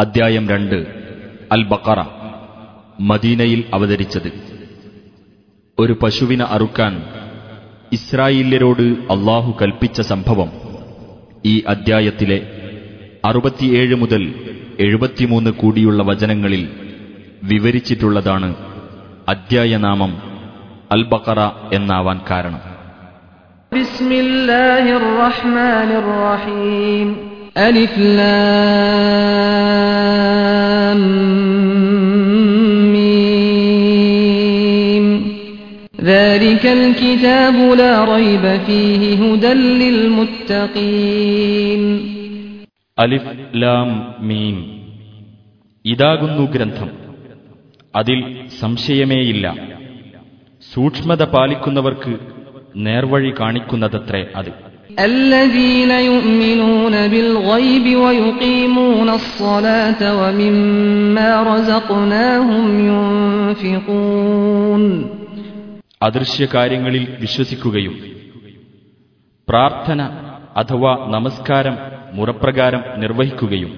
അദ്ധ്യായം രണ്ട്. അൽ ബക്കറ മദീനയിൽ അവതരിച്ചത്. ഒരു പശുവിനെ അറുക്കാൻ ഇസ്രായേല്യരോട് അള്ളാഹു കൽപ്പിച്ച സംഭവം ഈ അദ്ധ്യായത്തിലെ അറുപത്തിയേഴ് മുതൽ എഴുപത്തിമൂന്ന് കൂടിയുള്ള വചനങ്ങളിൽ വിവരിച്ചിട്ടുള്ളതാണ് അദ്ധ്യായനാമം അൽ ബക്കറ എന്നാവാൻ കാരണം. ബിസ്മില്ലാഹിർ റഹ്മാനിർ റഹീം. ألف لام ميم ذلك الكتاب لا ريب فيه هدى للمتقين അലിഫ് ലാം മീം ഇതാകുന്നു ഗ്രന്ഥം അതിൽ സംശയമേയില്ല സൂക്ഷ്മത പാലിക്കുന്നവർക്ക് നേർവഴി കാണിക്കുന്നതത്രേ അത് അദൃശ്യ കാര്യങ്ങളിൽ വിശ്വസിക്കുകയും പ്രാർത്ഥന അഥവാ നമസ്കാരം മുറപ്രകാരം നിർവഹിക്കുകയും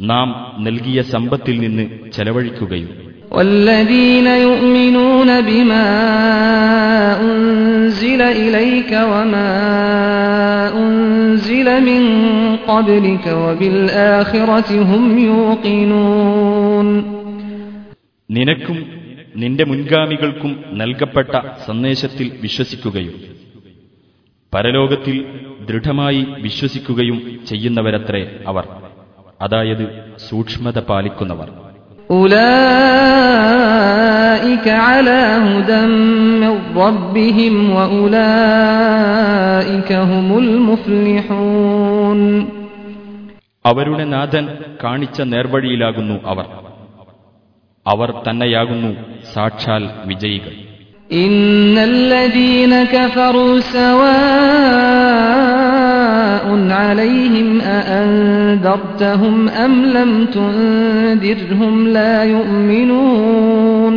നാം നൽകിയ സമ്പത്തിൽ നിന്ന് ചെലവഴിക്കുകയും والذين يؤمنون بما أنزل إليك وما أنزل من قبلك وبالآخرة هم يوقنون നിനക്കും നിന്റെ മുൻഗാമികൾക്കും നൽകപ്പെട്ട സന്ദേശത്തിൽ വിശ്വസിക്കുകയും പരലോകത്തിൽ ദൃഢമായി വിശ്വസിക്കുകയും ചെയ്യുന്നവരത്രേ അവർ അതായത് സൂക്ഷ്മത പാലിക്കുന്നവർ أولئك على هدى من ربهم وأولئك هم المفلحون അവരുടെ നാഥൻ കാണിച്ച നേർവഴിയിലാകുന്നു അവർ അവർ തന്നെയാകുന്നു സാക്ഷാൽ വിജയികൾ إن الذين كفروا سواء عليهم أأنذرتهم أم لم تنذرهم لا يؤمنون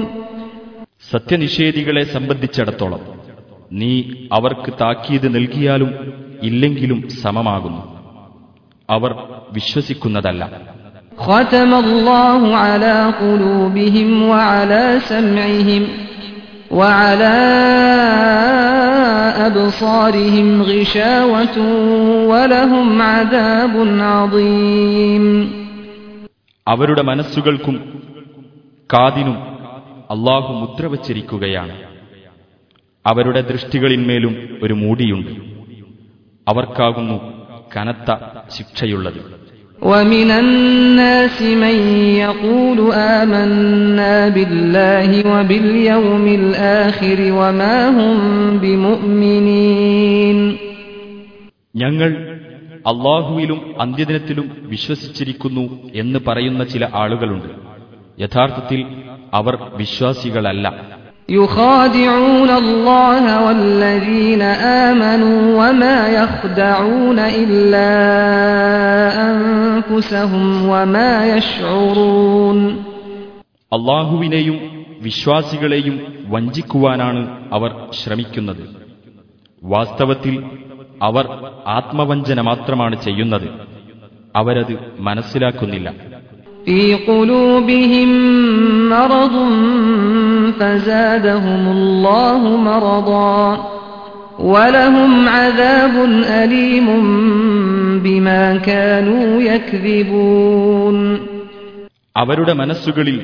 സത്യനിഷേധികളെ സംബന്ധിച്ചിടത്തോളം നീ അവർക്ക് താക്കീത് നൽകിയാലും ഇല്ലെങ്കിലും സമമാകുന്നു അവർ വിശ്വസിക്കുന്നതല്ല ختم الله على قلوبهم وعلى سمعهم وعلى أبصارهم غشاوة ولهم عذاب عظيم അവരുടെ മനസ്സുകൾക്കും കാതിനും അള്ളാഹു മുദ്ര വച്ചിരിക്കുകയാണ് അവരുടെ ദൃഷ്ടികളിന്മേലും ഒരു മൂടിയുണ്ട് അവർക്കാകുന്നു കനത്ത ശിക്ഷയുള്ളത് ومن الناس من يقول آمنا بالله وباليوم الآخر وما هم بمؤمنين ഞങ്ങൾ അള്ളാഹുവിലും അന്ത്യദിനത്തിലും വിശ്വസിച്ചിരിക്കുന്നു എന്ന് പറയുന്ന ചില ആളുകളുണ്ട് യഥാർത്ഥത്തിൽ അവർ വിശ്വാസികളല്ല يخادعون الله والذين آمنوا وما يخدعون إلا أنفسهم وما يشعرون അള്ളാഹുവിനെയും വിശ്വാസികളെയും വഞ്ചിക്കുവാനാണ് അവർ ശ്രമിക്കുന്നത് വാസ്തവത്തിൽ അവർ ആത്മവഞ്ചന മാത്രമാണ് ചെയ്യുന്നത് അവരത് മനസ്സിലാക്കുന്നില്ല في قلوبهم مرض فزادهم الله مرضا ولهم عذاب أليم بما كانوا يكذبون അവരുടെ മനസ്സുകളിൽ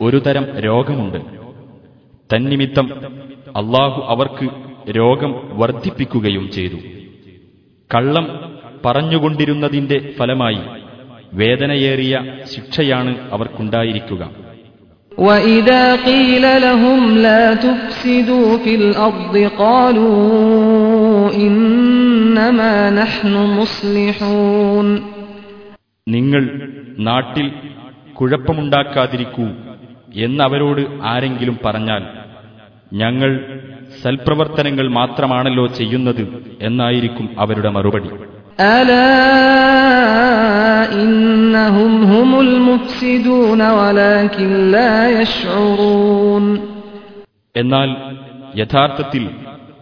ഒരു തരം രോഗമുണ്ട് തന്നിമിത്തം അള്ളാഹു അവർക്ക് രോഗം വർദ്ധിപ്പിക്കുകയും ചെയ്തു കള്ളം പറഞ്ഞുകൊണ്ടിരുന്നതിന്റെ ഫലമായി വേദനയേറിയ ശിക്ഷയാണ് അവർക്കുണ്ടായിരിക്കുക وإذا قيل لهم لا تفسدوا في الأرض قالوا إنما نحن مصلحون നിങ്ങൾ നാട്ടിൽ കുഴപ്പമുണ്ടാക്കാതിരിക്കൂ എന്നവരോട് ആരെങ്കിലും പറഞ്ഞാൽ ഞങ്ങൾ സൽപ്രവർത്തനങ്ങൾ മാത്രമാണല്ലോ ചെയ്യുന്നത് എന്നായിരിക്കും അവരുടെ മറുപടി ألا إنهم هم المفسدون ولكن لا يشعرون എന്നാൽ യഥാർത്ഥത്തിൽ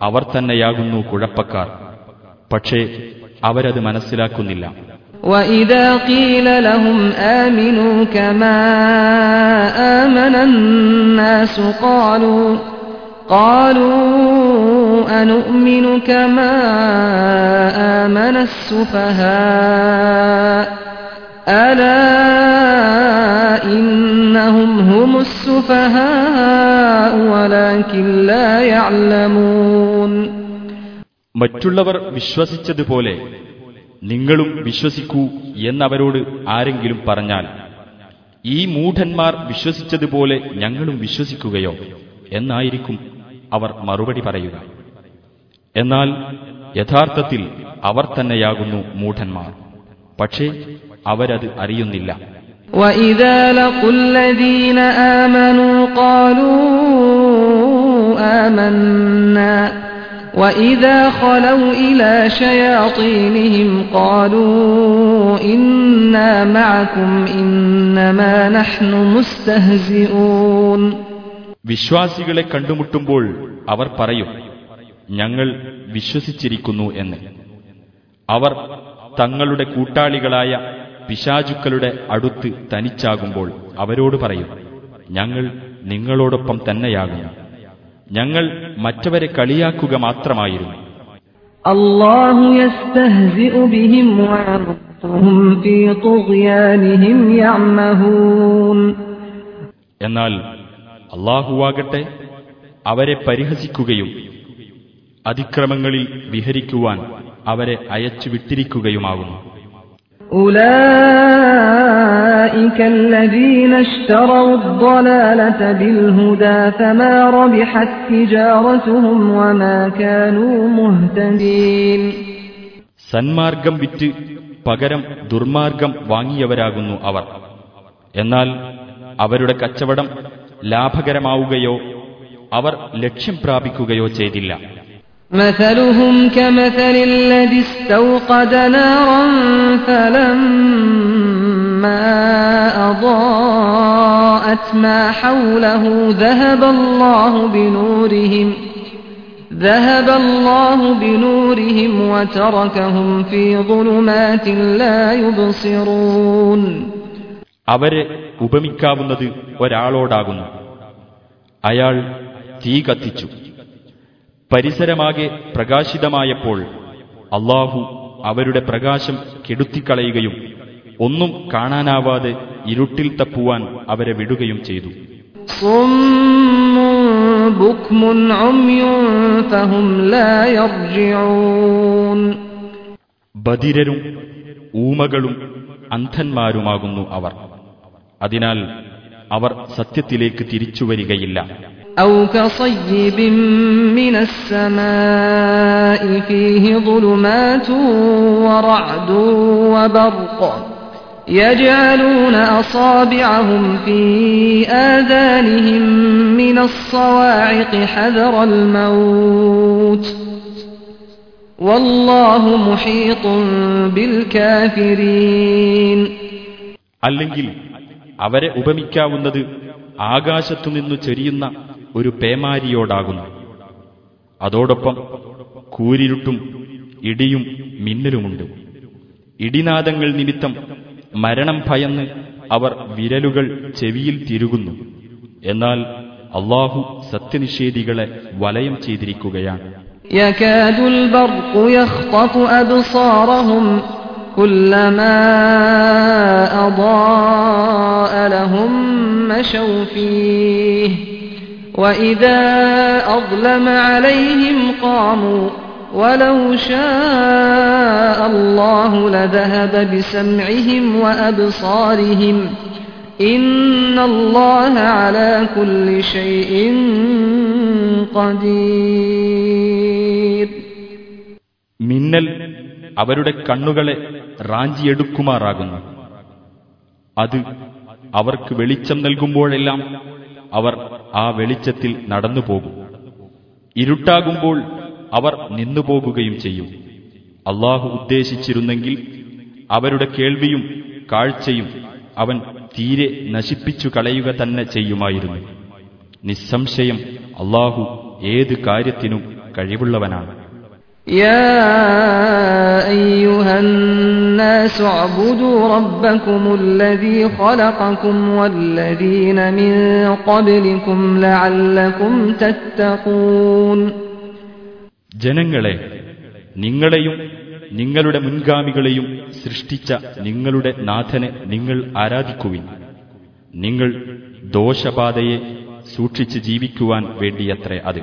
അവർ തന്നെയാകുന്നു കുഴപ്പക്കാർ പക്ഷേ അവരത് മനസ്സിലാക്കുന്നില്ല وإذا قيل لهم آمنوا كما آمن الناس قالوا قالوا أنؤمن كما آمن السفهاء ألا إنهم هم السفهاء ولكن لا يعلمون മറ്റുള്ളവർ വിശ്വസിച്ചതുപോലെ നിങ്ങളും വിശ്വസിക്കൂ എന്നവരോട് ആരെങ്കിലും പറഞ്ഞാൽ ഈ മൂഢന്മാർ വിശ്വസിച്ചതുപോലെ ഞങ്ങളും വിശ്വസിക്കുകയോ എന്നായിരിക്കും അവർ മറുപടി പറയുക എന്നാൽ യഥാർത്ഥത്തിൽ അവർ തന്നെയാകുന്നു മൂഢന്മാർ പക്ഷേ അവരത് അറിയുന്നില്ല وإذا لقوا الذين آمنوا قالوا آمنا وإذا خلوا إلى شياطينهم قالوا إنا معكم إنما نحن مستهزئون വിശ്വാസികളെ കണ്ടുമുട്ടുമ്പോൾ അവർ പറയും ഞങ്ങൾ വിശ്വസിച്ചിരിക്കുന്നു എന്ന്. അവർ തങ്ങളുടെ കൂട്ടാളികളായ പിശാചുക്കളുടെ അടുത്ത് തനിച്ചാകുമ്പോൾ അവരോട് പറയും ഞങ്ങൾ നിങ്ങളോടൊപ്പം തന്നെയാകുന്നു. ഞങ്ങൾ മറ്റവരെ കളിയാക്കുക മാത്രമായിരുന്നു. എന്നാൽ അള്ളാഹുവാകട്ടെ അവരെ പരിഹസിക്കുകയും അതിക്രമങ്ങളിൽ വിഹരിക്കുവാൻ അവരെ അയച്ചു വിട്ടിരിക്കുകയുമാകുന്നു. സന്മാർഗം വിറ്റ് പകരം ദുർമാർഗം വാങ്ങിയവരാകുന്നു അവർ. എന്നാൽ അവരുടെ കച്ചവടം ലാഭകരമാവുകയോ അവർ ലക്ഷ്യം പ്രാപിക്കുകയോ ചെയ്തില്ല مثلهم كمثل الذي استوقد نارا فلما أضاءت ما حوله ذهب الله بنورهم ذهب الله بنورهم وتركهم في ظلمات لا يبصرون അവരെ ഉപമിക്കാവുന്നത് ഒരാളോടാകുന്നു. അയാൾ തീ കത്തിച്ചു. പരിസരമാകെ പ്രകാശിതമായപ്പോൾ അള്ളാഹു അവരുടെ പ്രകാശം കെടുത്തിക്കളയുകയും ഒന്നും കാണാനാവാതെ ഇരുട്ടിൽ തപ്പുവാൻ അവരെ വിടുകയും ചെയ്തു. ബദിരരും ഊമകളും അന്ധന്മാരുമാകുന്നു അവർ. അതിനാൽ അവർ സത്യത്തിലേക്ക് തിരിച്ചുവരികയില്ല أو كصيب من السماء فيه ظلمات ورعد وبرق يجعلون أصابعهم في آذانهم من الصواعق حذر الموت والله محيط بالكافرين അല്ലെങ്കിൽ അവരെ ഉപമിക്കാവുന്നത് ആകാശത്തുനിന്നു ചെരിയുന്ന ഒരു പേമാരിയോടാകുന്നു. അതോടൊപ്പം കൂരിരുട്ടും ഇടിയും മിന്നലുമുണ്ട്. ഇടിനാദങ്ങൾ നിമിത്തം മരണം ഭയന്ന് അവർ വിരലുകൾ ചെവിയിൽ തിരുകുന്നു. എന്നാൽ അള്ളാഹു സത്യനിഷേധികളെ വലയം ചെയ്തിരിക്കുകയാണ്. يكاد البرق يخطف أبصارهم كلما أضاء لهم مشوا فيه وإذا أظلم عليهم قاموا ولو شاء الله لذهب بسمعهم وأبصارهم إن الله على كل شيء قدير മിന്നൽ അവരുടെ കണ്ണുകളെ റാഞ്ചിയെടുക്കുമാറാകുന്നു. അത് അവർക്ക് വെളിച്ചം നൽകുമ്പോഴെല്ലാം അവർ ആ വെളിച്ചത്തിൽ നടന്നുപോകും. ഇരുട്ടാകുമ്പോൾ അവർ നിന്നുപോകുകയും ചെയ്യും. അള്ളാഹു ഉദ്ദേശിച്ചിരുന്നെങ്കിൽ അവരുടെ കേൾവിയും കാഴ്ചയും അവൻ തീരെ നശിപ്പിച്ചു കളയുക തന്നെ ചെയ്യുമായിരുന്നു. നിസ്സംശയം അള്ളാഹു ഏത് കാര്യത്തിനും കഴിവുള്ളവനാണ്. يا أيها الناس اعبدوا ربكم الذي خلقكم والذين من قبلكم لعلكم تتقون ജനങ്ങളെ നിങ്ങളെയും നിങ്ങളുടെ മുൻഗാമികളെയും സൃഷ്ടിച്ച നിങ്ങളുടെ നാഥനെ നിങ്ങൾ ആരാധിക്കുവിൻ നിങ്ങൾ ദോഷബാധയെ സൂക്ഷിച്ച് ജീവിക്കുവാൻ വേണ്ടിയത്രേ അത്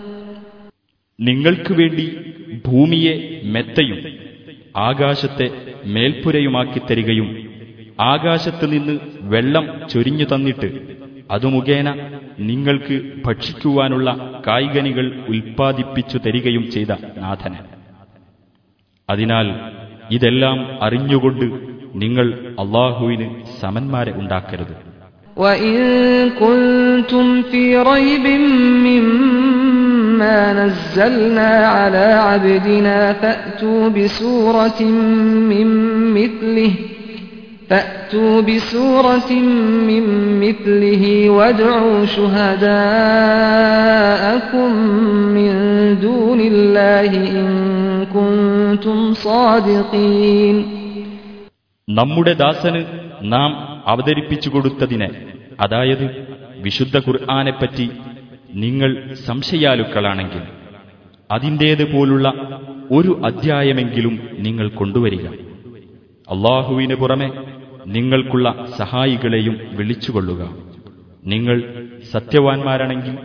നിങ്ങൾക്ക് വേണ്ടി ഭൂമിയെ മെത്തയും ആകാശത്തെ മേൽപ്പുരയുമാക്കി തരികയും ആകാശത്ത് നിന്ന് വെള്ളം ചൊരിഞ്ഞു തന്നിട്ട് അതു മുഖേന നിങ്ങൾക്ക് ഭക്ഷിക്കുവാനുള്ള കായികനികൾ ഉൽപ്പാദിപ്പിച്ചു തരികയും ചെയ്ത നാഥന് അതിനാൽ ഇതെല്ലാം അറിഞ്ഞുകൊണ്ട് നിങ്ങൾ അള്ളാഹുവിന് സമന്മാരെ ഉണ്ടാക്കരുത് وإن كنتم في ريب مما نزلنا على عبدنا فأتوا بسورة من مثله فأتوا بسورة من مثله وادعوا شهداءكم من دون الله إن كنتم صادقين നമ്മുടെ ദാസന് നാം അവതരിപ്പിച്ചു കൊടുത്തതിന് അതായത് വിശുദ്ധ ഖുർആാനെപ്പറ്റി നിങ്ങൾ സംശയാലുക്കളാണെങ്കിൽ അതിന്റേതുപോലുള്ള ഒരു അധ്യായമെങ്കിലും നിങ്ങൾ കൊണ്ടുവരിക. അള്ളാഹുവിന് പുറമെ നിങ്ങൾക്കുള്ള സഹായികളെയും വിളിച്ചുകൊള്ളുക. നിങ്ങൾ സത്യവാൻമാരാണെങ്കിൽ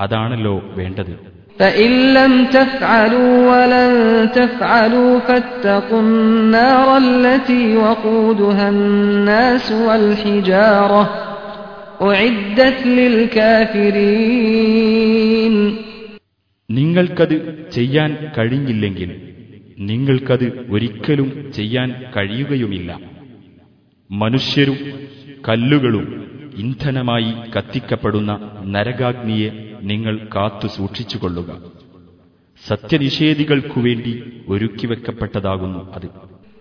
അതാണല്ലോ വേണ്ടത്. നിങ്ങൾക്കത് ചെയ്യാൻ കഴിഞ്ഞില്ലെങ്കിൽ നിങ്ങൾക്കത് ഒരിക്കലും ചെയ്യാൻ കഴിയുകയുമില്ല. മനുഷ്യരും കല്ലുകളും ഇന്ധനമായി കത്തിക്കപ്പെടുന്ന നരകാഗ്നിയെ നിങ്ങൾ കാത്തു സൂക്ഷിച്ചുകൊള്ളുക. സത്യനിഷേധികൾക്കുവേണ്ടി ഒരുക്കിവെക്കപ്പെട്ടതാകുന്നു അത്.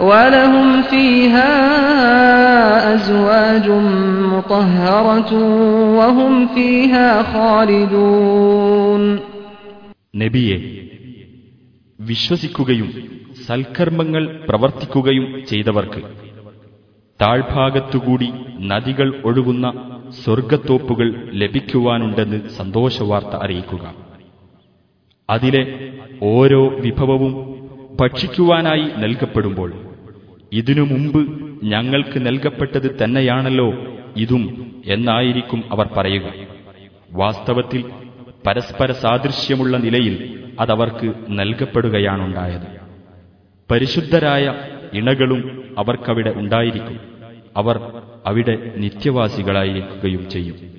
ولهم فيها أزواج مطهرة وهم فيها خالدون നബിയെ വിശ്വസിക്കുകയും സൽക്കർമ്മങ്ങൾ പ്രവർത്തിക്കുകയും ചെയ്തവർക്ക് താഴ്ഭാഗത്തുകൂടി നദികൾ ഒഴുകുന്ന സ്വർഗത്തോപ്പുകൾ ലഭിക്കുവാനുണ്ടെന്ന് സന്തോഷവാർത്ത അറിയിക്കുക അതിലെ ഓരോ വിഭവവും ഭക്ഷിക്കുവാനായി നൽകപ്പെടുമ്പോൾ ഇതിനു മുമ്പ് ഞങ്ങൾക്ക് നൽകപ്പെട്ടത് തന്നെയാണല്ലോ ഇതും എന്നായിരിക്കും അവർ പറയുക. വാസ്തവത്തിൽ പരസ്പര സാദൃശ്യമുള്ള നിലയിൽ അതവർക്ക് നൽകപ്പെടുകയാണുണ്ടായത്. പരിശുദ്ധരായ ഇണകളും അവർക്കവിടെ ഉണ്ടായിരിക്കും. അവർ അവിടെ നിത്യവാസികളായിരിക്കുകയും ചെയ്യും.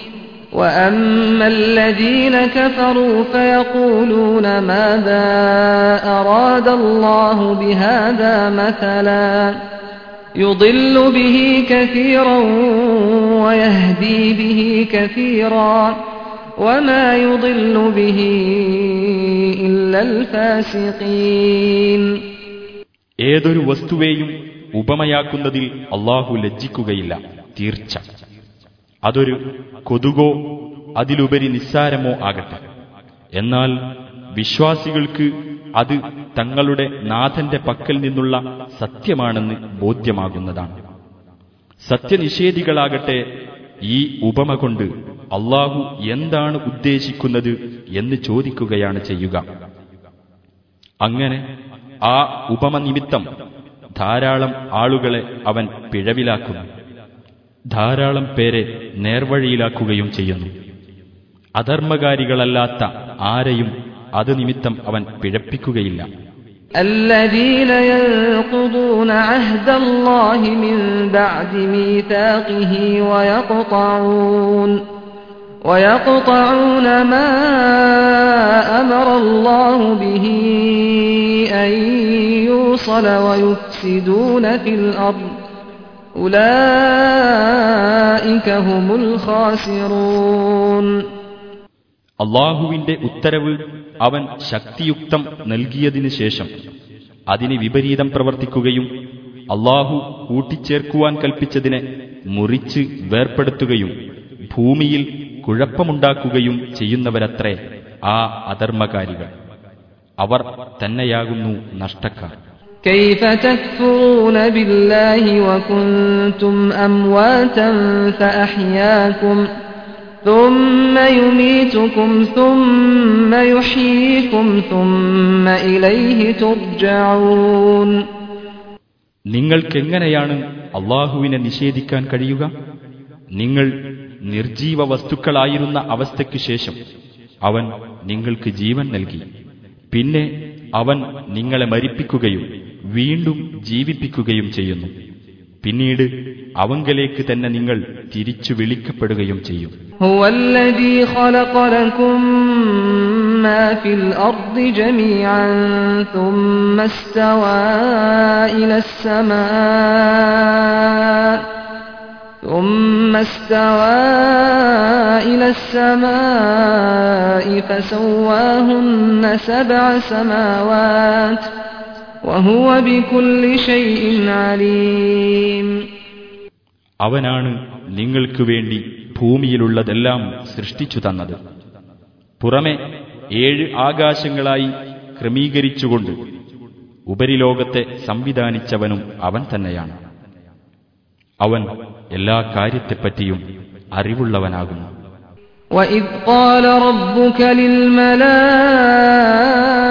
وأما الذين كفروا فيقولون ماذا أراد الله بهذا مثلا يضل به كثيرا ويهدي به كثيرا وما يضل به إلا الفاسقين ഏതൊരു വസ്തുവേയും ഉപമയാക്കുന്നതിൽ അള്ളാഹു ലജ്ജിക്കുകയില്ല തീർച്ച അതൊരു കൊതുകോ അതിലുപരി നിസ്സാരമോ ആകട്ടെ. എന്നാൽ വിശ്വാസികൾക്ക് അത് തങ്ങളുടെ നാഥന്റെ പക്കൽ നിന്നുള്ള സത്യമാണെന്ന് ബോധ്യമാകുന്നതാണ്. സത്യനിഷേധികളാകട്ടെ ഈ ഉപമ കൊണ്ട് അള്ളാഹു എന്താണ് ഉദ്ദേശിക്കുന്നത് എന്ന് ചോദിക്കുകയാണ് ചെയ്യുക. അങ്ങനെ ആ ഉപമ നിമിത്തം ധാരാളം ആളുകളെ അവൻ പിഴവിലാക്കുന്നു. ധാരാളം പേരെ നേർവഴിയിലാക്കുകയും ചെയ്യുന്നു അധർമ്മകാരികളല്ലാത്ത ആരെയും അത് നിമിത്തം അവൻ പിഴപ്പിക്കുകയില്ല الذين ينقضون عهد الله من بعد ميثاقه ويقطعون ويقطعون ما أمر الله به أن يوصل ويفسدون في الأرض أولئك هم الخاسرون അള്ളാഹുവിന്റെ ഉത്തരവ് അവൻ ശക്തിയുക്തം നൽകിയതിനു ശേഷം അതിന് വിപരീതം പ്രവർത്തിക്കുകയും അള്ളാഹു കൂട്ടിച്ചേർക്കുവാൻ കൽപ്പിച്ചതിനെ മുറിച്ച് വേർപ്പെടുത്തുകയും ഭൂമിയിൽ കുഴപ്പമുണ്ടാക്കുകയും ചെയ്യുന്നവരത്രേ ആ അധർമ്മകാരികൾ. അവർ തന്നെയാകുന്നു നഷ്ടക്കാർ. كيف تكفرون بالله وكنتم أمواتا فأحياكم ثم يميتكم ثم يحييكم ثم إليه ترجعون നിങ്ങൾക്കെങ്ങനെയാണ് അള്ളാഹുവിനെ നിഷേധിക്കാൻ കഴിയുക നിങ്ങൾ നിർജീവ വസ്തുക്കളായിരുന്ന അവസ്ഥയ്ക്കു ശേഷം അവൻ നിങ്ങൾക്ക് ജീവൻ നൽകി പിന്നെ അവൻ നിങ്ങളെ മരിപ്പിക്കുകയും വീണ്ടും ജീവിപ്പിക്കുകയും ചെയ്യുന്നു പിന്നീട് അവങ്കലേക്ക് തന്നെ നിങ്ങൾ തിരിച്ചു വിളിക്കപ്പെടുകയും ചെയ്യും هو الذي خلق لكم ما في الأرض جميعا ثم استوى إلى السماء ثم استوى إلى السماء فسواهن سبع سماوات അവനാണ് നിങ്ങൾക്കു വേണ്ടി ഭൂമിയിലുള്ളതെല്ലാം സൃഷ്ടിച്ചു തന്നത് പുറമെ ഏഴ് ആകാശങ്ങളായി ക്രമീകരിച്ചുകൊണ്ട് ഉപരിലോകത്തെ സംവിധാനിച്ചവനും അവൻ തന്നെയാണ് അവൻ എല്ലാ കാര്യത്തെപ്പറ്റിയും അറിവുള്ളവനാകുന്നു وإذ قال ربك للملائكة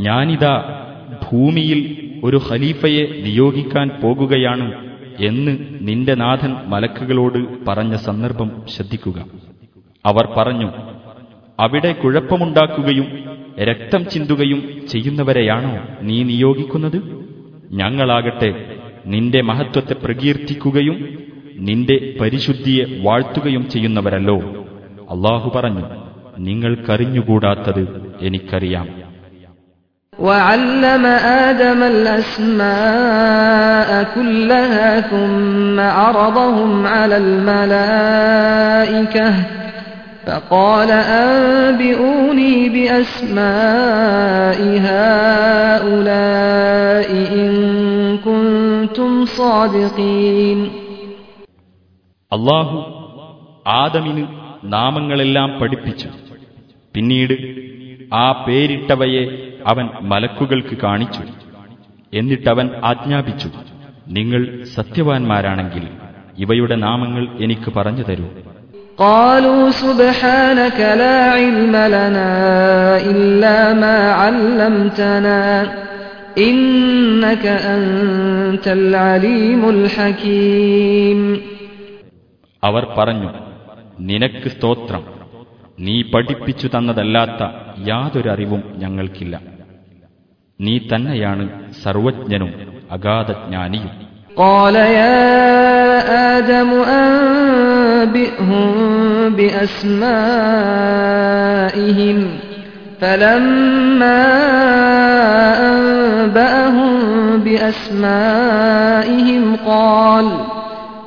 ഞാനിതാ ഭൂമിയിൽ ഒരു ഖലീഫയെ നിയോഗിക്കാൻ പോകുകയാണ് എന്ന് നിന്റെ നാഥൻ മലക്കുകളോട് പറഞ്ഞ സന്ദർഭം ശ്രദ്ധിക്കുക. അവർ പറഞ്ഞു അവിടെ കുഴപ്പമുണ്ടാക്കുകയും രക്തം ചിന്തുകയും ചെയ്യുന്നവരെയാണോ നീ നിയോഗിക്കുന്നത്? ഞങ്ങളാകട്ടെ നിന്റെ മഹത്വത്തെ പ്രകീർത്തിക്കുകയും നിന്റെ പരിശുദ്ധിയെ വാഴ്ത്തുകയും ചെയ്യുന്നവരല്ലോ. അള്ളാഹു പറഞ്ഞു നിങ്ങൾക്കറിഞ്ഞുകൂടാത്തത് എനിക്കറിയാം. وعلم آدم الأسماء كلها ثم عرضهم على الملائكة فقال أنبئوني بأسماء هؤلاء إن كنتم صادقين അള്ളാഹു ആദമിന് നാമങ്ങളെല്ലാം പഠിപ്പിച്ചു പിന്നീട് ആ പേരിട്ടവയെ അവൻ മലക്കുകൾക്ക് കാണിച്ചു എന്നിട്ടവൻ ആജ്ഞാപിച്ചു നിങ്ങൾ സത്യവാൻമാരാണെങ്കിൽ ഇവയുടെ നാമങ്ങൾ എനിക്ക് പറഞ്ഞു തരൂ قالوا سبحانك لا علم لنا إلا ما علمتنا إنك أنت العليم الحكيم അവർ പറഞ്ഞു നിനക്ക് സ്തോത്രം നീ പഠിപ്പിച്ചു തന്നതല്ലാത്ത യാതൊരറിവും ഞങ്ങൾക്കില്ല നീ തന്നെയാണ് സർവജ്ഞനും അഗാധജ്ഞാനിയും قال يا آدم أنبئهم بأسمائهم فلما فلما أنبأهم بأسمائهم قال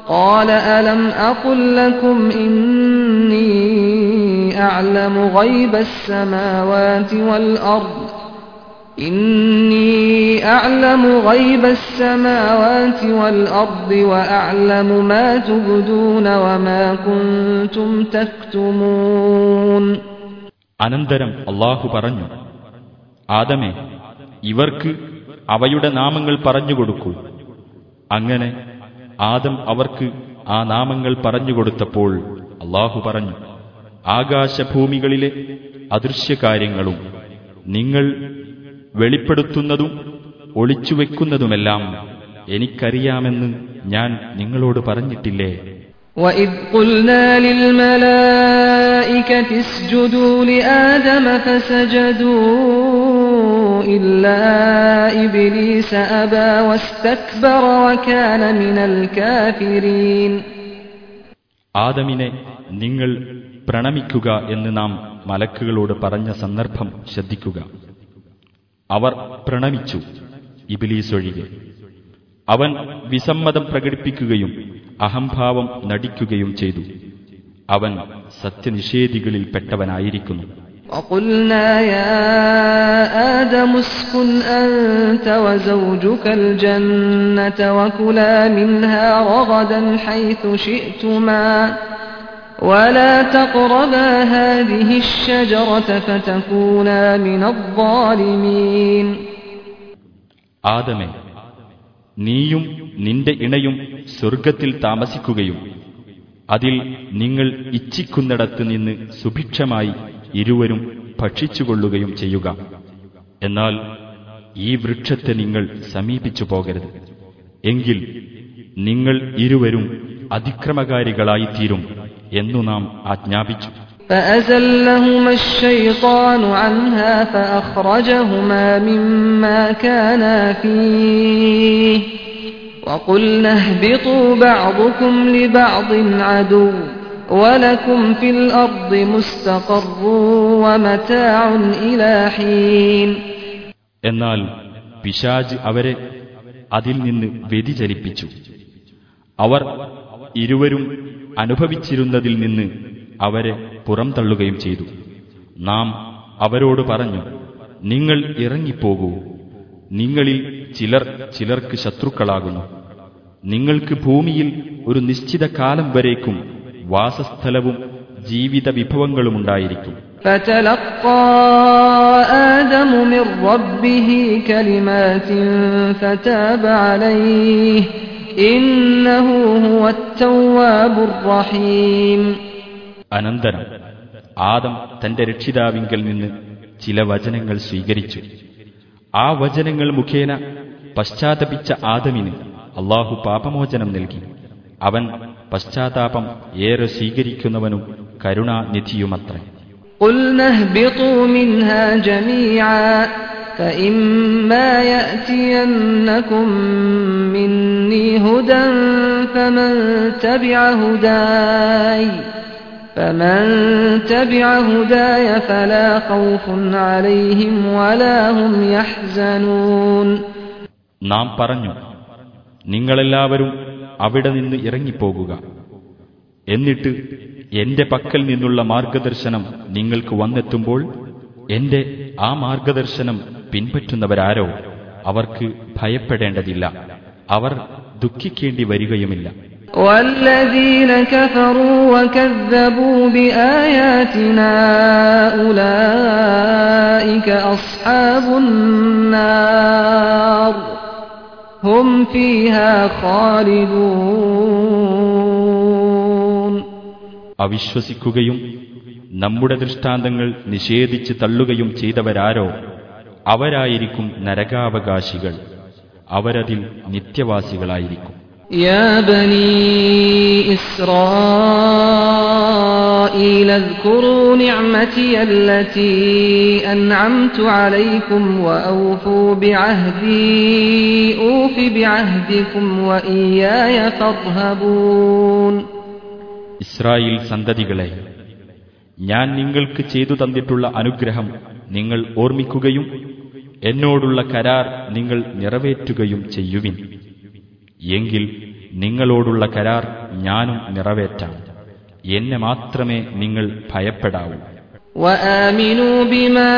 قال ألم أقل لكم إني أعلم غيب السماوات والأرض إني أعلم غيب السماوات والأرض وأعلم ما تبدون وما كنتم تكتمون അനന്തരം അള്ളാഹു പറഞ്ഞു ആദമേ ഇവർക്ക് അവയുടെ നാമങ്ങൾ പറഞ്ഞുകൊടുക്കൂ അങ്ങനെ ആദം അവർക്ക് ആ നാമങ്ങൾ പറഞ്ഞുകൊടുത്തപ്പോൾ അള്ളാഹു പറഞ്ഞു ആകാശഭൂമികളിലെ അദൃശ്യകാര്യങ്ങളും നിങ്ങൾ വെളിപ്പെടുത്തുന്നതും ഒളിച്ചുവെക്കുന്നതുമെല്ലാം എനിക്കറിയാമെന്ന് ഞാൻ നിങ്ങളോട് പറഞ്ഞിട്ടില്ലേ وإذ قلنا للملائكة اسجدوا لآدم فسجدوا إلا إبليس أبى واستكبر وكان من الكافرين ആദമിനെ നിങ്ങൾ പ്രണമിക്കുക എന്ന് നാം മലക്കുകളോട് പറഞ്ഞ സന്ദർഭം ശ്രദ്ധിക്കുക അവർ പ്രണമിച്ചു ഇബിലീസ് ഒഴികെ അവൻ വിസമ്മതം പ്രകടിപ്പിക്കുകയും അഹംഭാവം നടിക്കുകയും ചെയ്തു അവൻ സത്യനിഷേധികളിൽ പെട്ടവനായിരിക്കുന്നു وقلنا يا آدم اسكن أنت وزوجك الجنة وكلا منها رغدا حيث شئتما ولا تقربا هذه الشجرة فتكونا من الظالمين ആദമേ നീയും നിന്റെ ഇണയും സ്വർഗത്തിൽ താമസിക്കുകയും അതിൽ നിങ്ങൾ ഇച്ഛിക്കുന്നിടത്ത് നിന്ന് സുഭിക്ഷമായി ഇരുവരും ഭക്ഷിച്ചുകൊള്ളുകയും ചെയ്യുക എന്നാൽ ഈ വൃക്ഷത്തെ നിങ്ങൾ സമീപിച്ചു പോകരുത് എങ്കിൽ നിങ്ങൾ ഇരുവരും അതിക്രമകാരികളായിത്തീരും എന്നു നാം ആജ്ഞാപിച്ചു فأزلهما الشيطان عنها فأخرجهما مما كانا فيه وقلنا اهبطوا بعضكم لبعض عدو ولكم في الأرض مستقر ومتاع إلى حين എന്നാൽ പിശാജ് അവരെ അതിൽ നിന്ന് വ്യതിചലിപ്പിച്ചു അവർ ഇരുവരും അനുഭവിച്ചിരുന്നതിൽ നിന്ന് അവരെ പുറംതള്ളുകയും ചെയ്തു. നാം അവരോട് പറഞ്ഞു നിങ്ങൾ ഇറങ്ങിപ്പോകൂ. നിങ്ങളിൽ ചിലർ ചിലർക്ക് ശത്രുക്കളാകുന്നു. നിങ്ങൾക്ക് ഭൂമിയിൽ ഒരു നിശ്ചിത കാലം വരേക്കും വാസസ്ഥലവും ജീവിത വിഭവങ്ങളുമുണ്ടായിരിക്കും ഉണ്ടായിരിക്കും. അനന്തരം ആദം തന്റെ രക്ഷിതാവിങ്കിൽ നിന്ന് ചില വചനങ്ങൾ സ്വീകരിച്ചു. ആ വചനങ്ങൾ മുഖേന പശ്ചാത്തപിച്ച ആദമിന് അള്ളാഹു പാപമോചനം നൽകി. അവൻ പശ്ചാത്താപം ഏറെ സ്വീകരിക്കുന്നവനും കരുണാനിധിയുമത്രേ. قلنا اهبطوا منها جميعا فإما يأتينكم مني هدى فمن تبع هداي فمن تبع هداي فلا خوف عليهم ولا هم يحزنون നാം പറഞ്ഞു നിങ്ങളെല്ലാവരും അവിടെ നിന്ന് ഇറങ്ങിപ്പോകുക എന്നിട്ട് എന്റെ പക്കൽ നിന്നുള്ള മാർഗദർശനം നിങ്ങൾക്ക് വന്നെത്തുമ്പോൾ എന്റെ ആ മാർഗദർശനം പിൻപറ്റുന്നവരാരോ അവർക്ക് ഭയപ്പെടേണ്ടതില്ല അവർ ദുഃഖിക്കേണ്ടി വരികയുമില്ല والذين كفروا وكذبوا بآياتنا أولئك أصحاب النار هم فيها خالدون അവിശ്വസിക്കുകയും നമ്മുടെ ദൃഷ്ടാന്തങ്ങൾ നിഷേധിച്ച് തള്ളുകയും ചെയ്തവരാരോ അവരായിരിക്കും നരകാവകാശികൾ അവരതിൽ നിത്യവാസികളായിരിക്കും يا بني إسرائيل اذكروا نعمتي التي أنعمت عليكم وأوفوا بعهدي أوف بعهدكم وإياي فارهبون ഇസ്രായേൽ സന്തതികളെ ഞാൻ നിങ്ങൾക്ക് ചെയ്തു തന്നിട്ടുള്ള അനുഗ്രഹം നിങ്ങൾ ഓർമ്മിക്കുകയും എന്നോടുള്ള കരാർ നിങ്ങൾ നിറവേറ്റുകയും ചെയ്യുവിൻ എങ്കിൽ നിങ്ങളോടുള്ള കരാർ ഞാനും നിറവേറ്റാം എന്നെ മാത്രമേ നിങ്ങൾ ഭയപ്പെടാവൂ وآمنوا بما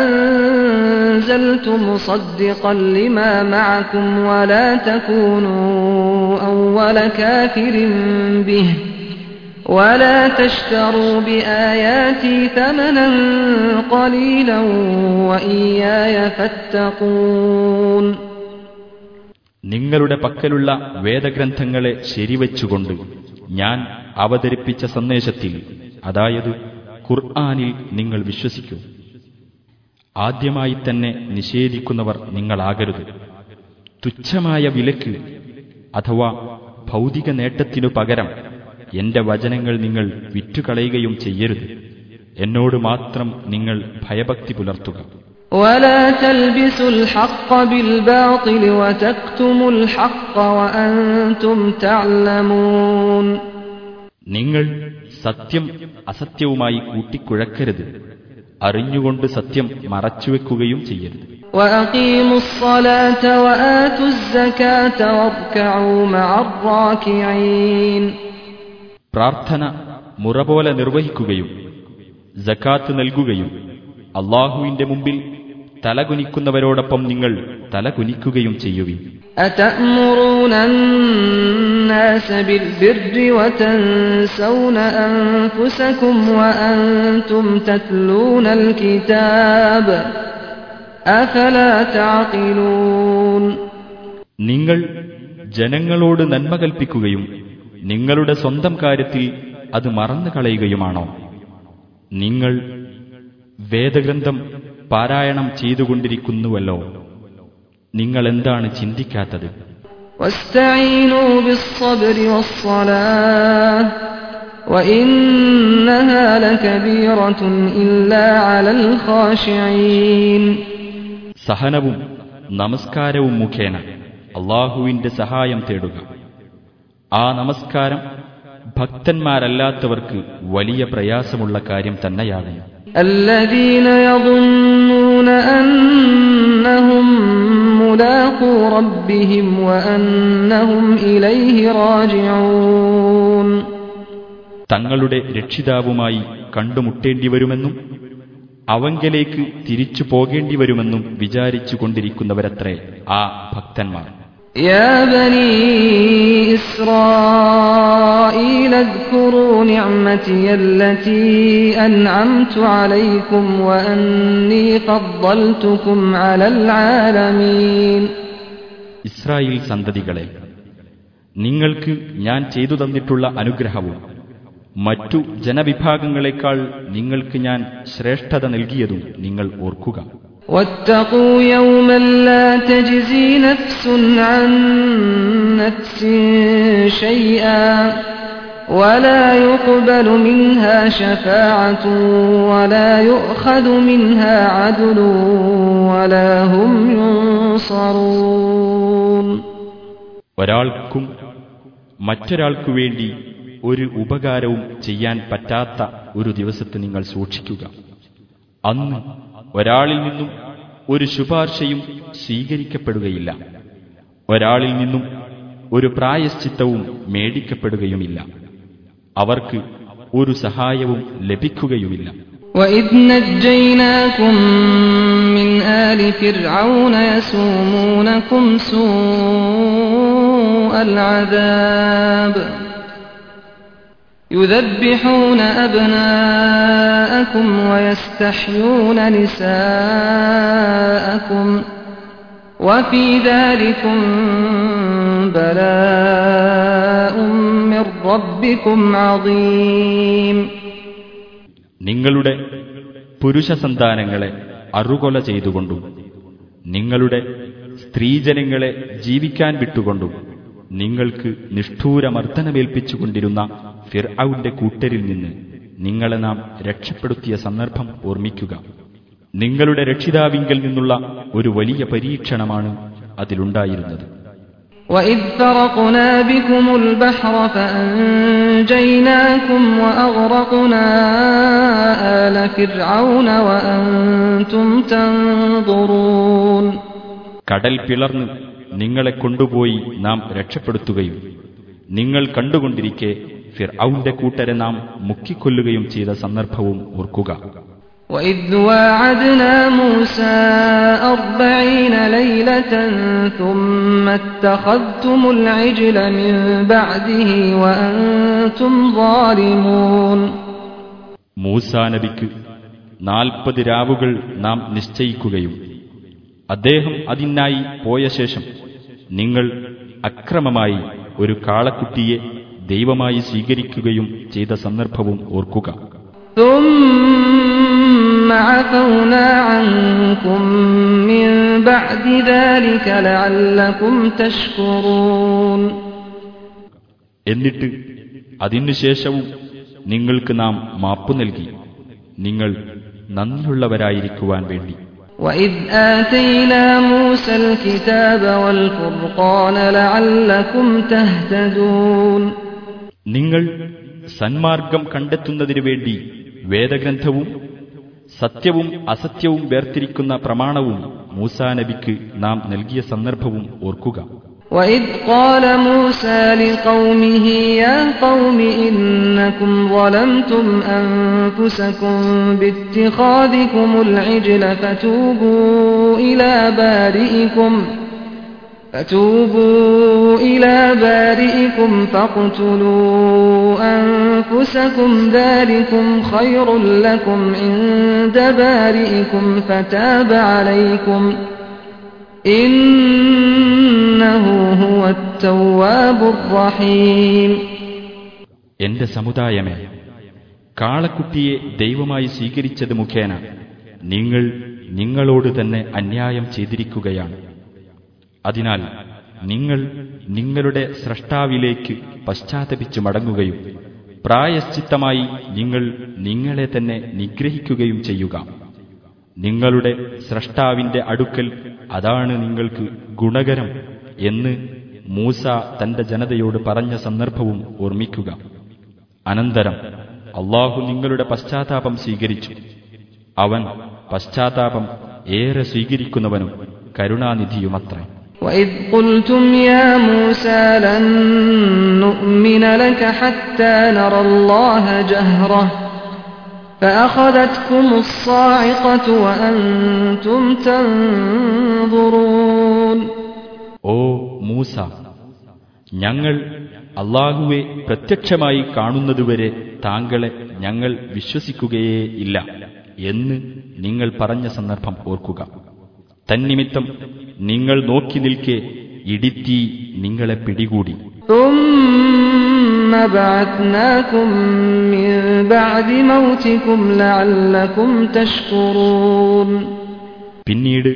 أنزلت مصدقا لما معكم ولا تكونوا أول كافر به ولا تشتروا بآياتي ثمنا قليلا وإياي فاتقون നിങ്ങളുടെ പക്കലുള്ള വേദഗ്രന്ഥങ്ങളെ ശരിവച്ചുകൊണ്ട് ഞാൻ അവതരിപ്പിച്ച സന്ദേശത്തിൽ അതായത് ഖുർആാനിൽ നിങ്ങൾ വിശ്വസിക്കൂ ആദ്യമായി തന്നെ നിഷേധിക്കുന്നവർ നിങ്ങളാകരുത് തുച്ഛമായ വിലക്ക് അഥവാ ഭൗതിക നേട്ടത്തിനു പകരം എന്റെ വചനങ്ങൾ നിങ്ങൾ വിറ്റുകളയുകയും ചെയ്യരുത് എന്നോട് മാത്രം നിങ്ങൾ ഭയഭക്തി പുലർത്തുക ولا تلبسوا الحق بالباطل وتكتموا الحق وأنتم تعلمون നിങ്ങൾ സത്യം അസത്യവുമായി കൂട്ടിക്കുഴക്കരുത് അറിഞ്ഞുകൊണ്ട് സത്യം മറച്ചുവെക്കുകയും ചെയ്യരുത് وأقيموا പ്രാർത്ഥന മുറപോലെ നിർവഹിക്കുകയും ജക്കാത്ത് നൽകുകയും അള്ളാഹുവിന്റെ മുമ്പിൽ തലകുനിക്കുന്നവരോടൊപ്പം നിങ്ങൾ തലകുനിക്കുകയും ചെയ്യുവിൻ. നിങ്ങൾ ജനങ്ങളോട് നന്മ കൽപ്പിക്കുകയും നിങ്ങളുടെ സ്വന്തം കാര്യത്തിൽ അത് മറന്നു കളയുകയുമാണോ? നിങ്ങൾ വേദഗ്രന്ഥം പാരായണം ചെയ്തുകൊണ്ടിരിക്കുന്നുവല്ലോ. നിങ്ങൾ എന്താണ് ചിന്തിക്കാത്തത്? സഹനവും നമസ്കാരവും മുഖേന അള്ളാഹുവിന്റെ സഹായം തേടുക. ആ നമസ്കാരം ഭക്തന്മാരല്ലാത്തവർക്ക് വലിയ പ്രയാസമുള്ള കാര്യം തന്നെയാണ്. തങ്ങളുടെ രക്ഷിതാവുമായി കണ്ടുമുട്ടേണ്ടി വരുമെന്നും അവങ്കലേക്ക് തിരിച്ചു പോകേണ്ടി വരുമെന്നും വിചാരിച്ചു കൊണ്ടിരിക്കുന്നവരത്രേ ആ ഭക്തന്മാർ. يا بني إسرائيل اذكروا نعمتي التي أنعمت عليكم وأني فضلتكم على العالمين ഇസ്രായേൽ സന്തതികളെ നിങ്ങൾക്ക് ഞാൻ ചെയ്തു തന്നിട്ടുള്ള അനുഗ്രഹവും മറ്റു ജനവിഭാഗങ്ങളെക്കാൾ നിങ്ങൾക്ക് ഞാൻ ശ്രേഷ്ഠത നൽകിയതും നിങ്ങൾ ഓർക്കുക واتقوا يوما لا تجزي نفس عن نفس شيئا ولا يقبل منها شفاعة ولا يؤخذ منها عدل ولا هم ينصرون ഒരാൾക്കും മറ്റൊരാൾക്കു വേണ്ടി ഒരു ഉപകാരവും ചെയ്യാൻ പറ്റാത്ത ഒരു ദിവസത്തെ നിങ്ങൾ സൂക്ഷിക്കുക അന്ന് ഒരാളിൽ നിന്നും ഒരു ശുപാർശയും സ്വീകരിക്കപ്പെടുകയില്ല ഒരാളിൽ നിന്നും ഒരു പ്രായശ്ചിത്തവും മേടിക്കപ്പെടുകയുമില്ല അവർക്ക് ഒരു സഹായവും ലഭിക്കുകയുമില്ല وإذ نجيناكم من آل فرعون يسومونكم سوء العذاب يذبحون أبناءكم ويستحيون نساءكم وفي ذلكم بلاء من ربكم عظيم നിങ്ങളുടെ പുരുഷ സന്താനങ്ങളെ അറുകൊല ചെയ്തുകൊണ്ടും നിങ്ങളുടെ സ്ത്രീജനങ്ങളെ ജീവിക്കാൻ വിട്ടുകൊണ്ടും നിങ്ങൾക്ക് നിഷ്ഠൂരമർദ്ദനമേൽപ്പിച്ചുകൊണ്ടിരുന്ന ഫിർഔന്റെ കൂട്ടരിൽ നിന്ന് നിങ്ങളെ നാം രക്ഷപ്പെടുത്തിയ സന്ദർഭം ഓർമ്മിക്കുക നിങ്ങളുടെ രക്ഷിതാവിങ്കൽ നിന്നുള്ള ഒരു വലിയ പരീക്ഷണമാണ് അതിലുണ്ടായിരുന്നത് وإذ فرقنا بكم البحر فأنجيناكم وأغرقنا آل فرعون وأنتم تنظرون കടൽ പിളർന്ന് നിങ്ങളെ കൊണ്ടുപോയി നാം രക്ഷപ്പെടുത്തുകയും നിങ്ങൾ കണ്ടുകൊണ്ടിരിക്കെ ഫിർഔന്റെ കൂട്ടരെ നാം മുക്കിക്കൊല്ലുകയും ചെയ്ത സന്ദർഭവും ഓർക്കുക. وإذ واعدنا موسى أربعين ليلة ثم اتخذتم العجل من بعده وأنتم ظالمون. മൂസ നബിക്ക് നാൽപ്പത് രാവുകൾ നാം നിശ്ചയിക്കുകയും അദ്ദേഹം അതിനായി പോയ ശേഷം നിങ്ങൾ അക്രമമായി ഒരു കാളക്കുട്ടിയെ ദൈവമായി സ്വീകരിക്കുകയും ചെയ്ത സന്ദർഭവും ഓർക്കുക ثم عفونا عنكم من بعد ذلك لعلكم تشكرون എന്നിട്ട് അതിനുശേഷവും നിങ്ങൾക്ക് നാം മാപ്പു നൽകി നിങ്ങൾ നന്ദിയുള്ളവരായിരിക്കുവാൻ വേണ്ടി وإذ آتينا موسى الكتاب والفرقان لعلكم تهتدون നിങ്ങൾ സന്മാർഗം കണ്ടെത്തുന്നതിനു വേണ്ടി വേദഗ്രന്ഥവും സത്യവും അസത്യവും വേർതിരിക്കുന്ന പ്രമാണവും മൂസാ നബിക്ക് നാം നൽകിയ സന്ദർഭവും ഓർക്കുക وإذ قال موسى لقومه يا قوم إنكم ظلمتم أنفسكم باتخاذكم العجل فتوبوا إلى بارئكم فتوبوا إلى بارئكم فاقتلوا أنفسكم ذلكم خير لكم عند بارئكم فتاب عليكم إنه هو التواب الرحيم എന്റെ സമുദായമേ കാളക്കുട്ടിയെ ദൈവമായി സ്വീകരിച്ചത് മുഖേന നിങ്ങൾ നിങ്ങളോട് തന്നെ അന്യായം ചെയ്തിരിക്കുകയാണ് അതിനാൽ നിങ്ങൾ നിങ്ങളുടെ സ്രഷ്ടാവിലേക്ക് പശ്ചാത്തപിച്ച് മടങ്ങുകയും പ്രായശ്ചിത്തമായി നിങ്ങൾ നിങ്ങളെ തന്നെ നിഗ്രഹിക്കുകയും ചെയ്യുക. നിങ്ങളുടെ സ്രഷ്ടാവിന്റെ അടുക്കൽ അതാണ് നിങ്ങൾക്ക് ഗുണകരം എന്ന് മൂസ തന്റെ ജനതയോട് പറഞ്ഞ സന്ദർഭവും ഓർമ്മിക്കുക. അനന്തരം അള്ളാഹു നിങ്ങളുടെ പശ്ചാത്താപം സ്വീകരിച്ചു. അവൻ പശ്ചാത്താപം ഏറെ സ്വീകരിക്കുന്നവനും കരുണാനിധിയുമത്രേ. وإذ قلتم يا موسى لن نؤمن لك حتى نرى الله جهرة فأخذتكم الصاعقة وأنتم تنظرون ഓ മൂസ ഞങ്ങൾ അള്ളാഹുവെ പ്രത്യക്ഷമായി കാണുന്നതുവരെ താങ്കളെ ഞങ്ങൾ വിശ്വസിക്കുകയേ ഇല്ല എന്ന് നിങ്ങൾ പറഞ്ഞ സന്ദർഭം ഓർക്കുക തന്നിമിത്തം നിങ്ങൾ നോക്കി നിൽക്കെ ഇടിത്തി നിങ്ങളെ പിടികൂടി. പിന്നീട്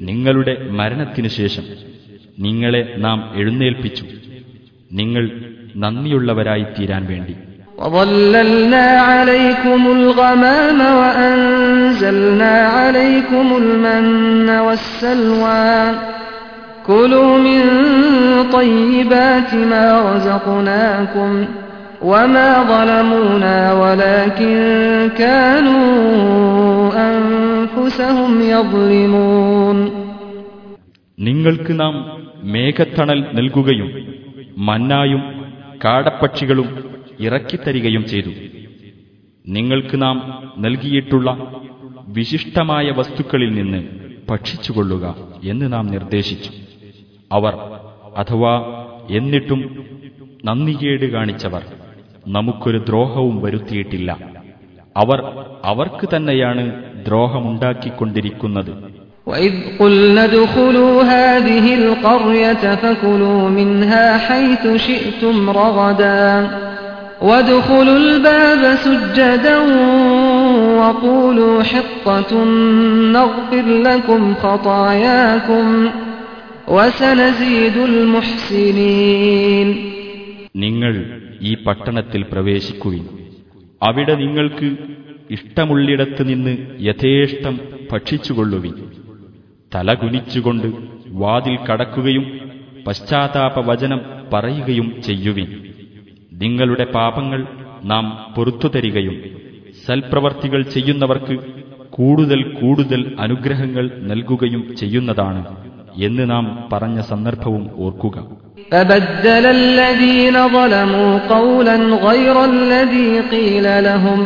നിങ്ങളുടെ മരണത്തിനു ശേഷം നിങ്ങളെ നാം എഴുന്നേൽപ്പിച്ചു. നിങ്ങൾ നന്ദിയുള്ളവരായി തീരാൻ വേണ്ടി. وظللنا عليكم الغمام وأنزلنا عليكم المن والسلوى كلوا من طيبات ما رزقناكم وما ظلمونا ولكن كانوا أنفسهم يظلمون നിങ്ങൾക്ക് നാം മേഘത്തണൽ നൽകുകയും മന്നായും കാടപ്പക്ഷികളും ഇറക്കിത്തരികയും ചെയ്തു നിങ്ങൾക്ക് നാം നൽകിയിട്ടുള്ള വിശിഷ്ടമായ വസ്തുക്കളിൽ നിന്ന് ഭക്ഷിച്ചുകൊള്ളുക എന്ന് നാം നിർദ്ദേശിച്ചു അവർ അഥവാ എന്നിട്ടും നന്ദികേട് കാണിച്ചവർ നമുക്കൊരു ദ്രോഹവും വരുത്തിയിട്ടില്ല അവർ അവർക്ക് തന്നെയാണ് ദ്രോഹമുണ്ടാക്കിക്കൊണ്ടിരിക്കുന്നത് وإذ قلنا ادخلوا هذه القرية فكلوا منها حيث شئتم رغدا وادخلوا الباب سجدا وقولوا حطة نغفر لكم خطاياكم وسنزيد المحسنين നിങ്ങൾ ഈ പട്ടണത്തിൽ പ്രവേശിക്കുവിൻ അവിടെ നിങ്ങൾക്ക് ഇഷ്ടമുള്ളിടത്ത് നിന്ന് യഥേഷ്ടം ഭക്ഷിച്ചുകൊള്ളുവിൻ തല കുനിച്ചുകൊണ്ട് വാതിൽ കടക്കുകയും പശ്ചാത്താപ വചനം പറയുകയും ചെയ്യുവിൻ നിങ്ങളുടെ പാപങ്ങൾ നാം പൊറത്തുതരികയും സൽപ്രവർത്തികൾ ചെയ്യുന്നവർക്ക് കൂടുതൽ കൂടുതൽ അനുഗ്രഹങ്ങൾ നൽകുകയും ചെയ്യുന്നതാണ് എന്ന് നാം പറഞ്ഞ സന്ദർഭവും ഓർക്കുക فبدل الذين ظلموا قولا غير الذي قيل لهم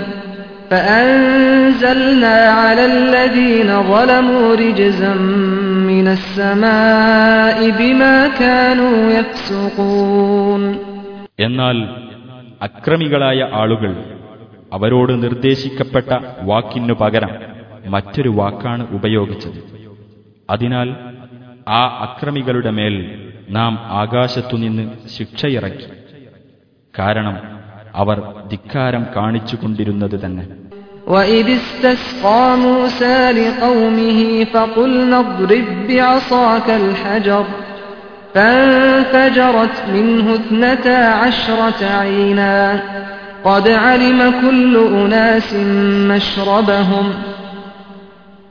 فأنزلنا على الذين ظلموا رجزا من السماء بما كانوا يفسقون എന്നാൽ അക്രമികളായ ആളുകൾ അവരോട് നിർദ്ദേശിക്കപ്പെട്ട വാക്കിനു പകരം മറ്റൊരു വാക്കാണ് ഉപയോഗിച്ചത് അതിനാൽ ആ അക്രമികളുടെ മേൽ നാം ആകാശത്തുനിന്ന് ശിക്ഷയിറക്കി കാരണം അവർ ധിക്കാരം കാണിച്ചുകൊണ്ടിരുന്നത് തന്നെ وإذ استسقى موسى لقومه فقلنا اضرب بعصاك الحجر فانفجرت منه اثنتا عشرة عينا قد علم كل أناس مشربهم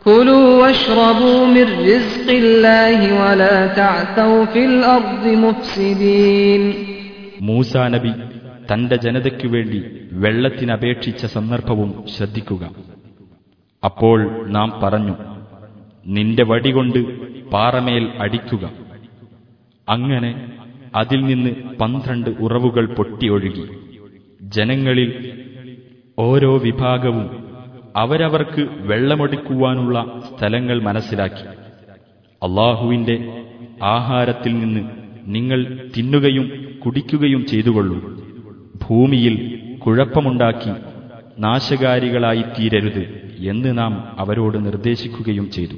كلوا واشربوا من رزق الله ولا تعثوا في الأرض مفسدين മൂസാ നബി തന്റെ ജനതയ്ക്കു വേണ്ടി വെള്ളത്തിനപേക്ഷിച്ച സന്ദർഭവും ശ്രദ്ധിക്കുക അപ്പോൾ നാം പറഞ്ഞു നിന്റെ വടികൊണ്ട് പാറമേൽ അടിക്കുക അങ്ങനെ അതിൽ നിന്ന് പന്ത്രണ്ട് ഉറവുകൾ പൊട്ടിയൊഴുകി. ജനങ്ങളിൽ ഓരോ വിഭാഗവും അവരവർക്ക് വെള്ളമൊടുക്കുവാനുള്ള സ്ഥലങ്ങൾ മനസ്സിലാക്കി. അള്ളാഹുവിന്റെ ആഹാരത്തിൽ നിന്ന് നിങ്ങൾ തിന്നുകയും കുടിക്കുകയും ചെയ്തുകൊള്ളൂ. ഭൂമിയിൽ കുഴപ്പമുണ്ടാക്കി നാശകാരികളായി തീരരുത് എന്ന് നാം അവരോട് നിർദ്ദേശിക്കുകയും ചെയ്തു.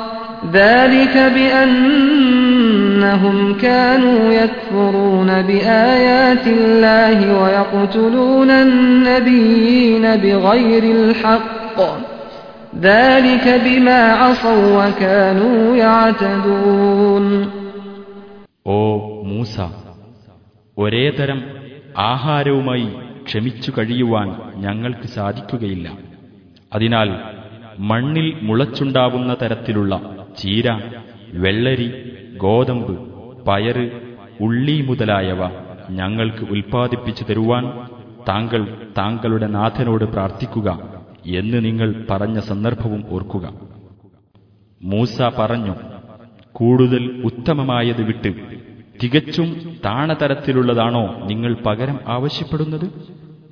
ذلك بأنهم كانوا يكفرون بآيات الله ويقتلون النبيين بغير الحق ذلك بما عصوا وكانوا يعتدون ഓ മൂസ ഒരേ തരം ആഹാരവുമായി ക്ഷമിച്ചു കഴിയുവാൻ ഞങ്ങൾക്ക് സാധിക്കുകയില്ല അതിനാൽ മണ്ണിൽ മുളച്ചുണ്ടാവുന്ന തരത്തിലുള്ള ചീര വെള്ളരി ഗോതമ്പ് പയറ് ഉള്ളി മുതലായവ ഞങ്ങൾക്ക് ഉൽപ്പാദിപ്പിച്ചു തരുവാൻ താങ്കൾ താങ്കളുടെ നാഥനോട് പ്രാർത്ഥിക്കുക എന്ന് നിങ്ങൾ പറഞ്ഞ സന്ദർഭവും ഓർക്കുക. മൂസ പറഞ്ഞു കൂടുതൽ ഉത്തമമായത് വിട്ട് തികച്ചും താണതരത്തിലുള്ളതാണോ നിങ്ങൾ പകരം ആവശ്യപ്പെടുന്നത്?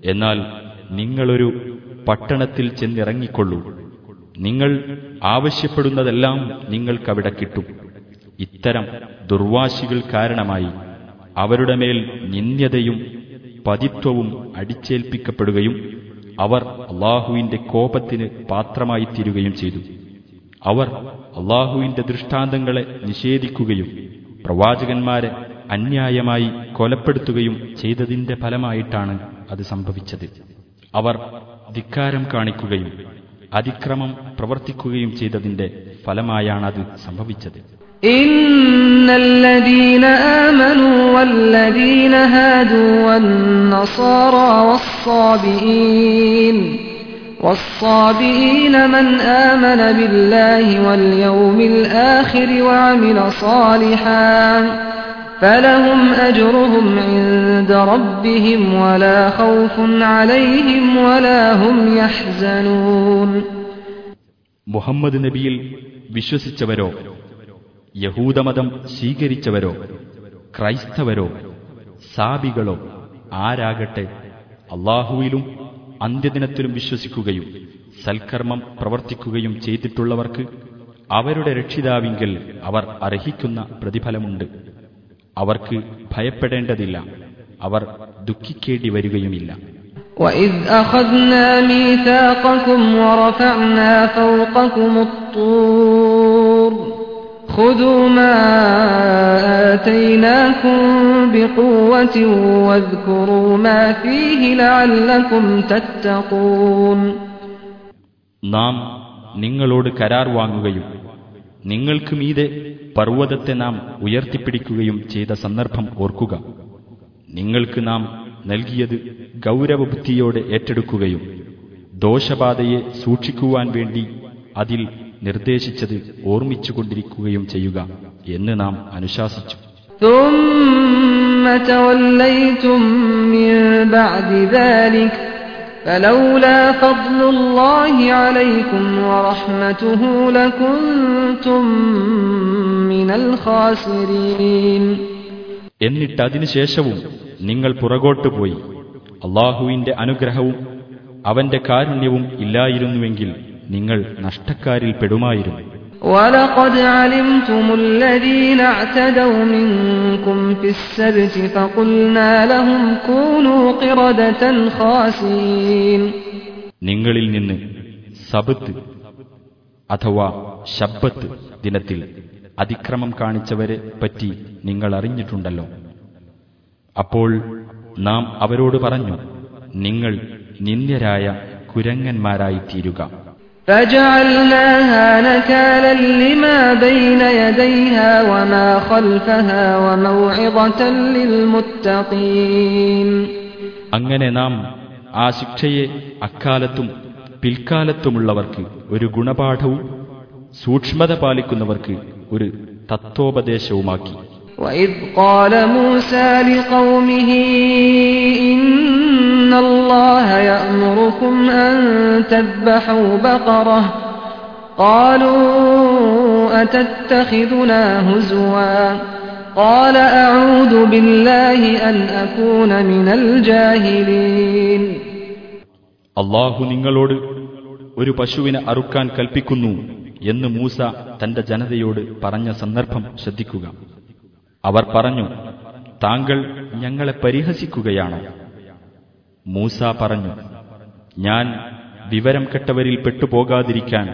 എന്നാൽ നിങ്ങളൊരു പട്ടണത്തിൽ ചെന്നിറങ്ങിക്കൊള്ളൂ. നിങ്ങൾ ആവശ്യപ്പെടുന്നതെല്ലാം നിങ്ങൾക്കവിടെ കിട്ടും. ഇത്തരം ദുർവാശികൾ കാരണമായി അവരുടെ മേൽ നിന്ദ്യതയും പതിത്വവും അടിച്ചേൽപ്പിക്കപ്പെടുകയും അവർ അള്ളാഹുവിന്റെ കോപത്തിന് പാത്രമായി തീരുകയും ചെയ്തു. അവർ അള്ളാഹുവിന്റെ ദൃഷ്ടാന്തങ്ങളെ നിഷേധിക്കുകയും പ്രവാചകന്മാരെ അന്യായമായി കൊലപ്പെടുത്തുകയും ചെയ്തതിന്റെ ഫലമായിട്ടാണ് അത് സംഭവിച്ചത്. അവർ ധിക്കാരം കാണിക്കുകയും അതിക്രമം പ്രവർത്തിക്കുകയും ചെയ്തതിന്റെ ഫലമായാണത് സംഭവിച്ചത് إن الذين آمنوا والذين هادوا والنصارى والصابئين والصابئين من آمن بالله واليوم الآخر وعمل صالحا فلهم أجرهم عند ربهم ولا خوف عليهم ولا هم يحزنون മുഹമ്മദ് നബിയിൽ വിശ്വസിച്ചവരോ യഹൂദമതം സ്വീകരിച്ചവരോ ക്രൈസ്തവരോ സാബികളോ ആരാകട്ടെ അള്ളാഹുവിലും അന്ത്യദിനത്തിലും വിശ്വസിക്കുകയും സൽക്കർമ്മം പ്രവർത്തിക്കുകയും ചെയ്തിട്ടുള്ളവർക്ക് അവരുടെ രക്ഷിതാവിങ്കൽ അവർ അർഹിക്കുന്ന പ്രതിഫലമുണ്ട് അവർക്ക് ഭയപ്പെടേണ്ടതില്ല അവർ ദുഃഖിക്കേണ്ടി വരികയുമില്ല وإذ أخذنا ميثاقكم ورفعنا فوقكم الطور خذوا ما آتيناكم بقوة واذكروا ما فيه لعلكم تتقون നാം നിങ്ങളോട് കരാർ വാങ്ങുകയും നിങ്ങൾക്ക് മീതെ പർവതത്തെ നാം ഉയർത്തിപ്പിടിക്കുകയും ചെയ്ത സന്ദർഭം ഓർക്കുക. നിങ്ങൾക്ക് നാം നൽകിയത് ഗൗരവബുദ്ധിയോടെ ഏറ്റെടുക്കുകയും ദോഷബാധയെ സൂക്ഷിക്കുവാൻ വേണ്ടി അതിൽ നിർദ്ദേശിച്ചത് ഓർമ്മിച്ചുകൊണ്ടിരിക്കുകയും ചെയ്യുക എന്ന് നാം അനുശാസിച്ചു. توليتم من بعد ذلك فلولا فضل الله عليكم ورحمته لكنتم من الخاسرين എന്നിട്ട് അതിനുശേഷവും നിങ്ങൾ പുറകോട്ട് പോയി അള്ളാഹുവിന്റെ അനുഗ്രഹവും അവന്റെ കാരുണ്യവും ഇല്ലായിരുന്നുവെങ്കിൽ നിങ്ങൾ നഷ്ടക്കാരിൽ പെടുമായിരുന്നു ولقد علمتم الذين اعتدوا منكم في السبت فقلنا لهم كونوا قردة خاسئين നിങ്ങളിൽ നിന്ന് സബത്ത് അഥവാ ശബ്ബത്ത് ദിനത്തിൽ അതിക്രമം കാണിച്ചവരെ പറ്റി നിങ്ങൾ അറിഞ്ഞിട്ടുണ്ടല്ലോ. അപ്പോൾ നാം അവരോട് പറഞ്ഞു നിങ്ങൾ നിന്ദ്യരായ കുരങ്ങന്മാരായി തീരുക അങ്ങനെ നാം ആ ശിക്ഷയെ അക്കാലത്തും പിൽക്കാലത്തുമുള്ളവർക്ക് ഒരു ഗുണപാഠവും സൂക്ഷ്മത പാലിക്കുന്നവർക്ക് ഒരു തത്വോപദേശവുമാക്കി وإذ قال موسى لقومه إن الله يأمركم أن تذبحوا بقرة قالوا أتتخذنا هزوا قال أعوذ بالله أن أكون من الجاهلين അള്ളാഹു നിങ്ങളോട് ഒരു പശുവിനെ അറുക്കാൻ കൽപ്പിക്കുന്നു എന്ന് മൂസ തന്റെ ജനതയോട് പറഞ്ഞ സന്ദർഭം ശ്രദ്ധിക്കുക അവർ പറഞ്ഞു താങ്കൾ ഞങ്ങളെ പരിഹസിക്കുകയാണോ മൂസ പറഞ്ഞു ഞാൻ വിവരം കെട്ടവരിൽ പെട്ടുപോകാതിരിക്കാൻ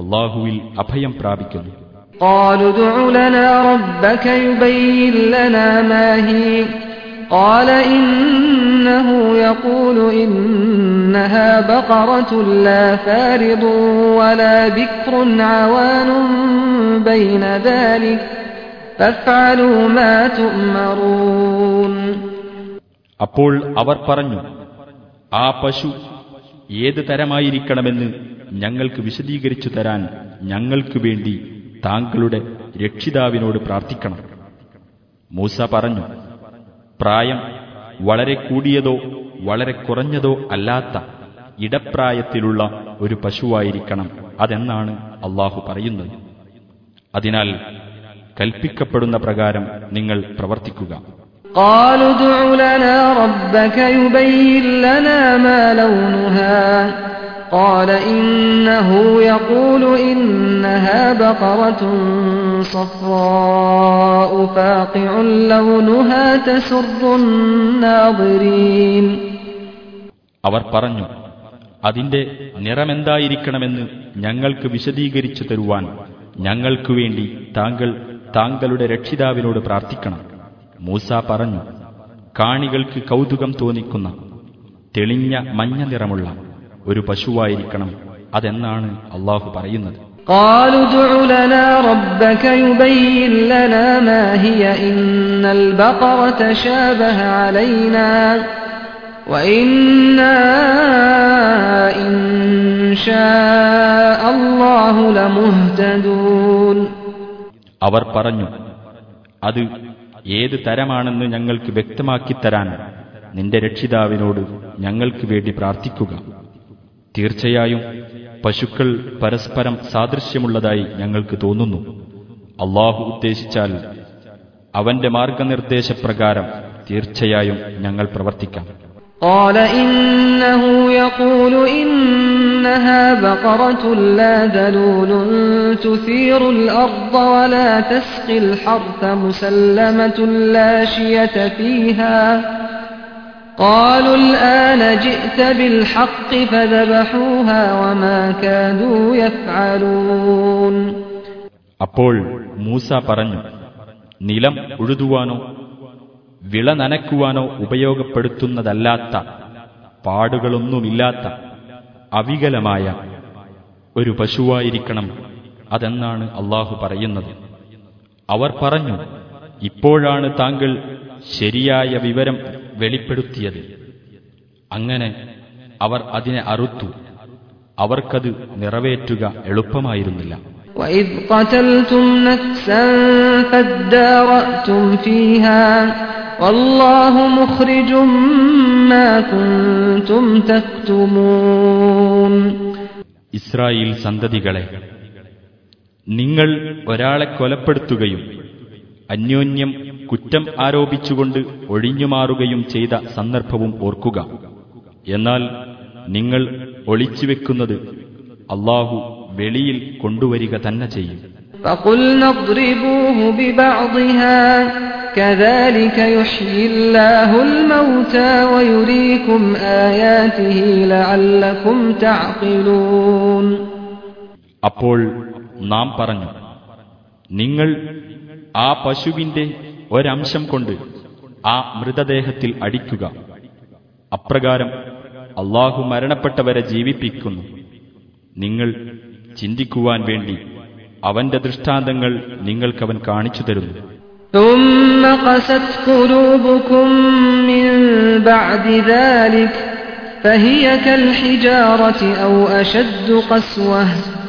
അള്ളാഹുവിൽ അഭയം പ്രാപിക്കുന്നു قالوا ادع لنا ربك يبين لنا ما هي قال إنه يقول إنها بقرة لا فارض ولا بكر عوان بين ذلك فافعلوا ما تؤمرون അപ്പോൾ അവർ പറഞ്ഞു ആ പശു ഏത് തരമായിരിക്കണമെന്ന് ഞങ്ങൾക്ക് വിശദീകരിച്ചു തരാൻ ഞങ്ങൾക്ക് വേണ്ടി താങ്കളുടെ രക്ഷിതാവിനോട് പ്രാർത്ഥിക്കണം മൂസ പറഞ്ഞു പ്രായം വളരെ കൂടിയതോ വളരെ കുറഞ്ഞതോ അല്ലാത്ത ഇടപ്രായത്തിലുള്ള ഒരു പശുവായിരിക്കണം അതെന്നാണ് അള്ളാഹു പറയുന്നത് അതിനാൽ കൽപ്പിക്കപ്പെടുന്ന പ്രകാരം നിങ്ങൾ പ്രവർത്തിക്കുക قالوا ادع لنا ربك يبين لنا ما لونها قال إنه يقول إنها بقرة صفراء فاقع لونها تسر الناظرين അവർ പറഞ്ഞു അതിന്റെ നിറമെന്തായിരിക്കണമെന്ന് ഞങ്ങൾക്ക് വിശദീകരിച്ചു തരുവാൻ ഞങ്ങൾക്കു വേണ്ടി താങ്കൾ താങ്കളുടെ രക്ഷിതാവിനോട് പ്രാർത്ഥിക്കണം മൂസ പറഞ്ഞു കാണികൾക്ക് കൗതുകം തോന്നിക്കുന്ന തെളിഞ്ഞ മഞ്ഞ നിറമുള്ള ഒരു പശുവായിരിക്കണം അതെന്നാണ് അള്ളാഹു പറയുന്നത് قالوا ادع لنا ربك يبين لنا ما هي إن البقرة شابه علينا وإنا إن شاء الله لمهتدون അവർ പറഞ്ഞു അത് ഏത് തരമാണെന്ന് ഞങ്ങൾക്ക് വ്യക്തമാക്കിത്തരാൻ നിന്റെ രക്ഷിതാവിനോട് ഞങ്ങൾക്ക് വേണ്ടി പ്രാർത്ഥിക്കുക തീർച്ചയായും പശുക്കൾ പരസ്പരം സാദൃശ്യമുള്ളതായി ഞങ്ങൾക്ക് തോന്നുന്നു അള്ളാഹു ഉദ്ദേശിച്ചാൽ അവന്റെ മാർഗനിർദ്ദേശപ്രകാരം തീർച്ചയായും ഞങ്ങൾ പ്രവർത്തിക്കാം قال إنه يقول إنها بقرة لا ذلول تثير الأرض ولا تسقي الحرث مسلمة لا شية فيها قالوا الآن جئت بالحق فذبحوها وما كادوا يفعلون അപ്പോൾ മൂസ പറഞ്ഞു നിലം ഉഴുതുവാനോ വിള നനയ്ക്കുവാനോ ഉപയോഗപ്പെടുത്തുന്നതല്ലാത്ത പാടുകളൊന്നുമില്ലാത്ത അവികലമായ ഒരു പശുവായിരിക്കണം അതെന്നാണ് അള്ളാഹു പറയുന്നത് അവർ പറഞ്ഞു ഇപ്പോഴാണ് താങ്കൾ ശരിയായ വിവരം വെളിപ്പെടുത്തിയത് അങ്ങനെ അവർ അതിനെ അറുത്തു അവർക്കത് നിറവേറ്റുക എളുപ്പമായിരുന്നില്ല وإذ قتلتم نفسا فادارأتم فيها والله مخرج ما كنتم تكتمون ഇസ്രായേൽ സന്തതികളെ നിങ്ങൾ ഒരാളെ കൊലപ്പെടുത്തുകയും അന്യോന്യം കുറ്റം ആരോപിച്ചുകൊണ്ട് ഒഴിഞ്ഞുമാറുകയും ചെയ്ത സന്ദർഭവും ഓർക്കുക. എന്നാൽ നിങ്ങൾ ഒളിച്ചുവെക്കുന്നത് അള്ളാഹു വെളിയിൽ കൊണ്ടുവരിക തന്നെ ചെയ്യും. അപ്പോൾ നാം പറഞ്ഞു നിങ്ങൾ ആ പശുവിന്റെ ഒരംശം കൊണ്ട് ആ മൃതദേഹത്തിൽ അടിക്കുക അപ്രകാരം അള്ളാഹു മരണപ്പെട്ടവരെ ജീവിപ്പിക്കുന്നു നിങ്ങൾ ചിന്തിക്കുവാൻ വേണ്ടി അവന്റെ ദൃഷ്ടാന്തങ്ങൾ നിങ്ങൾക്കവൻ കാണിച്ചു തരുന്നു ثم قست قلوبكم من بعد ذلك فهي كالحجارة أو أشد قسوة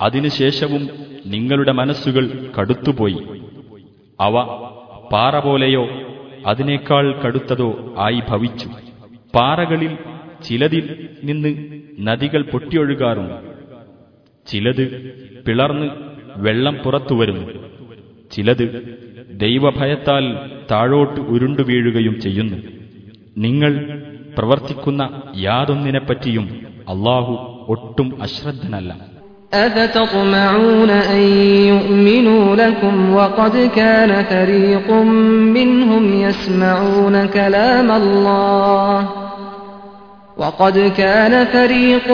അതിനുശേഷവും നിങ്ങളുടെ മനസ്സുകൾ കടുത്തുപോയി. അവ പാറ പോലെയോ അതിനേക്കാൾ കടുത്തതോ ആയി ഭവിച്ചു. പാറകളിൽ ചിലതിൽ നിന്ന് നദികൾ പൊട്ടിയൊഴുകാറുണ്ട്. ചിലത് പിളർന്ന് വെള്ളം പുറത്തുവരുന്നു ചിലത് ദൈവഭയത്താൽ താഴോട്ട് ഉരുണ്ടു വീഴുകയും ചെയ്യുന്നു. നിങ്ങൾ പ്രവർത്തിക്കുന്ന യാതൊന്നിനെപ്പറ്റിയും അള്ളാഹു ഒട്ടും അശ്രദ്ധനല്ല. أفتطمعون أن يؤمنوا لكم وقد كان فريق منهم يسمعون كلام الله وقد كان فريق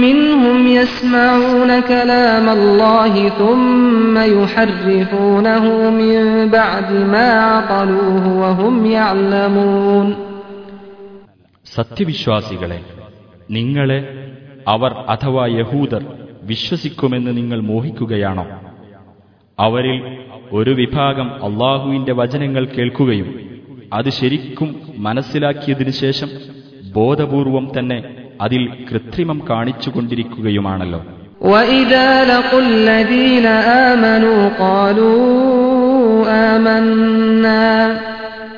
منهم يسمعون كلام الله ثم يحرفونه من بعد ما عقلوه وهم يعلمون സത്യവിശ്വാസികളെ നിങ്ങളെ അവർ അഥവാ യഹൂദർ വിശ്വസിക്കുമെന്ന് നിങ്ങൾ മോഹിക്കുകയാണോ? അവരിൽ ഒരു വിഭാഗം അള്ളാഹുവിന്റെ വചനങ്ങൾ കേൾക്കുകയും അത് ശരിക്കും മനസ്സിലാക്കിയതിനു ശേഷം ബോധപൂർവം തന്നെ അതിൽ കൃത്രിമം കാണിച്ചുകൊണ്ടിരിക്കുകയുമാണല്ലോ. ആമനു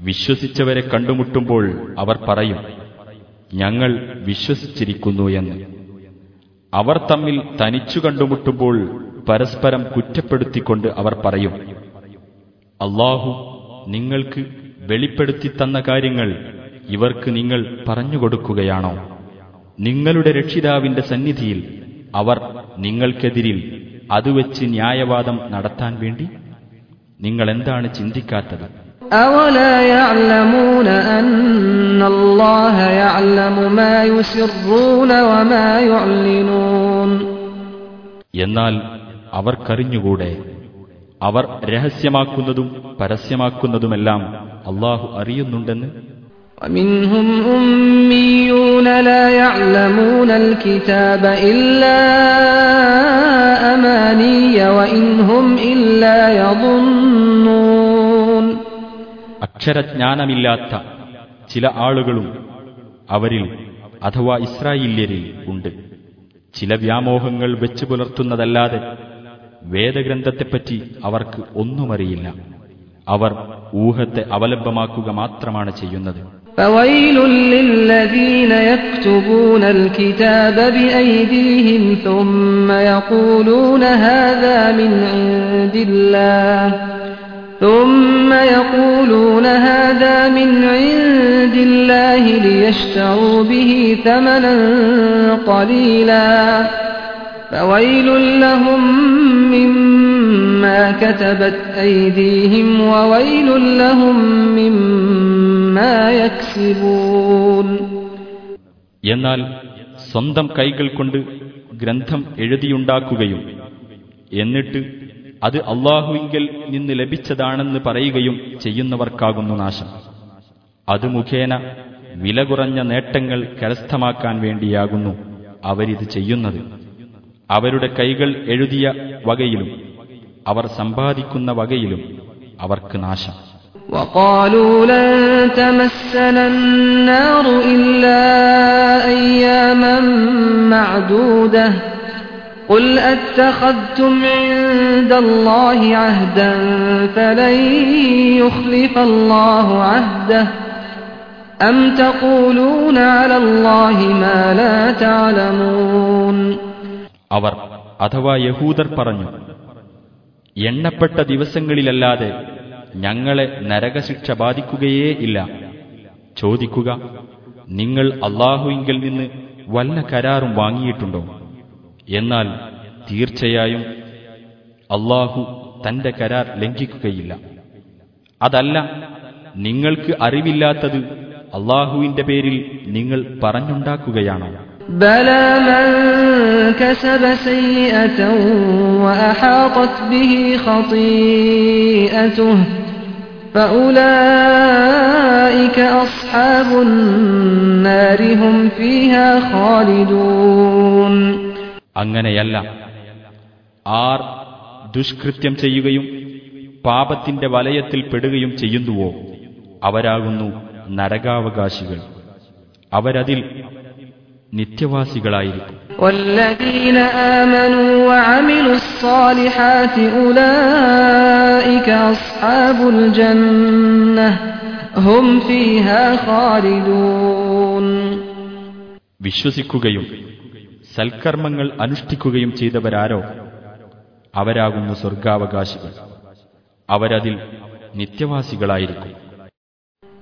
വിശ്വസിച്ചവരെ കണ്ടുമുട്ടുമ്പോൾ അവർ പറയും ഞങ്ങൾ വിശ്വസിച്ചിരിക്കുന്നു എന്ന്. അവർ തമ്മിൽ തനിച്ചു കണ്ടുമുട്ടുമ്പോൾ പരസ്പരം കുറ്റപ്പെടുത്തിക്കൊണ്ട് അവർ പറയും അള്ളാഹു നിങ്ങൾക്ക് വെളിപ്പെടുത്തി തന്ന കാര്യങ്ങൾ ഇവർക്ക് നിങ്ങൾ പറഞ്ഞുകൊടുക്കുകയാണോ നിങ്ങളുടെ രക്ഷിതാവിന്റെ സന്നിധിയിൽ അവർ നിങ്ങൾക്കെതിരിൽ അതുവെച്ച് ന്യായവാദം നടത്താൻ വേണ്ടി? നിങ്ങൾ എന്താണ് ചിന്തിക്കാത്തത്? أولا يعلمون أن الله الله يعلم ما يسرون وما يعلنون എന്നാൽ അവർക്കറിഞ്ഞുകൂടെ അവർ രഹസ്യമാക്കുന്നതും പരസ്യമാക്കുന്നതുമെല്ലാം അള്ളാഹു അറിയുന്നുണ്ടെന്ന് ومنهم أميون لا يعلمون الكتاب إلا أماني وإن هم إلا يظنون അക്ഷരജ്ഞാനമില്ലാത്ത ചില ആളുകളും അവരിൽ അഥവാ ഇസ്രായേല്യരിൽ ഉണ്ട് ചില വ്യാമോഹങ്ങൾ വെച്ചു പുലർത്തുന്നതല്ലാതെ വേദഗ്രന്ഥത്തെപ്പറ്റി അവർക്ക് ഒന്നുമറിയില്ല അവർ ഊഹത്തെ അവലംബമാക്കുക മാത്രമാണ് ചെയ്യുന്നത് فويل للذين يكتبون الكتاب بأيديهم ثم يقولون هذا من عند الله ثم يقولون هذا من عند الله ليشتروا به ثمنا قليلا فويل لهم مما كتبت أيديهم وويل لهم مما يكسبون എന്നാൽ സ്വന്തം കൈകൾ കൊണ്ട് ഗ്രന്ഥം എഴുതിയുണ്ടാക്കുകയും എന്നിട്ട് അത് അള്ളാഹുവിങ്കൽ നിന്ന് ലഭിച്ചതാണെന്ന് പറയുകയും ചെയ്യുന്നവർക്കാകുന്നു നാശം അത് മുഖേന വില കുറഞ്ഞ നേട്ടങ്ങൾ കരസ്ഥമാക്കാൻ വേണ്ടിയാകുന്നു അവരിത് ചെയ്യുന്നത് അവരുടെ കൈകൾ എഴുതിയ വകയിലും അവർ സമ്പാദിക്കുന്ന വകയിലും അവർക്ക് നാശം وقالوا لن تمسنا النار إلا أياما معدودة قل أتخذتم عند الله عهدا فلن يخلف الله عهده أم تقولون على الله ما لا تعلمون അവർ അഥവാ യഹൂദർ പറഞ്ഞു എണ്ണപ്പെട്ട ദിവസങ്ങളിലല്ലാതെ ഞങ്ങളെ നരകശിക്ഷ ബാധിക്കുകയേ ഇല്ല ചോദിക്കുക നിങ്ങൾ അള്ളാഹുവിങ്കിൽ നിന്ന് വല്ല കരാറും വാങ്ങിയിട്ടുണ്ടോ എന്നാൽ തീർച്ചയായും അള്ളാഹു തന്റെ കരാർ ലംഘിക്കുകയില്ല അതല്ല നിങ്ങൾക്ക് അറിവില്ലാത്തത് അള്ളാഹുവിന്റെ പേരിൽ നിങ്ങൾ പറഞ്ഞുണ്ടാക്കുകയാണോ بلى من كسب سيئة وأحاطت به خطيئته فأولئك أصحاب النار هم فيها خالدون അങ്ങനെയല്ല. ആർ ദുഷ്കൃത്യം ചെയ്യുകയും പാപത്തിന്റെ വലയത്തിൽ പെടുകയും ചെയ്യുന്നുവോ? അവരാകുന്നു നരകാവകാശികൾ. അവരതിൽ നിത്യവാസികളായിരിക്കും. വിശ്വസിക്കുകയും സൽക്കർമ്മങ്ങൾ അനുഷ്ഠിക്കുകയും ചെയ്തവരാരോ അവരാകുന്നു സ്വർഗാവകാശികൾ അവരതിൽ നിത്യവാസികളായിരിക്കും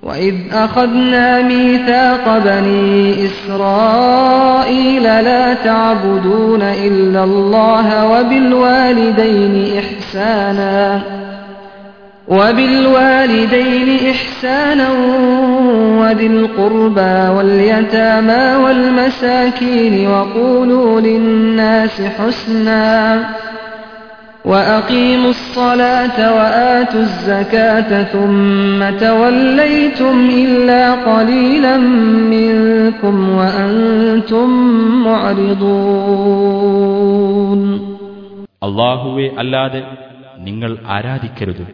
وإذ أخذنا ميثاق بني إسرائيل لا تعبدون إلا الله وبالوالدين إحسانا وبالوالدين إحسانا وذي القربى واليتامى والمساكين وقولوا للناس حسنا وأقيموا الصلاة وآتوا الزكاة ثم توليتم إلا قليلا منكم وأنتم معرضون അള്ളാഹുവെ അല്ലാതെ നിങ്ങൾ ആരാധിക്കരുത്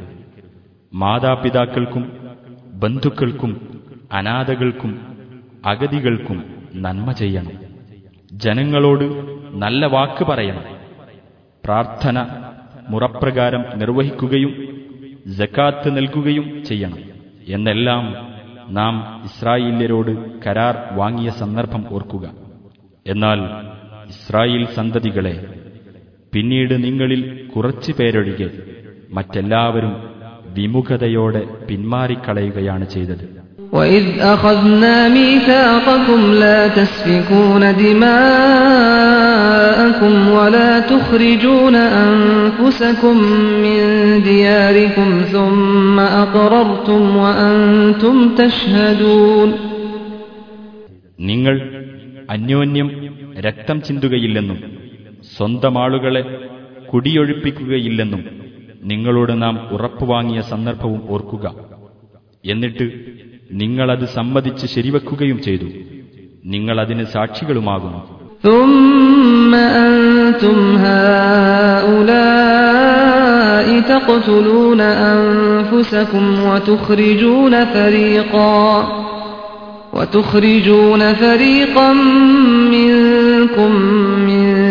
മാതാപിതാക്കൾക്കും ബന്ധുക്കൾക്കും അനാഥകൾക്കും അഗതികൾക്കും നന്മ ചെയ്യണം. ജനങ്ങളോട് നല്ല വാക്ക് പറയണം. പ്രാർത്ഥന മുറപ്രകാരം നിർവഹിക്കുകയും ജക്കാത്ത് നൽകുകയും ചെയ്യണം. എന്നെല്ലാം നാം ഇസ്രായേല്യരോട് കരാർ വാങ്ങിയ സന്ദർഭം ഓർക്കുക. എന്നാൽ ഇസ്രായേൽ സന്തതികളെ പിന്നീട് നിങ്ങളിൽ കുറച്ചു പേരൊഴികെ മറ്റെല്ലാവരും വിമുഖതയോടെ പിന്മാറിക്കളയുകയാണ് ചെയ്തത് وإذ أخذنا ميثاقكم لا تسفكون دماءكم ولا تخرجون أنفسكم من دياركم ثم أقررتم وأنتم تشهدون നിങ്ങൾ അന്യോന്യം രക്തം ചിന്തുകയില്ലെന്നും സ്വന്തം ആളുകളെ കുടിയൊഴിപ്പിക്കുകയില്ലെന്നും നിങ്ങളോട് നാം ഉറപ്പുവാങ്ങിയ സന്ദർഭവും ഓർക്കുക എന്നിട്ട് നിങ്ങളത് സമ്മതിച്ച് ശരിവെക്കുകയും ചെയ്തു നിങ്ങളതിന് സാക്ഷികളുമാകുന്നു ثم أنتم هؤلاء تقتلون أنفسكم وتخرجون فريقا وتخرجون فريقا منكم من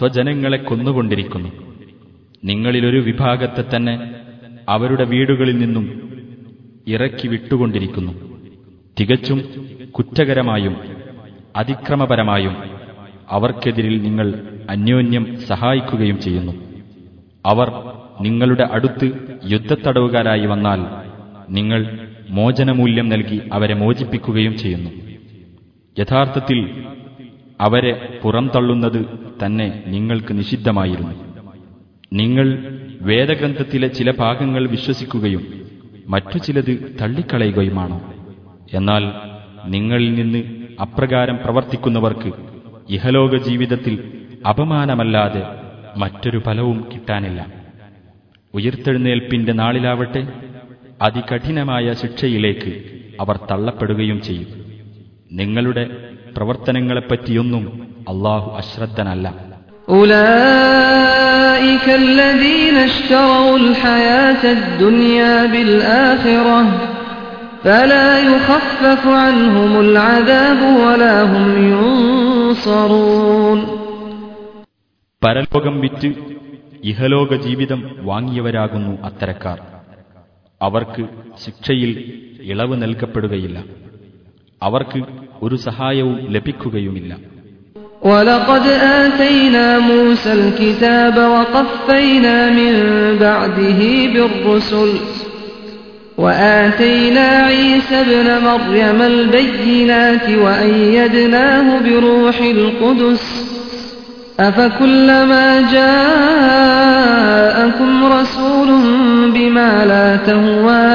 സ്വജനങ്ങളെ കൊന്നുകൊണ്ടിരിക്കുന്നു. നിങ്ങളിലൊരു വിഭാഗത്തെ തന്നെ അവരുടെ വീടുകളിൽ നിന്നും ഇറക്കി വിട്ടുകൊണ്ടിരിക്കുന്നു. തികച്ചും കുറ്റകരമായും അതിക്രമപരമായും അവർക്കെതിരിൽ നിങ്ങൾ അന്യോന്യം സഹായിക്കുകയും ചെയ്യുന്നു. അവർ നിങ്ങളുടെ അടുത്ത് യുദ്ധത്തടവുകാരായി വന്നാൽ നിങ്ങൾ മോചനമൂല്യം നൽകി അവരെ മോചിപ്പിക്കുകയും ചെയ്യുന്നു. യഥാർത്ഥത്തിൽ അവരെ പുറംതള്ളുന്നത് തന്നെ നിങ്ങൾക്ക് നിഷിദ്ധമായിരുന്നു. നിങ്ങൾ വേദഗ്രന്ഥത്തിലെ ചില ഭാഗങ്ങൾ വിശ്വസിക്കുകയും മറ്റു ചിലത് തള്ളിക്കളയുകയുമാണോ? എന്നാൽ നിങ്ങളിൽ നിന്ന് അപ്രകാരം പ്രവർത്തിക്കുന്നവർക്ക് ഇഹലോക ജീവിതത്തിൽ അപമാനമല്ലാതെ മറ്റൊരു ഫലവും കിട്ടാനില്ല. ഉയർത്തെഴുന്നേൽപ്പിന്റെ നാളിലാവട്ടെ അതികഠിനമായ ശിക്ഷയിലേക്ക് അവർ തള്ളപ്പെടുകയും ചെയ്യും. നിങ്ങളുടെ പ്രവർത്തനങ്ങളെപ്പറ്റിയൊന്നും അള്ളാഹു അശ്രദ്ധനല്ല. പരലോകം വിറ്റ് ഇഹലോക ജീവിതം വാങ്ങിയവരാകുന്നു അത്തരക്കാർ. അവർക്ക് ശിക്ഷയിൽ ഇളവ് നൽകപ്പെടുകയില്ല. അവർക്ക് ഒരു സഹായവും ലഭിക്കുകയുമില്ല ولقد آتينا موسى الكتاب وقفينا من بعده بالرسل وآتينا عيسى ابن مريم البينات وأيدناه بروح القدس أفكلما جاءكم رسول بما لا تهوى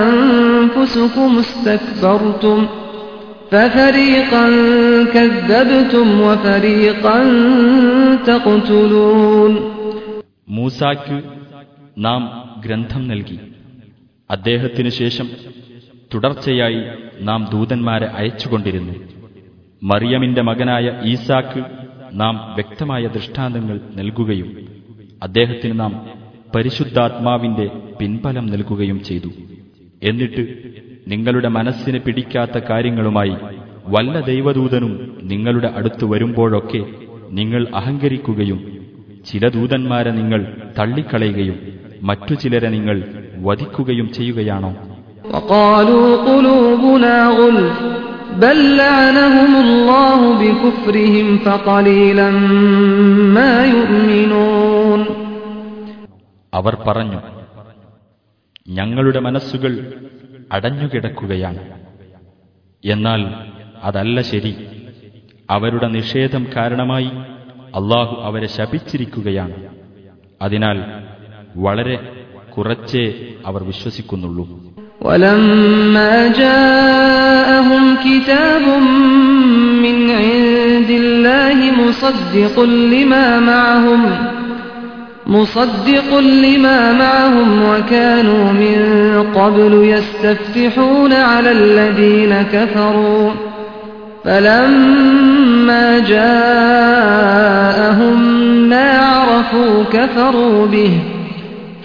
أنفسكم استكبرتم ففريقا كذبتم وفريقا تقتلون മൂസായ്ക്ക് നാം ഗ്രന്ഥം നൽകി അദ്ദേഹത്തിനു ശേഷം തുടർച്ചയായി നാം ദൂതന്മാരെ അയച്ചുകൊണ്ടിരുന്നു മറിയമിന്റെ മകനായ ഈസാക്ക് നാം വ്യക്തമായ ദൃഷ്ടാന്തങ്ങൾ നൽകുകയും അദ്ദേഹത്തിന് നാം പരിശുദ്ധാത്മാവിന്റെ പിൻബലം നൽകുകയും ചെയ്തു എന്നിട്ട് നിങ്ങളുടെ മനസ്സിനെ പിടിക്കാത്ത കാര്യങ്ങളുമായി വല്ല ദൈവദൂതനും നിങ്ങളുടെ അടുത്ത് വരുമ്പോഴൊക്കെ നിങ്ങൾ അഹങ്കരിക്കുകയും ചില ദൂതന്മാരെ നിങ്ങൾ തള്ളിക്കളയുകയും മറ്റു ചിലരെ നിങ്ങൾ വധിക്കുകയും ചെയ്യുകയാണോ? അവർ പറഞ്ഞു ഞങ്ങളുടെ മനസ്സുകൾ അടഞ്ഞുകിടക്കുകയാണ് എന്നാൽ അതല്ല ശരി അവരുടെ നിഷേധം കാരണമായി അള്ളാഹു അവരെ ശപിച്ചിരിക്കുകയാണ് അതിനാൽ വളരെ കുറച്ചേ അവർ വിശ്വസിക്കുന്നുള്ളൂ ولما جاءهم كتاب من عند الله مصدق لما معهم مصدق لما معهم وكانوا من قبل يستفتحون على الذين كفروا فلما جاءهم ما عرفوا كفروا به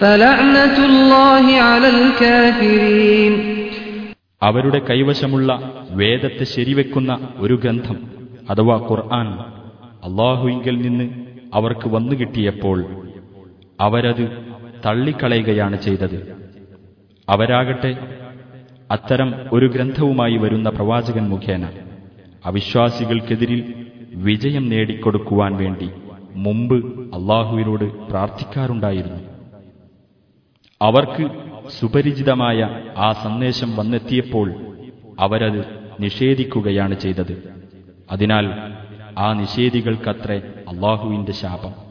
فلعنة الله على الكافرين അവരുടെ കൈവശമുള്ള വേദത്തെ ശരിവെക്കുന്ന ഒരു ഗ്രന്ഥം അഥവാ ഖുർആൻ അള്ളാഹുവിങ്കിൽ നിന്ന് അവർക്ക് വന്നു കിട്ടിയപ്പോൾ അവരത് തള്ളിക്കളയുകയാണ് ചെയ്തത്. അവരാകട്ടെ അത്തരം ഒരു ഗ്രന്ഥവുമായി വരുന്ന പ്രവാചകൻ മുഖേന അവിശ്വാസികൾക്കെതിരിൽ വിജയം നേടിക്കൊടുക്കുവാൻ വേണ്ടി മുമ്പ് അള്ളാഹുവിനോട് പ്രാർത്ഥിക്കാറുണ്ടായിരുന്നു. അവർക്ക് സുപരിചിതമായ ആ സന്ദേശം വന്നെത്തിയപ്പോൾ അവരത് നിഷേധിക്കുകയാണ് ചെയ്തത്. അതിനാൽ ആ നിഷേധികൾക്കത്രേ അള്ളാഹുവിന്റെ ശാപം.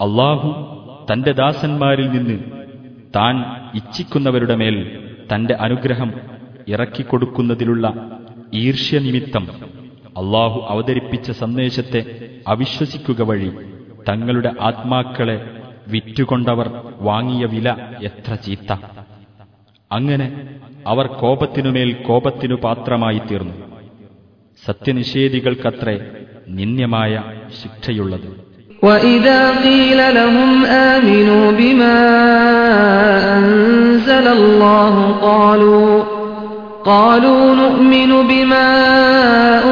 അള്ളാഹു തന്റെ ദാസന്മാരിൽ നിന്ന് താൻ ഇച്ഛിക്കുന്നവരുടെ മേൽ തന്റെ അനുഗ്രഹം ഇറക്കിക്കൊടുക്കുന്നതിലുള്ള ഈർഷ്യനിമിത്തം അള്ളാഹു അവതരിപ്പിച്ച സന്ദേശത്തെ അവിശ്വസിക്കുക വഴി തങ്ങളുടെ ആത്മാക്കളെ വിറ്റുകൊണ്ടവർ വാങ്ങിയ വില എത്ര ചീത്ത. അങ്ങനെ അവർ കോപത്തിനുമേൽ കോപത്തിനു പാത്രമായി തീർന്നു സത്യനിഷേധികൾക്കത്രേ നിന്ദ്യമായ ശിക്ഷയുള്ളത് وإذا قيل لهم آمنوا بما أنزل الله قالوا قالوا نؤمن بما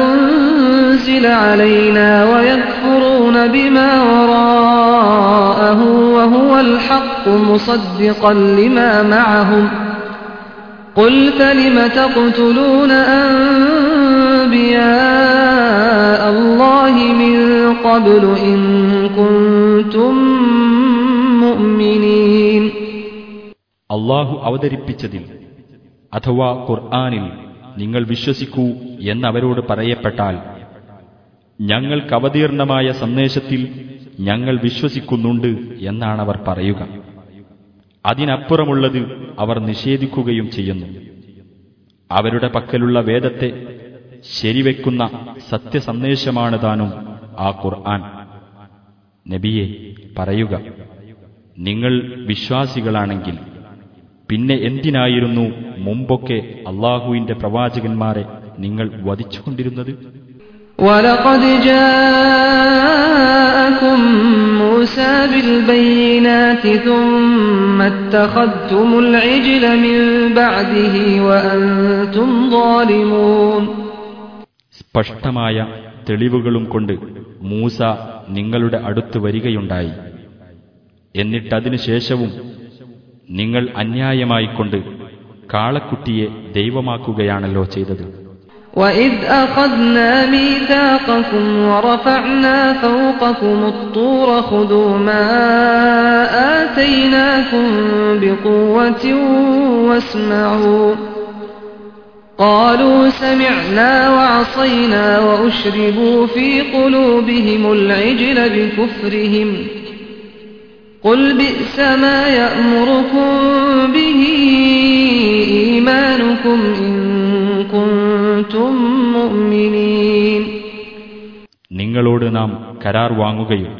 أنزل علينا ويكفرون بما وراءه وهو الحق مصدقا لما معهم قل فلم تقتلون أنبياء الله من قبل إن كنتم مؤمنين അള്ളാഹു അവതരിപ്പിച്ചതിൽ അഥവാ ഖുർആാനിൽ നിങ്ങൾ വിശ്വസിക്കൂ എന്നവരോട് പറയപ്പെട്ടാൽ ഞങ്ങൾക്ക് അവതീർണമായ സന്ദേശത്തിൽ ഞങ്ങൾ വിശ്വസിക്കുന്നുണ്ട് എന്നാണവർ പറയുക അതിനപ്പുറമുള്ളത് അവർ നിഷേധിക്കുകയും ചെയ്യുന്നു അവരുടെ പക്കലുള്ള വേദത്തെ ശരിവെക്കുന്ന സത്യസന്ദേശമാണ് താനും ആ ഖുർആൻ നബിയെ പറയുക നിങ്ങൾ വിശ്വാസികളാണെങ്കിൽ പിന്നെ എന്തിനായിരുന്നു മുമ്പൊക്കെ അള്ളാഹുവിന്റെ പ്രവാചകന്മാരെ നിങ്ങൾ വധിച്ചുകൊണ്ടിരുന്നത് ولقد جاءكم موسى بالبينات ثم اتخذتم العجل من بعده وأنتم ظالمون സ്പഷ്ടമായ തെളിവുകളും കൊണ്ട് മൂസ നിങ്ങളുടെ അടുത്ത് വരികയുണ്ടായി എന്നിട്ടതിനു ശേഷവും നിങ്ങൾ അന്യായമായിക്കൊണ്ട് കാളക്കുട്ടിയെ ദൈവമാക്കുകയാണല്ലോ ചെയ്തത് وإذ أخذنا ميثاقكم ورفعنا فوقكم الطور خذوا ما آتيناكم بقوة واسمعوا قالوا سمعنا وعصينا وأشربوا في قلوبهم العجل بكفرهم قل بئس ما يأمركم به إيمانكم إن كنتم مؤمنين നിങ്ങളോട് നാം കരാർ വാങ്ങുകയും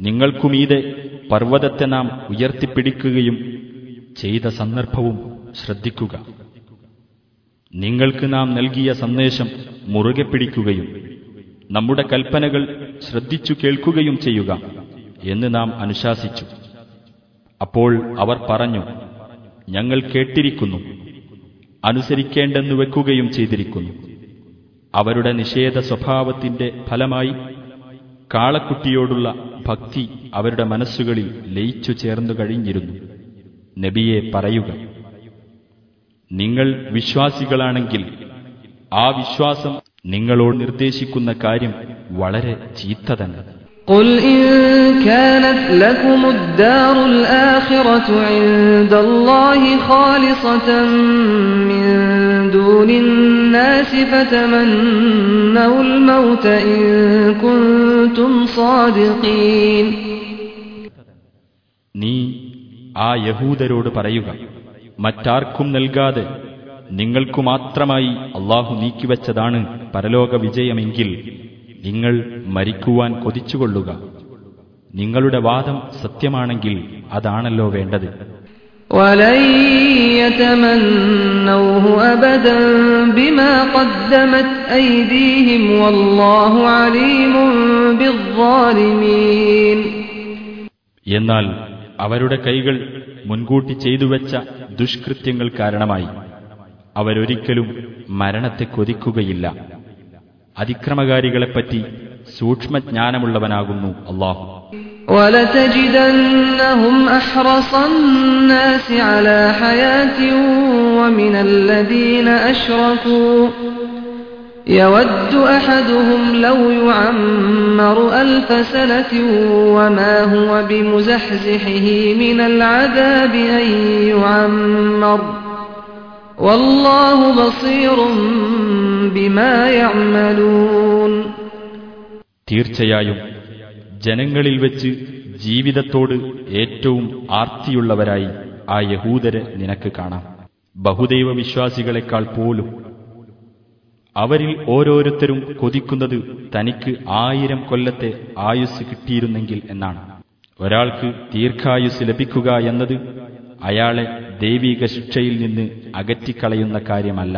നിങ്ങൾക്കുമീതെ പർവ്വതത്തെ നാം ഉയർത്തിപ്പിടിക്കുകയും ചെയ്ത സന്ദർഭവും ശ്രദ്ധിക്കുക നിങ്ങൾക്ക് നാം നൽകിയ സന്ദേശം മുറുകെ പിടിക്കുകയും നമ്മുടെ കൽപ്പനകൾ ശ്രദ്ധിച്ചു കേൾക്കുകയും ചെയ്യുക എന്ന് നാം അനുശാസിച്ചു. അപ്പോൾ അവർ പറഞ്ഞു ഞങ്ങൾ കേട്ടിരിക്കുന്നു അനുസരിക്കേണ്ടെന്ന് വെക്കുകയും ചെയ്തിരിക്കുന്നു. അവരുടെ നിഷേധ സ്വഭാവത്തിന്റെ ഫലമായി കാളക്കുട്ടിയോടുള്ള ഭക്തി അവരുടെ മനസ്സുകളിൽ ലയിച്ചു ചേർന്നു കഴിഞ്ഞിരുന്നു. നബിയെ പറയുക നിങ്ങൾ വിശ്വാസികളാണെങ്കിൽ ആ വിശ്വാസം നിങ്ങളോട് നിർദ്ദേശിക്കുന്ന കാര്യം വളരെ ചീത്ത തന്നെ قل إن كانت لكم الدار الآخرة عند الله خالصة من دون الناس فتمنوا الموت إن كنتم صادقين നീ ആ യഹൂദരോട് പറയുക മറ്റാർക്കും നൽകാതെ നിങ്ങൾക്കു മാത്രമായി അള്ളാഹു നീക്കിവച്ചതാണ് പരലോക വിജയമെങ്കിൽ നിങ്ങൾ മരിക്കുവാൻ കൊതിച്ചുകൊള്ളുക. നിങ്ങളുടെ വാദം സത്യമാണെങ്കിൽ അതാണല്ലോ വേണ്ടത്. എന്നാൽ അവരുടെ കൈകൾ മുൻകൂട്ടി ചെയ്തുവെച്ച ദുഷ്കൃത്യങ്ങൾ കാരണമായി അവരൊരിക്കലും മരണത്തെ കൊതിക്കുകയില്ല അതിക്രമകാരികളെപ്പറ്റി സൂക്ഷ്മജ്ഞാനമുള്ളവനാകുന്നു അള്ളാഹു ولتجدنهم أحرص الناس على حياة ومن الذين أشركوا يود أحدهم لو يعمر ألف سنة وما هو بمزحزحه من العذاب أن يعمر والله بصير بما يعملون തീർച്ചയായും ജനങ്ങളിൽ വെച്ച് ജീവിതത്തോട് ഏറ്റവും ആർത്തിയുള്ളവരായി ആ യഹൂദരെ നിനക്ക് കാണാം ബഹുദൈവ വിശ്വാസികളെക്കാൾ പോലും അവരിൽ ഓരോരുത്തരും കൊതിക്കുന്നത് തനിക്ക് ആയിരം കൊല്ലത്തെ ആയുസ് കിട്ടിയിരുന്നെങ്കിൽ എന്നാണ് ഒരാൾക്ക് ദീർഘായുസ് ലഭിക്കുക എന്നത് അയാളെ ദൈവിക ശിക്ഷയിൽ നിന്ന് അകറ്റിക്കളയുന്ന കാര്യമല്ല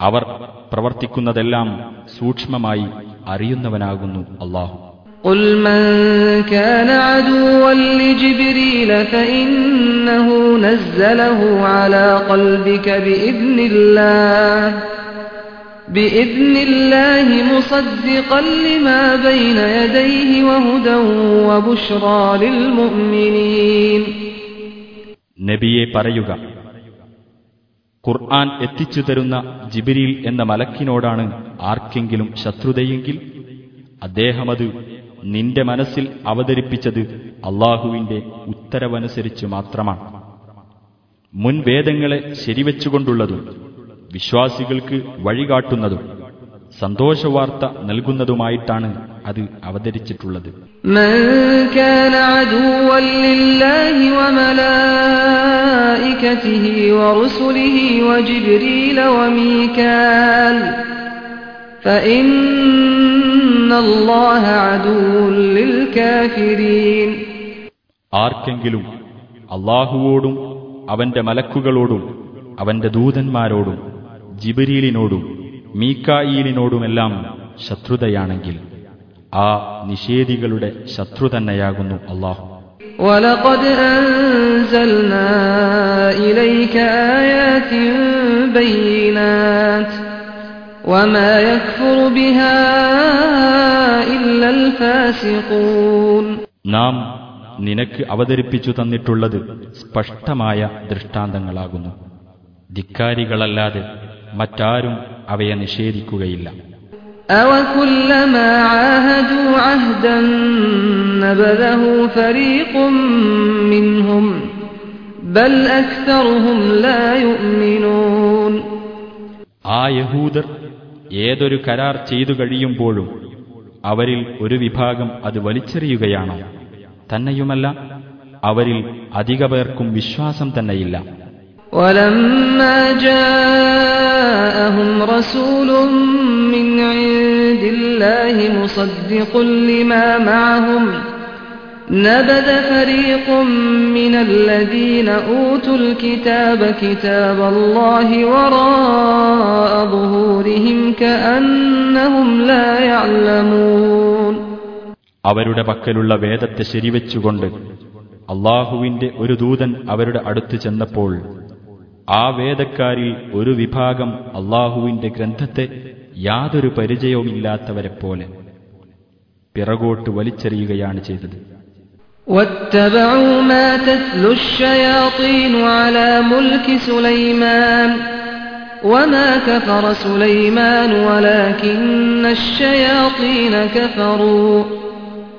അവർ പ്രവർത്തിക്കുന്നതെല്ലാം സൂക്ഷ്മമായി അറിയുന്നവനാകുന്നു അള്ളാഹു قل من كان عدوا لجبريل فإنه نزله على قلبك بإذن الله بإذن الله مصدقا لما بين يديه وهدى وبشرى للمؤمنين നബിയെ പറയുക ഖുർആൻ എത്തിച്ചു തരുന്ന ജിബിരിൽ എന്ന മലക്കിനോടാണ് ആർക്കെങ്കിലും ശത്രുതയെങ്കിൽ അദ്ദേഹമത് നിന്റെ മനസ്സിൽ അവതരിപ്പിച്ചത് അള്ളാഹുവിന്റെ ഉത്തരവനുസരിച്ച് മാത്രമാണ് മുൻ വേദങ്ങളെ ശരിവെച്ചുകൊണ്ടുള്ളതും വിശ്വാസികൾക്ക് വഴികാട്ടുന്നതും സന്തോഷവാർത്ത നൽകുന്നതുമായിട്ടാണ് അത് അവതരിച്ചിട്ടുള്ളത്. ആർക്കെങ്കിലും അള്ളാഹുവോടും അവന്റെ മലക്കുകളോടും അവന്റെ ദൂതന്മാരോടും ജിബരീലിനോടും മീക്കായീലിനോടുമെല്ലാം ശത്രുതയാണെങ്കിൽ ആ നിഷേധികളുടെ ശത്രു തന്നെയാകുന്നു അള്ളാഹു ولقد أنزلنا إليك آيات بينات وما يكفر بها إلا الفاسقون നാം നിനക്ക് അവതരിപ്പിച്ചു തന്നിട്ടുള്ളത് സ്പഷ്ടമായ ദൃഷ്ടാന്തങ്ങളാകുന്നു ധിക്കാരികളല്ലാതെ മറ്റാരും അവയെ നിഷേധിക്കുകയില്ല أوكلما عاهدوا عهدا نبذه فريق منهم بل أكثرهم لا يؤمنون ആ യഹൂദർ ഏതൊരു കരാർ ചെയ്തു കഴിയുമ്പോഴും അവരിൽ ഒരു വിഭാഗം അത് വലിച്ചെറിയുകയാണോ തന്നെയുമല്ല അവരിൽ അധിക പേർക്കും വിശ്വാസം തന്നെയില്ല ولما جاءهم رسول من عند الله مصدق لما معهم نبذ فريق من الذين أوتوا الكتاب كتاب الله وراء ظهورهم كأنهم لا يعلمون അവരുടെ പക്കലുള്ള വേദത്തെ ശരിവെച്ചുകൊണ്ട് അള്ളാഹുവിന്റെ ഒരു ദൂതൻ അവരുടെ അടുത്ത് ചെന്നപ്പോൾ ആ വേദക്കാരിൽ ഒരു വിഭാഗം അള്ളാഹുവിന്റെ ഗ്രന്ഥത്തെ യാതൊരു പരിചയവുമില്ലാത്തവരെ പോലെ പിറകോട്ട് വലിച്ചെറിയുകയാണ് ചെയ്തത് واتبعوا ما تتلو الشياطين على ملك سليمان وما كفر سليمان ولكن الشياطين كفروا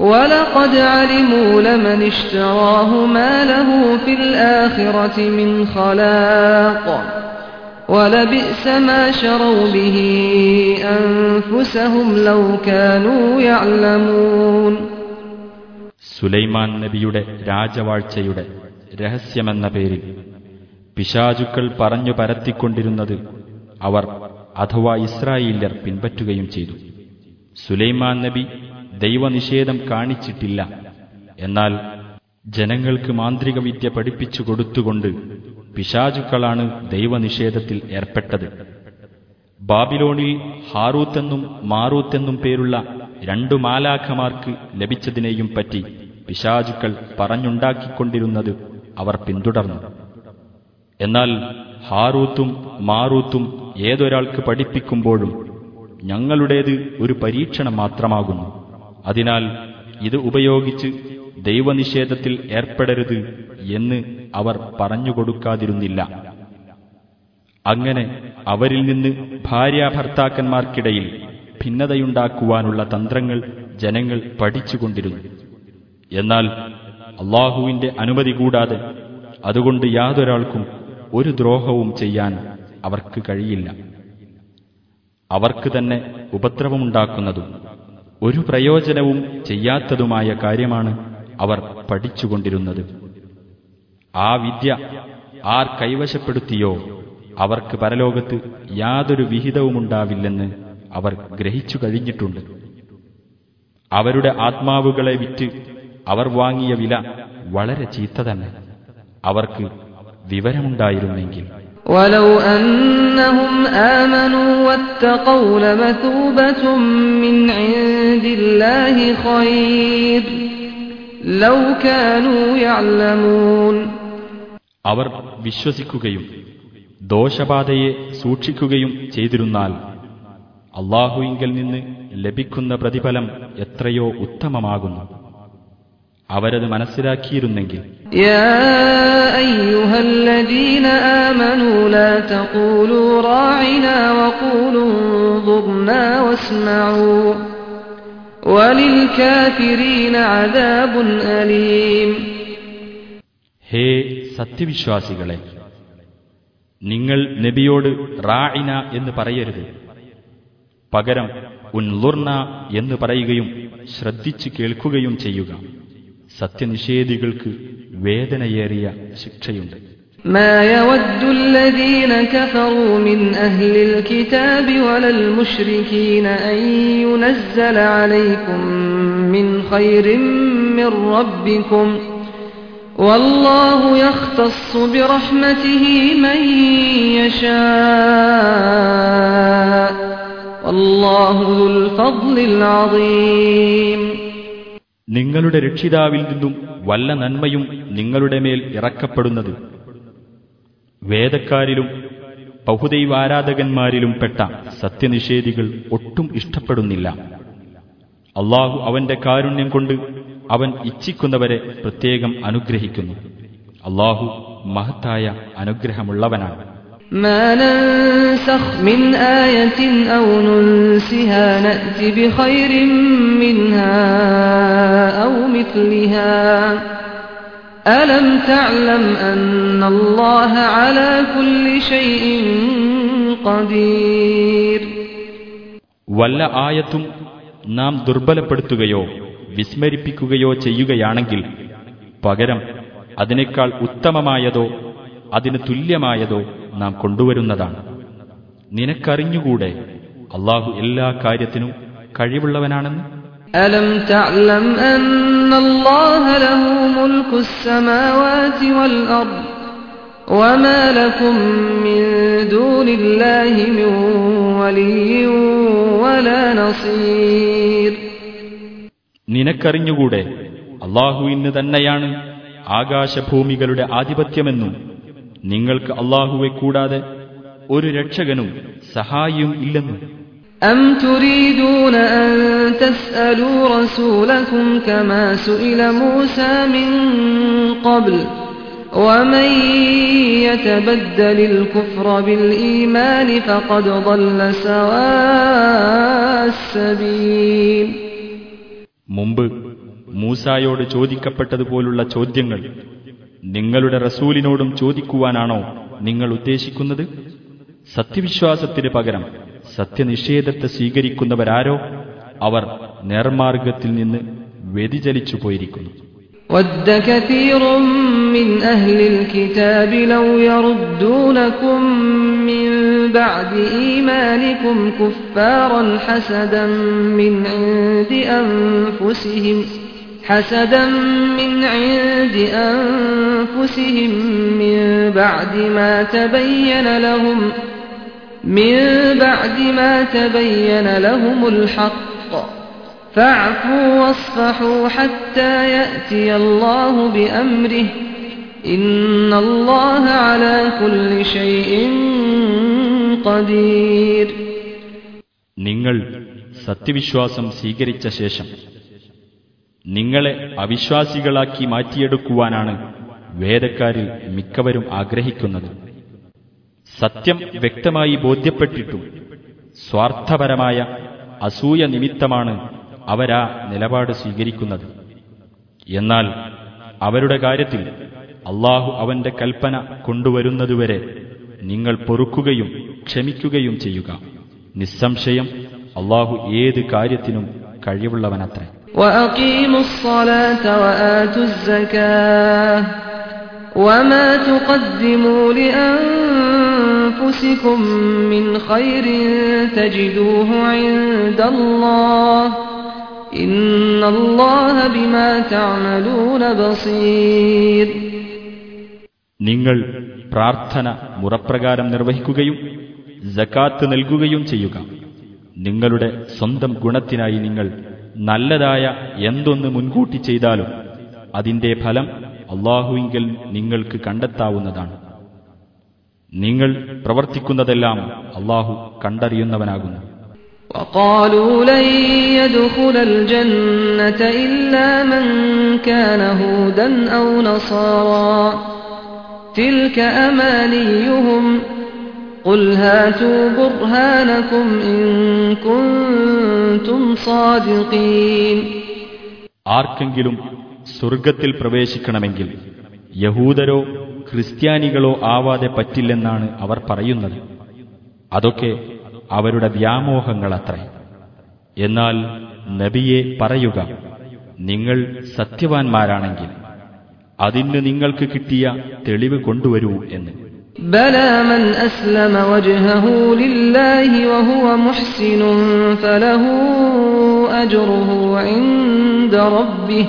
ولقد علموا لمن اشتراه ما له في الآخرة من خلاق ولبئس ما شروا به أنفسهم لو كانوا يعلمون സുലൈമാൻ നബിയുടെ രാജവാഴ്ചയുടെ രഹസ്യമെന്ന പേരിൽ പിശാചുക്കൾ പറഞ്ഞു പരത്തിക്കൊണ്ടിരുന്നത് അവർ അഥവാ ഇസ്രായേല്യർ പിൻപറ്റുകയും ചെയ്തു സുലൈമാൻ നബി ദൈവനിഷേധം കാണിച്ചിട്ടില്ല. എന്നാൽ ജനങ്ങൾക്ക് മാന്ത്രിക വിദ്യ പഠിപ്പിച്ചു കൊടുത്തുകൊണ്ട് പിശാചുക്കളാണ് ദൈവനിഷേധത്തിൽ ഏർപ്പെട്ടത്. ബാബിലോണിൽ ഹാറൂത്തെന്നും മാറൂത്തെന്നും പേരുള്ള രണ്ടു മാലാഖമാർക്ക് ലഭിച്ചതിനെയും പറ്റി പിശാചുക്കൾ പറഞ്ഞുണ്ടാക്കിക്കൊണ്ടിരുന്നത് അവർ പിന്തുടർന്നു. എന്നാൽ ഹാറൂത്തും മാറൂത്തും ഏതൊരാൾക്ക് പഠിപ്പിക്കുമ്പോഴും ഞങ്ങളുടേത് ഒരു പരീക്ഷണം മാത്രമാകുന്നു. അതിനാൽ ഇത് ഉപയോഗിച്ച് ദൈവനിഷേധത്തിൽ ഏർപ്പെടരുത് എന്ന് അവർ പറഞ്ഞുകൊടുക്കാതിരുന്നില്ല. അങ്ങനെ അവരിൽ നിന്ന് ഭാര്യാഭർത്താക്കന്മാർക്കിടയിൽ ഭിന്നതയുണ്ടാക്കുവാനുള്ള തന്ത്രങ്ങൾ ജനങ്ങൾ പഠിച്ചുകൊണ്ടിരുന്നു. എന്നാൽ അള്ളാഹുവിന്റെ അനുമതി കൂടാതെ അതുകൊണ്ട് യാതൊരാൾക്കും ഒരു ദ്രോഹവും ചെയ്യാൻ അവർക്ക് കഴിയില്ല. അവർക്ക് തന്നെ ഉപദ്രവമുണ്ടാക്കുന്നതും ഒരു പ്രയോജനവും ചെയ്യാത്തതുമായ കാര്യമാണ് അവർ പഠിച്ചുകൊണ്ടിരുന്നത്. ആ വിദ്യ ആർ കൈവശപ്പെടുത്തിയോ അവർക്ക് പരലോകത്ത് യാതൊരു വിഹിതവുമുണ്ടാവില്ലെന്ന് അവർ ഗ്രഹിച്ചു കഴിഞ്ഞിട്ടുണ്ട്. അവരുടെ ആത്മാവുകളെ വിറ്റ് അവർ വാങ്ങിയ വില വളരെ ചീത്ത തന്നെ. അവർക്ക് വിവരമുണ്ടായിരുന്നെങ്കിൽ. ولو أنهم آمنوا واتقوا لمثوبة من عند الله خير لو كانوا يعلمون അവർ വിശ്വസിക്കുകയും ദോഷബാധയെ സൂക്ഷിക്കുകയും ചെയ്തിരുന്നാൽ അള്ളാഹുവിങ്കൽ നിന്ന് ലഭിക്കുന്ന പ്രതിഫലം എത്രയോ ഉത്തമമാകുന്നു അവരത് മനസ്സിലാക്കിയിരുന്നെങ്കിൽ. ഹേ സത്യവിശ്വാസികളെ നിങ്ങൾ നബിയോട് റായിന എന്ന് പറയരുത്. പകരം ഉൻ ലുർണ എന്ന് പറയുകയും ശ്രദ്ധിച്ചു കേൾക്കുകയും ചെയ്യുക. സത്യനിഷേധികൾക്ക് വേദനയേറിയ ശിക്ഷയുണ്ട് ما يود الذين كفروا من أهل الكتاب ولا المشركين أن ينزل عليكم من خير من ربكم والله يختص برحمته من يشاء والله ذو الفضل العظيم നിങ്ങളുടെ രക്ഷിതാവിൽ നിന്നും വല്ല നന്മയും നിങ്ങളുടെ മേൽ ഇറക്കപ്പെടുന്നത്. വേദക്കാരിലും ബഹുദൈവാരാധകന്മാരിലും പെട്ട സത്യനിഷേധികൾ ഒട്ടും ഇഷ്ടപ്പെടുന്നില്ല. അള്ളാഹു അവന്റെ കാരുണ്യം കൊണ്ട് അവൻ ഇച്ഛിക്കുന്നവരെ പ്രത്യേകം അനുഗ്രഹിക്കുന്നു. അള്ളാഹു മഹത്തായ അനുഗ്രഹമുള്ളവനാണ്. ما ننسخ من آية أو ننسها نأت بخير منها أو مثلها ألم تعلم أن الله على كل شيء قدير വല്ല ആയത്തും നാം ദുർബലപ്പെടുത്തുകയോ വിസ്മരിപ്പിക്കുകയോ ചെയ്യുകയാണെങ്കിൽ പകരം അതിനേക്കാൾ ഉത്തമമായതോ അതിന് തുല്യമായതോ നാം കൊണ്ടുവരുന്നതാണ് നിനക്കറിഞ്ഞുകൂടെ അള്ളാഹു എല്ലാ കാര്യത്തിനും കഴിവുള്ളവനാണെന്ന് ألم تعلم أن الله له ملك السماوات والأرض وما لكم من دون الله من ولي ولا نصير നിനക്കറിഞ്ഞുകൂടെ അള്ളാഹുവിന് തന്നെയാണ് ആകാശഭൂമികളുടെ ആധിപത്യമെന്നും നിങ്ങൾക്ക് അള്ളാഹുവെ കൂടാതെ ഒരു രക്ഷകനും സഹായിയും ഇല്ലെന്നും أم تريدون أن تسألوا رسولكم كما سئل موسى من قبل ومن يتبدل الكفر بالإيمان فقد ضل سواء السبيل മുമ്പ് മൂസായോട് ചോദിക്കപ്പെട്ടതുപോലുള്ള ചോദ്യങ്ങൾ നിങ്ങളുടെ റസൂലിനോടും ചോദിക്കുവാനാണോ നിങ്ങൾ ഉദ്ദേശിക്കുന്നത് സത്യവിശ്വാസത്തിന് പകരം സത്യനിഷേധത്തെ സ്വീകരിക്കുന്നവരാരോ അവർ നേർമാർഗത്തിൽ നിന്ന് വ്യതിചലിച്ചു പോയിരിക്കുന്നു ود كثير من أهل الكتاب لو يردونكم من بعد إيمانكم كفارا حسدا من عند أنفسهم حسدا من عند أنفسهم من بعد ما تبين لهم من بعد ما تبين لهم الحق فاعفوا واصفحوا حتى يأتي الله بأمره إن الله على كل شيء قدير നിങ്ങൾ സത്യവിശ്വാസം സ്വീകരിച്ച ശേഷം നിങ്ങളെ അവിശ്വാസികളാക്കി മാറ്റിയെടുക്കുവാനാണ് വേദക്കാരിൽ മിക്കവരും ആഗ്രഹിക്കുന്നത്. സത്യം വ്യക്തമായി ബോധ്യപ്പെട്ടിട്ടും സ്വാർത്ഥപരമായ അസൂയ നിമിത്തമാണ് അവരാ നിലപാട് സ്വീകരിക്കുന്നത്. എന്നാൽ അവരുടെ കാര്യത്തിൽ അള്ളാഹു അവന്റെ കൽപ്പന കൊണ്ടുവരുന്നതുവരെ നിങ്ങൾ പൊറുക്കുകയും ക്ഷമിക്കുകയും ചെയ്യുക. നിസ്സംശയം അള്ളാഹു ഏത് കാര്യത്തിനും കഴിവുള്ളവനത്രേ. وأقيموا الصلاة وآتوا الزكاة وما تقدموا لأنفسكم من خير تجدوه عند الله إن الله بما تعملون بصير നിങ്ങൾ പ്രാർത്ഥന മുറപ്രകാരം നിർവഹിക്കുകയും ജക്കാത്ത് നൽകുകയും ചെയ്യുക നിങ്ങളുടെ സ്വന്തം ഗുണത്തിനായി നിങ്ങൾ നല്ലതായ എന്തൊന്ന് മുൻകൂട്ടി ചെയ്താലും അതിന്റെ ഫലം അള്ളാഹുവിങ്കൽ നിങ്ങൾക്ക് കണ്ടെത്താവുന്നതാണ് നിങ്ങൾ പ്രവർത്തിക്കുന്നതെല്ലാം അള്ളാഹു കണ്ടറിയുന്നവനാകുന്നു وقالوا لن يدخل الجنة إلا من كان هودا أو نصارى تلك أمانيهم قل هاتوا برهانكم إن كنتم صادقين ആർക്കെങ്കിലും സ്വർഗത്തിൽ പ്രവേശിക്കണമെങ്കിൽ യഹൂദരോ ക്രിസ്ത്യാനികളോ ആവാതെ പറ്റില്ലെന്നാണ് അവർ പറയുന്നത് അതൊക്കെ അവരുടെ വ്യാമോഹങ്ങളത്രേ എന്നാൽ നബിയെ പറയുക നിങ്ങൾ സത്യവാൻമാരാണെങ്കിൽ അതിന് നിങ്ങൾക്ക് കിട്ടിയ തെളിവ് കൊണ്ടുവരൂ എന്ന് بلى من أسلم وجهه لله وهو محسن فله أجره عند ربه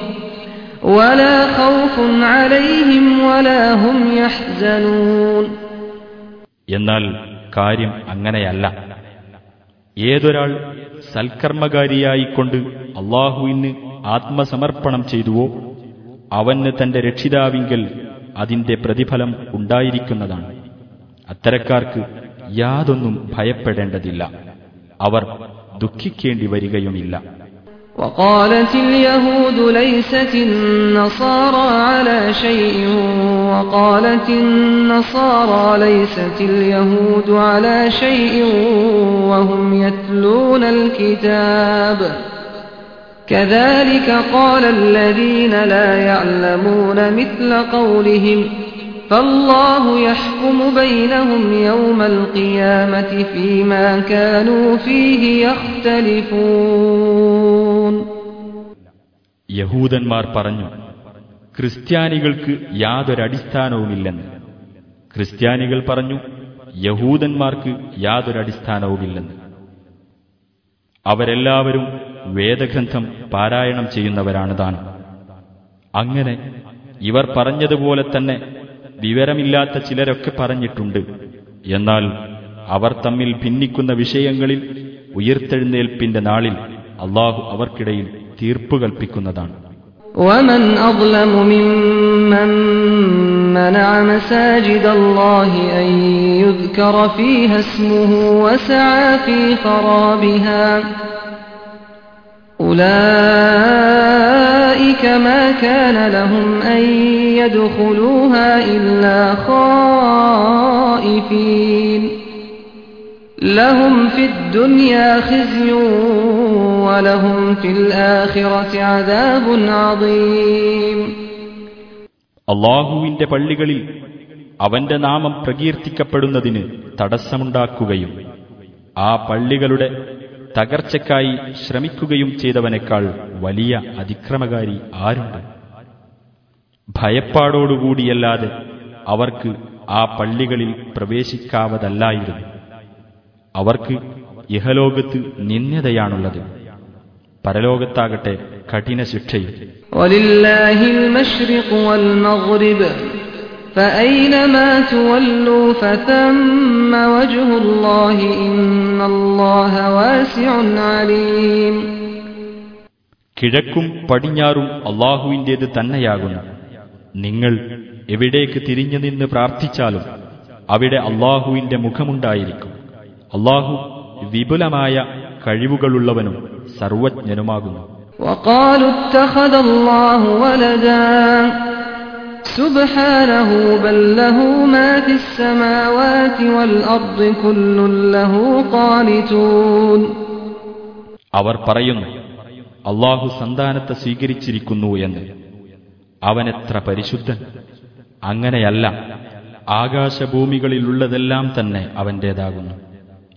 ولا خوف عليهم ولا هم يحزنون എന്നാൽ കാര്യം അങ്ങനെയല്ല ഏതൊരാൾ സൽക്കർമ്മകാരിയായിക്കൊണ്ട് അള്ളാഹുവിന് ആത്മസമർപ്പണം ചെയ്തുവോ അവന് തന്റെ രക്ഷിതാവിങ്കൽ അതിന്റെ പ്രതിഫലം ഉണ്ടായിരിക്കുന്നതാണ് അത്തരക്കാർക്ക് യാതൊന്നും ഭയപ്പെടേണ്ടതില്ല അവർ ദുഃഖിക്കേണ്ടി വരികയുമില്ല وقالت اليهود ليست النصارى على شيء وقالت النصارى ليست اليهود على شيء وهم يتلون الكتاب كذلك قال الذين لا يعلمون مثل قولهم فالله يحكم بينهم يوم القيامة فيما كانوا فيه يختلفون യഹൂദന്മാർ പറഞ്ഞു ക്രിസ്ത്യാനികൾക്ക് യാതൊരടിസ്ഥാനവുമില്ലെന്ന് ക്രിസ്ത്യാനികൾ പറഞ്ഞു യഹൂദന്മാർക്ക് യാതൊരടിസ്ഥാനവുമില്ലെന്ന് അവരെല്ലാവരും വേദഗ്രന്ഥം പാരായണം ചെയ്യുന്നവരാണ് താൻ അങ്ങനെ ഇവർ പറഞ്ഞതുപോലെ തന്നെ വിവരമില്ലാത്ത ചിലരൊക്കെ പറഞ്ഞിട്ടുണ്ട് എന്നാൽ അവർ തമ്മിൽ ഭിന്നിക്കുന്ന വിഷയങ്ങളിൽ ഉയർത്തെഴുന്നേൽപ്പിന്റെ നാളിൽ അള്ളാഹു അവർക്കിടയിൽ തീർപ്പ് കൽപ്പിക്കുന്നതാണ് ومن أظلم ممن منع مساجد الله أن يذكر فيها اسمه وسعى في خرابها أولئك ما كان لهم أن يدخلوها إلا خائفين لهم في الدنيا خزي ولهم في الآخرة عذاب عظيم അള്ളാഹുവിന്റെ പള്ളികളിൽ അവന്റെ നാമം പ്രകീർത്തിക്കപ്പെടുന്നതിന് തടസ്സമുണ്ടാക്കുകയും ആ പള്ളികളുടെ തകർച്ചയ്ക്കായി ശ്രമിക്കുകയും ചെയ്തവനേക്കാൾ വലിയ അതിക്രമകാരി ആരുണ്ട്? ഭയപ്പാടോടുകൂടിയല്ലാതെ അവർക്ക് ആ പള്ളികളിൽ പ്രവേശിക്കാവതല്ലായിരുന്നു. അവർക്ക് ഇഹലോകത്ത് നിന്ദതയാണുള്ളത് പരലോകത്താകട്ടെ കഠിന ശിക്ഷയും فأينما تولوا فثم وجه الله إن الله واسع عليم കിഴക്കും പടിഞ്ഞാറും അള്ളാഹുവിൻ്റേത് തന്നെയാകുന്നു നിങ്ങൾ എവിടേക്ക് തിരിഞ്ഞു നിന്ന് പ്രാർത്ഥിച്ചാലും അവിടെ അള്ളാഹുവിന്റെ മുഖമുണ്ടായിരിക്കും അള്ളാഹു വിപുലമായ കഴിവുകളുള്ളവനും സർവജ്ഞനുമാകുന്നു سبحانه بل له ما في السماوات والأرض كل له قانتون അവർ പറയുന്നു അള്ളാഹു സന്താനത്തെ സ്വീകരിച്ചിരിക്കുന്നു എന്ന് അവനെത്ര പരിശുദ്ധൻ അങ്ങനെയല്ല ആകാശഭൂമികളിലുള്ളതെല്ലാം തന്നെ അവന്റേതാകുന്നു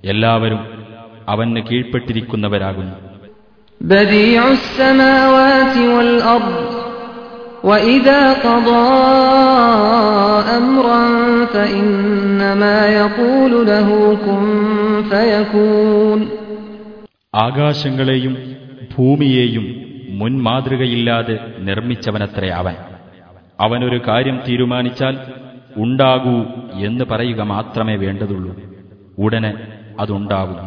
എല്ലാവരും അവന് കീഴ്പ്പെട്ടിരിക്കുന്നവരാകുന്നു بديع السماوات والأرض وإذا قضى أمرا فإنما يقول له كن فيكون ആകാശങ്ങളെയും ഭൂമിയെയും മുൻമാതൃകയില്ലാതെ നിർമ്മിച്ചവനത്രേ അവൻ അവനൊരു കാര്യം തീരുമാനിച്ചാൽ ഉണ്ടാകൂ എന്ന് പറയുക മാത്രമേ വേണ്ടതുള്ളൂ ഉടനെ അതുണ്ടാകുന്നു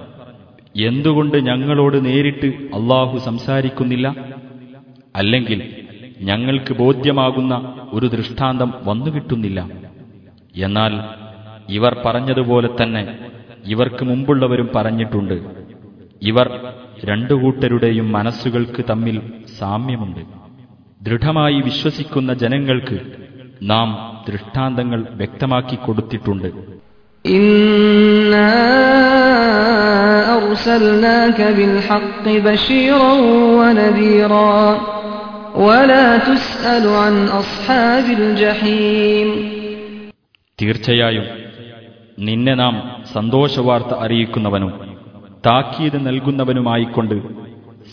എന്തുകൊണ്ട് ഞങ്ങളോട് നേരിട്ട് അള്ളാഹു സംസാരിക്കുന്നില്ല? അല്ലെങ്കിൽ ഞങ്ങൾക്ക് ബോധ്യമാകുന്ന ഒരു ദൃഷ്ടാന്തം വന്നുകിട്ടുന്നില്ല എന്നാൽ ഇവർ പറഞ്ഞതുപോലെ തന്നെ ഇവർക്ക് മുമ്പുള്ളവരും പറഞ്ഞിട്ടുണ്ട്. ഇവർ രണ്ടു കൂട്ടരുടെയും മനസ്സുകൾക്ക് തമ്മിൽ സാമ്യമുണ്ട്. ദൃഢമായി വിശ്വസിക്കുന്ന ജനങ്ങൾക്ക് നാം ദൃഷ്ടാന്തങ്ങൾ വ്യക്തമാക്കി കൊടുത്തിട്ടുണ്ട്. ഇന്നാ أرسلناك بالحق بشيرا ونذيرا ولا تسأل عن أصحاب الجحيم തീർച്ചയായും നിന്നെ നാം സന്തോഷവാർത്ത അറിയിക്കുന്നവനും താക്കീത് നൽകുന്നവനുമായിക്കൊണ്ട്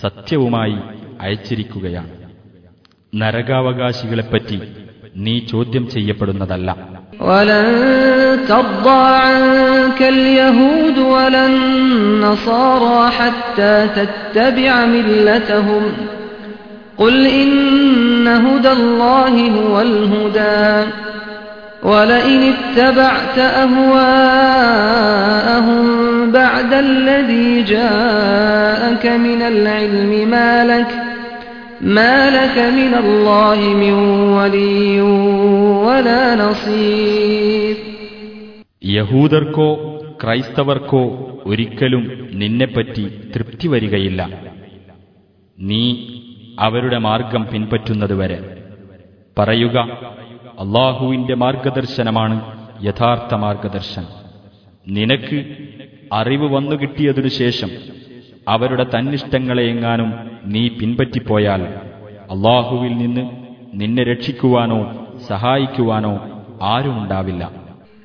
സത്യവുമായി അയച്ചിരിക്കുകയാണ് നരകാവകാശികളെപ്പറ്റി നീ ചോദ്യം ചെയ്യപ്പെടുന്നതല്ല ولن ترضى عنك اليهود ولا النصارى حتى تتبع ملتهم قل إن هدى الله هو الهدى ولئن اتبعت أهواءهم بعد الذي جاءك من العلم ما لك ما لك من الله من ولي ولا نصير യഹൂദർക്കോ ക്രൈസ്തവർക്കോ ഒരിക്കലും നിന്നെപ്പറ്റി തൃപ്തി വരികയില്ല നീ അവരുടെ മാർഗം പിൻപറ്റുന്നതുവരെ പറയുക അള്ളാഹുവിന്റെ മാർഗദർശനമാണ് യഥാർത്ഥ മാർഗദർശനം നിനക്ക് അറിവ് വന്നു കിട്ടിയതിനു ശേഷം അവരുടെ തന്നിഷ്ടങ്ങളെയെങ്ങാനും നീ പിൻപറ്റിപ്പോയാൽ അള്ളാഹുവിൽ നിന്ന് നിന്നെ രക്ഷിക്കുവാനോ സഹായിക്കുവാനോ ആരുമുണ്ടാവില്ല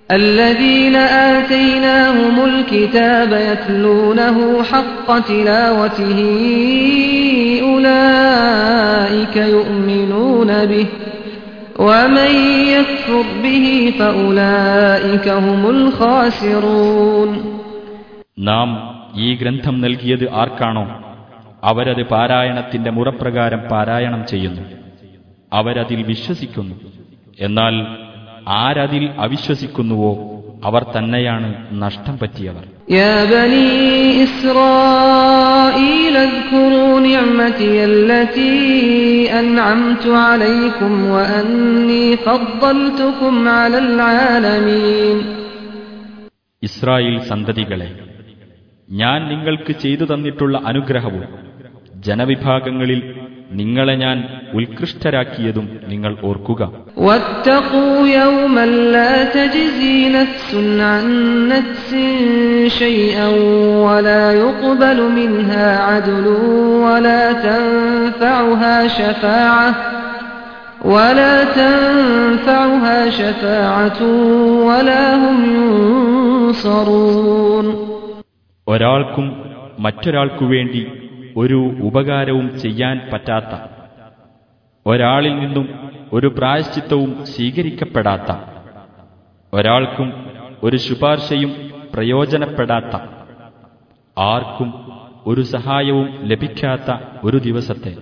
الذين آتيناهم الكتاب يتلونه حق تلاوته أولئك يؤمنون به ومن يكفر به فأولئك هم الخاسرون നാം ഈ ഗ്രന്ഥം നൽകിയത് ആർക്കാണോ? അവരത് പാരായണത്തിന്റെ മുറപ്രകാരം പാരായണം ചെയ്യുന്നു. അവരതിൽ വിശ്വസിക്കുന്നു. എന്നാൽ ആരതിൽ അവിശ്വസിക്കുന്നുവോ അവർ തന്നെയാണ് നഷ്ടം പറ്റിയവർ. ഇസ്രായേൽ സന്തതികളെ ഞാൻ നിങ്ങൾക്ക് ചെയ്തു തന്നിട്ടുള്ള അനുഗ്രഹവും ജനവിഭാഗങ്ങളിൽ നിങ്ങളെ ഞാൻ ഉത്കൃഷ്ടരാക്കിയതും നിങ്ങൾ ഓർക്കുക. ൂൻ ഒരാൾക്കും മറ്റൊരാൾക്കു വേണ്ടി ഒരു ഉപകാരവും ചെയ്യാൻ പറ്റാത്ത ഒരാളിൽ നിന്നും ഒരു പ്രായശ്ചിത്തവും സ്വീകരിക്കപ്പെടാത്ത ഒരാൾക്കും ഒരു ശുപാർശയും പ്രയോജനപ്പെടാത്ത ആർക്കും ഒരു സഹായവും ലഭിക്കാത്ത ഒരു ദിവസത്തെ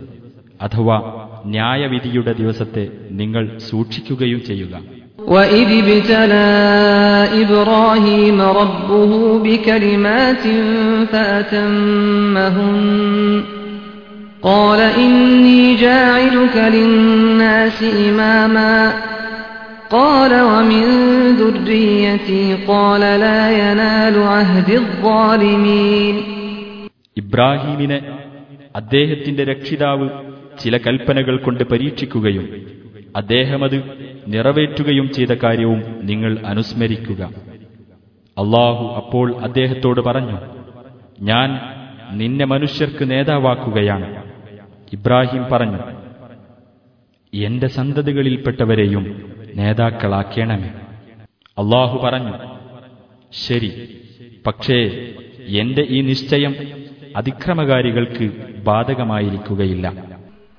അഥവാ ന്യായവിധിയുടെ ദിവസത്തെ നിങ്ങൾ സൂക്ഷിക്കുകയും ചെയ്യുക. وإذ ابتلى إبراهيم ربه بكلمات فأتمهن قال إني جاعلك للناس إماما قال ومن ذريتي قال لا ينال عهد الظالمين ഇബ്രാഹീമിനെ അദ്ദേഹത്തിന്റെ രക്ഷിതാവ് ചില കൽപ്പനകൾ കൊണ്ട് പരീക്ഷിക്കുകയും അദ്ദേഹമത് നിറവേറ്റുകയും ചെയ്ത കാര്യവും നിങ്ങൾ അനുസ്മരിക്കുക. അള്ളാഹു അപ്പോൾ അദ്ദേഹത്തോട് പറഞ്ഞു ഞാൻ നിന്നെ മനുഷ്യർക്ക് നേതാവാക്കുകയാണ്. ഇബ്രാഹിം പറഞ്ഞു എന്റെ സന്തതികളിൽപ്പെട്ടവരെയും നേതാക്കളാക്കേണമേ. അള്ളാഹു പറഞ്ഞു ശരി പക്ഷേ എന്റെ ഈ നിശ്ചയം അതിക്രമകാരികൾക്ക് ബാധകമായിരിക്കുകയില്ല.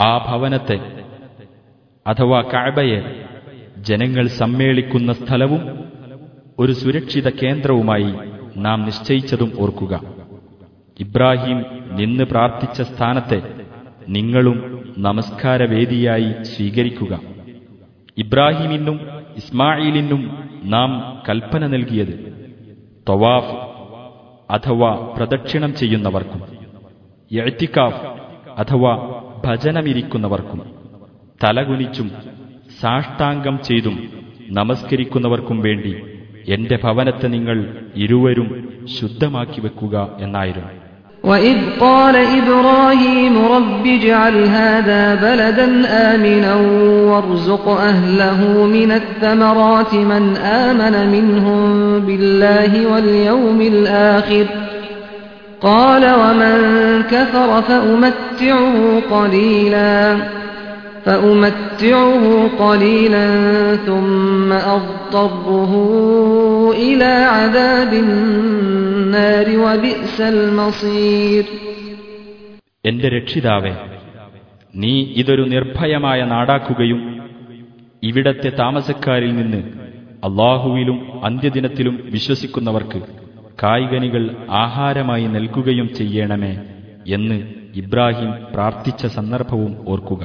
ആ ഭവനത്തെ അഥവാ കഅബയെ ജനങ്ങൾ സമ്മേളിക്കുന്ന സ്ഥലവും ഒരു സുരക്ഷിത കേന്ദ്രവുമായി നാം നിശ്ചയിച്ചതും ഓർക്കുക. ഇബ്രാഹിം നിന്ന് പ്രാർത്ഥിച്ച സ്ഥാനത്തെ നിങ്ങളും നമസ്കാരവേദിയായി സ്വീകരിക്കുക. ഇബ്രാഹിമിനും ഇസ്മായിലിനും നാം കൽപ്പന നൽകിയത് തൊവാഫ് അഥവാ പ്രദക്ഷിണം ചെയ്യുന്നവർക്കും എഴുത്തിക്കാഫ് അഥവാ ഭജനമിരിക്കുന്നവർക്കും തലകുനിച്ചും സാഷ്ടാംഗം ചെയ്തും നമസ്കരിക്കുന്നവർക്കും വേണ്ടി എന്റെ ഭവനത്തെ നിങ്ങൾ ഇരുവരും ശുദ്ധമാക്കി വെക്കുക എന്നായിരുന്നു وإذ قال إبراهيم رب اجعل هذا بلدا آمنا وارزق أهله من الثمرات من آمن منهم بالله واليوم الآخر قال ومن كفر فأمتعه قليلا فأمتعه قليلا ثم أضطره إلى عذاب النار وبئس المصير എന്റെ രക്ഷിതാവേ നീ ഇതൊരു നിർഭയമായ നാടാക്കുകയും ഇവിടത്തെ താമസക്കാരിൽ നിന്ന് അള്ളാഹുവിലും അന്ത്യദിനത്തിലും വിശ്വസിക്കുന്നവർക്ക് കായികനികൾ ആഹാരമായി നൽകുകയും ചെയ്യണമേ എന്ന് ഇബ്രാഹിം പ്രാർത്ഥിച്ച സന്ദർഭവും ഓർക്കുക.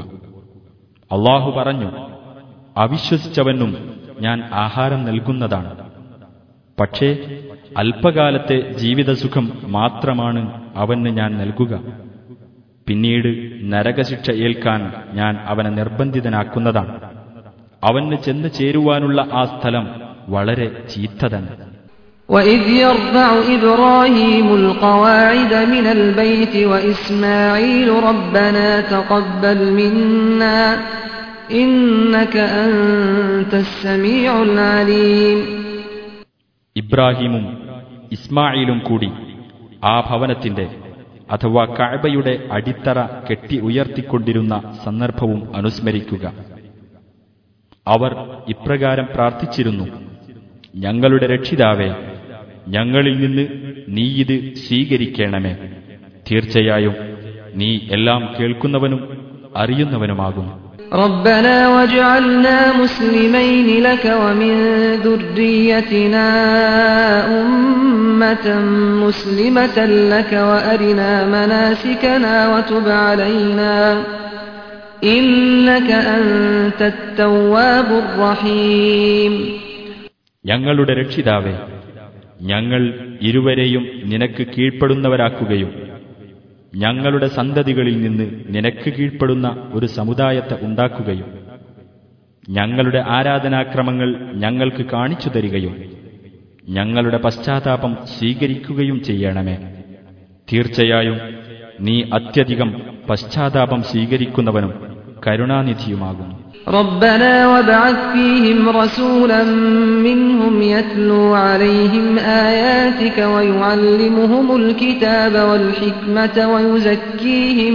അള്ളാഹു പറഞ്ഞു അവിശ്വസിച്ചവനും ഞാൻ ആഹാരം നൽകുന്നതാണ്. പക്ഷേ അല്പകാലത്തെ ജീവിതസുഖം മാത്രമാണ് അവന് ഞാൻ നൽകുക. പിന്നീട് നരകശിക്ഷ ഏൽക്കാൻ ഞാൻ അവനെ നിർബന്ധിതനാക്കുന്നതാണ്. അവന് ചെന്ന് ചേരുവാനുള്ള ആ സ്ഥലം വളരെ ചീത്ത തന്നെ. وإذ يرفع إبراهيم القواعد من البيت وإسماعيل ربنا تقبل منا إنك أنت السميع العليم ഇബ്രാഹീമും ഇസ്മായിലും കൂടി ആ ഭവനത്തിന്റെ അഥവാ കഅബയുടെ അടിത്തറ കെട്ടി ഉയർത്തിക്കൊണ്ടിരുന്ന സന്ദർഭവും അനുസ്മരിക്കുക അവർ ഇപ്രകാരം പ്രാർത്ഥിച്ചിരുന്നു ഞങ്ങളുടെ രക്ഷിതാവേ ഞങ്ങളിൽ നിന്ന് നീ ഇത് സ്വീകരിക്കണമേ തീർച്ചയായും നീ എല്ലാം കേൾക്കുന്നവനും അറിയുന്നവനുമാകുന്നു ربنا واجعلنا مسلمين لك ومن ذريتنا أمة مسلمة لك وأرنا مناسكنا وتب علينا إنك أنت التواب الرحيم ഞങ്ങളുടെ രക്ഷിതാവേ ഞങ്ങൾ ഇരുവരെയും നിനക്ക് കീഴ്പ്പെടുന്നവരാക്കുകയും ഞങ്ങളുടെ സന്തതികളിൽ നിന്ന് നിനക്ക് കീഴ്പ്പെടുന്ന ഒരു സമുദായത്തെ ഉണ്ടാക്കുകയും ഞങ്ങളുടെ ആരാധനാക്രമങ്ങൾ ഞങ്ങൾക്ക് കാണിച്ചു തരികയും ഞങ്ങളുടെ പശ്ചാത്താപം സ്വീകരിക്കുകയും ചെയ്യണമേ. തീർച്ചയായും നീ അത്യധികം പശ്ചാത്താപം സ്വീകരിക്കുന്നവനും കരുണാനിധിയുമാകുന്നു. ربنا وابعث فيهم رسولا منهم يتلو عليهم آياتك ويعلمهم الكتاب والحكمة ويزكيهم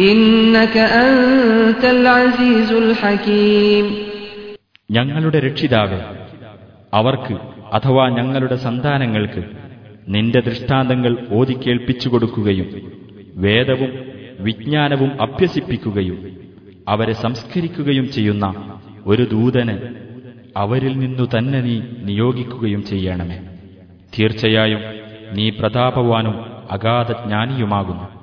إنك أنت العزيز الحكيم ഞങ്ങളുടെ രക്ഷിതാവേ അവർക്ക് അഥവാ ഞങ്ങളുടെ സന്താനങ്ങൾക്ക് നിന്റെ ദൃഷ്ടാന്തങ്ങൾ ഓതിക്കേൾപ്പിച്ചു കൊടുക്കുകയും വേദവും വിജ്ഞാനവും അഭ്യസിപ്പിക്കുകയും അവരെ സംസ്കരിക്കുകയും ചെയ്യുന്ന ഒരു ദൂതന് അവരിൽ നിന്നു തന്നെ നീ നിയോഗിക്കുകയും ചെയ്യണമേ. തീർച്ചയായും നീ പ്രതാപവാനും അഗാധജ്ഞാനിയുമാകുന്നു.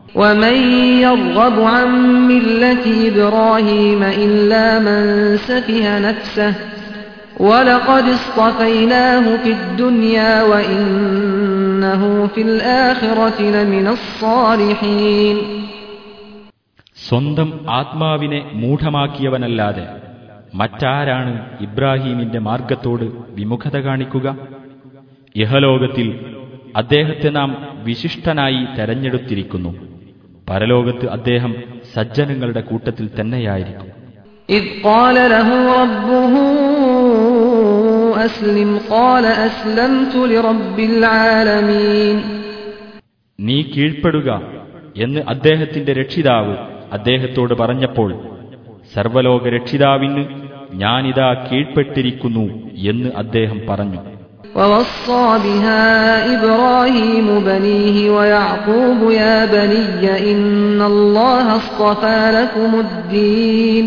സ്വന്തം ആത്മാവിനെ മൂഢമാക്കിയവനല്ലാതെ മറ്റാരാണ് ഇബ്രാഹീമിന്റെ മാർഗത്തോട് വിമുഖത കാണിക്കുക? ഇഹലോകത്തിൽ അദ്ദേഹത്തെ നാം വിശിഷ്ടനായി തെരഞ്ഞെടുത്തിരിക്കുന്നു. പരലോകത്ത് അദ്ദേഹം സജ്ജനങ്ങളുടെ കൂട്ടത്തിൽ തന്നെയായിരിക്കും. നീ കീഴ്പ്പെടുക എന്ന് അദ്ദേഹത്തിന്റെ രക്ഷിതാവ് അദ്ദേഹത്തോട് പറഞ്ഞപ്പോൾ സർവലോക രക്ഷിതാവിന് ഞാനിതാ കീഴ്പ്പെട്ടിരിക്കുന്നു എന്ന് അദ്ദേഹം പറഞ്ഞു ووصى بها إبراهيم بنيه ويعقوب يا بني إن الله اصطفى لكم الدين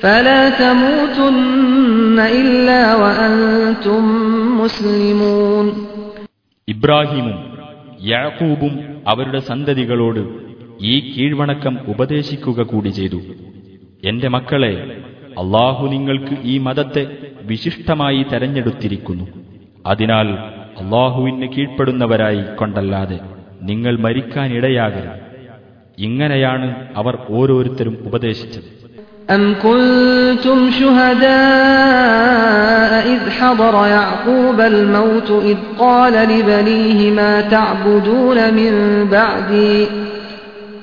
فلا تموتن إلا وأنتم مسلمون ഇബ്രാഹിമും യാക്കൂബും അവരുടെ സന്തതികളോട് ഈ കീഴ്വണക്കം ഉപദേശിക്കുക കൂടി ചെയ്തു എന്റെ മക്കളെ അള്ളാഹു നിങ്ങൾക്ക് ഈ മതത്തെ വിശിഷ്ടമായി തെരഞ്ഞെടുത്തിരിക്കുന്നു അതിനാൽ അള്ളാഹുവിന് കീഴ്പ്പെടുന്നവരായി കൊണ്ടല്ലാതെ നിങ്ങൾ മരിക്കാനിടയാകരുത് ഇങ്ങനെയാണ് അവർ ഓരോരുത്തരും ഉപദേശിച്ചത് أم كنتم شهداء إذ حضر يعقوب الموت إذ قال لبنيه ما تعبدون من بعدي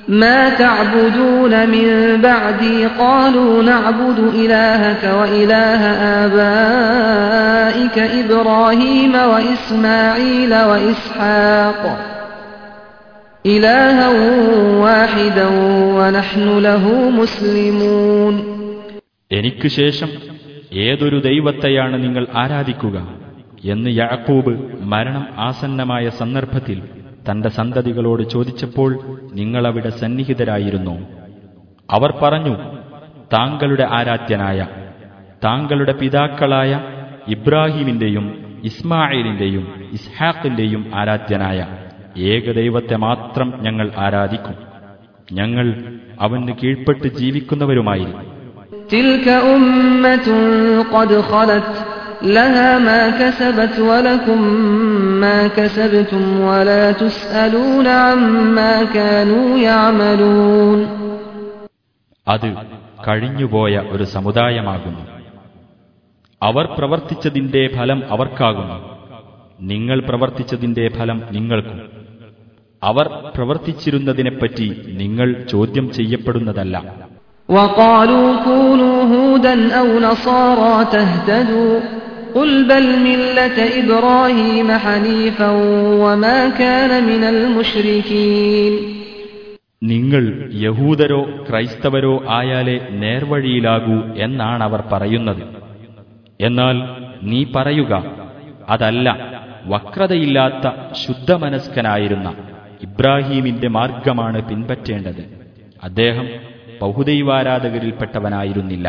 ما تعبدون من بعدي قالوا نعبد إلهك وإله آبائك إبراهيم وإسماعيل وإسحاق إلها واحدا ونحن له مسلمون എനിക്ക് ശേഷം ഏതൊരു ദൈവത്തെയാണ് നിങ്ങൾ ആരാധിക്കുക എന്ന് യാക്കൂബ് മരണം ആസന്നമായ സന്ദർഭത്തിൽ തന്റെ സന്തതികളോട് ചോദിച്ചപ്പോൾ നിങ്ങളവിടെ സന്നിഹിതരായിരുന്നു. അവർ പറഞ്ഞു താങ്കളുടെ ആരാധ്യനായ താങ്കളുടെ പിതാക്കളായ ഇബ്രാഹിമിന്റെയും ഇസ്മായിലിന്റെയും ഇസ്ഹാഖിന്റെയും ആരാധ്യനായ ഏകദൈവത്തെ മാത്രം ഞങ്ങൾ ആരാധിക്കും. ഞങ്ങൾ അവന് കീഴ്പ്പെട്ട് ജീവിക്കുന്നവരുമായിരിക്കും. تلك أمة قد خلت لها ما كسبت ولكم ما كسبتم ولا تسألون عما كانوا يعملون അത് കഴിഞ്ഞുപോയ ഒരു സമുദായമാകുന്നു അവർ പ്രവർത്തിച്ചതിന്റെ ഫലം അവർക്കാകുന്നു നിങ്ങൾ പ്രവർത്തിച്ചതിന്റെ ഫലം നിങ്ങൾക്കും അവർ പ്രവർത്തിച്ചിരുന്നതിനെപ്പറ്റി നിങ്ങൾ ചോദ്യം ചെയ്യപ്പെടുന്നതല്ല وقالوا كونوا هودا أو نصارى تهتدوا قل بل ملة إبراهيم حنيفا وما كان من المشركين നിങ്ങൾ യഹൂദരോ ക്രൈസ്തവരോ ആയാലേ നേർവഴിയിലാകൂ എന്നാണ് അവർ പറയുന്നത് എന്നാൽ നീ പറയുക അതല്ല വക്രതയില്ലാത്ത ശുദ്ധമനസ്കനായിരുന്ന ഇബ്രാഹീമിന്റെ മാർഗമാണ് പിൻപറ്റേണ്ടത് അദ്ദേഹം ബഹുദൈവാരാധകരിൽപ്പെട്ടവനായിരുന്നില്ല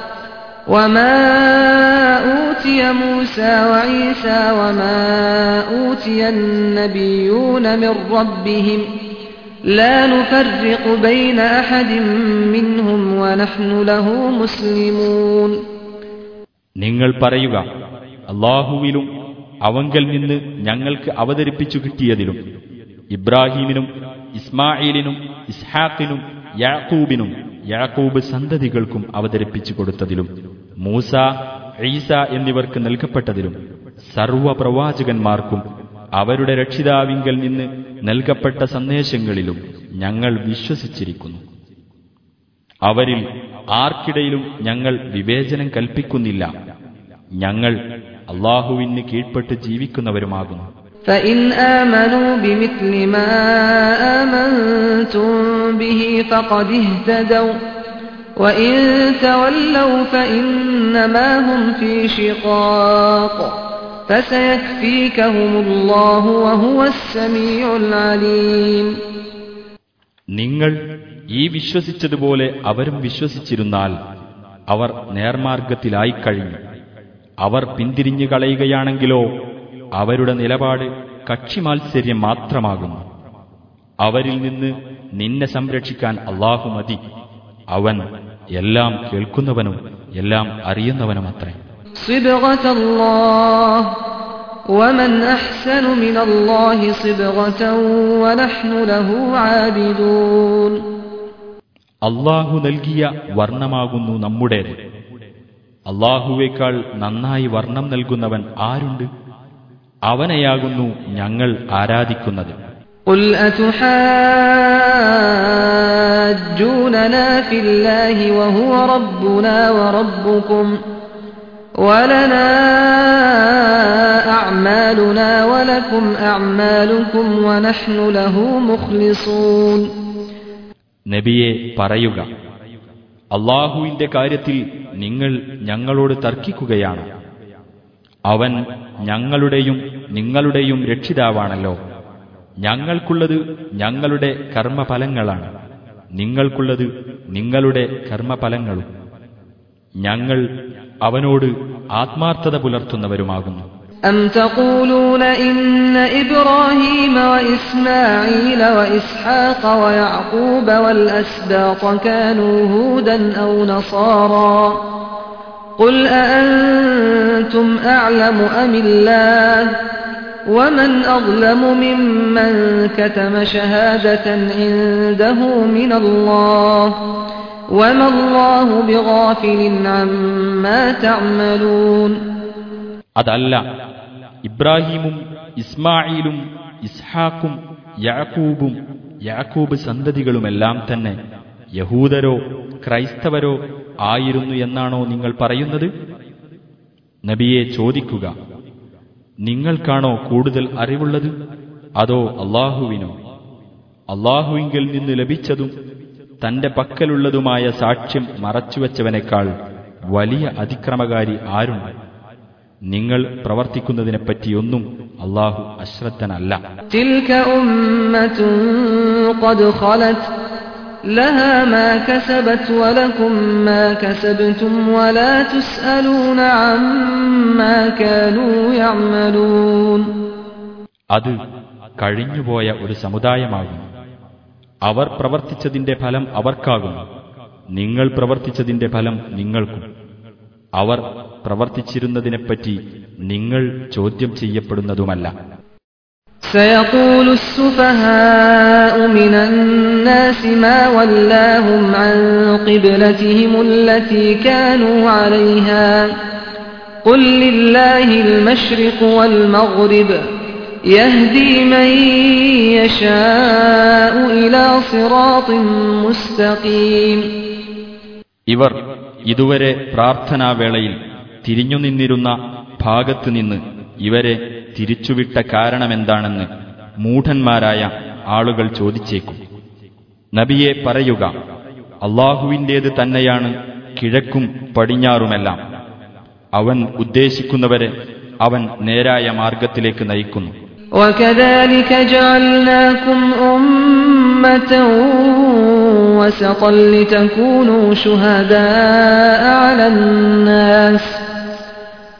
وما أوتي موسى وعيسى وما أوتي النبيون من ربهم لا نفرق بين أحد منهم ونحن له مسلمون നിങ്ങൾ പറയുക അള്ളാഹുവിലും അവങ്കൽ നിന്ന് ഞങ്ങൾക്ക് അവതരിപ്പിച്ചു കിട്ടിയതിലും ഇബ്രാഹീമിനും ഇസ്മായിലിനും ഇസ്ഹാഖിനും യാക്കൂബിനും യാക്കൂബ് സന്തതികൾക്കും അവതരിപ്പിച്ചു കൊടുത്തതിലും മൂസ ഈസ എന്നിവർക്ക് നൽകപ്പെട്ടതിലും സർവപ്രവാചകന്മാർക്കും അവരുടെ രക്ഷിതാവിങ്കൽ നിന്ന് നൽകപ്പെട്ട സന്ദേശങ്ങളിലും ഞങ്ങൾ വിശ്വസിച്ചിരിക്കുന്നു. അവരിൽ ആർക്കിടയിലും ഞങ്ങൾ വിവേചനം കൽപ്പിക്കുന്നില്ല. ഞങ്ങൾ അള്ളാഹുവിന് കീഴ്പ്പെട്ട് ജീവിക്കുന്നവരുമാകുന്നു. فإن آمنوا بمثل ما آمنتم به فقد اهتدوا وإن تولوا فإنما هم في شقاق فسيكفيكهم الله وهو السميع العليم നിങ്ങൾ ഈ വിശ്വസിച്ചതുപോലെ അവരും വിശ്വസിച്ചിരുന്നാൽ അവർ നേർമാർഗത്തിലായിക്കഴിഞ്ഞു അവർ പിന്തിരിഞ്ഞു കളയുകയാണെങ്കിലോ അവരുടെ നിലപാട് കക്ഷിമാത്സര്യം മാത്രമാകുന്നു അവരിൽ നിന്ന് നിന്നെ സംരക്ഷിക്കാൻ അള്ളാഹു മതി അവൻ എല്ലാം കേൾക്കുന്നവനും എല്ലാം അറിയുന്നവനുമത്രേ صبغة الله ومن أحسن من الله صبغة ونحن له عابدون അള്ളാഹു നൽകിയ വർണ്ണമാകുന്നു നമ്മുടേത് അള്ളാഹുവേക്കാൾ നന്നായി വർണ്ണം നൽകുന്നവൻ ആരുണ്ട് അവനെയാകുന്നു ഞങ്ങൾ ആരാധിക്കുന്നത് قل أتحاجوننا في الله وهو ربنا وربكم ولنا أعمالنا ولكم أعمالكم ونحن له مخلصون നബിയെ പറയുക അള്ളാഹുവിന്റെ കാര്യത്തിൽ നിങ്ങൾ ഞങ്ങളോട് തർക്കിക്കുകയാണ് അവൻ ഞങ്ങളുടെയും നിങ്ങളുടെയും രക്ഷിതാവാണല്ലോ ഞങ്ങൾക്കുള്ളത് ഞങ്ങളുടെ കർമ്മഫലങ്ങളാണ് നിങ്ങൾക്കുള്ളത് നിങ്ങളുടെ കർമ്മഫലങ്ങളും ഞങ്ങൾ അവനോട് ആത്മാർത്ഥത പുലർത്തുന്നവരുമാകുന്നു أم تقولون إن إبراهيم وإسماعيل وإسحاق ويعقوب والأسباط كانوا هودا أو نصارى قل أأنتم أعلم أم الله ومن أظلم ممن كتم شهادة عنده من الله وما الله بغافل عما تعملون അതല്ല ഇബ്രാഹീമും ഇസ്മായിലും ഇസ്ഹാക്കും യാക്കൂബും യാക്കൂബ് സന്തതികളുമെല്ലാം തന്നെ യഹൂദരോ ക്രൈസ്തവരോ ആയിരുന്നു എന്നാണോ നിങ്ങൾ പറയുന്നത്? നബിയെ ചോദിക്കുക നിങ്ങൾക്കാണോ കൂടുതൽ അറിവുള്ളത്? അതോ അള്ളാഹുവിനോ? അള്ളാഹുവിങ്കിൽ നിന്ന് ലഭിച്ചതും തന്റെ പക്കലുള്ളതുമായ സാക്ഷ്യം മറച്ചുവെച്ചവനേക്കാൾ വലിയ അതിക്രമകാരി ആരുണ്ട് നിങ്ങൾ പ്രവർത്തിക്കുന്നതിനെപ്പറ്റിയൊന്നും അള്ളാഹു അശ്രദ്ധനല്ല. لها ما كسبت ولكم ما كسبتم ولا تسألون عما كانوا يعملون അത് കഴിഞ്ഞുപോയ ഒരു സമുദായമാകുന്നു അവർ പ്രവർത്തിച്ചതിന്റെ ഫലം അവർക്കാകുന്നു നിങ്ങൾ പ്രവർത്തിച്ചതിന്റെ ഫലം നിങ്ങൾക്കും അവർ പ്രവർത്തിച്ചിരുന്നതിനെപ്പറ്റി നിങ്ങൾ ചോദ്യം ചെയ്യപ്പെടുന്നതുമല്ല سيقول السفهاء من الناس ما ولاهم عن قبلتهم التي كانوا عليها قل لله المشرق والمغرب يهدي من يشاء إلى صراط مستقيم ഇവർ ഇതുവരെ പ്രാർത്ഥനാവേളയിൽ തിരിഞ്ഞുനിന്നിരുന്ന ഭാഗത്തുനിന്ന് ഇവരെ തിരിച്ചുവിട്ട കാരണമെന്താണെന്ന് മൂഢന്മാരായ ആളുകൾ ചോദിച്ചേക്കും നബിയെ പറയുക അള്ളാഹുവിൻ്റേത് തന്നെയാണ് കിഴക്കും പടിഞ്ഞാറുമെല്ലാം അവൻ ഉദ്ദേശിക്കുന്നവരെ അവൻ നേരായ മാർഗത്തിലേക്ക് നയിക്കുന്നു وكذلك جعلناكم أمة وسطا لتكونوا شهداء على الناس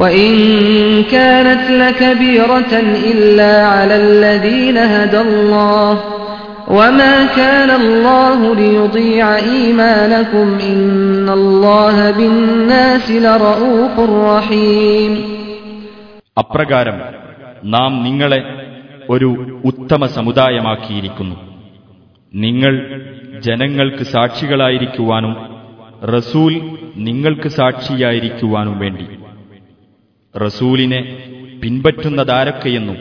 وإن كانت لكبيرة إلا على الذين هدى الله وما كان الله ليضيع إيمانكم إن الله بالناس لرؤوف رحيم അപ്രകാരം നാം നിങ്ങളെ ഒരു ഉത്തമ സമുദായമാക്കിയിരിക്കുന്നു നിങ്ങൾ ജനങ്ങൾക്ക് സാക്ഷികളായിരിക്കുവാനും റസൂൽ നിങ്ങൾക്ക് സാക്ഷിയായിരിക്കുവാനും വേണ്ടി റസൂലിനെ പിൻപറ്റുന്നതാരൊക്കെയെന്നും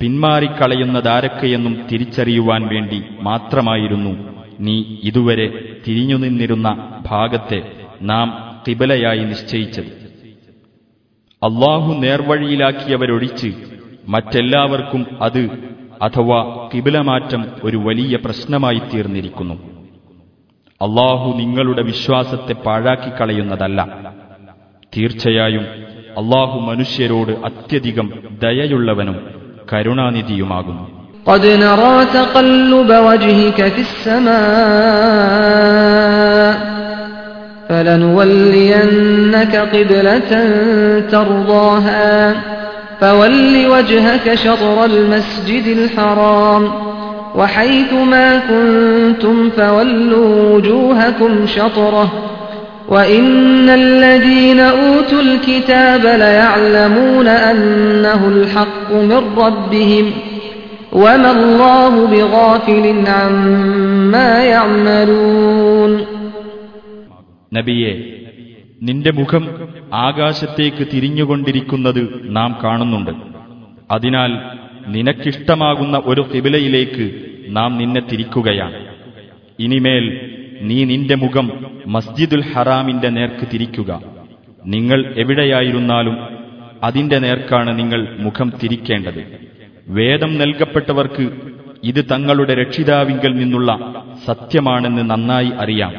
പിന്മാറിക്കളയുന്നതാരൊക്കെയെന്നും തിരിച്ചറിയുവാൻ വേണ്ടി മാത്രമായിരുന്നു നീ ഇതുവരെ തിരിഞ്ഞുനിന്നിരുന്ന ഭാഗത്തെ നാം കിബലയായി നിശ്ചയിച്ചത്. അള്ളാഹു നേർവഴിയിലാക്കിയവരൊഴിച്ച് മറ്റെല്ലാവർക്കും അത് അഥവാ കിബിലമാറ്റം ഒരു വലിയ പ്രശ്നമായി തീർന്നിരിക്കുന്നു അള്ളാഹു നിങ്ങളുടെ വിശ്വാസത്തെ പാഴാക്കിക്കളയുന്നതല്ല. തീർച്ചയായും അള്ളാഹു മനുഷ്യരോട് അത്യധികം ദയയുള്ളവനും കരുണാനിധിയുമാകുന്നു قد نرى تقلب وجهك في السماء فلنولينك قبلة ترضاها فول وجهك شطر المسجد الحرام وحيث ما كنتم فولوا وجوهكم شطره وإن الذين أوتوا الكتاب ليعلمون أنه الحق من ربهم وما الله بغافل عما يعملون നബിയെ നിന്റെ മുഖം ആകാശത്തേക്ക് തിരിഞ്ഞുകൊണ്ടിരിക്കുന്നത് നാം കാണുന്നുണ്ട് അതിനാൽ നിനക്കിഷ്ടമാകുന്ന ഒരു കിബിലയിലേക്ക് നാം നിന്നെ തിരിക്കുകയാണ് ഇനിമേൽ നീ നിന്റെ മുഖം മസ്ജിദുൽ ഹറാമിന്റെ നേർക്ക് തിരിക്കുക നിങ്ങൾ എവിടെയായിരുന്നാലും അതിന്റെ നേർക്കാണ് നിങ്ങൾ മുഖം തിരിക്കേണ്ടത് വേദം നൽകപ്പെട്ടവർക്ക് ഇത് തങ്ങളുടെ രക്ഷിതാവിങ്കൽ നിന്നുള്ള സത്യമാണെന്ന് നന്നായി അറിയാം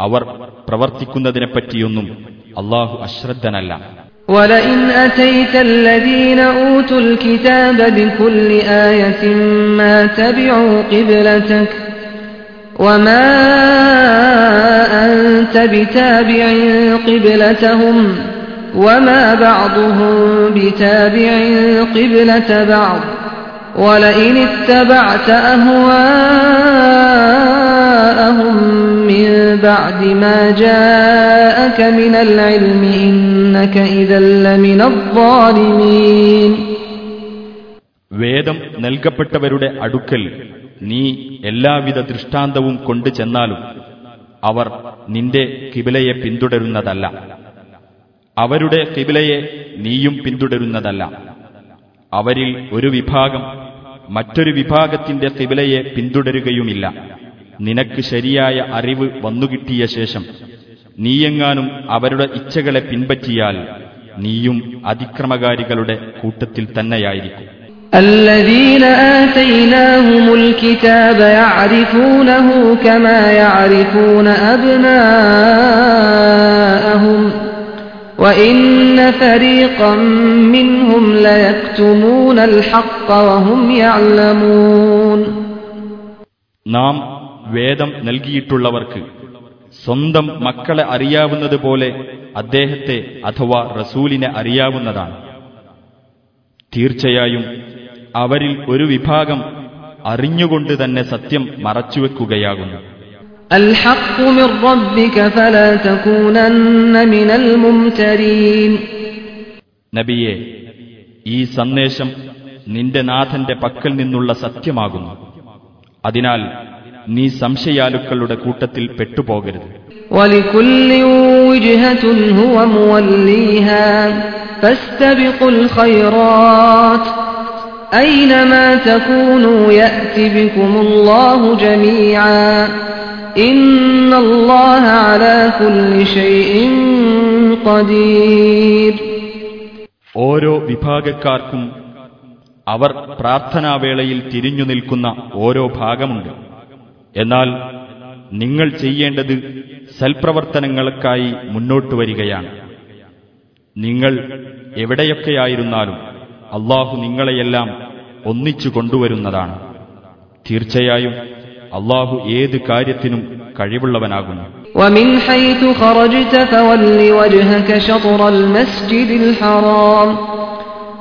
അവർ പ്രവർത്തിക്കുന്നതിനെപ്പറ്റിയൊന്നും അള്ളാഹു അശ്രദ്ധനല്ല ولئن أتيت الذين أوتوا الكتاب بكل آية ما تبعوا قبلتك وما أنت بتابع قبلتهم وما بعضهم بتابع قبلة بعض ولئن اتبعت أهواءهم من بعد ما جاءك من العلم إنك إذا لمن الظالمين വേദം നൽകപ്പെട്ടവരുടെ അടുക്കൽ നീ എല്ലാവിധ ദൃഷ്ടാന്തവും കൊണ്ടു ചെന്നാലും അവർ നിന്റെ കിബിലയെ പിന്തുടരുന്നതല്ല. അവരുടെ കിബിലയെ നീയും പിന്തുടരുന്നതല്ല. അവരിൽ ഒരു വിഭാഗം മറ്റൊരു വിഭാഗത്തിന്റെ കിബിലയെ പിന്തുടരുകയുമില്ല. നിനക്ക് ശരിയായ അറിവ് വന്നുകിട്ടിയ ശേഷം നീയെങ്ങാനും അവരുടെ ഇച്ഛകളെ പിൻപറ്റിയാൽ നീയും അതിക്രമകാരികളുടെ കൂട്ടത്തിൽ തന്നെയായിരിക്കും. الذين آتيناهم الكتاب يعرفونه كما يعرفون أبناءهم وإن فريقا منهم ليكتمون الحق وهم يعلمون നാം വേദം നൽകിയിട്ടുള്ളവർക്ക് സ്വന്തം മക്കളെ അറിയാവുന്നതുപോലെ അദ്ദേഹത്തെ അഥവാ റസൂലിനെ അറിയാവുന്നതാണ് തീർച്ചയായും അവരിൽ ഒരു വിഭാഗം അറിഞ്ഞുകൊണ്ട് തന്നെ സത്യം മറച്ചുവെക്കുകയാകുന്നു. നബിയെ ഈ സന്ദേശം നിന്റെ നാഥന്റെ പക്കൽ നിന്നുള്ള സത്യമാകുന്നു. അതിനാൽ നീ സംശയാലുക്കളുടെ കൂട്ടത്തിൽ പെട്ടുപോകരുത്. ഫസ്തബിഖുൽ ഖൈറാത്ത്. أينما تكونوا يأت بكم الله جميعا إن الله على كل شيء قدير ഓരോ വിഭാഗക്കാർക്കും അവർ പ്രാർത്ഥനാവേളയിൽ തിരിഞ്ഞു നിൽക്കുന്ന ഓരോ ഭാഗമുണ്ട് എന്നാൽ നിങ്ങൾ ചെയ്യേണ്ടത് സൽപ്രവർത്തനങ്ങൾക്കായി മുന്നോട്ടു വരികയാണ് നിങ്ങൾ എവിടെയൊക്കെയായിരുന്നാലും അള്ളാഹു നിങ്ങളെയെല്ലാം ഒന്നിച്ചു കൊണ്ടുവരുന്നതാണ് തീർച്ചയായും അള്ളാഹു ഏത് കാര്യത്തിനും കഴിവുള്ളവനാകുന്നു ومن حيث خرجت فول وجهك شطر المسجد الحرام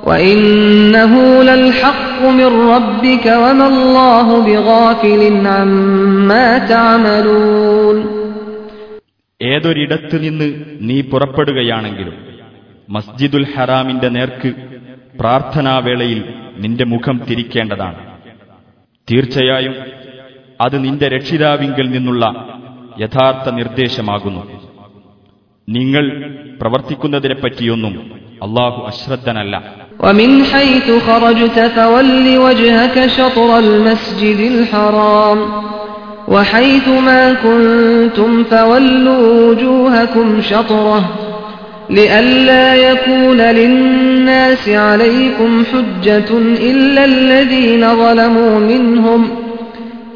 وإنه للحق من ربك وما الله بغافل عما تعملون ഏതൊരിടത്ത് നിന്ന് നീ പുറപ്പെടുകയാണെങ്കിലും മസ്ജിദുൽ ഹറാമിന്റെ നേർക്ക് പ്രാർത്ഥനാവേളയിൽ നിന്റെ മുഖം തിരിക്കേണ്ടതാണ് തീർച്ചയായും അത് നിന്റെ രക്ഷിതാവിങ്കിൽ നിന്നുള്ള യഥാർത്ഥ നിർദ്ദേശമാകുന്നു നിങ്ങൾ പ്രവർത്തിക്കുന്നതിനെപ്പറ്റിയൊന്നും അള്ളാഹു അശ്രദ്ധനല്ല ومن حيث خرجت فول وجهك شطر المسجد الحرام وحيث ما كنتم فولوا وجوهكم شطره لئلا يكون للناس عليكم حجة إلا الذين ظلموا منهم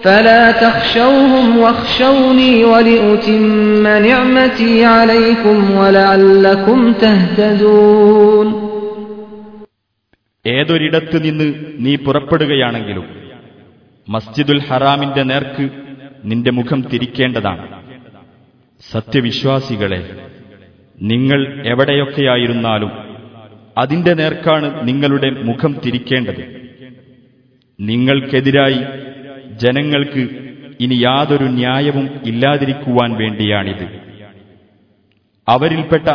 فلا تخشوهم واخشوني ولأتم نعمتي عليكم ولعلكم تهتدون ഏതൊരിടത്ത് നിന്ന് നീ പുറപ്പെടുകയാണെങ്കിലും മസ്ജിദുൽ ഹറാമിന്റെ നേർക്ക് നിന്റെ മുഖം തിരിക്കേണ്ടതാണ് സത്യവിശ്വാസികളെ നിങ്ങൾ എവിടെയൊക്കെയായിരുന്നാലും അതിന്റെ നേർക്കാണ് നിങ്ങളുടെ മുഖം തിരിക്കേണ്ടത്. നിങ്ങൾക്കെതിരായി ജനങ്ങൾക്ക് ഇനി യാതൊരു ന്യായവും ഇല്ലാതിരിക്കുവാൻ വേണ്ടിയാണിത്. അവരിൽപ്പെട്ട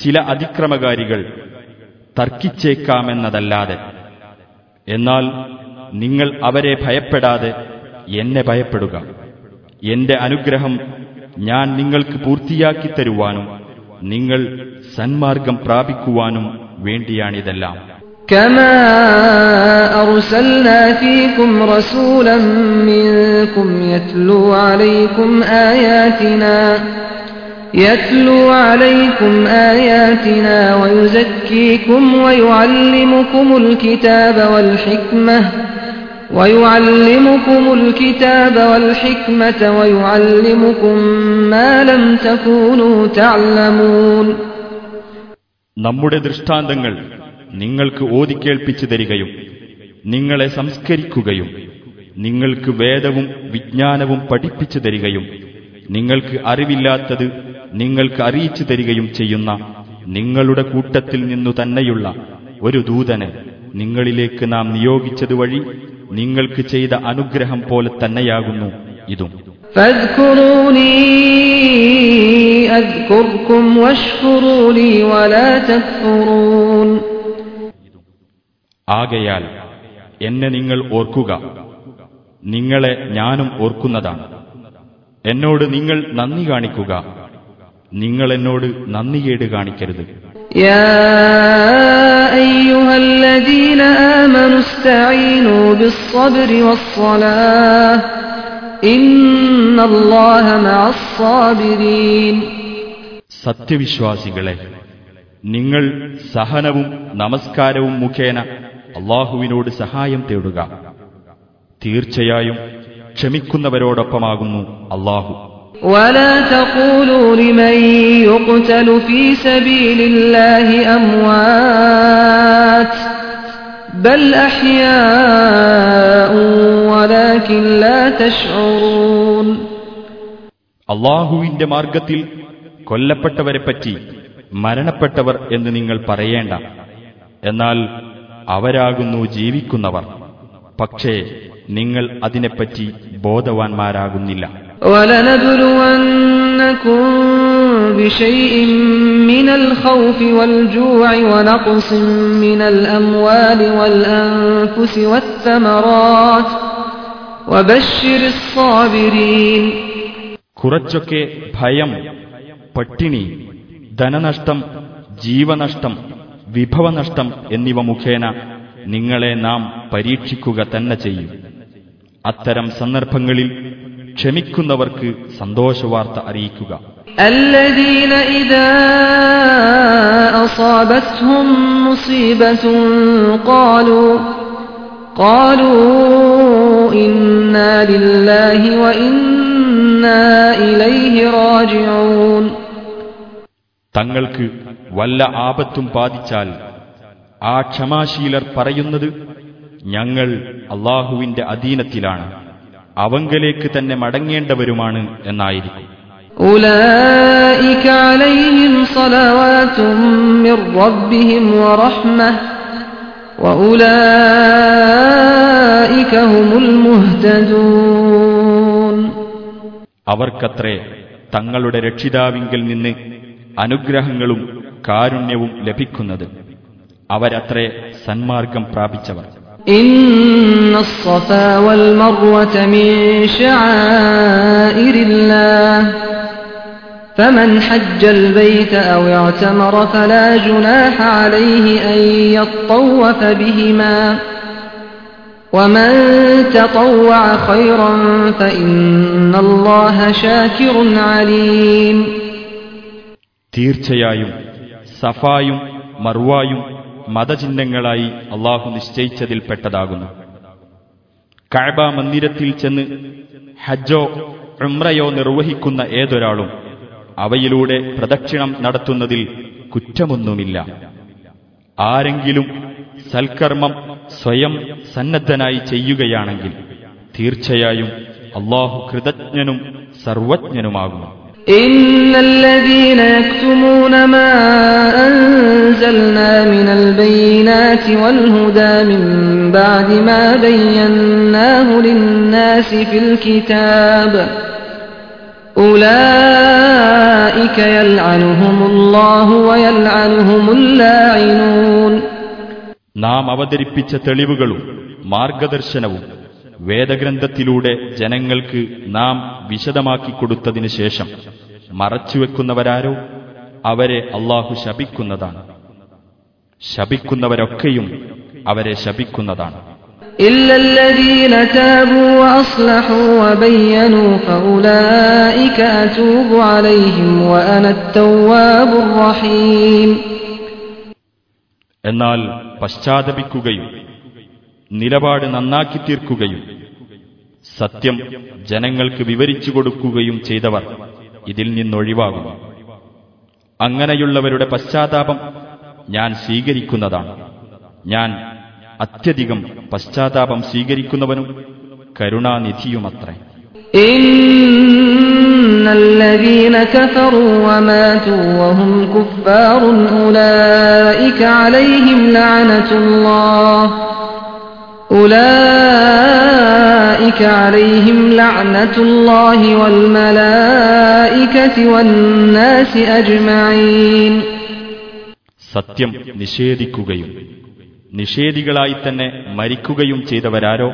ചില അതിക്രമകാരികൾ തർക്കിച്ചേക്കാമെന്നതല്ലാതെ. എന്നാൽ നിങ്ങൾ അവരെ ഭയപ്പെടാതെ എന്നെ ഭയപ്പെടുക. എന്റെ അനുഗ്രഹം ഞാൻ നിങ്ങൾക്ക് പൂർത്തിയാക്കി തരുവാനും നിങ്ങൾ സന്മാർഗം പ്രാപിക്കുവാനും വേണ്ടിയാണിതെല്ലാം كما أرسلنا فيكم رسولا منكم يتلو عليكم آياتنا يتلو عليكم آياتنا ويزكيكم ويعلمكم الكتاب والحكمة ويعلمكم الكتاب والحكمة ويعلمكم ما لم تكونوا تعلمون നമ്മുടെ ദൃഷ്ടാന്തങ്ങൾ നിങ്ങൾക്ക് ഓതിക്കേൾപ്പിച്ചു തരികയും നിങ്ങളെ സംസ്കരിക്കുകയും നിങ്ങൾക്ക് വേദവും വിജ്ഞാനവും പഠിപ്പിച്ചു തരികയും നിങ്ങൾക്ക് അറിവില്ലാത്തത് നിങ്ങൾക്ക് അറിയിച്ചു തരികയും ചെയ്യുന്ന നിങ്ങളുടെ കൂട്ടത്തിൽ നിന്നു തന്നെയുള്ള ഒരു ദൂതനെ നിങ്ങളിലേക്ക് നാം നിയോഗിച്ചതുവഴി നിങ്ങൾക്ക് ചെയ്ത അനുഗ്രഹം പോലെ തന്നെയാകുന്നു ഇതും. ആകയാൽ എന്നെ നിങ്ങൾ ഓർക്കുക. നിങ്ങളെ ഞാനും ഓർക്കുന്നതാണ്. എന്നോട് നിങ്ങൾ നന്ദി കാണിക്കുക. നിങ്ങൾ എന്നോട് നന്ദികേട് കാണിക്കരുത്. يا أيها الذين آمنوا استعينوا بالصبر والصلاة إن الله مع الصابرين സത്യവിശ്വാസികളെ നിങ്ങൾ സഹനവും നമസ്കാരവും മുഖേന അള്ളാഹുവിനോട് സഹായം തേടുക തീർച്ചയായും ക്ഷമിക്കുന്നവരോടൊപ്പമാകുന്നു അള്ളാഹു ولا تقولوا لمن يقتل في سبيل الله أموات بل أحياء ولكن لا تشعرون അള്ളാഹുവിന്റെ മാർഗത്തിൽ കൊല്ലപ്പെട്ടവരെപ്പറ്റി മരണപ്പെട്ടവർ എന്ന് നിങ്ങൾ പറയേണ്ട എന്നാൽ അവരാകുന്നു ജീവിക്കുന്നവർ പക്ഷേ നിങ്ങൾ അതിനെപ്പറ്റി ബോധവാന്മാരാകുന്നില്ല ولنبلونكم بشيء من الخوف والجوع ونقص من الأموال والأنفس والثمرات وبشر الصابرين കുറച്ചൊക്കെ ഭയം പട്ടിണി ധനനഷ്ടം ജീവനഷ്ടം വിഭവനഷ്ടം എന്നിവ മുഖേന നിങ്ങളെ നാം പരീക്ഷിക്കുക തന്നെ ചെയ്യും അത്തരം സന്ദർഭങ്ങളിൽ ക്ഷമിക്കുന്നവർക്ക് സന്തോഷവാർത്ത അറിയിക്കുക الذين إذا أصابتهم مصيبة قالوا قالوا إنا لله وإنا إليه راجعون തങ്ങൾക്ക് വല്ല ആപത്തും ബാധിച്ചാൽ ആ ക്ഷമാശീലർ പറയുന്നത് ഞങ്ങൾ അള്ളാഹുവിന്റെ അധീനത്തിലാണ് അവങ്കലേക്ക് തന്നെ മടങ്ങേണ്ടവരുമാണ് എന്നായിരിക്കും. അവർക്കത്രേ തങ്ങളുടെ രക്ഷിതാവിങ്കിൽ നിന്ന് അനുഗ്രഹങ്ങളും കാരുണ്യവും ലഭിക്കുന്നത്. അവരത്രേ സന്മാർഗം പ്രാപിച്ചവർ. إن الصفا والمروة من شعائر الله فمن حج البيت أو اعتمر فلا جناح عليه أن يطوف بهما ومن تطوع خيرا فإن الله شاكر عليم തീർച്ചയായും സഫായും മർവായും മതചിഹ്നങ്ങളായി അള്ളാഹു നിശ്ചയിച്ചതിൽപ്പെട്ടതാകുന്നു കഅബ മന്ദിരത്തിൽ ചെന്ന് ഹജ്ജോ ഉംറയോ നിർവഹിക്കുന്ന ഏതൊരാളും അവയിലൂടെ പ്രദക്ഷിണം നടത്തുന്നതിൽ കുറ്റമൊന്നുമില്ല. ആരെങ്കിലും സൽക്കർമ്മം സ്വയം സന്നദ്ധനായി ചെയ്യുകയാണെങ്കിൽ തീർച്ചയായും അള്ളാഹു കൃതജ്ഞനും സർവജ്ഞനുമാകുന്നു. إن الذين يكتمون ما أنزلنا من البينات والهدى من بعد ما بيناه للناس في الكتاب أولئك يلعنهم الله ويلعنهم اللاعنون നാം അവതരിപ്പിച്ച തെളിവുകളും മാർഗദർശനവും വേദഗ്രന്ഥത്തിലൂടെ ജനങ്ങൾക്ക് നാം വിശദമാക്കി കൊടുത്തതിനു ശേഷം മറച്ചുവെക്കുന്നവരാരോ അവരെ അള്ളാഹു ശപിക്കുന്നതാണ്. ശപിക്കുന്നവരൊക്കെയും അവരെ ശപിക്കുന്നതാണ്. എന്നാൽ പശ്ചാത്തപിക്കുകയും നിലപാട് നന്നാക്കി തീർക്കുകയും സത്യം ജനങ്ങൾക്ക് വിവരിച്ചു കൊടുക്കുകയും ചെയ്തവർ ഇതിൽ നിന്നൊഴിവാകുന്നു അങ്ങനെയുള്ളവരുടെ പശ്ചാത്താപം ഞാൻ സ്വീകരിക്കുന്നതാണ് ഞാൻ അത്യധികം പശ്ചാത്താപം സ്വീകരിക്കുന്നവനും കരുണാനിധിയുമത്രേ إن الذين كفروا وماتوا وهم كفار أولئك عليهم لعنة الله أولئك عليهم لعنة الله والملائكة والناس أجمعين സത്യം നിഷേധിക്കുകയും നിഷേധികളായി തന്നെ മരിക്കുകയും ചെയ്തവരാരോ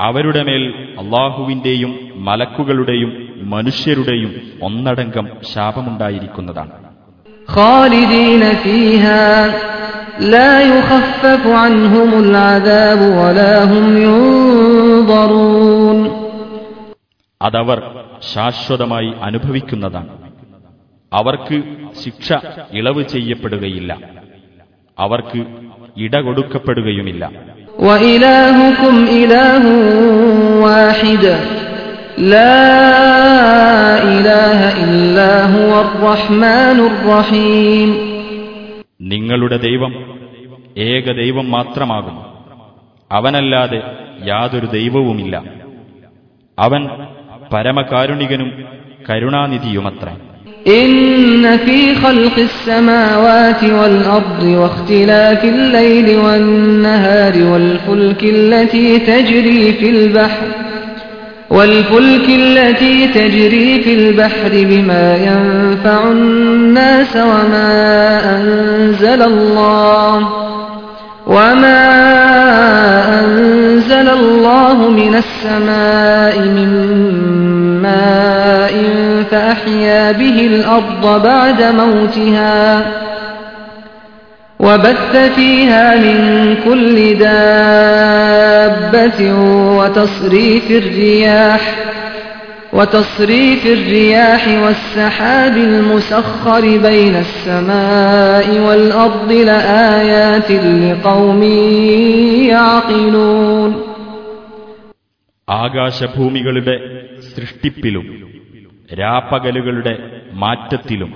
അവരുടെ മേൽ അള്ളാഹുവിന്റെയും മലക്കുകളുടെയും മനുഷ്യരുടെയും ഒന്നടങ്കം ശാപമുണ്ടായിരിക്കുന്നതാണ് خالدين فيها لا يخفف عنهم العذاب ولا هم ينظرون അതവർ ശാശ്വതമായി അനുഭവിക്കുന്നതാണ് അവർക്ക് ശിക്ഷ ഇളവ് ചെയ്യപ്പെടുകയില്ല അവർക്ക് ഇട കൊടുക്കപ്പെടുകയുമില്ല وإلهكم إله واحد لا إله إلا هو الرحمن الرحيم നിങ്ങളുടെ ദൈവം ഏക ദൈവം മാത്രമാകുന്നു അവനല്ലാതെ യാതൊരു ദൈവവുമില്ല അവൻ പരമകാരുണികനും കരുണാനിധിയുമത്രേ إن في خلق السماوات والأرض واختلاف الليل والنهار والفلك التي تجري في البحر والفلك التي تجري في البحر بما ينفع الناس وما أنزل الله وما أنزل الله من السماء من ماء فأحيا به الأرض بعد موتها وبث فيها من كل دابة وتصريف الرياح وتصريف الرياح والسحاب المسخر بين السماء والأرض لآيات لقوم يعقلون ആകാശഭൂമികളുടെ സൃഷ്ടിപ്പിലും രാപ്പകലുകളുടെ മാറ്റത്തിലും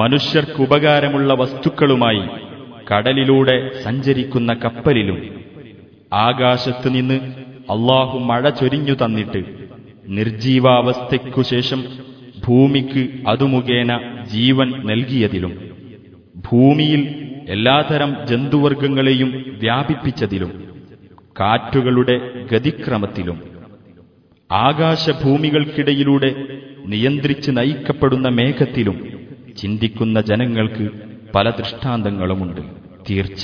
മനുഷ്യർക്കുപകാരമുള്ള വസ്തുക്കളുമായി കടലിലൂടെ സഞ്ചരിക്കുന്ന കപ്പലിലും ആകാശത്തു നിന്ന് അള്ളാഹു മഴ ചൊരിഞ്ഞു തന്നിട്ട് നിർജീവാവസ്ഥയ്ക്കു ശേഷം ഭൂമിക്ക് അതുമുഖേന ജീവൻ നൽകിയതിലും ഭൂമിയിൽ എല്ലാതരം ജന്തുവർഗങ്ങളെയും വ്യാപിപ്പിച്ചതിലും കാറ്റുകളുടെ ഗതിക്രമത്തിലും ആകാശഭൂമികൾക്കിടയിലൂടെ നിയന്ത്രിച്ച് നയിക്കപ്പെടുന്ന മേഘത്തിലും ചിന്തിക്കുന്ന ജനങ്ങൾക്ക് പല ദൃഷ്ടാന്തങ്ങളുമുണ്ട്. തീർച്ച.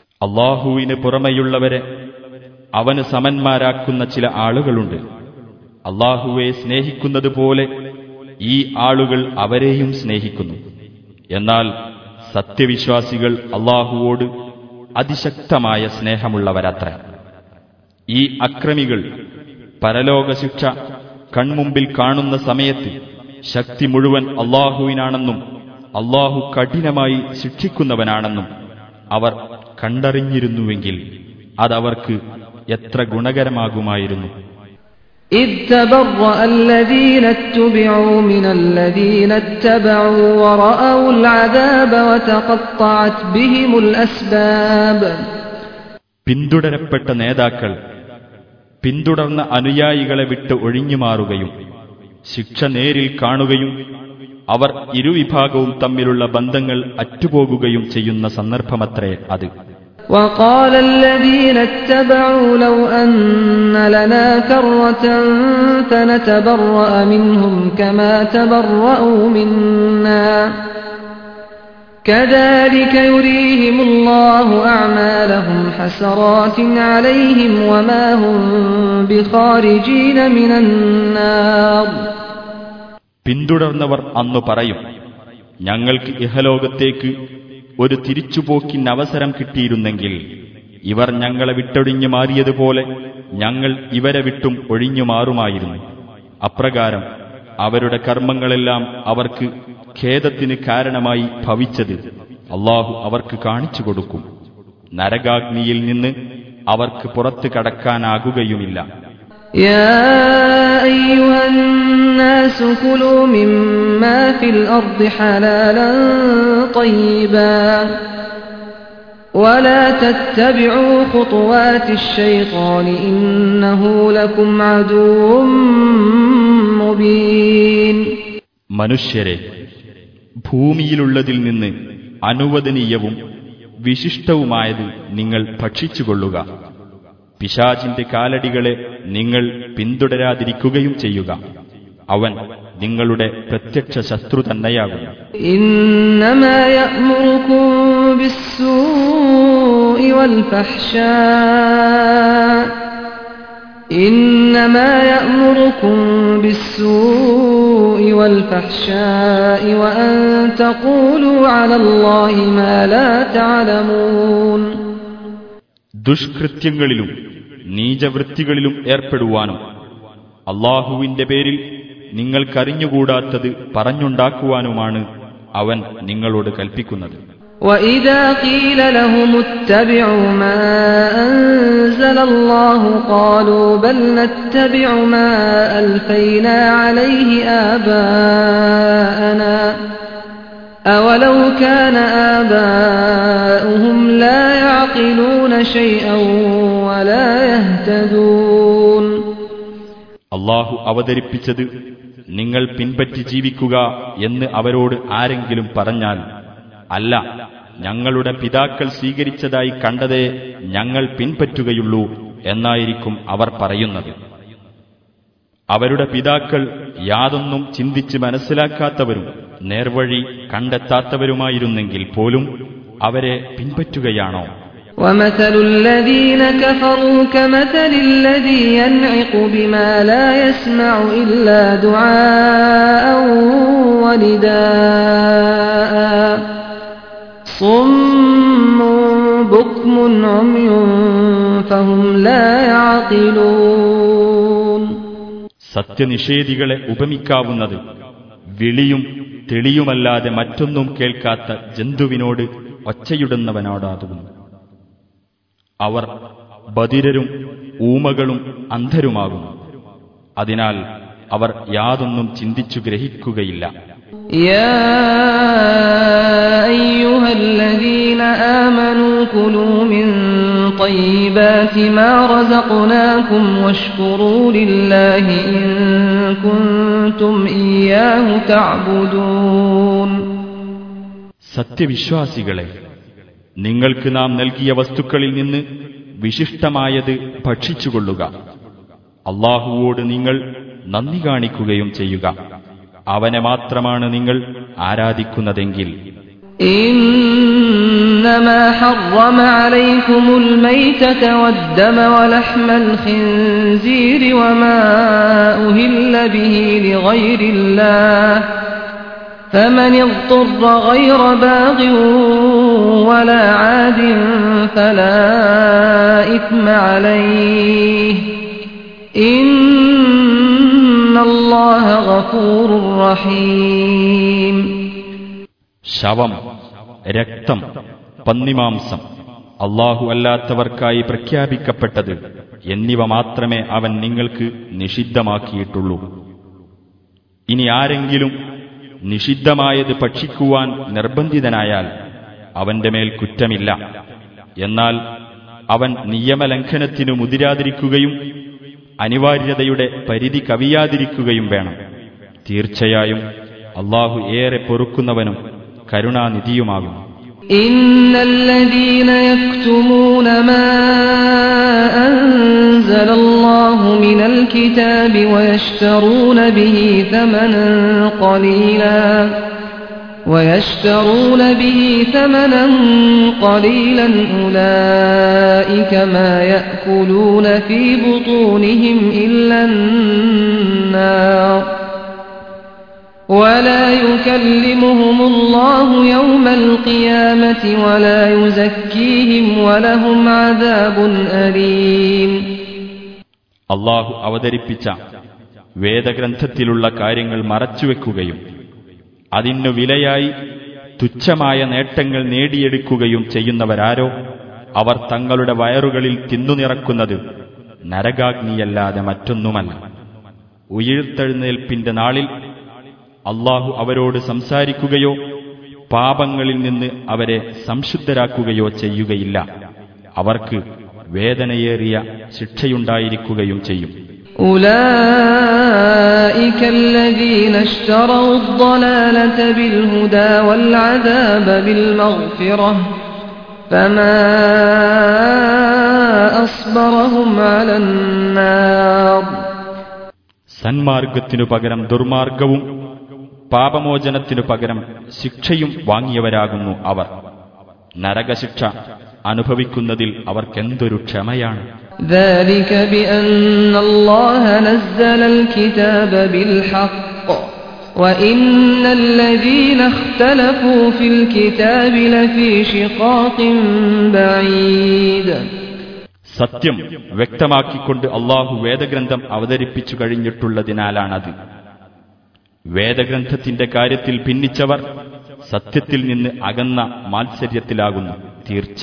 അള്ളാഹുവിന് പുറമെയുള്ളവരെ അവന് സമന്മാരാക്കുന്ന ചില ആളുകളുണ്ട്. അള്ളാഹുവെ സ്നേഹിക്കുന്നതുപോലെ ഈ ആളുകൾ അവരെയും സ്നേഹിക്കുന്നു. എന്നാൽ സത്യവിശ്വാസികൾ അള്ളാഹുവോട് അതിശക്തമായ സ്നേഹമുള്ളവരത്ര. ഈ അക്രമികൾ പരലോകശിക്ഷ കൺമുമ്പിൽ കാണുന്ന സമയത്ത് ശക്തി മുഴുവൻ അള്ളാഹുവിനാണെന്നും അള്ളാഹു കഠിനമായി ശിക്ഷിക്കുന്നവനാണെന്നും അവർ കണ്ടറിഞ്ഞിരുന്നുവെങ്കിൽ അതവർക്ക് എത്ര ഗുണകരമാകുമായിരുന്നു إذ تبرأ الذين اتبعوا من الذين اتبعوا ورأوا العذاب وتقطعت بهم الأسباب പിന്തുടരപ്പെട്ട നേതാക്കൾ പിന്തുടർന്ന അനുയായികളെ വിട്ട് ഒഴിഞ്ഞുമാറുകയും ശിക്ഷ നേരിൽ കാണുകയും അവർ ഇരുവിഭാഗവും തമ്മിലുള്ള ബന്ധങ്ങൾ അറ്റുപോകുകയും ചെയ്യുന്ന സന്ദർഭമത്രേ അത് وقال الذين اتبعوا لو أن لنا كرة فنتبرأ منهم كما تبرأوا منا كذلك يريهم الله أعمالهم حسرات عليهم وما هم بخارجين من النار പിന്തുടർന്നവർ അന്നു പറയും ഞങ്ങൾക്ക് ഇഹലോകത്തേക്ക് ഒരു തിരിച്ചുപോക്കിന് അവസരം കിട്ടിയിരുന്നെങ്കിൽ ഇവർ ഞങ്ങളെ വിട്ടൊഴിഞ്ഞു മാറിയതുപോലെ ഞങ്ങൾ ഇവരെ വിട്ടും ഒഴിഞ്ഞു മാറുമായിരുന്നു. അപ്രകാരം അവരുടെ കർമ്മങ്ങളെല്ലാം അവർക്ക് ഖേദത്തിന് കാരണമായി ഭവിച്ചത് അള്ളാഹു അവർക്ക് കാണിച്ചു കൊടുക്കും. നരകാഗ്നിയിൽ നിന്ന് അവർക്ക് പുറത്തു കടക്കാനാകുകയുമില്ല. يا أيها الناس كلوا مما في الأرض حلالا طيبا ولا تتبعوا خطوات الشيطان إنه لكم عدو مبين മനുഷ്യരെ ഭൂമിയിലുള്ളതിൽ നിന്ന് അനുവദനീയവും വിശിഷ്ടവുമായത് നിങ്ങൾ ഭക്ഷിച്ചുകൊള്ളുക പിശാചിന്റെ കാലടികളെ നിങ്ങൾ പിന്തുടരാതിരിക്കുകയും ചെയ്യുക അവൻ നിങ്ങളുടെ പ്രത്യക്ഷ ശത്രു തന്നെയാകുന്നു إنما يأمركم بالسوء والفحشاء إنما يأمركم بالسوء والفحشاء وأن تقولوا على الله ما لا تعلمون ദുഷ്കൃത്യങ്ങളിലും നീചവൃത്തികളിലും ഏർപ്പെടുവാനും അള്ളാഹുവിന്റെ പേരിൽ നിങ്ങൾക്കറിഞ്ഞുകൂടാത്തത് പറഞ്ഞുണ്ടാക്കുവാനുമാണ് അവൻ നിങ്ങളോട് കൽപ്പിക്കുന്നത് وإذا قيل لهم اتبعوا ما أنزل الله قالوا بل نتبع ما ألفينا عليه آباءنا أولو كان آباؤهم لا يعقلون شيئا ولا يهتدون അള്ളാഹു അവതരിപ്പിച്ചത് നിങ്ങൾ പിൻപറ്റി ജീവിക്കുക എന്ന് അവരോട് ആരെങ്കിലും പറഞ്ഞാൽ അല്ല ഞങ്ങളുടെ പിതാക്കൾ സ്വീകരിച്ചതായി കണ്ടതേ ഞങ്ങൾ പിൻപറ്റുകയുള്ളൂ എന്നായിരിക്കും അവർ പറയുന്നത്. അവരുടെ പിതാക്കൾ യാതൊന്നും ചിന്തിച്ച് മനസ്സിലാക്കാത്തവരും നേർവഴി കണ്ടെത്താത്തവരുമായിരുന്നെങ്കിൽ പോലും അവരെ പിൻപറ്റുകയാണോ? ومثل الذين كفروا كمثل الذي ينعق بما لا يسمع إلا دعاء ونداء صم بكم عمي فهم لا يعقلون സത്യനിഷേധികളെ ഉപമിക്കാവുന്നത് വിളിയും തെളിയുമല്ലാതെ മറ്റൊന്നും കേൾക്കാത്ത ജന്തുവിനോട് ഒച്ചയിടുന്നവനോടാകുന്നു അവർ ബദിരരും ഊമകളും അന്ധരുമാകും അതിനാൽ അവർ യാതൊന്നും ചിന്തിച്ചു ഗ്രഹിക്കുകയില്ല. സത്യവിശ്വാസികളെ നിങ്ങൾക്ക് നാം നൽകിയ വസ്തുക്കളിൽ നിന്ന് വിശിഷ്ടമായത് ഭക്ഷിച്ചുകൊള്ളുക അള്ളാഹുവോട് നിങ്ങൾ നന്ദി കാണിക്കുകയും ചെയ്യുക അവനെ മാത്രമാണ് നിങ്ങൾ ആരാധിക്കുന്നതെങ്കിൽ إنما حرم عليكم الميتة والدم ولحم الخنزير وما أهل به لغير الله فمن اضطر غير باغ ولا عاد فلا إثم عليه إن الله غفور رحيم ശവം രക്തം പന്നിമാംസം അള്ളാഹു അല്ലാത്തവർക്കായി പ്രഖ്യാപിക്കപ്പെട്ടത് എന്നിവ മാത്രമേ അവൻ നിങ്ങൾക്ക് നിഷിദ്ധമാക്കിയിട്ടുള്ളൂ ഇനി ആരെങ്കിലും നിഷിദ്ധമായത് ഭക്ഷിക്കുവാൻ നിർബന്ധിതനായാൽ അവന്റെ മേൽ കുറ്റമില്ല എന്നാൽ അവൻ നിയമലംഘനത്തിനു മുതിരാതിരിക്കുകയും അനിവാര്യതയുടെ പരിധി കവിയാതിരിക്കുകയും വേണം തീർച്ചയായും അള്ളാഹു ഏറെ പൊറുക്കുന്നവനും കരുണാനിധിയുമാകും إن الذين يكتمون ما أنزل الله من الكتاب ويشترون به ثمنا قليلا ويشترون به ثمنا قليلا أولئك ما يأكلون في بطونهم إلا النار ولا يكلمهم الله يوم القيامة ولا يزكيهم ولهم عذاب أليم അള്ളാഹു അവതരിപ്പിച്ച വേദഗ്രന്ഥത്തിലുള്ള കാര്യങ്ങൾ മറച്ചുവെക്കുകയും അതിനു വിലയായി തുച്ഛമായ നേട്ടങ്ങൾ നേടിയെടുക്കുകയും ചെയ്യുന്നവരാരോ? അവർ തങ്ങളുടെ വയറുകളിൽ തിന്നുനിറക്കുന്നത് നരകാഗ്നിയല്ലാതെ മറ്റൊന്നുമല്ല. ഉയർത്തെഴുന്നേൽപ്പിന്റെ നാളിൽ അള്ളാഹു അവരോട് സംസാരിക്കുകയോ പാപങ്ങളിൽ നിന്ന് അവരെ സംശുദ്ധരാക്കുകയോ ചെയ്യുകയില്ല. അവർക്ക് വേദനയേറിയ ശിക്ഷയുണ്ടായിരിക്കുകയും ചെയ്യും. أولئك الذين اشتروا الضلالة بالهدى والعذاب بالمغفرة فما أصبرهم على النار സന്മാർഗത്തിനു പകരം ദുർമാർഗവും പാപമോചനത്തിനു പകരം ശിക്ഷയും വാങ്ങിയവരാകുന്നു അവർ നരകശിക്ഷ അനുഭവിക്കുന്നതിൽ അവർക്കെന്തൊരു ക്ഷമയാണ് ذلك بأن الله نزل الكتاب بالحق وإن الذين اختلفوا في الكتاب لفي شقاق بعيد സത്യം വ്യക്തമാക്കിക്കൊണ്ട് അള്ളാഹു വേദഗ്രന്ഥം അവതരിപ്പിച്ചു കഴിഞ്ഞിട്ടുള്ളതിനാലാണത് വേദഗ്രന്ഥത്തിന്റെ കാര്യത്തിൽ ഭിന്നിച്ചവർ സത്യത്തിൽ നിന്ന് അകന്ന മാത്സര്യത്തിലാകുന്നു തീർച്ച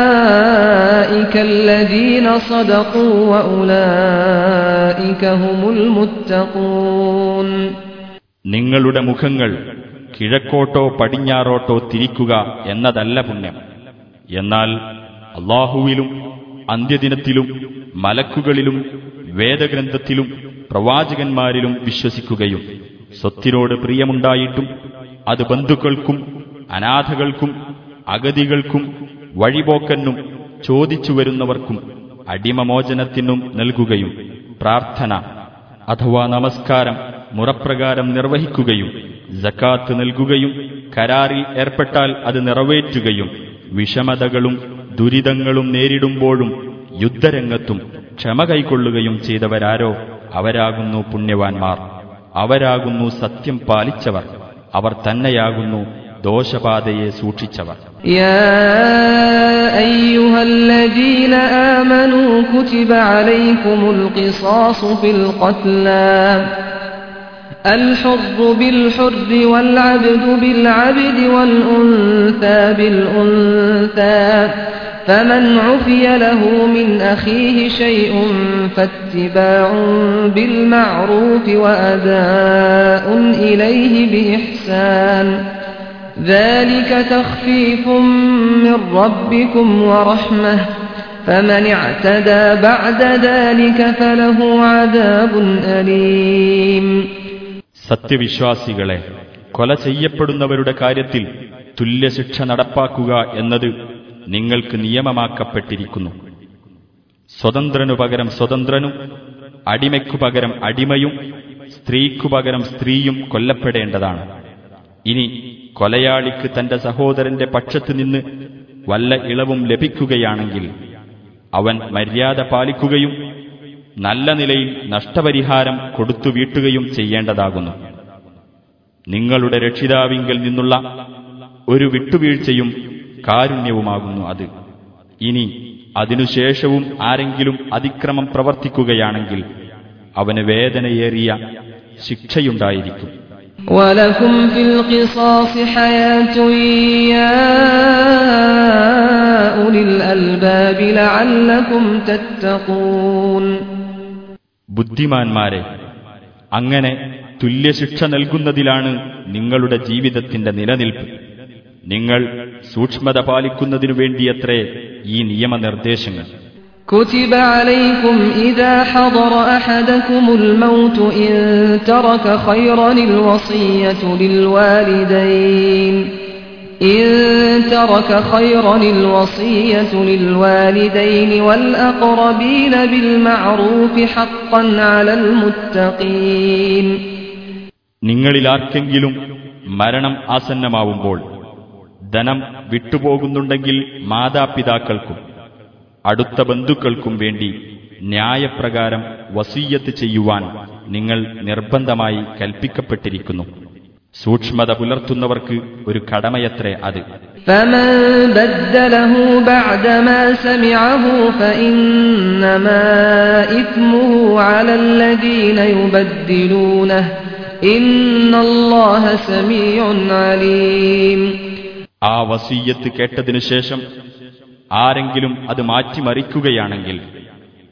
أولئك الذين صدقوا وأولئك هم المتقون നിങ്ങളുടെ മുഖങ്ങൾ കിഴക്കോട്ടോ പടിഞ്ഞാറോട്ടോ തിരിക്കുക എന്നതല്ല പുണ്യം എന്നാൽ അള്ളാഹുവിലും അന്ത്യദിനത്തിലും മലക്കുകളിലും വേദഗ്രന്ഥത്തിലും പ്രവാചകന്മാരിലും വിശ്വസിക്കുകയും സ്വത്തിനോട് പ്രിയമുണ്ടായിട്ടും അത് ബന്ധുക്കൾക്കും അനാഥകൾക്കും അഗതികൾക്കും വഴിപോക്കനും ചോദിച്ചു വരുന്നവർക്കും അടിമമോചനത്തിനും നൽകുകയും പ്രാർത്ഥന അഥവാ നമസ്കാരം മുറപ്രകാരം നിർവഹിക്കുകയും ജക്കാത്ത് നൽകുകയും കരാറിൽ ഏർപ്പെട്ടാൽ അത് നിറവേറ്റുകയും വിഷമതകളും ദുരിതങ്ങളും നേരിടുമ്പോഴും യുദ്ധരംഗത്തും ക്ഷമ കൈക്കൊള്ളുകയും ചെയ്തവരാരോ അവരാകുന്നു പുണ്യവാൻമാർ അവരാകുന്നു സത്യം പാലിച്ചവർ. അവർ തന്നെയാകുന്നു ദോഷപാതയെ സൂക്ഷിച്ചവർ يا أيها الذين آمنوا كتب عليكم القصاص في القتلى الحر بالحر والعبد بالعبد والأنثى بالأنثى فمن عفي له من أخيه شيء فاتباع بالمعروف وأداء إليه بإحسان ذلك تخفيف من ربكم ورحمة فمن اعتدى بعد ذلك فله عذاب أليم സത്യവിശ്വാസികളെ കൊല ചെയ്യപ്പെടുന്നവരുടെ കാര്യത്തിൽ തുല്യശിക്ഷ നടപ്പാക്കുക എന്നത് നിങ്ങൾക്ക് നിയമമാക്കപ്പെട്ടിരിക്കുന്നു സ്വതന്ത്രനു പകരം സ്വതന്ത്രനും അടിമയ്ക്കു പകരം അടിമയും സ്ത്രീക്കു പകരം സ്ത്രീയും കൊല്ലപ്പെടേണ്ടതാണ് ഇനി കൊലയാളിക്ക് തന്റെ സഹോദരന്റെ പക്ഷത്തു നിന്ന് വല്ല ഇളവും ലഭിക്കുകയാണെങ്കിൽ അവൻ മര്യാദ പാലിക്കുകയും നല്ല നിലയിൽ നഷ്ടപരിഹാരം കൊടുത്തു വീട്ടുകയും ചെയ്യേണ്ടതാകുന്നു. നിങ്ങളുടെ രക്ഷിതാവിങ്കിൽ നിന്നുള്ള ഒരു വിട്ടുവീഴ്ചയും കാരുണ്യവുമാകുന്നു അത്. ഇനി അതിനുശേഷവും ആരെങ്കിലും അതിക്രമം പ്രവർത്തിക്കുകയാണെങ്കിൽ അവന് വേദനയേറിയ ശിക്ഷയുണ്ടായിരിക്കും. ബുദ്ധിമാന്മാരെ അങ്ങനെ തുല്യശിക്ഷ നൽകുന്നതിലാണ് നിങ്ങളുടെ ജീവിതത്തിന്റെ നിലനിൽപ്പ്. നിങ്ങൾ സൂക്ഷ്മത പാലിക്കുന്നതിനു വേണ്ടിയത്രേ ഈ നിയമനിർദ്ദേശങ്ങൾ. كتب عليكم إذا حضر أحدكم الموت إن ترك خيرا الوصية للوالدين إن ترك خيرا الوصية للوالدين والأقربين بالمعروف حقا على المتقين നിങ്ങളിലാർക്കെങ്കിലും മരണം ആസന്നമാവുമ്പോൾ ധനം വിട്ടുപോകുന്നുണ്ടെങ്കിൽ മാതാപിതാക്കൾക്കും അടുത്ത ബന്ധുക്കൾക്കും വേണ്ടി ന്യായപ്രകാരം വസീയത്ത് ചെയ്യുവാൻ നിങ്ങൾ നിർബന്ധമായി കൽപ്പിക്കപ്പെട്ടിരിക്കുന്നു. സൂക്ഷ്മത പുലർത്തുന്നവർക്ക് ഒരു കടമയത്രേ അത്. ആ വസീയത്ത് കേട്ടതിനു ശേഷം ആരെങ്കിലും അത് മാറ്റിമറിക്കുകയാണെങ്കിൽ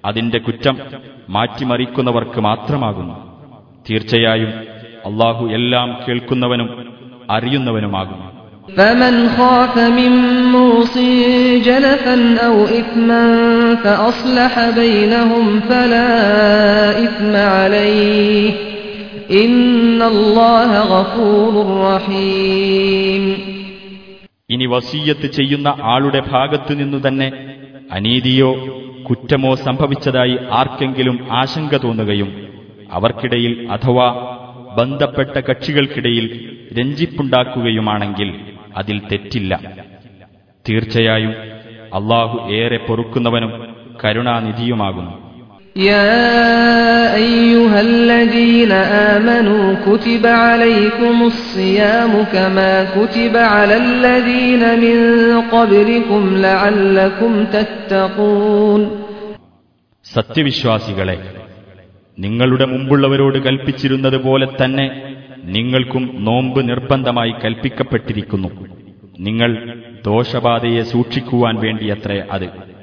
അതിന്റെ കുറ്റം മാറ്റിമറിക്കുന്നവർക്ക് മാത്രമാകുന്നു തീർച്ചയായും അള്ളാഹു എല്ലാം കേൾക്കുന്നവനും അറിയുന്നവനുമാകുന്നു فمن خاف من موص جنفا أو إثما فأصلح بينهم فلا إثم عليه إن الله غفور رحيم ഇനി വസീയത്ത് ചെയ്യുന്ന ആളുടെ ഭാഗത്തു നിന്നു തന്നെ അനീതിയോ കുറ്റമോ സംഭവിച്ചതായി ആർക്കെങ്കിലും ആശങ്ക തോന്നുകയും അവർക്കിടയിൽ അഥവാ ബന്ധപ്പെട്ട കക്ഷികൾക്കിടയിൽ രഞ്ജിപ്പുണ്ടാക്കുകയുമാണെങ്കിൽ അതിൽ തെറ്റില്ല. തീർച്ചയായും അള്ളാഹു ഏറെ പൊറുക്കുന്നവനും കരുണാനിധിയുമാകുന്നു. يا أيها الذين آمنوا كتب عليكم الصيام كما كتب على الذين من قبلكم لعلكم تتقون സത്യവിശ്വാസികളെ നിങ്ങളുടെ മുമ്പുള്ളവരോട് കൽപ്പിച്ചിരുന്നത് പോലെ തന്നെ നിങ്ങൾക്കും നോമ്പ് നിർബന്ധമായി കൽപ്പിക്കപ്പെട്ടിരിക്കുന്നു നിങ്ങൾ ദോഷബാധയെ സൂക്ഷിക്കുവാൻ വേണ്ടിയത്രേ അത്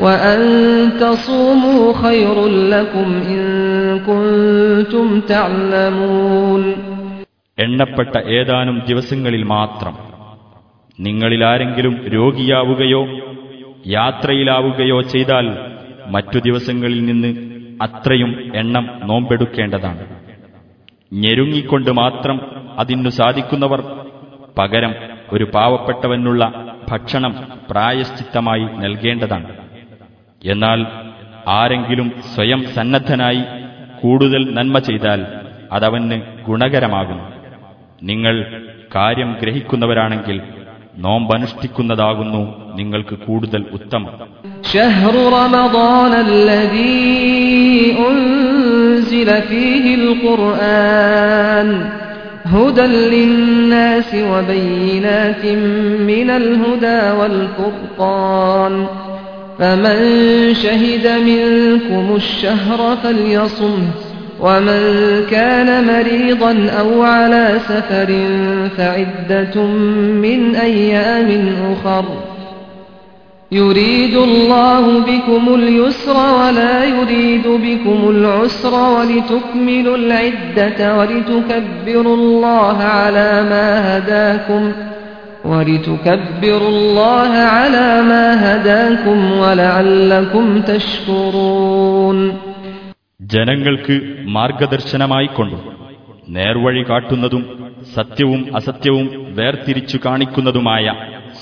وأن تصوموا خير لكم إن كنتم تعلمون എണ്ണപ്പെട്ട ഏതാനും ദിവസങ്ങളിൽ മാത്രം നിങ്ങളിലാരെങ്കിലും രോഗിയാവുകയോ യാത്രയിലാവുകയോ ചെയ്താൽ മറ്റു ദിവസങ്ങളിൽ നിന്ന് അത്രയും എണ്ണം നോമ്പെടുക്കേണ്ടതാണ് ഞെരുങ്ങിക്കൊണ്ട് മാത്രം അതിനു സാധിക്കുന്നവർ പകരം ഒരു പാവപ്പെട്ടവനുള്ള ഭക്ഷണം പ്രായശ്ചിത്തമായി നൽകേണ്ടതാണ് എന്നാൽ ആരെങ്കിലും സ്വയം സന്നദ്ധനായി കൂടുതൽ നന്മ ചെയ്താൽ അതവന് ഗുണകരമാകും നിങ്ങൾ കാര്യം ഗ്രഹിക്കുന്നവരാണെങ്കിൽ നോമ്പനുഷ്ഠിക്കുന്നതാകുന്നു നിങ്ങൾക്ക് കൂടുതൽ ഉത്തമം شهر رمضان الذي أنزل فيه القرآن هدى للناس وبينات من الهدى والفرقان فمن شهد منكم الشهر فليصمه ومن كان مريضا أو على سفر فعدة من أيام أخر. يريد الله بكم اليسر ولا يريد بكم العسر ولتكملوا العدة ولتكبروا الله على ما هداكم ولتكبروا الله على ما هداكم ولعلكم تشكرون ജനങ്ങൾക്ക് മാർഗദർശനമായിക്കൊണ്ടും നേർവഴി കാട്ടുന്നതും സത്യവും അസത്യവും വേർതിരിച്ചു കാണിക്കുന്നതുമായ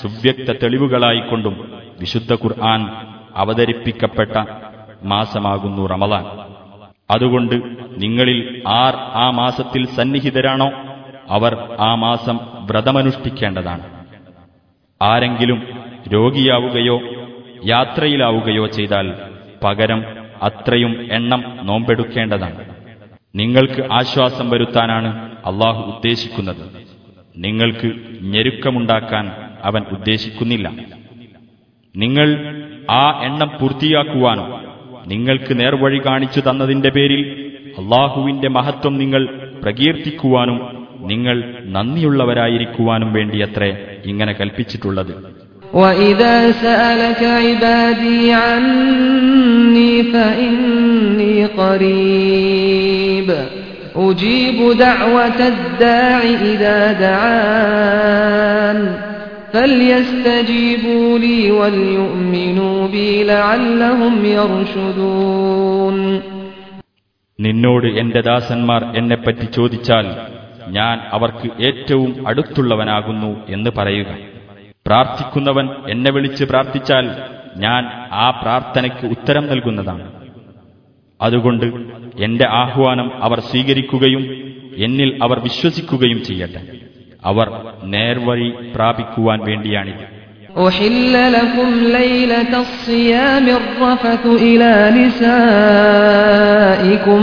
സുവ്യക്ത തെളിവുകളായിക്കൊണ്ടും വിശുദ്ധ ഖുർആൻ അവതരിപ്പിക്കപ്പെട്ട മാസമാകുന്നു റമദാൻ അതുകൊണ്ട് നിങ്ങളിൽ ആർ ആ മാസത്തിൽ സന്നിഹിതരാണോ അവർ ആ മാസം വ്രതമനുഷ്ഠിക്കേണ്ടതാണ്. ആരെങ്കിലും രോഗിയാവുകയോ യാത്രയിലാവുകയോ ചെയ്താൽ പകരം അത്രയും എണ്ണം നോമ്പെടുക്കേണ്ടതാണ്. നിങ്ങൾക്ക് ആശ്വാസം വരുത്താനാണ് അള്ളാഹു ഉദ്ദേശിക്കുന്നത്. നിങ്ങൾക്ക് ഞെരുക്കമുണ്ടാക്കാൻ അവൻ ഉദ്ദേശിക്കുന്നില്ല. നിങ്ങൾ ആ എണ്ണം പൂർത്തിയാക്കുവാനോ നിങ്ങൾക്ക് നേർവഴി കാണിച്ചു തന്നതിന്റെ പേരിൽ അള്ളാഹുവിന്റെ മഹത്വം നിങ്ങൾ പ്രകീർത്തിക്കുവാനും നിങ്ങൾ നന്ദിയുള്ളവരായിരിക്കുവാനും വേണ്ടിയത്രേ ഇങ്ങനെ കൽപ്പിച്ചിട്ടുള്ളത് وإذا سألك عبادي عني فإني قريب أجيب دعوة الداع إذا دعان فليستجيبوا لي وليؤمنوا بي لعلهم يرشدون നിന്നോട് എന്റെ ദാസന്മാർ എന്നെപ്പറ്റി ചോദിച്ചാൽ ഞാൻ അവർക്ക് ഏറ്റവും അടുത്തുള്ളവനാകുന്നു എന്ന് പറയുക പ്രാർത്ഥിക്കുന്നവൻ എന്നെ വിളിച്ച് പ്രാർത്ഥിച്ചാൽ ഞാൻ ആ പ്രാർത്ഥനയ്ക്ക് ഉത്തരം നൽകുന്നതാണ് അതുകൊണ്ട് എന്റെ ആഹ്വാനം അവർ സ്വീകരിക്കുകയും എന്നിൽ അവർ വിശ്വസിക്കുകയും ചെയ്യട്ടെ അവർ നേർവഴി പ്രാപിക്കുവാൻ വേണ്ടിയാണിത് أحل لكم ليلة الصيام الرفث إلى نسائكم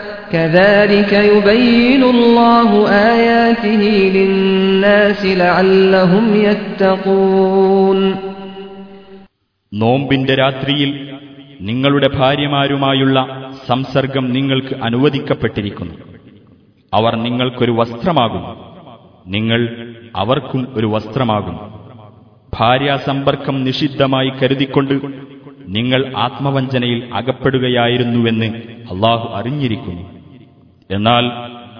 كذلك يبين الله آياته للناس لعلهم يتقون നോമ്പിന്റെ രാത്രിയിൽ നിങ്ങളുടെ ഭാര്യമാരുമായുള്ള സംസർഗം നിങ്ങൾക്ക് അനുവദിക്കപ്പെട്ടിരിക്കുന്നു അവർ നിങ്ങൾക്കൊരു വസ്ത്രമാകുന്നു നിങ്ങൾ അവർക്കും ഒരു വസ്ത്രമാകുന്നു ഭാര്യാസമ്പർക്കം നിഷിദ്ധമായി കരുതിക്കൊണ്ട് നിങ്ങൾ ആത്മവഞ്ചനയിൽ അകപ്പെടുകയായിരുന്നുവെന്ന് അള്ളാഹു അറിഞ്ഞിരിക്കുന്നു എന്നാൽ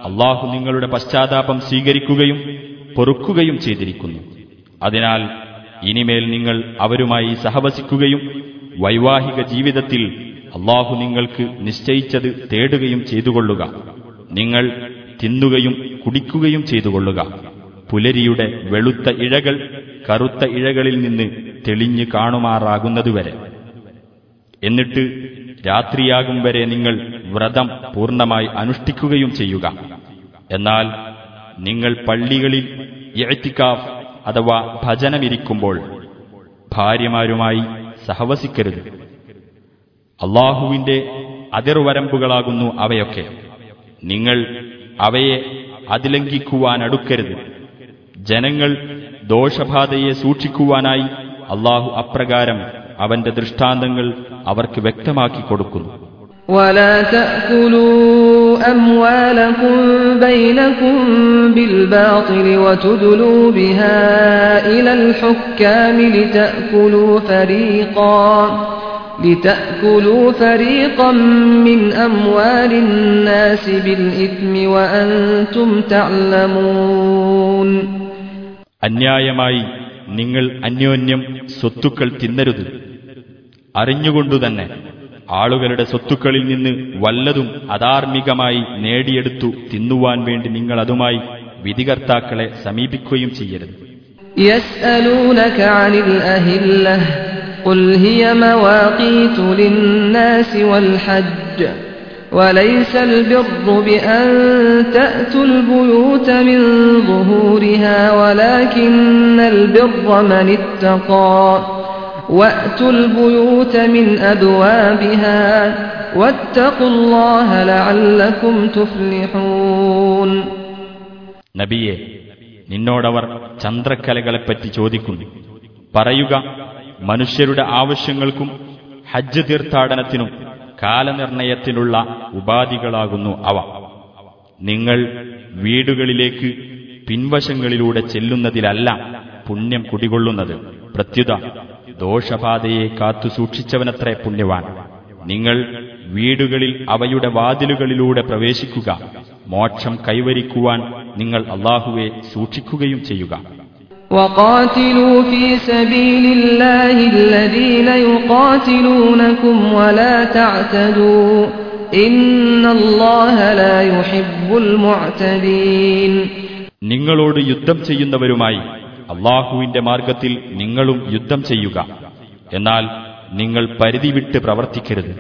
അള്ളാഹു നിങ്ങളുടെ പശ്ചാത്താപം സ്വീകരിക്കുകയും പൊറുക്കുകയും ചെയ്തിരിക്കുന്നു. അതിനാൽ ഇനിമേൽ നിങ്ങൾ അവരുമായി സഹവസിക്കുകയും വൈവാഹിക ജീവിതത്തിൽ അള്ളാഹു നിങ്ങൾക്ക് നിശ്ചയിച്ചത് തേടുകയും ചെയ്തുകൊള്ളുക. നിങ്ങൾ തിന്നുകയും കുടിക്കുകയും ചെയ്തുകൊള്ളുക. പുലരിയുടെ വെളുത്ത ഇഴകൾ കറുത്ത ഇഴകളിൽ നിന്ന് തെളിഞ്ഞു കാണുമാറാകുന്നതുവരെ. എന്നിട്ട് രാത്രിയാകും വരെ നിങ്ങൾ വ്രതം പൂർണമായി അനുഷ്ഠിക്കുകയും ചെയ്യുക. എന്നാൽ നിങ്ങൾ പള്ളികളിൽ എഴുത്തിക്കാഫ് അഥവാ ഭജനമിരിക്കുമ്പോൾ ഭാര്യമാരുമായി സഹവസിക്കരുത്. അള്ളാഹുവിന്റെ അതിർവരമ്പുകളാകുന്നു അവയൊക്കെ. നിങ്ങൾ അവയെ അതിലംഘിക്കുവാനടുക്കരുത്. ജനങ്ങൾ ദോഷബാധയെ സൂക്ഷിക്കുവാനായി അള്ളാഹു അപ്രകാരം അവന്റെ ദൃഷ്ടാന്തങ്ങൾ അവർക്ക് വ്യക്തമാക്കി കൊടുക്കുന്നു ولا تأكلوا أموالكم بينكم بالباطل وتدلوا بها إلى الحكام لتأكلوا فريقا لتأكلوا فريقا من أموال الناس بالإثم وأنتم تعلمون അന്യായമായി നിങ്ങൾ അന്യോന്യം സ്വത്തുക്കൾ തിന്നരുത് അറിഞ്ഞുകൊണ്ടുതന്നെ ആളുകളുടെ സ്വത്തുക്കളിൽ നിന്ന് വല്ലതും അധാർമികമായി നേടിയെടുത്തു തിന്നുവാൻ വേണ്ടി നിങ്ങൾ അതുമായി വിധികർത്താക്കളെ സമീപിക്കുകയും ചെയ്യരുത് يسألونك عن الأهلة قل هي مواقيت للناس والحج وليس البر بأن تأتوا البيوت من ظهورها ولكن البر من اتقى وأتوا البيوت من أبوابها واتقوا الله لعلكم تفلحون നബിയെ നിന്നോടവർ ചന്ദ്രക്കലകളെപ്പറ്റി ചോദിക്കുന്നു പറയുക മനുഷ്യരുടെ ആവശ്യങ്ങൾക്കും ഹജ്ജ് തീർത്ഥാടനത്തിനും കാലനിർണയത്തിനുള്ള ഉപാധികളാകുന്നു അവ നിങ്ങൾ വീടുകളിലേക്ക് പിൻവശങ്ങളിലൂടെ ചെല്ലുന്നതിലല്ല പുണ്യം കുടികൊള്ളുന്നത് പ്രത്യുത ദോഷബാധയെ കാത്തു സൂക്ഷിച്ചവനത്രേ പുണ്യവാൻ. നിങ്ങൾ വീടുകളിൽ അവയുടെ വാതിലുകളിലൂടെ പ്രവേശിക്കുക. മോക്ഷം കൈവരിക്കുവാൻ നിങ്ങൾ അള്ളാഹുവെ സൂക്ഷിക്കുകയും ചെയ്യുക. നിങ്ങളോട് യുദ്ധം ചെയ്യുന്നവരുമായി അള്ളാഹുവിന്റെ മാർഗത്തിൽ നിങ്ങളും യുദ്ധം ചെയ്യുക എന്നാൽ നിങ്ങൾ പരിധി വിട്ട് പ്രവർത്തിക്കരുത്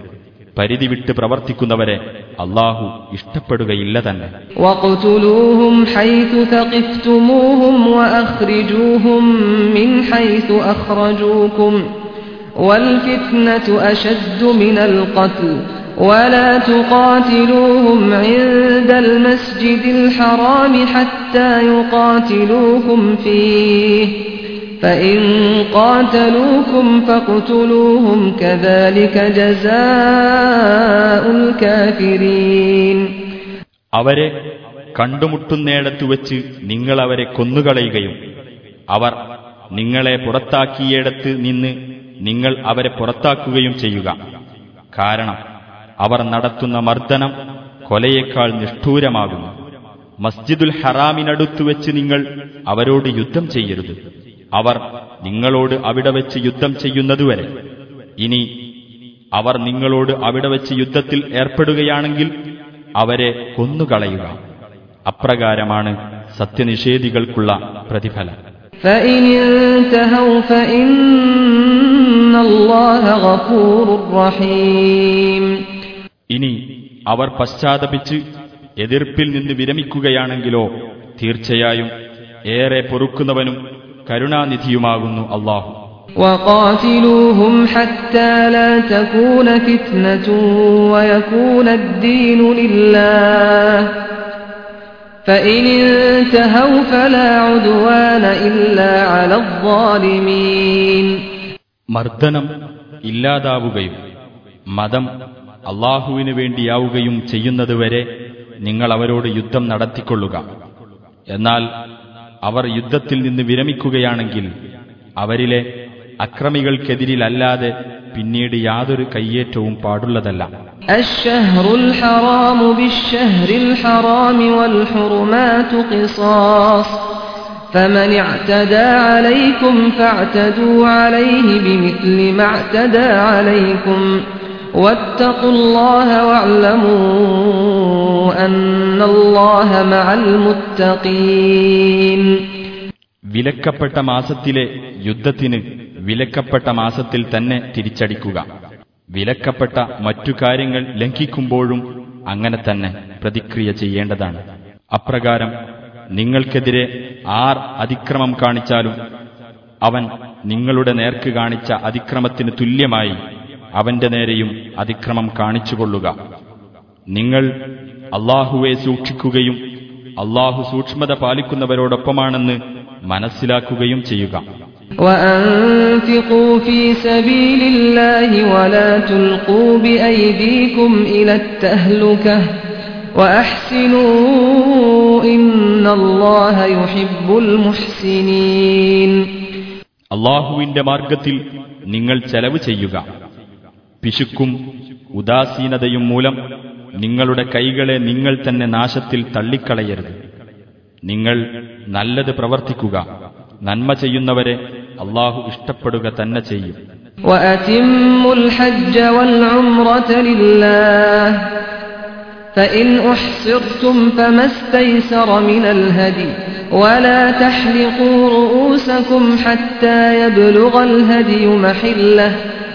പരിധി വിട്ട് പ്രവർത്തിക്കുന്നവരെ അള്ളാഹു ഇഷ്ടപ്പെടുകയില്ല തന്നെ واقتلوهم حيث ثقفتموهم وأخرجوهم من حيث أخرجوكم والفتنة أشد من القتل ولا تقاتلوهم عند المسجد الحرام حتى يقاتلوكم فيه فإن قاتلوكم فاقتلوهم كذلك جزاء الكافرين അവരെ കണ്ടുമുട്ടുന്നിടത്തു വച്ച് നിങ്ങൾ അവരെ കൊന്നുകളയുകയും അവർ നിങ്ങളെ പുറത്താക്കിയിടത്ത് നിന്ന് നിങ്ങൾ അവരെ പുറത്താക്കുകയും ചെയ്യുക കാരണം അവർ നടത്തുന്ന മർദ്ദനം കൊലയേക്കാൾ നിഷ്ഠൂരമാകുന്നു. മസ്ജിദുൽ ഹറാമിനടുത്തു വെച്ച് നിങ്ങൾ അവരോട് യുദ്ധം ചെയ്യരുത്. അവർ നിങ്ങളോട് അവിടെ വെച്ച് യുദ്ധം ചെയ്യുന്നതുവരെ. ഇനി അവർ നിങ്ങളോട് അവിടെ വെച്ച് യുദ്ധത്തിൽ ഏർപ്പെടുകയാണെങ്കിൽ അവരെ കൊന്നുകളയുക. അപ്രകാരമാണ് സത്യനിഷേധികൾക്കുള്ള പ്രതിഫലം. ഫഇൻ ഗഫൂറുർ റഹീം. ഇനി അവർ പശ്ചാത്തപിച്ച് എതിർപ്പിൽ നിന്ന് വിരമിക്കുകയാണെങ്കിലോ തീർച്ചയായും ഏറെ പൊറുക്കുന്നവനും കരുണാനിധിയുമാകുന്നു അള്ളാഹു وقاتلوهم حتى لا تكون فتنة ويكون الدين لله فإن انتهوا فلا عدوان إلا على الظالمين മർദ്ദനം ഇല്ലാതാവുകയും മതം അള്ളാഹുവിനു വേണ്ടിയാവുകയും ചെയ്യുന്നതുവരെ നിങ്ങൾ അവരോട് യുദ്ധം നടത്തിക്കൊള്ളുക എന്നാൽ അവർ യുദ്ധത്തിൽ നിന്ന് വിരമിക്കുകയാണെങ്കിൽ അവരിലെ അക്രമികൾക്കെതിരിലല്ലാതെ പിന്നീട് യാതൊരു കയ്യേറ്റവും പാടുള്ളതല്ല الشهر الحرام بالشهر الحرام والحرمات قصاص فمن اعتدى عليكم فاعتدوا عليه بمثل ما اعتدى عليكم واتقوا الله واعلموا أن الله مع المتقين വിലക്കപ്പെട്ട മാസത്തിലെ യുദ്ധത്തിന് വിലക്കപ്പെട്ട മാസത്തിൽ തന്നെ തിരിച്ചടിക്കുക വിലക്കപ്പെട്ട മറ്റു കാര്യങ്ങൾ ലംഘിക്കുമ്പോഴും അങ്ങനെ തന്നെ പ്രതിക്രിയ ചെയ്യേണ്ടതാണ് അപ്രകാരം നിങ്ങൾക്കെതിരെ ആർ അതിക്രമം കാണിച്ചാലും അവൻ നിങ്ങളുടെ നേർക്ക് കാണിച്ച അതിക്രമത്തിന് തുല്യമായി അവന്റെ നേരെയും അതിക്രമം കാണിച്ചുകൊള്ളുക. നിങ്ങൾ അള്ളാഹുവെ സൂക്ഷിക്കുകയും അള്ളാഹു സൂക്ഷ്മത പാലിക്കുന്നവരോടൊപ്പമാണെന്ന് മനസ്സിലാക്കുകയും ചെയ്യുക. അള്ളാഹുവിന്റെ മാർഗത്തിൽ നിങ്ങൾ ചെലവ് ചെയ്യുക. പിശുക്കും ഉദാസീനതയും മൂലം നിങ്ങളുടെ കൈകളെ നിങ്ങൾ തന്നെ നാശത്തിൽ തള്ളിക്കളയരുത് നിങ്ങൾ നല്ലത് പ്രവർത്തിക്കുക നന്മ ചെയ്യുന്നവരെ അള്ളാഹു ഇഷ്ടപ്പെടുക തന്നെ ചെയ്യും وأتموا الحج والعمرة لله فإن أحصرتم فما استيسر من الهدي ولا تحلقوا رؤوسكم حتى يبلغ الهدي محله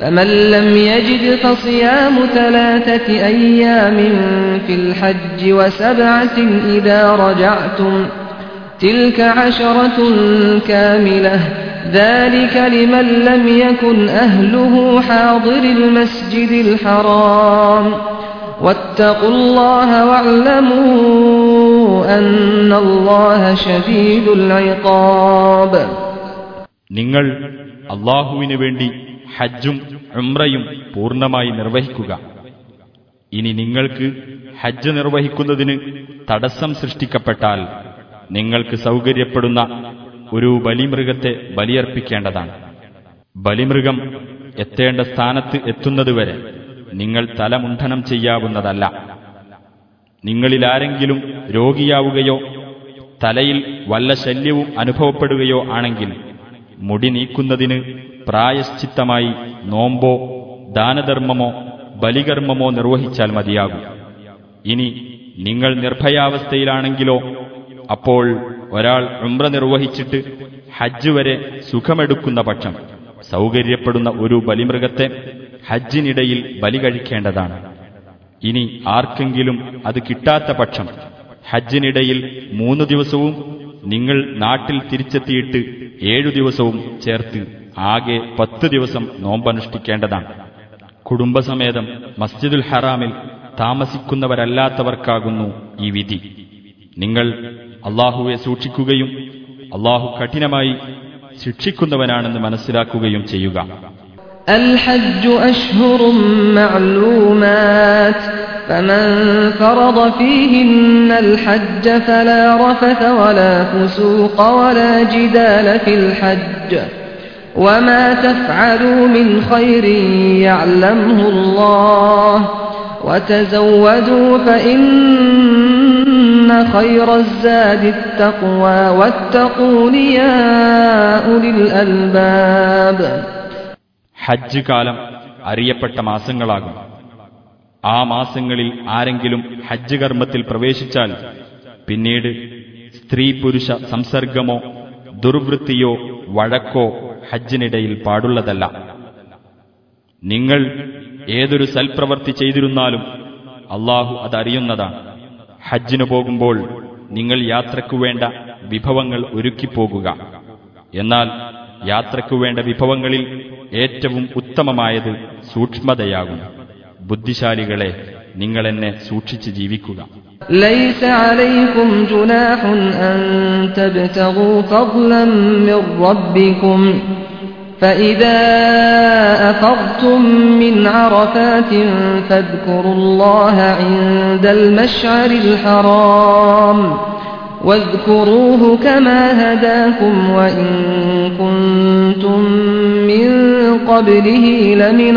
فمن لم يجد فصيام ثلاثة أيام في الحج وسبعة إذا رجعتم تلك عشرة كاملة ذلك لمن لم يكن أهله حاضر المسجد الحرام واتقوا الله واعلموا أن الله شديد العقاب നിങ്ങൾ അള്ളാഹുവിനു വേണ്ടി ഹജ്ജും ഉംറയും പൂർണമായി നിർവഹിക്കുക. ഇനി നിങ്ങൾക്ക് ഹജ്ജ് നിർവഹിക്കുന്നതിന് തടസ്സം സൃഷ്ടിക്കപ്പെട്ടാൽ നിങ്ങൾക്ക് സൗകര്യപ്പെടുന്ന ഒരു ബലിമൃഗത്തെ ബലിയർപ്പിക്കേണ്ടതാണ്. ബലിമൃഗം എത്തേണ്ട സ്ഥാനത്ത് എത്തുന്നതുവരെ നിങ്ങൾ തലമുണ്ഠനം ചെയ്യാവുന്നതല്ല. നിങ്ങളിലാരെങ്കിലും രോഗിയാവുകയോ തലയിൽ വല്ല ശല്യവും അനുഭവപ്പെടുകയോ ആണെങ്കിൽ മുടി നീക്കുന്നതിന് പ്രായശ്ചിത്തമായി നോമ്പോ ദാനധർമ്മമോ ബലികർമ്മമോ നിർവഹിച്ചാൽ മതിയാകും. ഇനി നിങ്ങൾ നിർഭയാവസ്ഥയിലാണെങ്കിലോ അപ്പോൾ ഒരാൾ ഉംറ നിർവഹിച്ചിട്ട് ഹജ്ജ് വരെ സുഖമെടുക്കുന്ന പക്ഷം സൗകര്യപ്പെടുന്ന ഒരു ബലിമൃഗത്തെ ഹജ്ജിനിടയിൽ ബലി കഴിക്കേണ്ടതാണ്. ഇനി ആർക്കെങ്കിലും അത് കിട്ടാത്ത പക്ഷം ഹജ്ജിനിടയിൽ മൂന്ന് ദിവസവും നിങ്ങൾ നാട്ടിൽ തിരിച്ചെത്തിയിട്ട് ഏഴു ദിവസവും ചേർത്ത് ആകെ പത്ത് ദിവസം നോമ്പനുഷ്ഠിക്കേണ്ടതാണ് കുടുംബസമേതം മസ്ജിദുൽ ഹറാമിൽ താമസിക്കുന്നവരല്ലാത്തവർക്കാകുന്നു ഈ വിധി നിങ്ങൾ അള്ളാഹുവെ സൂക്ഷിക്കുകയും അള്ളാഹു കഠിനമായി ശിക്ഷിക്കുന്നവനാണെന്ന് മനസ്സിലാക്കുകയും ചെയ്യുക الحج أشهر معلومات فمن فرض فيهن الحج فلا رفث ولا فسوق ولا جدال في الحج وما تفعلوا من خير يعلمه الله وتزودوا فإن خير الزاد التقوى واتقون يا أولي الألباب ഹജ്ജ് കാലം അറിയപ്പെട്ട മാസങ്ങളാകും ആ മാസങ്ങളിൽ ആരെങ്കിലും ഹജ്ജ് കർമ്മത്തിൽ പ്രവേശിച്ചാൽ പിന്നീട് സ്ത്രീ പുരുഷ സംസർഗമോ ദുർവൃത്തിയോ വഴക്കോ ഹജ്ജിനിടയിൽ പാടുള്ളതല്ല നിങ്ങൾ ഏതൊരു സൽപ്രവർത്തി ചെയ്തിരുന്നാലും അള്ളാഹു അതറിയുന്നതാണ് ഹജ്ജിനു പോകുമ്പോൾ നിങ്ങൾ യാത്രയ്ക്കു വേണ്ട വിഭവങ്ങൾ ഒരുക്കിപ്പോകുക എന്നാൽ യാത്രയ്ക്കു വേണ്ട വിഭവങ്ങളിൽ ഏറ്റവും ഉത്തമമായത് സൂക്ഷ്മതയാകും ബുദ്ധിശാലികളെ നിങ്ങൾ എന്നെ സൂക്ഷിച്ച് ജീവിക്കുക ليس عليكم جناح أن تبتغوا فضلا من ربكم فإذا أفضتم من عرفات فاذكروا الله عند المشعر الحرام واذكروه كما هداكم وإن كنتم من قبله لمن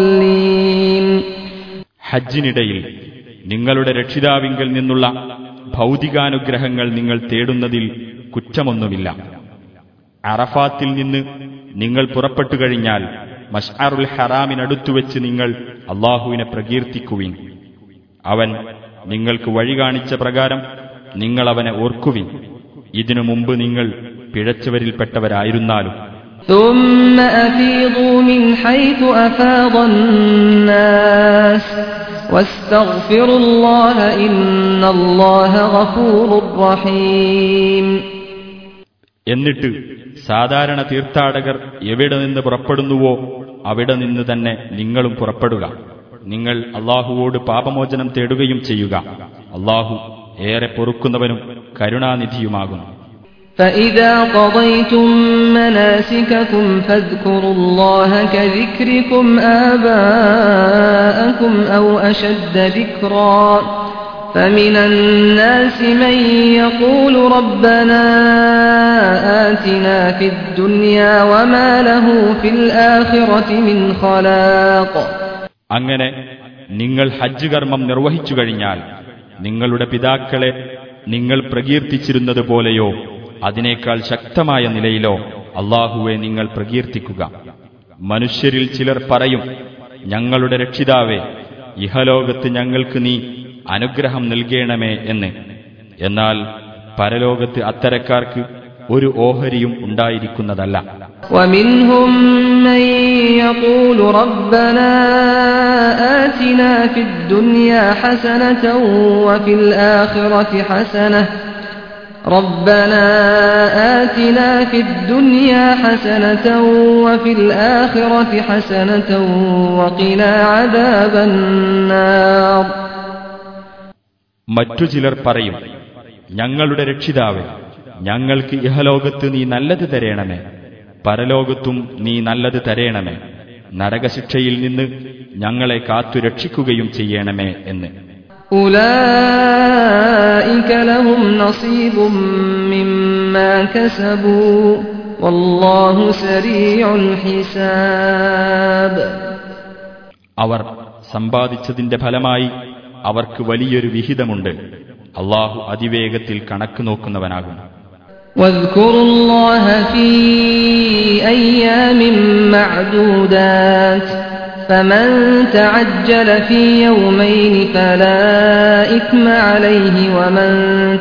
الضالين ഹജ്ജിനിടയിൽ നിങ്ങളുടെ രക്ഷിതാവിങ്കൽ നിന്നുള്ള ഭൗതികാനുഗ്രഹങ്ങൾ നിങ്ങൾ തേടുന്നതിൽ കുറ്റമൊന്നുമില്ല അറഫാത്തിൽ നിന്ന് നിങ്ങൾ പുറപ്പെട്ടു കഴിഞ്ഞാൽ മഷ്അറുൽ ഹറാമിനടുത്തുവെച്ച് നിങ്ങൾ അള്ളാഹുവിനെ പ്രകീർത്തിക്കുവിൻ അവൻ നിങ്ങൾക്ക് വഴി കാണിച്ച പ്രകാരം നിങ്ങൾ അവനെ ഓർക്കുവിൻ ഇതിനു മുമ്പ് നിങ്ങൾ പിഴച്ചവരിൽപ്പെട്ടവരായിരുന്നാലും ثم أفيضوا من حيث أفاض الناس واستغفروا الله إن الله غفور رحيم എന്നിട്ട് സാധാരണ തീർത്ഥാടകർ എവിടെ നിന്ന് പുറപ്പെടുന്നുവോ അവിടെ നിന്ന് തന്നെ നിങ്ങളും പുറപ്പെടുക നിങ്ങൾ അള്ളാഹുവോട് പാപമോചനം തേടുകയും ചെയ്യുക അള്ളാഹു ഏറെ പൊറുക്കുന്നവനും കരുണാനിധിയുമാകുന്നു فإذا قضيتم مناسككم فاذكروا الله كذكركم آباءكم أو أشد ذكرا فمن الناس من يقول ربنا آتنا في الدنيا وما له في الآخرة من خلاق അങ്ങനെ നിങ്ങൾ ഹജ്ജ് കർമ്മം നിർവഹിച്ചു കഴിഞ്ഞാൽ നിങ്ങളുടെ പിതാക്കളെ നിങ്ങൾ പ്രകീർത്തിച്ചിരുന്നത് പോലെയോ അതിനേക്കാൾ ശക്തമായ നിലയിലോ അള്ളാഹുവെ നിങ്ങൾ പ്രകീർത്തിക്കുക മനുഷ്യരിൽ ചിലർ പറയും ഞങ്ങളുടെ രക്ഷിതാവേ ഇഹലോകത്ത് ഞങ്ങൾക്ക് നീ അനുഗ്രഹം നൽകണമേ എന്ന് എന്നാൽ പരലോകത്ത് അത്തരക്കാർക്ക് ഒരു ഓഹരിയും ഉണ്ടായിരിക്കുന്നതല്ല ومنهم من يقول ربنا آتنا في الدنيا حسنة وفي الآخرة حسنة ربنا آتنا في الدنيا حسنة وفي الآخرة حسنة وقنا عذاب النار മറ്റു ചിലർ പറയും ഞങ്ങളുടെ രക്ഷിതാവ് ഞങ്ങൾക്ക് ഇഹലോകത്ത് നീ നല്ലത് തരേണമേ പരലോകത്തും നീ നല്ലത് തരേണമേ നരകശിക്ഷയിൽ നിന്ന് ഞങ്ങളെ കാത്തു രക്ഷിക്കുകയും ചെയ്യണമേ എന്ന്. അവർ സമ്പാദിച്ചതിന്റെ ഫലമായി അവർക്ക് വലിയൊരു വിഹിതമുണ്ട് അള്ളാഹു അതിവേഗത്തിൽ കണക്ക് നോക്കുന്നവനാകും واذكروا الله في أيام معدودات فمن تعجل في يومين فلا إثم عليه ومن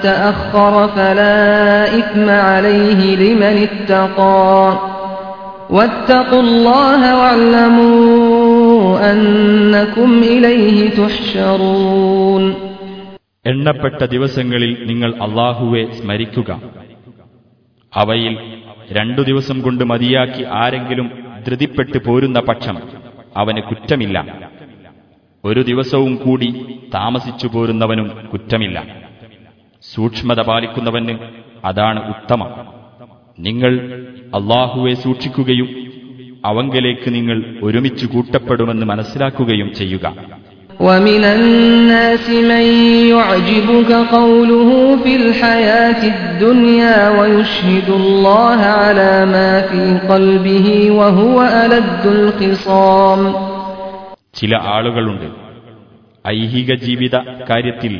تأخر فلا إثم عليه لمن اتقى واتقوا الله واعلموا أنكم إليه تحشرون എണ്ണപ്പെട്ട ദിവസങ്ങളിൽ നിങ്ങൾ അള്ളാഹുവെ സ്മരിക്കുക അവയിൽ രണ്ടു ദിവസം കൊണ്ട് മതിയാക്കി ആരെങ്കിലും ധൃതിപ്പെട്ടു പോരുന്ന പക്ഷം അവന് കുറ്റമില്ല ഒരു ദിവസവും കൂടി താമസിച്ചു പോരുന്നവനും കുറ്റമില്ല സൂക്ഷ്മത പാലിക്കുന്നവന് അതാണ് ഉത്തമം നിങ്ങൾ അള്ളാഹുവെ സൂക്ഷിക്കുകയും അവങ്കലേക്ക് നിങ്ങൾ ഒരുമിച്ച് കൂട്ടപ്പെടുമെന്ന് മനസ്സിലാക്കുകയും ചെയ്യുക ومن الناس من يعجبك قوله في الحياة الدنيا ويشهد الله على ما في قلبه وهو ألد الخصام ചില ആളുകളുണ്ട് ഐഹിക ജീവിത കാര്യത്തിൽ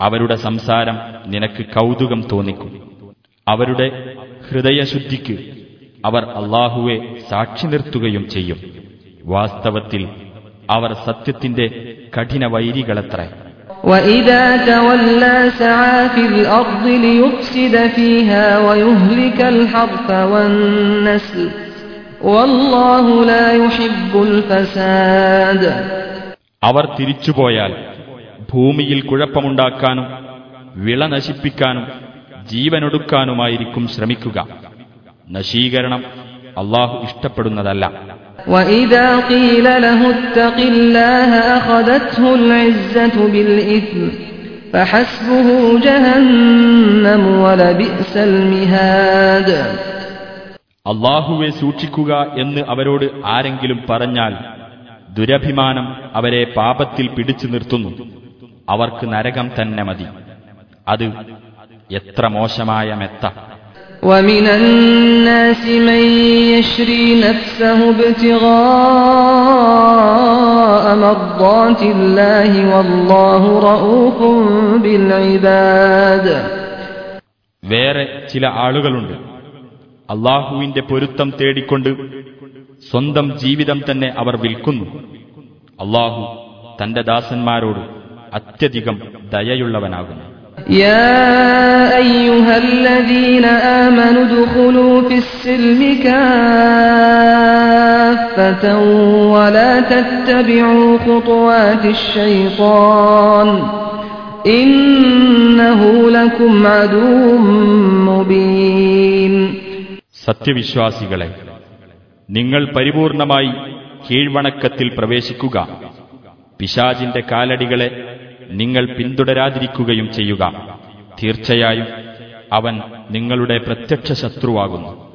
അവരുടെ സംസാരം നിനക്ക് കൗതുകം തോന്നിക്കും അവരുടെ ഹൃദയശുദ്ധിക്ക് അവർ അള്ളാഹുവെ സാക്ഷി നിർത്തുകയും ചെയ്യും. വാസ്തവത്തിൽ അവർ സത്യത്തിന്റെ കഠിന വൈരികളത്രേ. അവർ തിരിച്ചുപോയാൽ ഭൂമിയിൽ കുഴപ്പമുണ്ടാക്കാനും വിള നശിപ്പിക്കാനും ജീവനൊടുക്കാനുമായിരിക്കും ശ്രമിക്കുക. നശീകരണം അള്ളാഹു ഇഷ്ടപ്പെടുന്നതല്ല. അള്ളാഹുവെ സൂക്ഷിക്കുക എന്ന് അവരോട് ആരെങ്കിലും പറഞ്ഞാൽ ദുരഭിമാനം അവരെ പാപത്തിൽ പിടിച്ചു നിർത്തുന്നു. അവർക്ക് നരകം തന്നെ മതി. അത് എത്ര മോശമായ മെത്ത. ومن الناس من يشري نفسه ابتغاء مرضات الله والله رؤوف بالعباد വേറെ ചില ആളുകളുണ്ട് അള്ളാഹുവിന്റെ പൊരുത്തം തേടിക്കൊണ്ട് സ്വന്തം ജീവിതം തന്നെ അവർ വിൽക്കുന്നു അള്ളാഹു തന്റെ ദാസന്മാരോട് അത്യധികം ദയയുള്ളവനാകുന്നു يا أيها الذين آمنوا ادخلوا في السلم كافة ولا تتبعوا خطوات الشيطان إنه لكم عدو مبين സത്യവിശ്വാസികളെ നിങ്ങൾ പരിപൂർണമായി കീഴ്വണക്കത്തിൽ പ്രവേശിക്കുക പിശാജിന്റെ കാലടികളെ നിങ്ങൾ പിന്തുടരാതിരിക്കുകയും ചെയ്യുക. തീർച്ചയായും അവൻ നിങ്ങളുടെ പ്രത്യക്ഷ ശത്രുവാകുന്നു.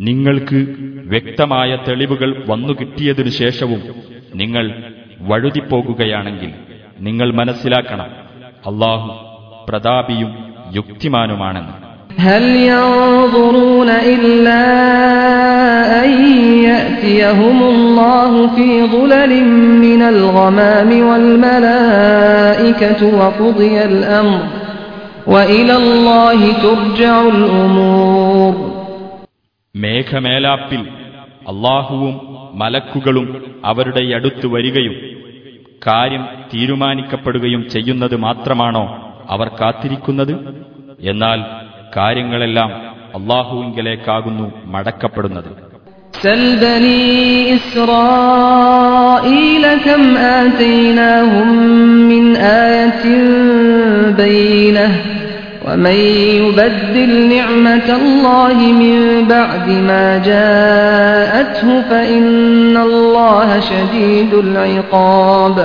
നിങ്ങൾക്ക് വ്യക്തമായ തെളിവുകൾ വന്നു കിട്ടിയതിനു ശേഷവും നിങ്ങൾ വഴുതിപ്പോകുകയാണെങ്കിൽ നിങ്ങൾ മനസ്സിലാക്കണം അള്ളാഹു പ്രതാപിയും യുക്തിമാനുമാണെന്ന് هل ينظرون إلا أن يأتيهم الله في ظلل من الغمام والملائكة وقضي الأمر وإلى الله ترجع الأمور മേഘമേലാപ്പിൽ അള്ളാഹുവും മലക്കുകളും അവരുടെ അടുത്ത് വരികയും കാര്യം തീരുമാനിക്കപ്പെടുകയും ചെയ്യുന്നത് മാത്രമാണോ അവർ കാത്തിരിക്കുന്നത്? എന്നാൽ കാര്യങ്ങളെല്ലാം അള്ളാഹുവിങ്കലേക്കാകുന്നു മടക്കപ്പെടുന്നത്. سل بني إسرائيل كم آتيناهم من آية بينة ومن يبدل نعمة الله من بعد ما جاءته فإن الله شديد العقاب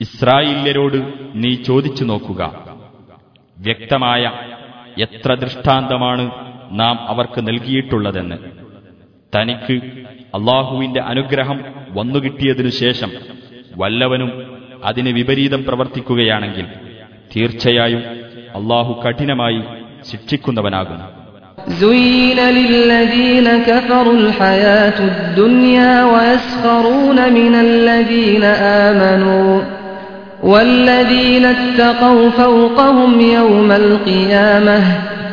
ഇസ്രായേല്യരോട് നീ ചോദിച്ചു നോക്കുക വ്യക്തമായ എത്ര ദൃഷ്ടാന്തമാണ് നാം അവർക്ക് നൽകിയിട്ടുള്ളതെന്ന് തനിക്ക് അള്ളാഹുവിന്റെ അനുഗ്രഹം വന്നുകിട്ടിയതിനു ശേഷം വല്ലവനും അതിന് വിപരീതം പ്രവർത്തിക്കുകയാണെങ്കിൽ തീർച്ചയായും അള്ളാഹു കഠിനമായി ശിക്ഷിക്കുന്നവനാകുന്നു زين للذين كفروا الحياة الدنيا ويسخرون من الذين آمنوا والذين اتقوا فوقهم يوم القيامة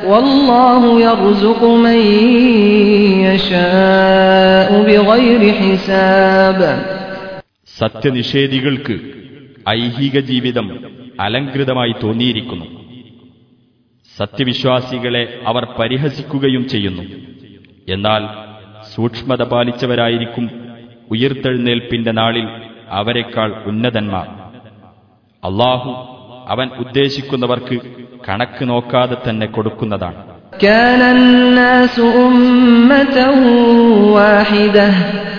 والله يرزق من يشاء بغير حساب സത്യനിഷേധികൾക്ക് ഐഹിക ജീവിതം അലങ്കൃതമായി തോന്നിയിരിക്കുന്നു സത്യവിശ്വാസികളെ അവർ പരിഹസിക്കുകയും ചെയ്യുന്നു എന്നാൽ സൂക്ഷ്മത പാലിച്ചവരായിരിക്കും ഉയർത്തെഴുന്നേൽപ്പിന്റെ നാളിൽ അവരെക്കാൾ ഉന്നതന്മാർ അള്ളാഹു അവൻ ഉദ്ദേശിക്കുന്നവർക്ക് കണക്ക് നോക്കാതെ തന്നെ കൊടുക്കുന്നതാണ് كان الناس أمة واحدة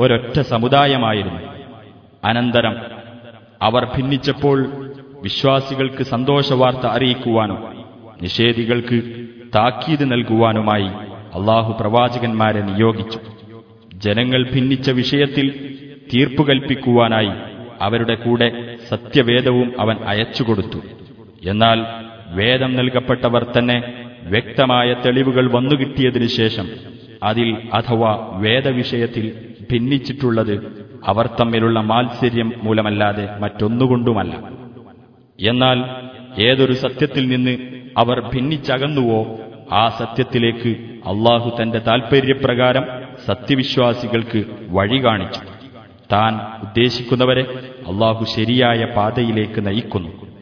ഒരൊറ്റ സമുദായമായിരുന്നു. അനന്തരം അവർ ഭിന്നിച്ചപ്പോൾ വിശ്വാസികൾക്ക് സന്തോഷവാർത്ത അറിയിക്കുവാനും നിഷേധികൾക്ക് താക്കീത് നൽകുവാനുമായി അള്ളാഹു പ്രവാചകന്മാരെ നിയോഗിച്ചു. ജനങ്ങൾ ഭിന്നിച്ച വിഷയത്തിൽ തീർപ്പു കൽപ്പിക്കുവാനായി അവരുടെ കൂടെ സത്യവേദവും അവൻ അയച്ചുകൊടുത്തു. എന്നാൽ വേദം നൽകപ്പെട്ടവർ തന്നെ വ്യക്തമായ തെളിവുകൾ വന്നുകിട്ടിയതിനു ശേഷം അതിൽ അഥവാ വേദവിഷയത്തിൽ ഭിന്നിച്ചിട്ടുള്ളത് അവർ തമ്മിലുള്ള മാത്സര്യം മൂലമല്ലാതെ മറ്റൊന്നുകൊണ്ടുമല്ല. എന്നാൽ ഏതൊരു സത്യത്തിൽ നിന്ന് അവർ ഭിന്നിച്ചകന്നുവോ ആ സത്യത്തിലേക്ക് അള്ളാഹു തന്റെ താൽപര്യപ്രകാരം സത്യവിശ്വാസികൾക്ക് വഴി കാണിച്ചു. താൻ ഉദ്ദേശിക്കുന്നവരെ അള്ളാഹു ശരിയായ പാതയിലേക്ക് നയിക്കുന്നു.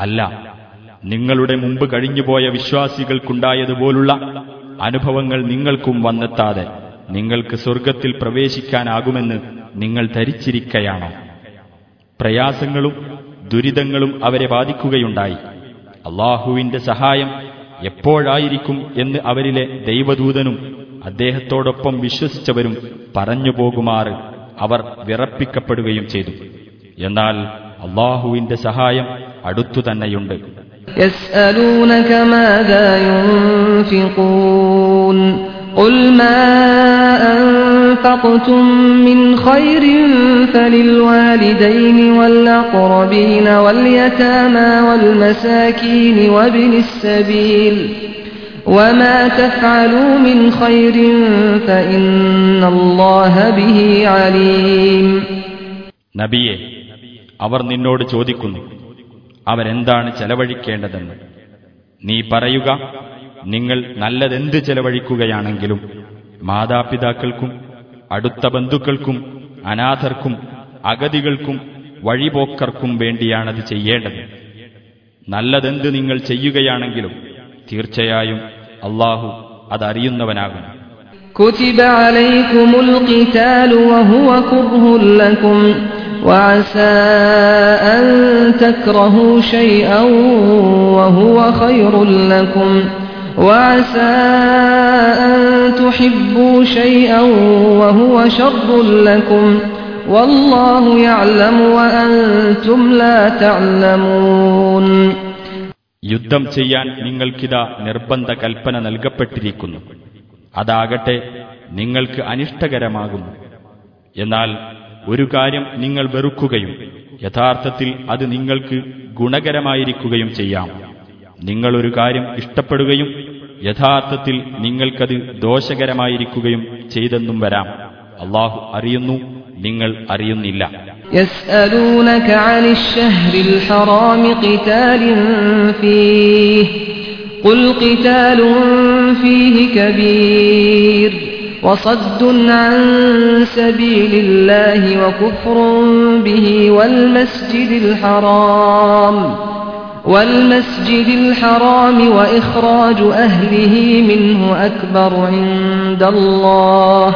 അല്ല നിങ്ങളുടെ മുമ്പ് കഴിഞ്ഞുപോയ വിശ്വാസികൾക്കുണ്ടായതുപോലുള്ള അനുഭവങ്ങൾ നിങ്ങൾക്കും വന്നെത്താതെ നിങ്ങൾക്ക് സ്വർഗത്തിൽ പ്രവേശിക്കാനാകുമെന്ന് നിങ്ങൾ ധരിച്ചിരിക്കയാണോ? പ്രയാസങ്ങളും ദുരിതങ്ങളും അവരെ ബാധിക്കുകയുണ്ടായി. അള്ളാഹുവിന്റെ സഹായം എപ്പോഴായിരിക്കും എന്ന് അവരിലെ ദൈവദൂതനും അദ്ദേഹത്തോടൊപ്പം വിശ്വസിച്ചവരും പറഞ്ഞു പോകുമാറ് അവർ വിറപ്പിക്കപ്പെടുകയും ചെയ്തു എന്നാൽ അള്ളാഹുവിന്റെ സഹായം അടുത്തു തന്നെയുണ്ട് يسألونك ماذا ينفقون قل ما أنفقتم من خير فللوالدين والأقربين واليتامى والمساكين وابن السبيل وما تفعلوا من خير فإن الله به عليم നബിയെ അവർ നിന്നോട് ചോദിക്കുന്നു അവരെന്താണ് ചെലവഴിക്കേണ്ടതെന്ന് നീ പറയുക നിങ്ങൾ നല്ലതെന്ത് ചെലവഴിക്കുകയാണെങ്കിലും മാതാപിതാക്കൾക്കും അടുത്ത ബന്ധുക്കൾക്കും അനാഥർക്കും അഗതികൾക്കും വഴിപോക്കർക്കും വേണ്ടിയാണത് ചെയ്യേണ്ടത് നല്ലതെന്ത് നിങ്ങൾ ചെയ്യുകയാണെങ്കിലും തീർച്ചയായും അള്ളാഹു അതറിയുന്നവനാകുന്നു كتب عليكم القتال وهو كره لكم وعسى أن تكرهوا شيئا وهو خير لكم وعسى أن تحبوا شيئا وهو شر لكم والله يعلم وأنتم لا تعلمون യുദ്ധം ചെയ്യാൻ നിങ്ങൾക്കിതാ നിർബന്ധ കൽപ്പന നൽകപ്പെട്ടിരിക്കുന്നു. അതാകട്ടെ നിങ്ങൾക്ക് അനിഷ്ടകരമാകുന്നു എന്നാൽ ഒരു കാര്യം നിങ്ങൾ വെറുക്കുകയും യഥാർത്ഥത്തിൽ അത് നിങ്ങൾക്ക് ഗുണകരമായിരിക്കുകയും ചെയ്യാം. നിങ്ങളൊരു കാര്യം ഇഷ്ടപ്പെടുകയും യഥാർത്ഥത്തിൽ നിങ്ങൾക്കത് ദോഷകരമായിരിക്കുകയും ചെയ്തെന്നും വരാം. അള്ളാഹു അറിയുന്നു നിങ്ങൾ അറിയുന്നില്ല يسألونك عن الشهر الحرام قتال فيه قل قتال فيه كبير وصد عن سبيل الله وكفر به والمسجد الحرام والمسجد الحرام وإخراج أهله منه أكبر عند الله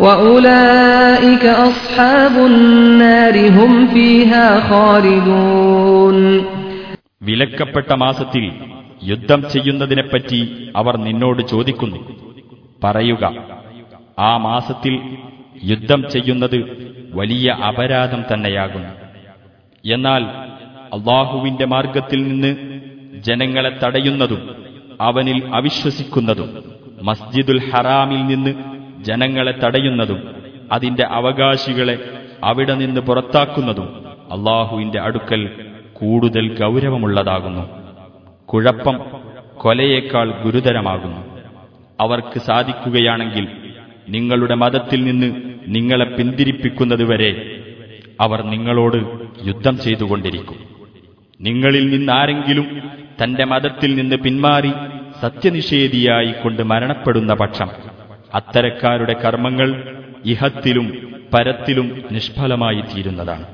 وأولئك أصحاب النار هم فيها خالدون വിലക്കപ്പെട്ട മാസത്തിൽ യുദ്ധം ചെയ്യുന്നതിനെപ്പറ്റി അവർ നിന്നോട് ചോദിക്കുന്നു പറയുക ആ മാസത്തിൽ യുദ്ധം ചെയ്യുന്നത് വലിയ അപരാധം തന്നെയാകുന്നു എന്നാൽ അള്ളാഹുവിന്റെ മാർഗത്തിൽ നിന്ന് ജനങ്ങളെ തടയുന്നതും അവനിൽ അവിശ്വസിക്കുന്നതും മസ്ജിദുൽ ഹറാമിൽ നിന്ന് ജനങ്ങളെ തടയുന്നതും അതിന്റെ അവകാശികളെ അവിടെ നിന്ന് പുറത്താക്കുന്നതും അള്ളാഹുവിന്റെ അടുക്കൽ കൂടുതൽ ഗൗരവമുള്ളതാകുന്നു. കുഴപ്പം കൊലയേക്കാൾ ഗുരുതരമാകുന്നു. അവർക്ക് സാധിക്കുകയാണെങ്കിൽ നിങ്ങളുടെ മതത്തിൽ നിന്ന് നിങ്ങളെ പിന്തിരിപ്പിക്കുന്നതുവരെ അവർ നിങ്ങളോട് യുദ്ധം ചെയ്തുകൊണ്ടിരിക്കും. നിങ്ങളിൽ നിന്നാരെങ്കിലും തന്റെ മതത്തിൽ നിന്ന് പിന്മാറി സത്യനിഷേധിയായിക്കൊണ്ട് മരണപ്പെടുന്ന പക്ഷം അത്തരക്കാരുടെ കർമ്മങ്ങൾ ഇഹത്തിലും പരത്തിലും നിഷ്ഫലമായി തീരുന്നതാണ്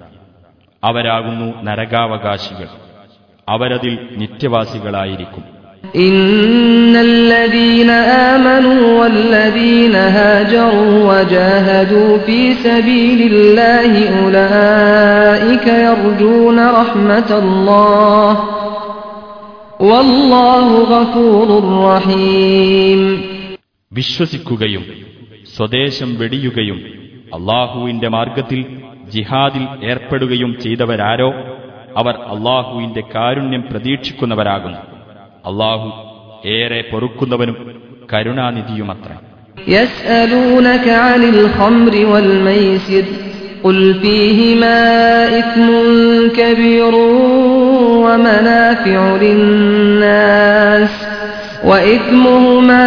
അവരാകുന്നു നരകാവകാശികൾ അവരതിൽ നിത്യവാസികളായിരിക്കും إن الذين آمنوا والذين هاجروا وجاهدوا في سبيل الله أولئك يرجون رحمة الله والله غفور رحيم വിശ്വസിക്കുകയും സ്വദേശം വെടിയുകയും അള്ളാഹുവിന്റെ മാർഗത്തിൽ ജിഹാദിൽ ഏർപ്പെടുകയും ചെയ്തവരാരോ അവർ അള്ളാഹുവിന്റെ കാരുണ്യം പ്രതീക്ഷിക്കുന്നവരാകുന്നു അള്ളാഹു ഏറെ പൊറുക്കുന്നവനും കരുണാനിധിയുമത്രേ يسألونك عن الخمر والميسر قل فيهما إثم كبير ومنافع للناس وإثمهما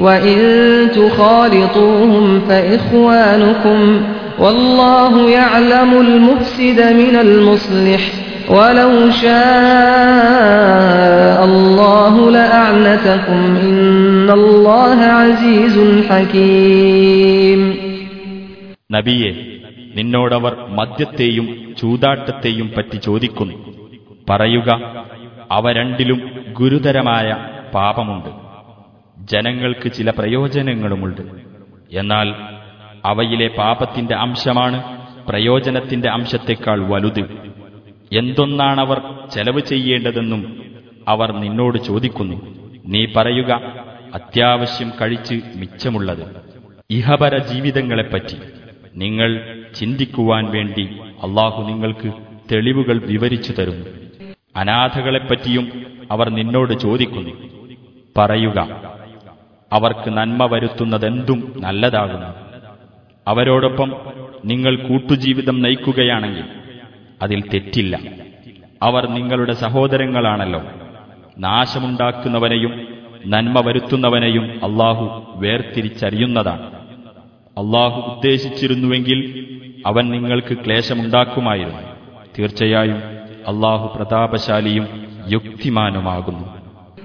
وإن تخالطوهم فإخوانكم والله يعلم المفسد من المصلح ولو شاء الله لأعنتكم إن الله عزيز حكيم നബിയെ നിന്നോടവർ മദ്യത്തെയും ചൂതാട്ടത്തെയും പറ്റി ചോദിക്കുന്നു പറയുക അവ രണ്ടിലും ഗുരുതരമായ പാപമുണ്ട് ജനങ്ങൾക്ക് ചില പ്രയോജനങ്ങളുമുണ്ട്. എന്നാൽ അവയിലെ പാപത്തിന്റെ അംശമാണ് പ്രയോജനത്തിന്റെ അംശത്തെക്കാൾ വലുത്. എന്തൊന്നാണവർ ചെലവ് ചെയ്യേണ്ടതെന്നും അവർ നിന്നോട് ചോദിക്കുന്നു. നീ പറയുക അത്യാവശ്യം കഴിച്ച് മിച്ചമുള്ളത്. ഇഹപര ജീവിതങ്ങളെപ്പറ്റി നിങ്ങൾ ചിന്തിക്കുവാൻ വേണ്ടി അള്ളാഹു നിങ്ങൾക്ക് തെളിവുകൾ വിവരിച്ചു തരുന്നു. അനാഥകളെപ്പറ്റിയും അവർ നിന്നോട് ചോദിക്കുന്നു. പറയുക അവർക്ക് നന്മ വരുത്തുന്നതെന്തും നല്ലതാകുന്നു. അവരോടൊപ്പം നിങ്ങൾ കൂട്ടുജീവിതം നയിക്കുകയാണെങ്കിൽ അതിൽ തെറ്റില്ല. അവർ നിങ്ങളുടെ സഹോദരങ്ങളാണല്ലോ. നാശമുണ്ടാക്കുന്നവനെയും നന്മ വരുത്തുന്നവനെയും അള്ളാഹു വേർതിരിച്ചറിയുന്നതാണ്. അള്ളാഹു ഉദ്ദേശിച്ചിരുന്നുവെങ്കിൽ അവൻ നിങ്ങൾക്ക് ക്ലേശമുണ്ടാക്കുമായിരുന്നു. തീർച്ചയായും അള്ളാഹു പ്രതാപശാലിയും യുക്തിമാനുമാകുന്നു.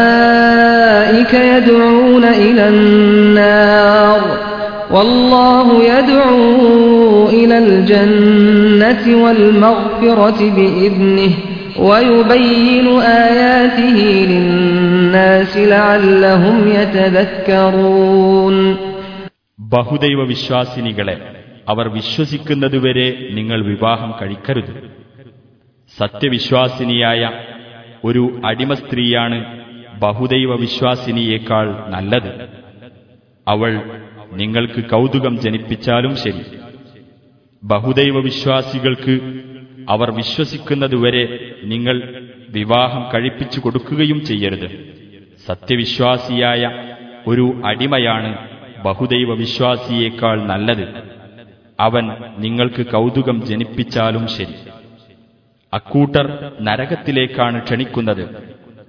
أولئك يدعون إلى النار والله يدعو إلى الجنة والمغفرة بإذنه ويبين آياته للناس لعلهم يتذكرون ബഹുദൈവ വിശ്വാസിനികളെ അവർ വിശ്വസിക്കുന്നതുവരെ നിങ്ങൾ വിവാഹം കഴിക്കരുത് സത്യവിശ്വാസിനിയായ ഒരു അടിമ സ്ത്രീയാണ് ബഹുദൈവ വിശ്വാസിനിയേക്കാൾ നല്ലത്. അവൾ നിങ്ങൾക്ക് കൗതുകം ജനിപ്പിച്ചാലും ശരി. ബഹുദൈവ വിശ്വാസികൾക്ക് അവർ വിശ്വസിക്കുന്നതുവരെ നിങ്ങൾ വിവാഹം കഴിപ്പിച്ചു കൊടുക്കുകയും ചെയ്യരുത്. സത്യവിശ്വാസിയായ ഒരു അടിമയാണ് ബഹുദൈവ വിശ്വാസിയേക്കാൾ നല്ലത്. അവൻ നിങ്ങൾക്ക് കൗതുകം ജനിപ്പിച്ചാലും ശരി. അക്കൂട്ടർ നരകത്തിലേക്കാണ് ക്ഷണിക്കുന്നത്.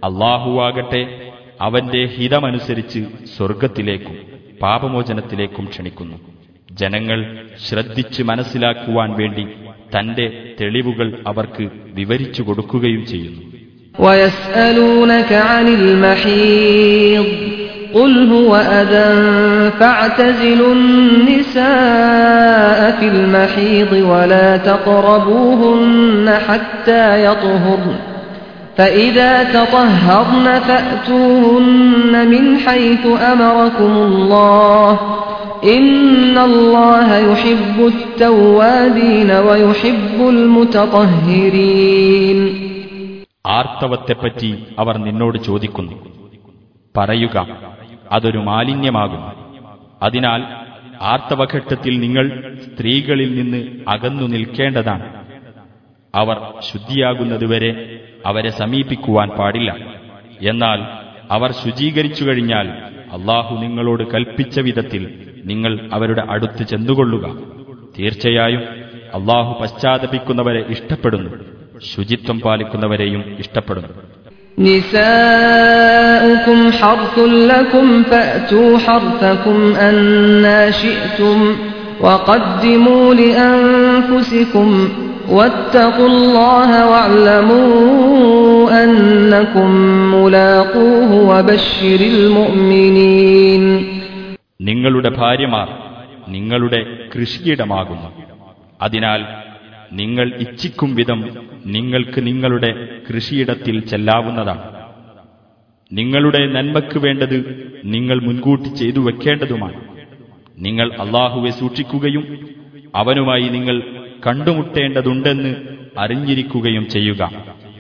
അള്ളാഹുവാകട്ടെ അവന്റെ ഹിതമനുസരിച്ച് സ്വർഗത്തിലേക്കും പാപമോചനത്തിലേക്കും ക്ഷണിക്കുന്നു. ജനങ്ങൾ ശ്രദ്ധിച്ച് മനസ്സിലാക്കുവാൻ വേണ്ടി തന്റെ തെളിവുകൾ അവർക്ക് വിവരിച്ചു കൊടുക്കുകയും ചെയ്യുന്നു. قل هو أذى فاعتزلوا النساء في المحيض ولا تقربوهن حتى يطهرن فإذا تطهرن فأتوهن من حيث أمركم الله إن الله يحب التوابين ويحب المتطهرين ആർത്തവത്തെപ്പറ്റി അവർ നിന്നോട് ചോദിക്കുന്നു പറയുക അതൊരു മാലിന്യമാകും അതിനാൽ ആർത്തവഘട്ടത്തിൽ നിങ്ങൾ സ്ത്രീകളിൽ നിന്ന് അകന്നു നിൽക്കേണ്ടതാണ്. അവർ ശുദ്ധിയാകുന്നതുവരെ അവരെ സമീപിക്കുവാൻ പാടില്ല. എന്നാൽ അവർ ശുചീകരിച്ചു കഴിഞ്ഞാൽ അള്ളാഹു നിങ്ങളോട് കൽപ്പിച്ച വിധത്തിൽ നിങ്ങൾ അവരുടെ അടുത്ത് ചെന്നുകൊള്ളുക. തീർച്ചയായും അള്ളാഹു പശ്ചാത്തപിക്കുന്നവരെ ഇഷ്ടപ്പെടുന്നു. ശുചിത്വം പാലിക്കുന്നവരെയും ഇഷ്ടപ്പെടുന്നു. نساؤكم حرث لكم فأتوا حرثكم أنا شئتم وقدموا لأنفسكم واتقوا الله واعلموا أنكم ملاقوه وبشر المؤمنين നിങ്ങളുടെ ഭാര്യമാർ നിങ്ങളുടെ കൃഷിയിടമാകുന്നു അതിനാൽ നിങ്ങൾ ഇച്ഛിക്കും വിധം നിങ്ങൾക്ക് നിങ്ങളുടെ കൃഷിയിടത്തിൽ ചെല്ലാവുന്നതാണ്. നിങ്ങളുടെ നന്മയ്ക്ക് വേണ്ടത് നിങ്ങൾ മുൻകൂട്ടി ചെയ്തു വെക്കേണ്ടതുമാണ്. നിങ്ങൾ അള്ളാഹുവെ സൂക്ഷിക്കുകയും അവനുമായി നിങ്ങൾ കണ്ടുമുട്ടേണ്ടതുണ്ടെന്ന് അറിഞ്ഞിരിക്കുകയും ചെയ്യുക.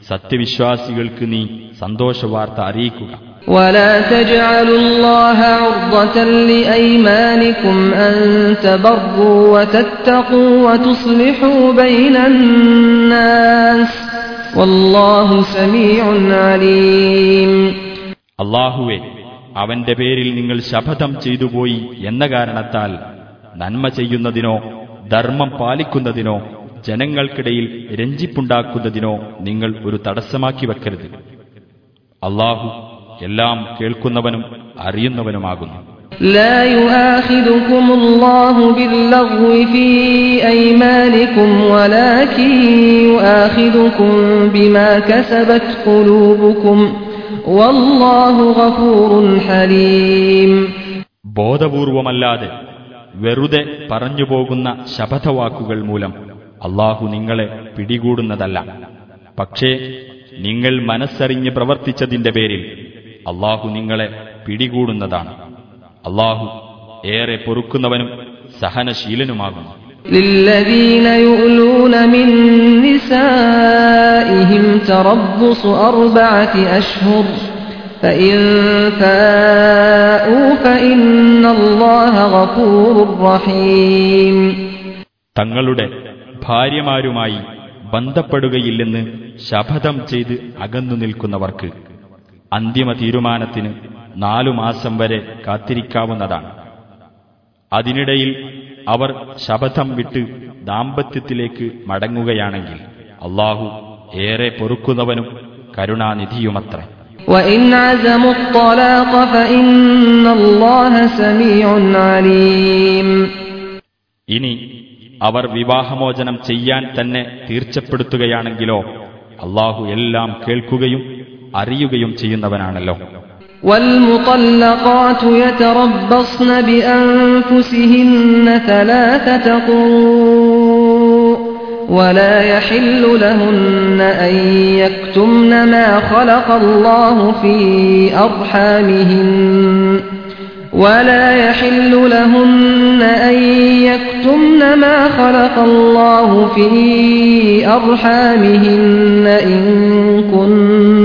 സത്യവിശ്വാസികൾക്ക് നീ സന്തോഷവാർത്ത അറിയിക്കുക. ولا تجعلوا الله عرضة لأيمانكم أن تبروا وتتقوا وتصلحوا بين الناس والله سميع عليم അള്ളാഹുവെ അവന്റെ പേരിൽ നിങ്ങൾ ശപഥം ചെയ്തുപോയി എന്ന കാരണത്താൽ നന്മ ചെയ്യുന്നതിനോ ധർമ്മം പാലിക്കുന്നതിനോ ജനങ്ങൾക്കിടയിൽ രഞ്ജിപ്പുണ്ടാക്കുന്നതിനോ നിങ്ങൾ ഒരു തടസ്സമാക്കി വെക്കരുത് അള്ളാഹു എല്ലാം കേൾക്കുന്നവനും അറിയുന്നവനുമാകുന്നു لا يؤاخذكم الله باللغو في أيمانكم ولكن يؤاخذكم بما كسبت قلوبكم والله غفور حليم ബോധപൂർവമല്ലാതെ വെറുതെ പറഞ്ഞുപോകുന്ന ശപഥവാക്കുകൾ മൂലം അള്ളാഹു നിങ്ങളെ പിടികൂടുന്നതല്ല പക്ഷേ നിങ്ങൾ മനസ്സറിഞ്ഞ് പ്രവർത്തിച്ചതിന്റെ പേരിൽ അള്ളാഹു നിങ്ങളെ പിടികൂടുന്നതാണ് അള്ളാഹു ഏറെ പൊറുക്കുന്നവനും സഹനശീലനുമാകുന്നു للذين يؤلون من نسائهم تربص أربعة أشهر فإن فاءوا فإن الله غفور رحيم തങ്ങളുടെ ഭാര്യമാരുമായി ബന്ധപ്പെടുകയില്ലെന്ന് ശപഥം ചെയ്ത് അകന്നു നിൽക്കുന്നവർക്ക് അന്തിമ തീരുമാനത്തിന് നാലു മാസം വരെ കാത്തിരിക്കാവുന്നതാണ് അതിനിടയിൽ അവർ ശപഥം വിട്ട് ദാമ്പത്യത്തിലേക്ക് മടങ്ങുകയാണെങ്കിൽ അള്ളാഹു ഏറെ പൊറുക്കുന്നവനും കരുണാനിധിയുമത്രേ وإن عزموا الطلاق فإن الله سميع عليم ഇനി അവർ വിവാഹമോചനം ചെയ്യാൻ തന്നെ തീർച്ചപ്പെടുത്തുകയാണെങ്കിലോ അള്ളാഹു എല്ലാം കേൾക്കുകയും അറിയുകയും ചെയ്യുന്നവനാണല്ലോ والمطلقات يتربصن بأنفسهن ثلاثة قروء ولا يحل لهن أن يكتمن ما خلق الله في أرحامهن ولا يحل لهن أن يكتمن ما خلق الله في أرحامهن إن كن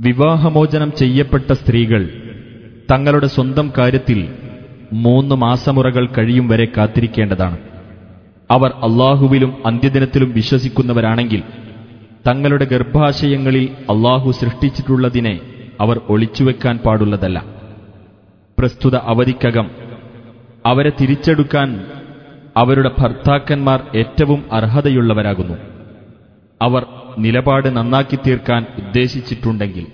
വിവാഹമോചനം ചെയ്യപ്പെട്ട സ്ത്രീകൾ തങ്ങളുടെ സ്വന്തം കാര്യത്തിൽ മൂന്ന് മാസമുറകൾ കഴിയും വരെ കാത്തിരിക്കേണ്ടതാണ്. അവർ അള്ളാഹുവിലും അന്ത്യദിനത്തിലും വിശ്വസിക്കുന്നവരാണെങ്കിൽ തങ്ങളുടെ ഗർഭാശയങ്ങളിൽ അള്ളാഹു സൃഷ്ടിച്ചിട്ടുള്ളതിനെ അവർ ഒളിച്ചുവെക്കാൻ പാടുള്ളതല്ല. പ്രസ്തുത അവധിക്കകം അവരെ തിരിച്ചെടുക്കാൻ അവരുടെ ഭർത്താക്കന്മാർ ഏറ്റവും അർഹതയുള്ളവരാകുന്നു. അവർ നിലപാട് നന്നാക്കി തീർക്കാൻ ഉദ്ദേശിച്ചിട്ടുണ്ടെങ്കിൽ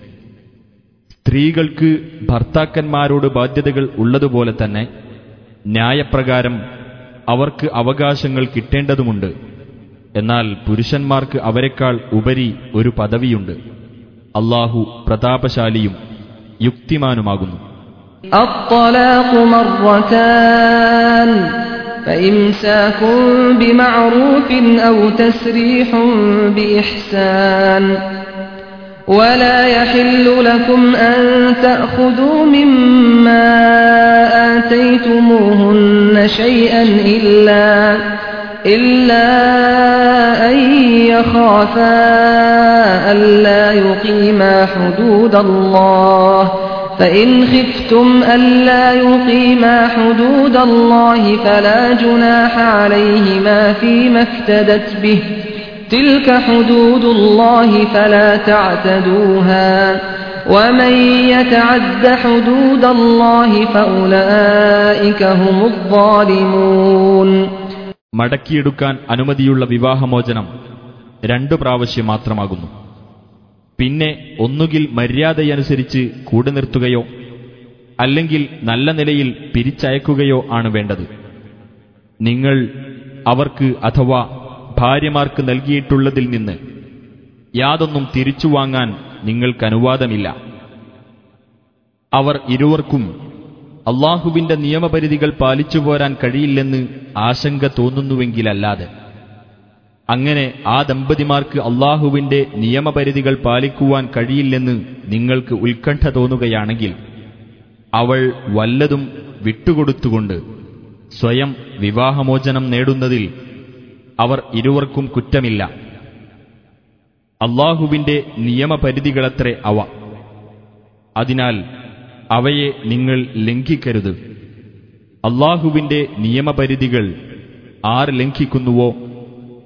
സ്ത്രീകൾക്ക് ഭർത്താക്കന്മാരോട് ബാധ്യതകൾ ഉള്ളതുപോലെ തന്നെ ന്യായപ്രകാരം അവർക്ക് അവകാശങ്ങൾ കിട്ടേണ്ടതുമുണ്ട്. എന്നാൽ പുരുഷന്മാർക്ക് അവരെക്കാൾ ഉപരി ഒരു പദവിയുണ്ട്. അള്ളാഹു പ്രതാപശാലിയും യുക്തിമാനുമാകുന്നു. فإمساك بمعروف أو تسريح بإحسان. ولا يحل لكم أن تأخذوا مما آتيتموهن شيئا إلا إلا أن يخافا ألا يقيما حدود الله. فإن خفتم ألا يقيما حدود الله فلا جناح عليهما فيما افتدت به تلك حدود الله فلا تعتدوها ومن يتعد حدود الله فأولئك هم الظالمون മടക്കിയെടുക്കാൻ അനുമതിയുള്ള വിവാഹമോചനം രണ്ടു പ്രാവശ്യം മാത്രമാകുന്നു പിന്നെ ഒന്നുകിൽ മര്യാദയനുസരിച്ച് കൂടെ നിർത്തുകയോ അല്ലെങ്കിൽ നല്ല നിലയിൽ പിരിച്ചയക്കുകയോ ആണ് വേണ്ടത്. നിങ്ങൾ അവർക്ക് അഥവാ ഭാര്യമാർക്ക് നൽകിയിട്ടുള്ളതിൽ നിന്ന് യാതൊന്നും തിരിച്ചു വാങ്ങാൻ നിങ്ങൾക്കനുവാദമില്ല അവർ ഇരുവർക്കും അള്ളാഹുവിന്റെ നിയമപരിധികൾ പാലിച്ചു പോരാൻ കഴിയില്ലെന്ന് ആശങ്ക തോന്നുന്നുവെങ്കിലല്ലാതെ. അങ്ങനെ ആ ദമ്പതിമാർക്ക് അള്ളാഹുവിന്റെ നിയമപരിധികൾ പാലിക്കുവാൻ കഴിയില്ലെന്ന് നിങ്ങൾക്ക് ഉത്കണ്ഠ തോന്നുകയാണെങ്കിൽ അവൾ വല്ലതും വിട്ടുകൊടുത്തുകൊണ്ട് സ്വയം വിവാഹമോചനം നേടുന്നതിൽ അവർ ഇരുവർക്കും കുറ്റമില്ല. അള്ളാഹുവിന്റെ നിയമപരിധികളത്രേ അവ. അതിനാൽ അവയെ നിങ്ങൾ ലംഘിക്കരുത്. അള്ളാഹുവിന്റെ നിയമപരിധികൾ ആർ ലംഘിക്കുന്നുവോ?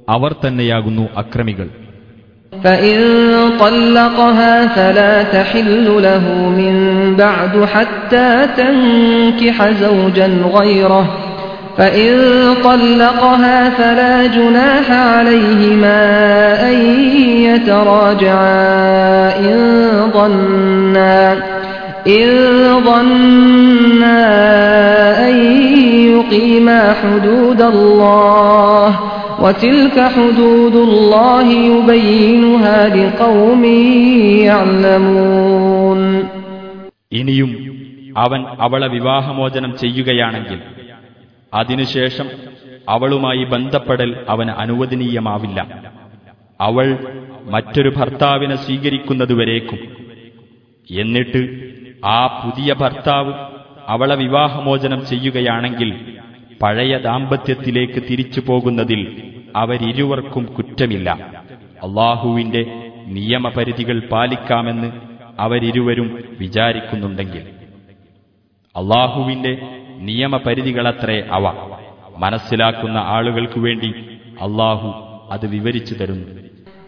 അവർ തന്നെയാകുന്നു അക്രമികൾ فإن طلقها فلا تحل له من بعد حتى تنكح زوجا غيره فإن طلقها فلا جناح عليهما أن يتراجعا إن ظنا إن ظنا أن يقيما حدود الله وتلك حدود الله يبينها لقوم يعلمون ഇനിയും അവൻ അവളെ വിവാഹമോചനം ചെയ്യുകയാണെങ്കിൽ അതിനുശേഷം അവളുമായി ബന്ധപ്പെടൽ അവന് അനുവദനീയമാവില്ല അവൾ മറ്റൊരു ഭർത്താവിനെ സ്വീകരിക്കുന്നതുവരേക്കും എന്നിട്ട് ആ പുതിയ ഭർത്താവ് അവളെ വിവാഹമോചനം ചെയ്യുകയാണെങ്കിൽ പഴയ ദാമ്പത്യത്തിലേക്ക് തിരിച്ചു പോകുന്നതിൽ അവരിരുവർക്കും കുറ്റമില്ല. അള്ളാഹുവിന്റെ നിയമപരിധികൾ പാലിക്കാമെന്ന് അവരിരുവരും വിചാരിക്കുന്നുണ്ടെങ്കിൽ. അള്ളാഹുവിന്റെ നിയമപരിധികളത്രേ അവ. മനസ്സിലാക്കുന്ന ആളുകൾക്കു വേണ്ടി അള്ളാഹു അത് വിവരിച്ചു തരുന്നു.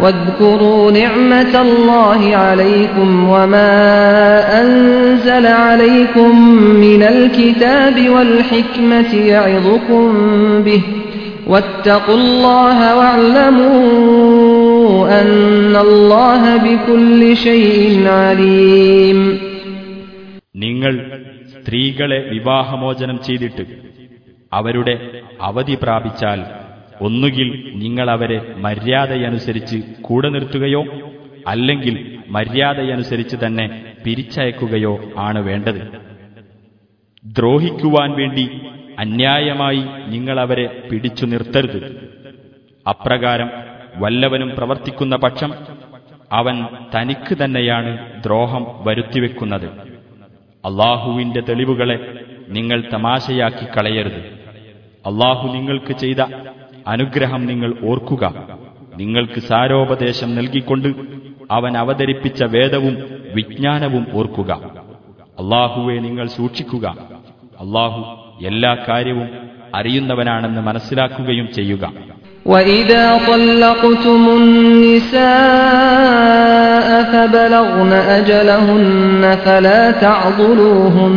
واذكروا نعمة الله عليكم وما أنزل عليكم من الكتاب والحكمة يعظكم به واتقوا الله واعلموا أن الله بكل شيء عليم നിങ്ങൾ സ്ത്രീകളെ വിവാഹമോചനം ചെയ്തിട്ട് അവരുടെ അവധി പ്രാപിച്ചാൽ ഒന്നുകിൽ നിങ്ങൾ അവരെ മര്യാദയനുസരിച്ച് കൂടെ നിർത്തുകയോ അല്ലെങ്കിൽ മര്യാദയനുസരിച്ച് തന്നെ പിരിച്ചയക്കുകയോ ആണ് വേണ്ടത്. ദ്രോഹിക്കുവാൻ വേണ്ടി അന്യായമായി നിങ്ങൾ അവരെ പിടിച്ചു നിർത്തരുത്. അപ്രകാരം വല്ലവനും പ്രവർത്തിക്കുന്ന പക്ഷം അവൻ തനിക്ക് തന്നെയാണ് ദ്രോഹം വരുത്തിവെക്കുന്നത്. അള്ളാഹുവിന്റെ തെളിവുകളെ നിങ്ങൾ തമാശയാക്കി കളയരുത്. അള്ളാഹു നിങ്ങൾക്ക് ചെയ്ത അനുഗ്രഹം നിങ്ങൾ ഓർക്കുക നിങ്ങൾക്ക് സാരോപദേശം നൽകിക്കൊണ്ട് അവൻ അവതരിപ്പിച്ച വേദവും വിജ്ഞാനവും ഓർക്കുക അള്ളാഹുവെ നിങ്ങൾ സൂക്ഷിക്കുക അള്ളാഹു എല്ലാ കാര്യവും അറിയുന്നവനാണെന്ന് മനസ്സിലാക്കുകയും ചെയ്യുക وإذا طلقتم النساء فبلغن أجلهن فلا تعضلوهن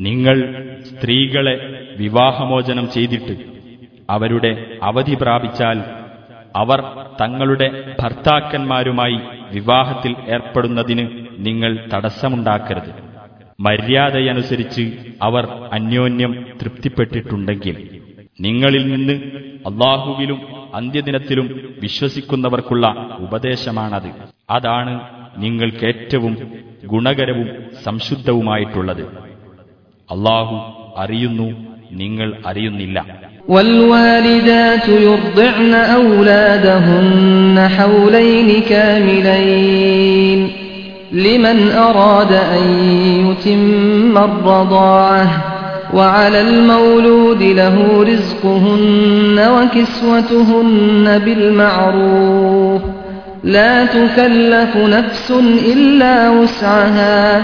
നിങ്ങൾ സ്ത്രീകളെ വിവാഹമോചനം ചെയ്തിട്ട് അവരുടെ അവധി പ്രാപിച്ചാൽ അവർ തങ്ങളുടെ ഭർത്താക്കന്മാരുമായി വിവാഹത്തിൽ ഏർപ്പെടുന്നതിന് നിങ്ങൾ തടസ്സമുണ്ടാക്കരുത്. മര്യാദയനുസരിച്ച് അവർ അന്യോന്യം തൃപ്തിപ്പെട്ടിട്ടുണ്ടെങ്കിൽ നിങ്ങളിൽ നിന്ന് അള്ളാഹുവിലും അന്ത്യദിനത്തിലും വിശ്വസിക്കുന്നവർക്കുള്ള ഉപദേശമാണത്. അതാണ് നിങ്ങൾക്കേറ്റവും ഗുണകരവും സംശുദ്ധവുമായിട്ടുള്ളത്. അള്ളാഹു അറിയുന്നു നിങ്ങൾ അറിയുന്നില്ല والوالدات يرضعن أولادهن حولين كاملين لمن أراد أن يتم الرضاعة وعلى المولود له رزقهن وكسوتهن بالمعروف لا تكلف نفس إلا وسعها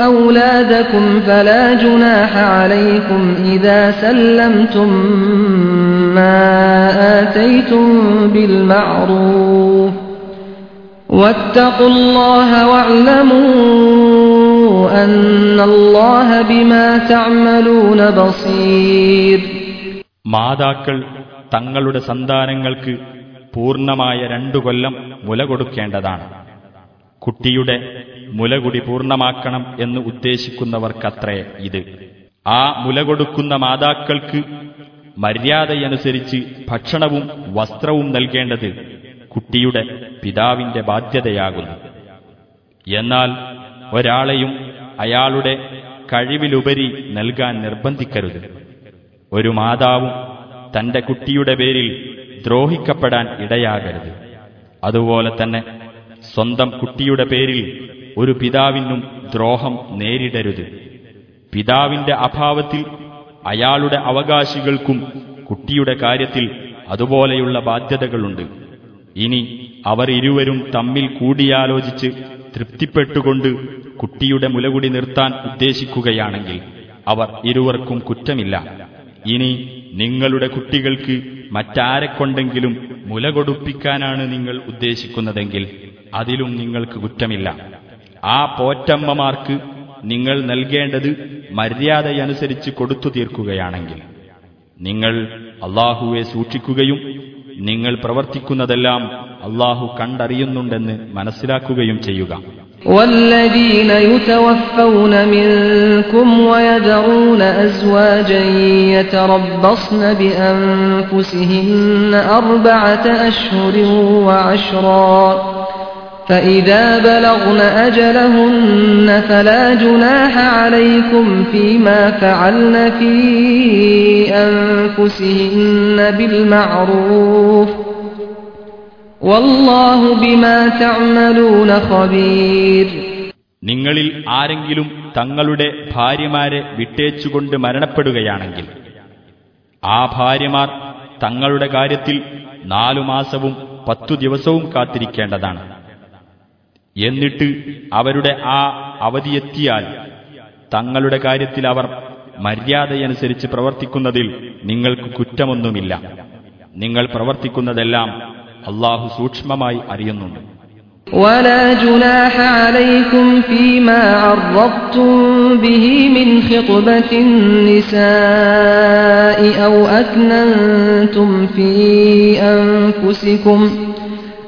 أولادكم فلا جناح عليكم إذا سلمتم ما آتيتم بالمعروف واتقوا الله واعلموا أن الله بما تعملون بصير മാതാക്കൾ തങ്ങളുടെ സന്താനങ്ങൾക്ക് പൂർണ്ണമായ രണ്ടു കൊല്ലം മുല കൊടുക്കേണ്ടതാണ് കുട്ടിയുടെ മുലകുടി പൂർണമാക്കണം എന്ന് ഉദ്ദേശിക്കുന്നവർക്കത്രേ ഇത്. ആ മുല കൊടുക്കുന്ന മാതാക്കൾക്ക് മര്യാദയനുസരിച്ച് ഭക്ഷണവും വസ്ത്രവും നൽകേണ്ടത് കുട്ടിയുടെ പിതാവിന്റെ ബാധ്യതയാകുന്നു. എന്നാൽ ഒരാളെയും അയാളുടെ കഴിവിലുപരി നൽകാൻ നിർബന്ധിക്കരുത്. ഒരു മാതാവും തന്റെ കുട്ടിയുടെ പേരിൽ ദ്രോഹിക്കപ്പെടാൻ ഇടയാകരുത്. അതുപോലെ തന്നെ സ്വന്തം കുട്ടിയുടെ പേരിൽ ഒരു പിതാവിനും ദ്രോഹം നേരിടരുത്. പിതാവിന്റെ അഭാവത്തിൽ അയാളുടെ അവകാശികൾക്കും കുട്ടിയുടെ കാര്യത്തിൽ അതുപോലെയുള്ള ബാധ്യതകളുണ്ട്. ഇനി അവർ ഇരുവരും തമ്മിൽ കൂടിയാലോചിച്ച് തൃപ്തിപ്പെട്ടുകൊണ്ട് കുട്ടിയുടെ മുലകുടി നിർത്താൻ ഉദ്ദേശിക്കുകയാണെങ്കിൽ അവർ ഇരുവർക്കും കുറ്റമില്ല. ഇനി നിങ്ങളുടെ കുട്ടികൾക്ക് മറ്റാരെക്കൊണ്ടെങ്കിലും മുല കൊടുപ്പിക്കാനാണ് നിങ്ങൾ ഉദ്ദേശിക്കുന്നതെങ്കിൽ അതിലും നിങ്ങൾക്ക് കുറ്റമില്ല. ആ പോറ്റമ്മമാർക്ക് നിങ്ങൾ നൽകേണ്ടത് മര്യാദയനുസരിച്ച് കൊടുത്തു തീർക്കുകയാണെങ്കിൽ നിങ്ങൾ അള്ളാഹുവെ സൂക്ഷിക്കുകയും നിങ്ങൾ പ്രവർത്തിക്കുന്നതെല്ലാം അള്ളാഹു കണ്ടറിയുന്നുണ്ടെന്ന് മനസ്സിലാക്കുകയും ചെയ്യുക والذين يتوفون منكم ويذرون أزواجا يتربصن بأنفسهن أربعة أشهر وعشرا فإذا بلغن أجلهن فلا جناح عليكم فيما فعلن في أنفسهن بالمعروف والله بما تعملون خبير നിങ്ങളിൽ ആരെങ്കിലും തങ്ങളുടെ ഭാര്യമാരെ വിട്ടേച്ചുകൊണ്ട് മരണപ്പെടുകയാണെങ്കിൽ ആ ഭാര്യമാർ തങ്ങളുടെ കാര്യത്തിൽ നാലു മാസവും പത്തു ദിവസവും കാത്തിരിക്കേണ്ടതാണ് എന്നിട്ട് അവരുടെ ആ അവധിയെത്തിയാൽ തങ്ങളുടെ കാര്യത്തിൽ അവർ മര്യാദയനുസരിച്ച് പ്രവർത്തിക്കുന്നതിൽ നിങ്ങൾക്ക് കുറ്റമൊന്നുമില്ല നിങ്ങൾ പ്രവർത്തിക്കുന്നതെല്ലാം അള്ളാഹു സൂക്ഷ്മമായി അറിയുന്നുണ്ട് ولا جناح عليكم فيما عرضتم به من خطبة النساء أو أكننتم في أنفسكم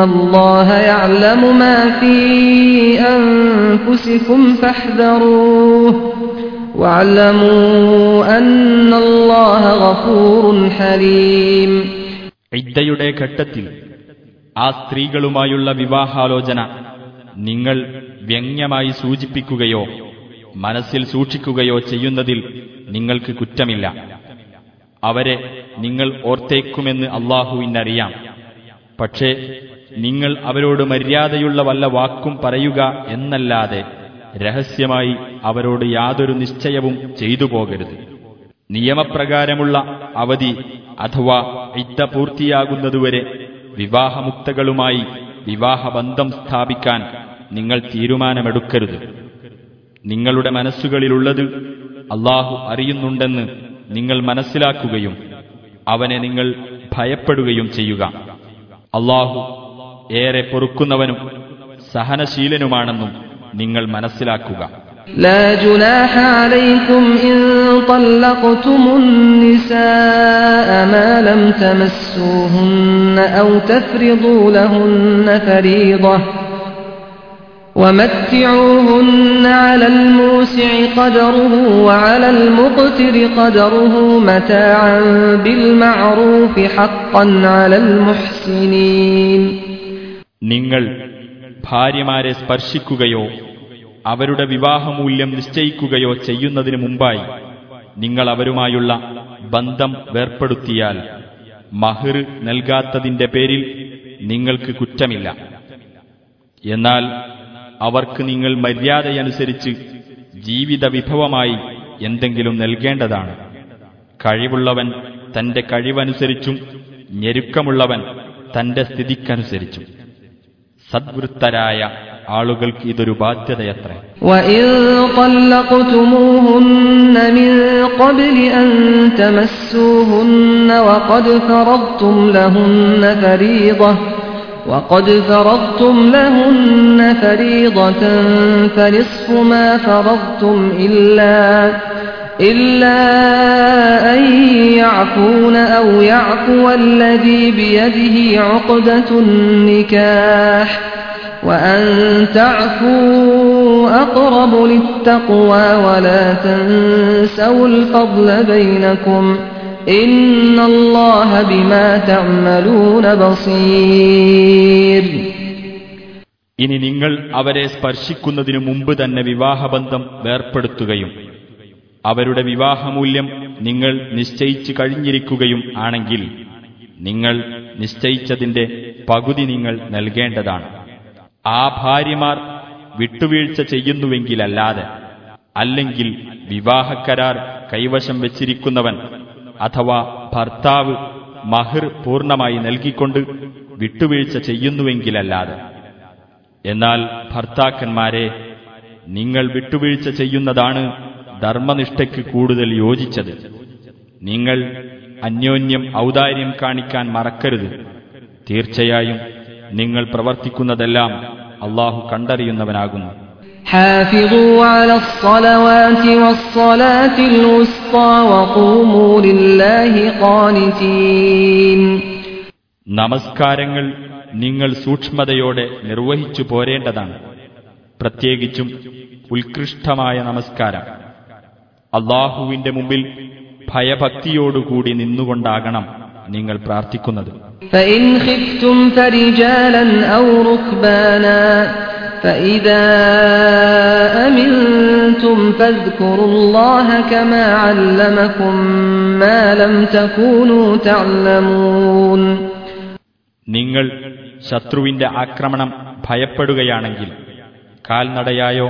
الله يعلم ما في أنفسكم فاحذروه واعلموا أن الله غفور حليم ഇദ്ദയുടെ ഘട്ടത്തിൽ ആ സ്ത്രീകളുമായുള്ള വിവാഹാലോചന നിങ്ങൾ വ്യംഗ്യമായി സൂചിപ്പിക്കുകയോ മനസ്സിൽ സൂക്ഷിക്കുകയോ ചെയ്യുന്നതിൽ നിങ്ങൾക്ക് കുറ്റമില്ല അവരെ നിങ്ങൾ ഓർത്തേക്കുമെന്ന് അള്ളാഹുവിനറിയാം പക്ഷേ നിങ്ങൾ അവരോട് മര്യാദയുള്ള വല്ല വാക്കും പറയുക എന്നല്ലാതെ രഹസ്യമായി അവരോട് യാതൊരു നിശ്ചയവും ചെയ്തു പോകരുത്. നിയമപ്രകാരമുള്ള അവധി അഥവാ ഇത്ത പൂർത്തിയാകുന്നതുവരെ വിവാഹമുക്തകളുമായി വിവാഹബന്ധം സ്ഥാപിക്കാൻ നിങ്ങൾ തീരുമാനമെടുക്കരുത്. നിങ്ങളുടെ മനസ്സുകളിലുള്ളത് അള്ളാഹു അറിയുന്നുണ്ടെന്ന് നിങ്ങൾ മനസ്സിലാക്കുകയും അവനെ നിങ്ങൾ ഭയപ്പെടുകയും ചെയ്യുക. അള്ളാഹു ഏറെ പൊറുക്കുന്നവനും സഹനശീലനുമാണെന്നും നിങ്ങൾ മനസ്സിലാക്കുക لا جناح عليكم إن طلقتم النساء ما لم تمسوهن أو تفرضوا لهن فريضة ومتعوهن على الموسع قدره وعلى المقتر قدره متاعا بالمعروف حقا على المحسنين നിങ്ങൾ ഭാര്യമാരെ സ്പർശിക്കുകയോ അവരുടെ വിവാഹമൂല്യം നിശ്ചയിക്കുകയോ ചെയ്യുന്നതിനു മുമ്പായി നിങ്ങൾ അവരുമായുള്ള ബന്ധം വേർപ്പെടുത്തിയാൽ മഹിർ നൽകാത്തതിന്റെ പേരിൽ നിങ്ങൾക്ക് കുറ്റമില്ല. എന്നാൽ അവർക്ക് നിങ്ങൾ മര്യാദയനുസരിച്ച് ജീവിത വിഭവമായി എന്തെങ്കിലും നൽകേണ്ടതാണ്. കഴിവുള്ളവൻ തന്റെ കഴിവനുസരിച്ചും ഞെരുക്കമുള്ളവൻ തന്റെ സ്ഥിതിക്കനുസരിച്ചും. സദ്വൃത്തരായ ആളുകൾക്ക് ഇതൊരു ബാധ്യതയത്രേ وإن طلقتموهن من قبل أن تمسوهن وقد فرضتم لهن فريضة وقد فرضتم لهن فريضة فنصف ما فرضتم إلا إلا أن يعفون أو يعفو الذي بيده عقدة النكاح وأن تعفوا أقرب للتقوى ولا تنسوا الفضل بينكم إن الله بما تعملون بصير ഇനി നിങ്ങൾ അവരെ സ്പർശിക്കുന്നതിനു മുമ്പ് തന്നെ വിവാഹബന്ധം വേർപ്പെടുത്തുകയും അവരുടെ വിവാഹമൂല്യം നിങ്ങൾ നിശ്ചയിച്ചു കഴിഞ്ഞിരിക്കുകയും ആണെങ്കിൽ നിങ്ങൾ നിശ്ചയിച്ചതിന്റെ പകുതി നിങ്ങൾ നൽകേണ്ടതാണ്. ആ ഭാര്യമാർ വിട്ടുവീഴ്ച ചെയ്യുന്നുവെങ്കിലല്ലാതെ അല്ലെങ്കിൽ വിവാഹക്കരാർ കൈവശം വെച്ചിരിക്കുന്നവൻ അഥവാ ഭർത്താവ് മഹിർ പൂർണമായി നൽകിക്കൊണ്ട് വിട്ടുവീഴ്ച ചെയ്യുന്നുവെങ്കിലല്ലാതെ. എന്നാൽ ഭർത്താക്കന്മാരെ നിങ്ങൾ വിട്ടുവീഴ്ച ചെയ്യുന്നതാണ് ധർമ്മനിഷ്ഠയ്ക്ക് കൂടുതൽ യോജിച്ചത് നിങ്ങൾ അന്യോന്യം ഔദാര്യം കാണിക്കാൻ മറക്കരുത് തീർച്ചയായും നിങ്ങൾ പ്രവർത്തിക്കുന്നതെല്ലാം അള്ളാഹു കണ്ടറിയുന്നവനാകുന്നു حافظوا على الصلوات والصلاة الوسطى وقوموا لله قانتين നമസ്കാരങ്ങൾ നിങ്ങൾ സൂക്ഷ്മതയോടെ നിർവഹിച്ചു പോരേണ്ടതാണ് പ്രത്യേകിച്ചും ഉത്കൃഷ്ടമായ നമസ്കാരം അള്ളാഹുവിന്റെ മുമ്പിൽ ഭയഭക്തിയോടുകൂടി നിന്നുകൊണ്ടാകണം നിങ്ങൾ പ്രാർത്ഥിക്കുന്നത് فإن خفتم فرجالا أو ركبانا فإذا أمنتم فاذكروا الله كما علمكم ما لم تكونوا تعلمون നിങ്ങൾ ശത്രുവിന്റെ ആക്രമണം ഭയപ്പെടുകയാണെങ്കിൽ കാൽനടയായോ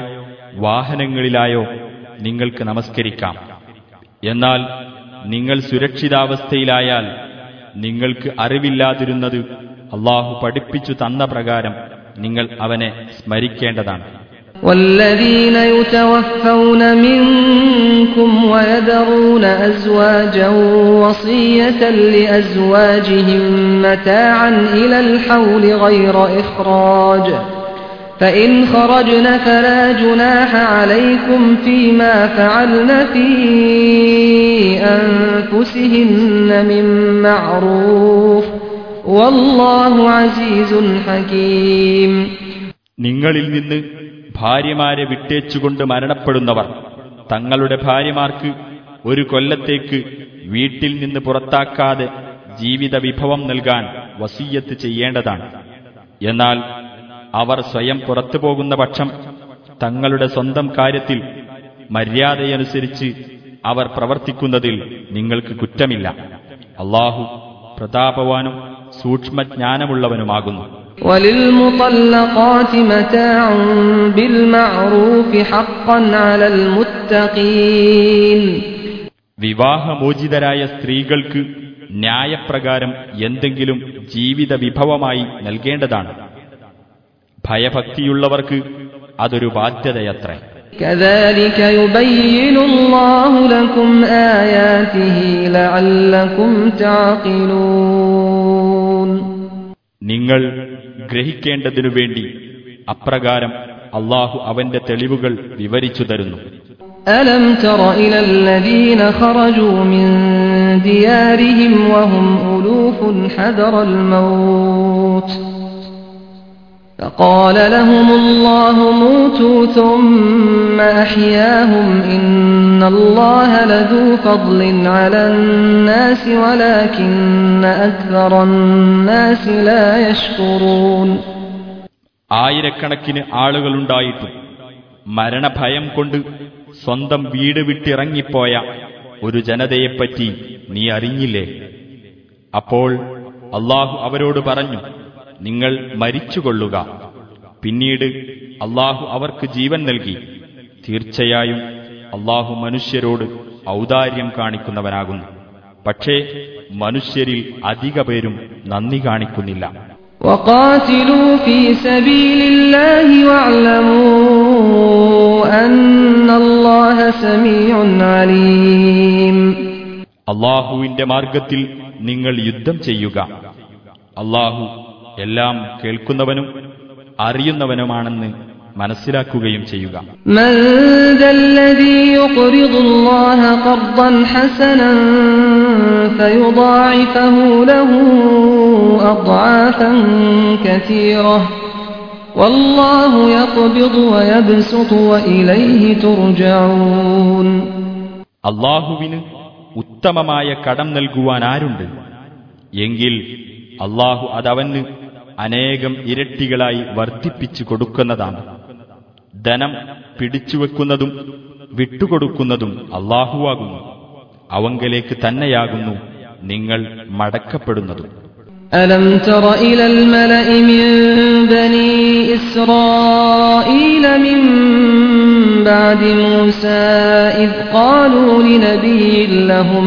വാഹനങ്ങളിലായോ നിങ്ങൾക്ക് നമസ്കരിക്കാം എന്നാൽ നിങ്ങൾ സുരക്ഷിതാവസ്ഥയിലായാൽ നിങ്ങൾക്ക് അറിവില്ലാതിരുന്നത് അള്ളാഹു പഠിപ്പിച്ചു തന്ന പ്രകാരം നിങ്ങൾ അവനെ സ്മരിക്കേണ്ടതാണ് والذين يتوفون منكم ويذرون أزواجا وصية لأزواجهم متاعا إلى الحول غير إخراج فإن خرجن فلا جناح عليكم فيما فعلن في أنفسهن من معروف والله عزيز حكيم നിങ്ങളിൽ നിന്ന് ഭാര്യമാരെ വിട്ടേച്ചുകൊണ്ട് മരണപ്പെടുന്നവർ തങ്ങളുടെ ഭാര്യമാർക്ക് ഒരു കൊല്ലത്തേക്ക് വീട്ടിൽ നിന്ന് പുറത്താക്കാതെ ജീവിത വിഭവം നൽകാൻ വസീയത്ത് ചെയ്യേണ്ടതാണ് എന്നാൽ അവർ സ്വയം പുറത്തു പോകുന്ന പക്ഷം തങ്ങളുടെ സ്വന്തം കാര്യത്തിൽ മര്യാദയനുസരിച്ച് അവർ പ്രവർത്തിക്കുന്നതിൽ നിങ്ങൾക്ക് കുറ്റമില്ല. അള്ളാഹു പ്രതാപവാനും സൂക്ഷ്മജ്ഞാനമുള്ളവനുമാകുന്നു. വിവാഹമോചിതരായ സ്ത്രീകൾക്ക് ന്യായപ്രകാരം എന്തെങ്കിലും ജീവിത വിഭവമായി നൽകേണ്ടതാണ്. ഭയഭക്തിയുള്ളവർക്ക് അതൊരു ബാധ്യതയത്ര. നിങ്ങൾ ഗ്രഹിക്കേണ്ടതിനു വേണ്ടി അപ്രകാരം അള്ളാഹു അവന്റെ തെളിവുകൾ വിവരിച്ചു തരുന്നു. അലം ഖറജൂ മിൻ فقال لهم الله موتوا ثم أحياهم إن الله لذو فضل على الناس ولكن أكثر الناس لا يشكرون ആയിരക്കണക്കിന് ആളുകളുണ്ടായിട്ടും മരണഭയം കൊണ്ട് സ്വന്തം വീട് വിട്ടിറങ്ങിപ്പോയ ഒരു ജനതയെപ്പറ്റി നീ അറിഞ്ഞില്ലേ അപ്പോൾ അള്ളാഹു അവരോട് പറഞ്ഞു നിങ്ങൾ മരിച്ചുകൊള്ളുക. പിന്നീട് അള്ളാഹു അവർക്ക് ജീവൻ നൽകി. തീർച്ചയായും അള്ളാഹു മനുഷ്യരോട് ഔദാര്യം കാണിക്കുന്നവനാകുന്നു. പക്ഷേ മനുഷ്യരിൽ അധിക പേരും നന്ദി കാണിക്കുന്നില്ല. അള്ളാഹുവിന്റെ മാർഗത്തിൽ നിങ്ങൾ യുദ്ധം ചെയ്യുക. അള്ളാഹു എല്ലാം കേൾക്കുന്നവനും അറിയുന്നവനുമാണെന്ന് മനസ്സിലാക്കുകയും ചെയ്യുക. അള്ളാഹുവിന് ഉത്തമമായ കടം നൽകുവാൻ ആരുണ്ട്? എങ്കിൽ അള്ളാഹു അതവന് അനേകം ഇരട്ടികളായി വർദ്ധിപ്പിച്ചു കൊടുക്കുന്നതാണ് ധനം പിടിച്ചുവെക്കുന്നതും വിട്ടുകൊടുക്കുന്നതും അള്ളാഹുവാകുന്നു അവങ്കലേക്ക് തന്നെയാകുന്നു നിങ്ങൾ മടക്കപ്പെടുന്നതും ألم تر إلى الملأ من بني إسرائيل من بعد موسى إذ قالوا لنبي لهم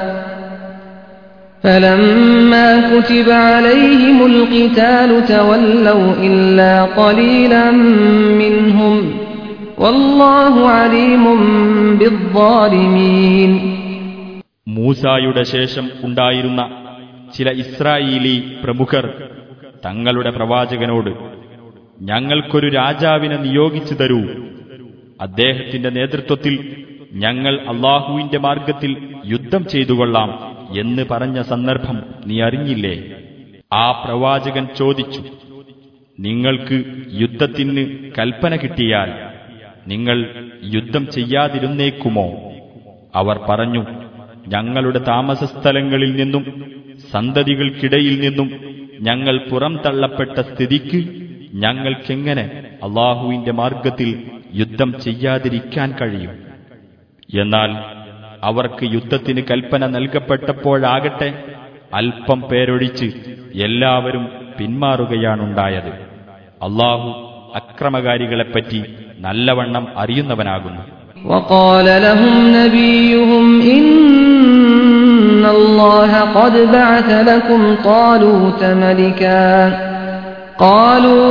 فلما كتب عليهم القتال تولوا إلا قليلا منهم والله عليم بالظالمين മൂസായുടെ ശേഷം ഉണ്ടായിരുന്ന ചില ഇസ്രായേലി പ്രമുഖർ തങ്ങളുടെ പ്രവാചകനോട് ഞങ്ങൾക്കൊരു രാജാവിനെ നിയോഗിച്ചു തരൂ അദ്ദേഹത്തിന്റെ നേതൃത്വത്തിൽ ഞങ്ങൾ അള്ളാഹുവിന്റെ മാർഗത്തിൽ യുദ്ധം ചെയ്തുകൊള്ളാം എന്ന് പറഞ്ഞ സന്ദർഭം നീ അറിഞ്ഞില്ലേ? ആ പ്രവാചകൻ ചോദിച്ചു നിങ്ങൾക്ക് യുദ്ധത്തിന് കൽപ്പന കിട്ടിയാൽ നിങ്ങൾ യുദ്ധം ചെയ്യാതിരുന്നേക്കുമോ? അവർ പറഞ്ഞു ഞങ്ങളുടെ താമസസ്ഥലങ്ങളിൽ നിന്നും സന്തതികൾക്കിടയിൽ നിന്നും ഞങ്ങൾ പുറം തള്ളപ്പെട്ട സ്ഥിതിക്ക് ഞങ്ങൾക്കെങ്ങനെ അള്ളാഹുവിന്റെ മാർഗത്തിൽ യുദ്ധം ചെയ്യാതിരിക്കാൻ കഴിയും? എന്നാൽ അവർക്ക് യുദ്ധത്തിന് കൽപ്പന നൽകപ്പെട്ടപ്പോഴാകട്ടെ അല്പം പേരൊഴിച്ച് എല്ലാവരും പിന്മാറുകയാണുണ്ടായത് അള്ളാഹു അക്രമകാരികളെപ്പറ്റി നല്ലവണ്ണം അറിയുന്നവനാകുന്നു وقال لهم نبيهم إن الله قد بعث لكم طالوت ملكا قالوا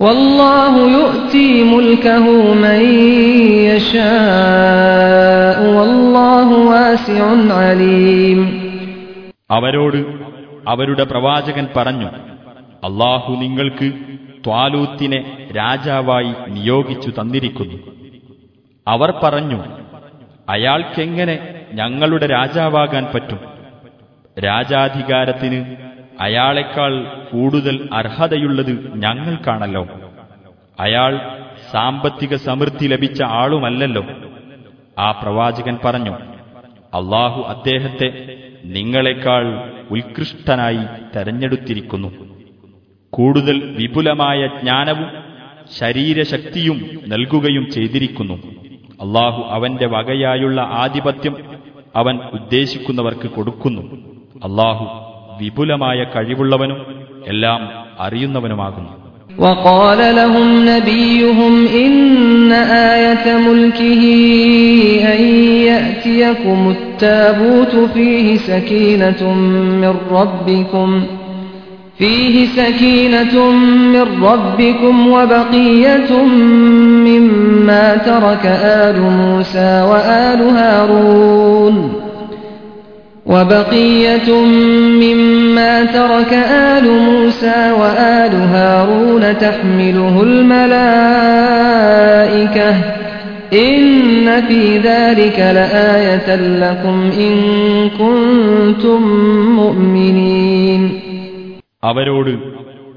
والله يؤتي ملكه من يشاء والله واسع عليم അവരോട് അവരുടെ പ്രവാചകൻ പറഞ്ഞു അള്ളാഹു നിങ്ങൾക്ക് ത്വാലൂത്തിനെ രാജാവായി നിയോഗിച്ചു തന്നിരിക്കുന്നു അവർ പറഞ്ഞു അയാൾക്കെങ്ങനെ ഞങ്ങളുടെ രാജാവാകാൻ പറ്റും രാജാധികാരത്തിന് അയാളെക്കാൾ കൂടുതൽ അർഹതയുള്ളത് ഞങ്ങൾക്കാണല്ലോ അയാൾ സാമ്പത്തിക സമൃദ്ധി ലഭിച്ച ആളുമല്ലല്ലോ. ആ പ്രവാചകൻ പറഞ്ഞു അള്ളാഹു അദ്ദേഹത്തെ നിങ്ങളെക്കാൾ ഉത്കൃഷ്ടനായി തെരഞ്ഞെടുത്തിരിക്കുന്നു. കൂടുതൽ വിപുലമായ ജ്ഞാനവും ശരീരശക്തിയും നൽകുകയും ചെയ്തിരിക്കുന്നു. അള്ളാഹു അവന്റെ വകയായുള്ള ആധിപത്യം അവൻ ഉദ്ദേശിക്കുന്നവർക്ക് കൊടുക്കുന്നു. അള്ളാഹു വിപുലമായ കഴിവുള്ളവനും എല്ലാം അറിയുന്നവനുമാകുന്നു وقال لهم نبيهم إن آية ملكه أن يأتيكم التابوت فيه سكينة من ربكم فيه سكينة من ربكم وبقية مما ترك آل موسى وآل هارون وبقية مما ترك آل موسى وآل هارون تحمله الملائكة إن في ذلك لآية لكم إن كنتم مؤمنين അവരോട്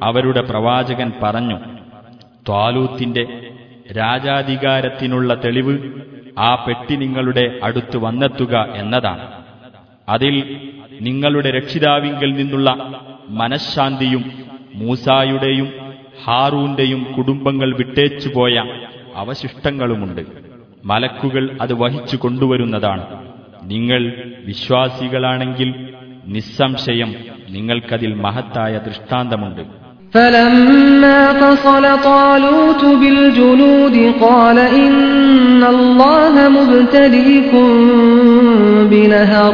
അവരുടെ പ്രവാചകൻ പറഞ്ഞു ത്വാലൂത്തിന്റെ രാജാധികാരത്തിനുള്ള തെളിവ് ആ പെട്ടി നിങ്ങളുടെ അടുത്ത് വന്നെത്തുക എന്നതാണ് അതിൽ നിങ്ങളുടെ രക്ഷിതാവിങ്കൽ നിന്നുള്ള മനഃശാന്തിയും മൂസായുടെയും ഹാറൂന്റെയും കുടുംബങ്ങൾ വിട്ടേച്ചുപോയ അവശിഷ്ടങ്ങളുമുണ്ട് മലക്കുകൾ അത് വഹിച്ചു കൊണ്ടുവരുന്നതാണ് നിങ്ങൾ വിശ്വാസികളാണെങ്കിൽ നിസ്സംശയം നിങ്ങൾക്കതിൽ മഹത്തായ ദൃഷ്ടാന്തമുണ്ട് فلما فصل طالوت بالجنود قال إن الله مبتليكم بنهر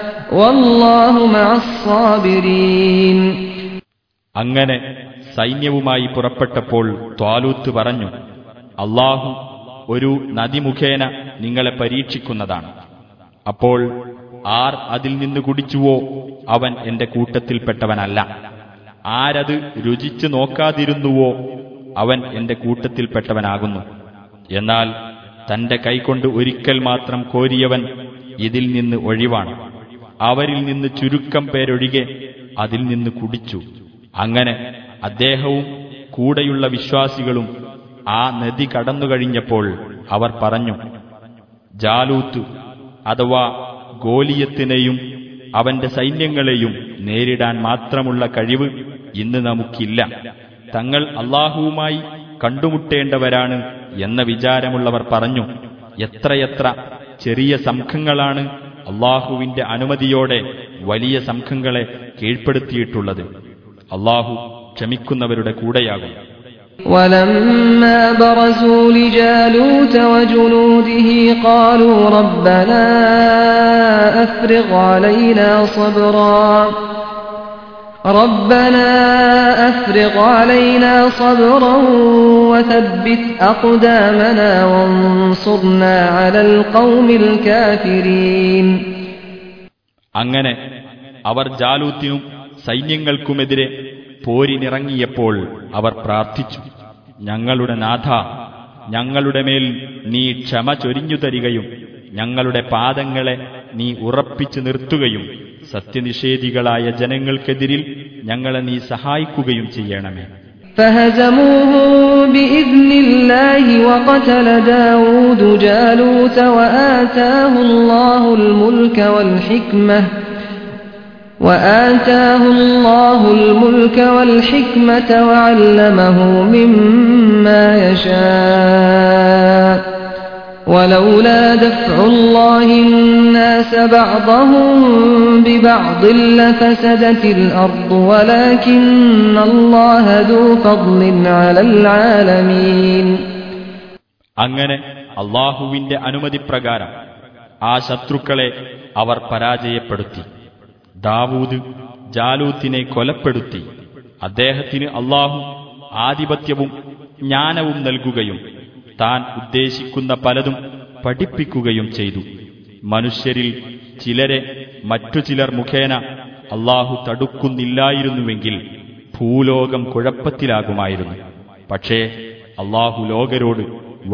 അങ്ങനെ സൈന്യവുമായി പുറപ്പെട്ടപ്പോൾ ത്വാലൂത്ത് പറഞ്ഞു അള്ളാഹു ഒരു നദി മുഖേന നിങ്ങളെ പരീക്ഷിക്കുന്നതാണ്. അപ്പോൾ ആർ അതിൽ നിന്ന് കുടിച്ചുവോ അവൻ എന്റെ കൂട്ടത്തിൽപ്പെട്ടവനല്ല. ആരത് രുചിച്ചു നോക്കാതിരുന്നുവോ അവൻ എന്റെ കൂട്ടത്തിൽപ്പെട്ടവനാകുന്നു. എന്നാൽ തന്റെ കൈകൊണ്ട് ഒരിക്കൽ മാത്രം കോരിയവൻ ഇതിൽ നിന്ന് ഒഴിവാണ്. അവരിൽ നിന്ന് ചുരുക്കം പേരൊഴികെ അതിൽ നിന്ന് കുടിച്ചു. അങ്ങനെ അദ്ദേഹവും കൂടെയുള്ള വിശ്വാസികളും ആ നദി കടന്നുകഴിഞ്ഞപ്പോൾ അവർ പറഞ്ഞു ജാലൂത്ത് അഥവാ ഗോലിയത്തിനെയും അവന്റെ സൈന്യങ്ങളെയും നേരിടാൻ മാത്രമുള്ള കഴിവ് ഇന്ന് നമുക്കില്ല. തങ്ങൾ അള്ളാഹുവുമായി കണ്ടുമുട്ടേണ്ടവരാണ് എന്ന വിചാരമുള്ളവർ പറഞ്ഞു എത്രയെത്ര ചെറിയ സംഘങ്ങളാണ് അള്ളാഹുവിന്റെ അനുമതിയോടെ വലിയ സംഘങ്ങളെ കീഴ്പ്പെടുത്തിയിട്ടുള്ളത് അള്ളാഹു ക്ഷമിക്കുന്നവരുടെ കൂടെയാകും ولما برزوا لجالوت وجنوده قالوا ربنا أفرغ علينا صبرا ربنا أفرغ علينا صبرا وثبت أقدامنا وانصرنا على القوم الكافرين അങ്ങനെ അവർ ജാലൂത്തിനും സൈന്യങ്ങൾക്കുമെതിരെ പോരിനിറങ്ങിയപ്പോൾ അവർ പ്രാർത്ഥിച്ചു ഞങ്ങളുടെ നാഥ ഞങ്ങളുടെ മേൽ നീ ക്ഷമ ചൊരിഞ്ഞു തരികയും ഞങ്ങളുടെ പാദങ്ങളെ നീ ഉറപ്പിച്ചു നിർത്തുകയും സത്യനിഷേധികളായ ജനങ്ങൾക്കെതിരിൽ ഞങ്ങളെ നീ സഹായിക്കുകയും ചെയ്യണമേ فهزموهم بإذن الله وقتل داود جالوت وآتاه الله الملك والحكمة وآتاه الله الملك والحكمة وعلمه مما يشاء ولولا دفع الله الناس بعضهم ببعض لفسدت الأرض ولكن الله ذو فضل على العالمين അങ്ങനെ അള്ളാഹുവിന്റെ അനുമതിപ്രകാരം ആ ശത്രുക്കളെ അവർ പരാജയപ്പെടുത്തി ദാവൂദ് ജാലൂത്തിനെ കൊലപ്പെടുത്തി അദ്ദേഹത്തിന് അള്ളാഹു ആധിപത്യവും ജ്ഞാനവും നൽകുകയും താൻ ഉദ്ദേശിക്കുന്ന പലതും പഠിപ്പിക്കുകയും ചെയ്തു മനുഷ്യരിൽ ചിലരെ മറ്റു ചിലർ മുഖേന അള്ളാഹു തടുക്കുന്നില്ലായിരുന്നുവെങ്കിൽ ഭൂലോകം കുഴപ്പത്തിലാകുമായിരുന്നു പക്ഷേ അള്ളാഹു ലോകരോട്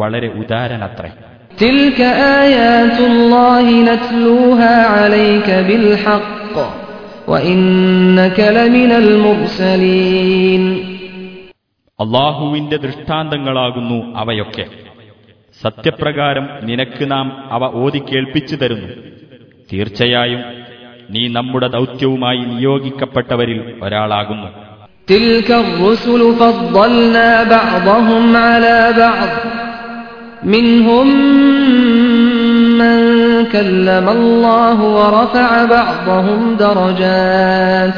വളരെ ഉദാരനത്രേ تلك آيات الله نتلوها عليك بالحق وإنك لمن المرسلين അള്ളാഹുവിന്റെ ദൃഷ്ടാന്തങ്ങളാകുന്നു അവയൊക്കെ സത്യപ്രകാരം നിനക്ക് നാം അവ ഓതി കേൾപ്പിച്ചു തരുന്നു തീർച്ചയായും നീ നമ്മുടെ ദൗത്യവുമായി നിയോഗിക്കപ്പെട്ടവരിൽ ഒരാളാകുന്നു تلك الرسل فضلنا بعضهم على بعض منهم من كلم الله ورفع بعضهم درجات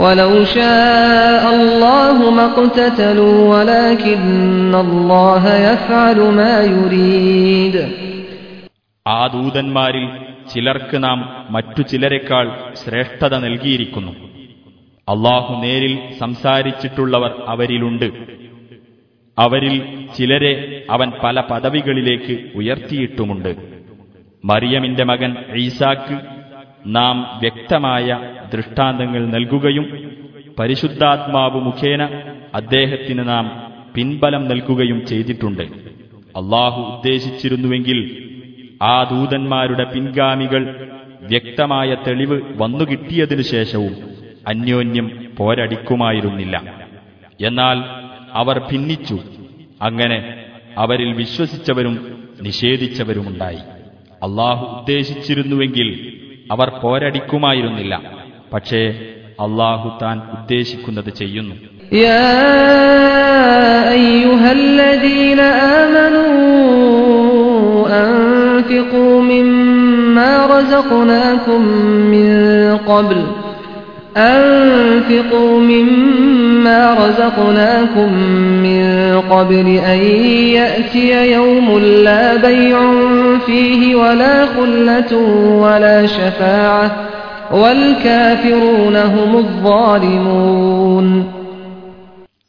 ولو شاء الله ما اقتتلوا ولكن الله يفعل ما يريد ആ ദൂതന്മാരിൽ ചിലർക്ക് നാം മറ്റു ചിലരെക്കാൾ ശ്രേഷ്ഠത നൽകിയിരിക്കുന്നു അള്ളാഹു നേരിൽ സംസാരിച്ചിട്ടുള്ളവർ അവരിലുണ്ട് അവരിൽ ചിലരെ അവൻ പല പദവികളിലേക്ക് ഉയർത്തിയിട്ടുമുണ്ട് മറിയമിന്റെ മകൻ ഈസാക്ക് നാം വ്യക്തമായ ദൃഷ്ടാന്തങ്ങൾ നൽകുകയും പരിശുദ്ധാത്മാവ് മുഖേന അദ്ദേഹത്തിന് നാം പിൻബലം നൽകുകയും ചെയ്തിട്ടുണ്ട്. അള്ളാഹു ഉദ്ദേശിച്ചിരുന്നുവെങ്കിൽ ആ ദൂതന്മാരുടെ പിൻഗാമികൾ വ്യക്തമായ തെളിവ് വന്നുകിട്ടിയതിനു ശേഷവും അന്യോന്യം പോരടിക്കുമായിരുന്നില്ല. എന്നാൽ അവർ ഭിന്നിച്ചു. അങ്ങനെ അവരിൽ വിശ്വസിച്ചവരും നിഷേധിച്ചവരുമുണ്ടായി. അള്ളാഹു ഉദ്ദേശിച്ചിരുന്നുവെങ്കിൽ അവർ പോരടിക്കുമായിരുന്നില്ല പക്ഷേ അള്ളാഹു താൻ ഉദ്ദേശിക്കുന്നത് ചെയ്യുന്നു يا أيها الذين آمنوا أنفقوا مما رزقناكم من قبل أنفقوا مما رزقناكم من قبل أن يأتي يوم لا بيع فيه ولا خلة ولا شفاعة والكافرون هم الظالمون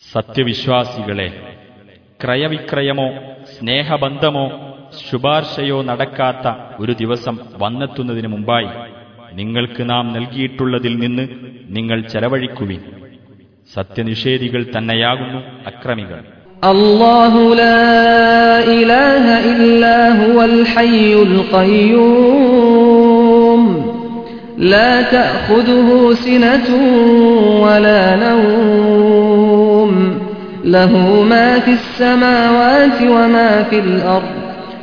സത്യവിശ്വാസികളെ ക്രയവിക്രയമോ സ്നേഹബന്ധമോ ശുപാർശയോ നടക്കാത്ത ഒരു ദിവസം വന്നെത്തുന്നതിന് മുമ്പായി നിങ്ങൾക്ക് നാം നൽകിയിട്ടുള്ളതിൽ നിന്ന് നിങ്ങൾ ചെലവഴിക്കുവിൻ സത്യനിഷേധികൾ തന്നെയാകുന്നു അക്രമികൾ الله لا إله إلا هو الحي القيوم لا تأخذه سنة ولا نوم له ما في السماوات وما في الأرض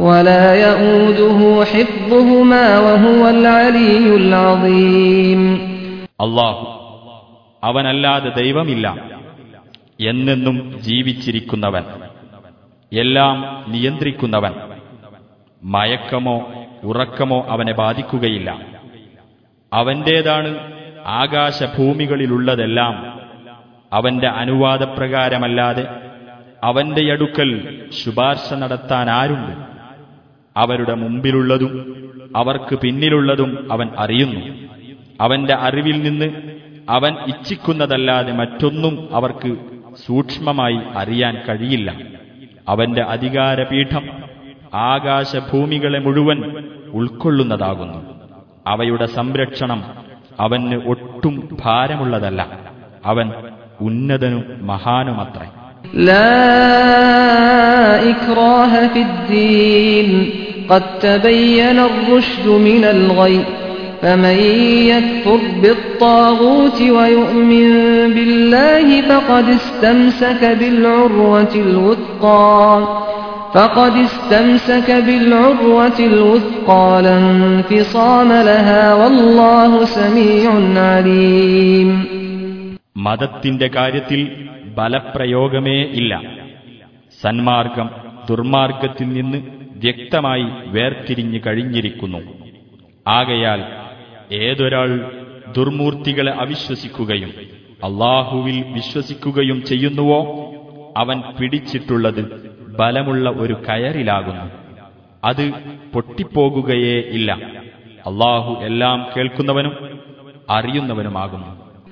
ولا يؤوده حفظهما وهو العلي العظيم അള്ളാഹു അവനല്ലാതെ ദൈവമില്ല എന്നെന്നും ജീവിച്ചിരിക്കുന്നവൻ എല്ലാം നിയന്ത്രിക്കുന്നവൻ മയക്കമോ ഉറക്കമോ അവനെ ബാധിക്കുകയില്ല അവന്റേതാണ് ആകാശഭൂമികളിലുള്ളതെല്ലാം അവന്റെ അനുവാദപ്രകാരമല്ലാതെ അവന്റെ അടുക്കൽ ശുപാർശ നടത്താൻ ആരുണ്ട് അവരുടെ മുമ്പിലുള്ളതും അവർക്ക് പിന്നിലുള്ളതും അവൻ അറിയുന്നു അവന്റെ അറിവിൽ നിന്ന് അവൻ ഇച്ഛിക്കുന്നതല്ലാതെ മറ്റൊന്നും അവർക്ക് സൂക്ഷ്മമായി അറിയാൻ കഴിയില്ല അവന്റെ അധികാരപീഠം ആകാശഭൂമികളെ മുഴുവൻ ഉൾക്കൊള്ളുന്നതാകുന്നു അവയുടെ സംരക്ഷണം അവന് ഒട്ടും ഭാരമുള്ളതല്ല അവൻ ഉന്നതനും മഹാനുമത്രേ لا إكراه في الدين قد تبين الرشد من الغي فمن يكفر بالطاغوت ويؤمن بالله فقد استمسك بالعروة الوثقى فقد استمسك بالعروة الوثقى لا انفصام لها والله سميع عليم മതത്തിന്റെ കാര്യത്തിൽ ബലപ്രയോഗമേ ഇല്ല സന്മാർഗം ദുർമാർഗത്തിൽ നിന്ന് വ്യക്തമായി വേർതിരിഞ്ഞു കഴിഞ്ഞിരിക്കുന്നു. ആകയാൽ ഏതൊരാൾ ദുർമൂർത്തികളെ അവിശ്വസിക്കുകയും അള്ളാഹുവിൽ വിശ്വസിക്കുകയും ചെയ്യുന്നുവോ അവൻ പിടിച്ചിട്ടുള്ളത് ബലമുള്ള ഒരു കയറിലാകുന്നു. അത് പൊട്ടിപ്പോകുകയേ ഇല്ല. അള്ളാഹു എല്ലാം കേൾക്കുന്നവനും അറിയുന്നവനുമാകുന്നു.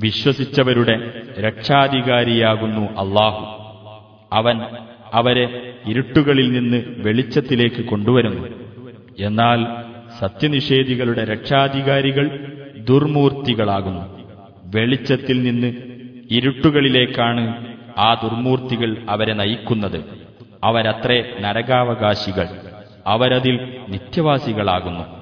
വിശ്വസിച്ചവരുടെ രക്ഷാധികാരിയാകുന്നു അള്ളാഹു അവൻ അവരെ ഇരുട്ടുകളിൽ നിന്ന് വെളിച്ചത്തിലേക്ക് കൊണ്ടുവരുന്നു. എന്നാൽ സത്യനിഷേധികളുടെ രക്ഷാധികാരികൾ ദുർമൂർത്തികളാകുന്നു. വെളിച്ചത്തിൽ നിന്ന് ഇരുട്ടുകളിലേക്കാണ് ആ ദുർമൂർത്തികൾ അവരെ നയിക്കുന്നത്. അവരത്രേ നരകാവകാശികൾ. അവരതിൽ നിത്യവാസികളാകുന്നു.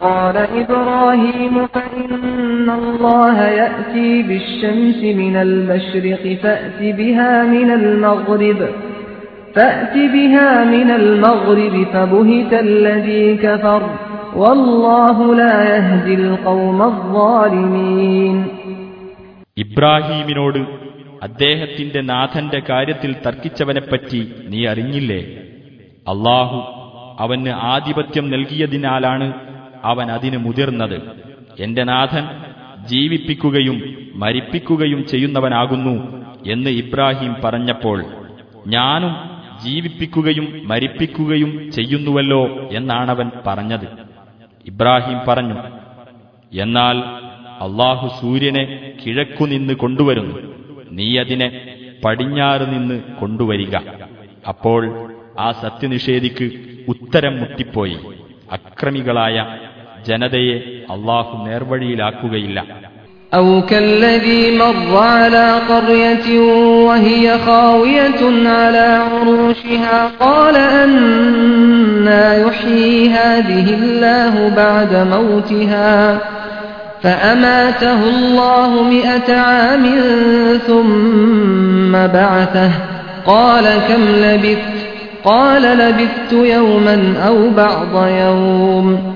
قال إبراهيم فإن الله يأتي بالشمس من المشرق فأت بها من المغرب فأت بها من المغرب فبهت الذي كفر والله لا يهدي القوم الظالمين ഇബ്രാഹീമിനോട് അദ്ദേഹത്തിന്റെ നാഥന്റെ കാര്യത്തിൽ തർക്കിച്ചവനെപ്പറ്റി നീ അറിഞ്ഞില്ലേ അള്ളാഹു അവന് ആധിപത്യം നൽകിയതിനാലാണ് അവൻ അതിന് മുതിർന്നത്. എന്റെ നാഥൻ ജീവിപ്പിക്കുകയും മരിപ്പിക്കുകയും ചെയ്യുന്നവനാകുന്നു എന്ന് ഇബ്രാഹിം പറഞ്ഞപ്പോൾ ഞാനും ജീവിപ്പിക്കുകയും മരിപ്പിക്കുകയും ചെയ്യുന്നുവല്ലോ എന്നാണവൻ പറഞ്ഞത്. ഇബ്രാഹിം പറഞ്ഞു എന്നാൽ അള്ളാഹു സൂര്യനെ കിഴക്കുനിന്ന് കൊണ്ടുവരുന്നു. നീ അതിനെ പടിഞ്ഞാറ് നിന്ന് കൊണ്ടുവരിക. അപ്പോൾ ആ സത്യനിഷേധിക്ക് ഉത്തരം മുട്ടിപ്പോയി. അക്രമികളായ ജനതയെ അള്ളാഹു നേർവഴിയിലാക്കുകയില്ല أو كالذي مر على قرية وهي خاوية على عروشها قال أنا يحيي هذه الله بعد موتها فأماته الله مئة عام ثم بعثه قال كم لبثت قال لبثت يوما أو بعض يوم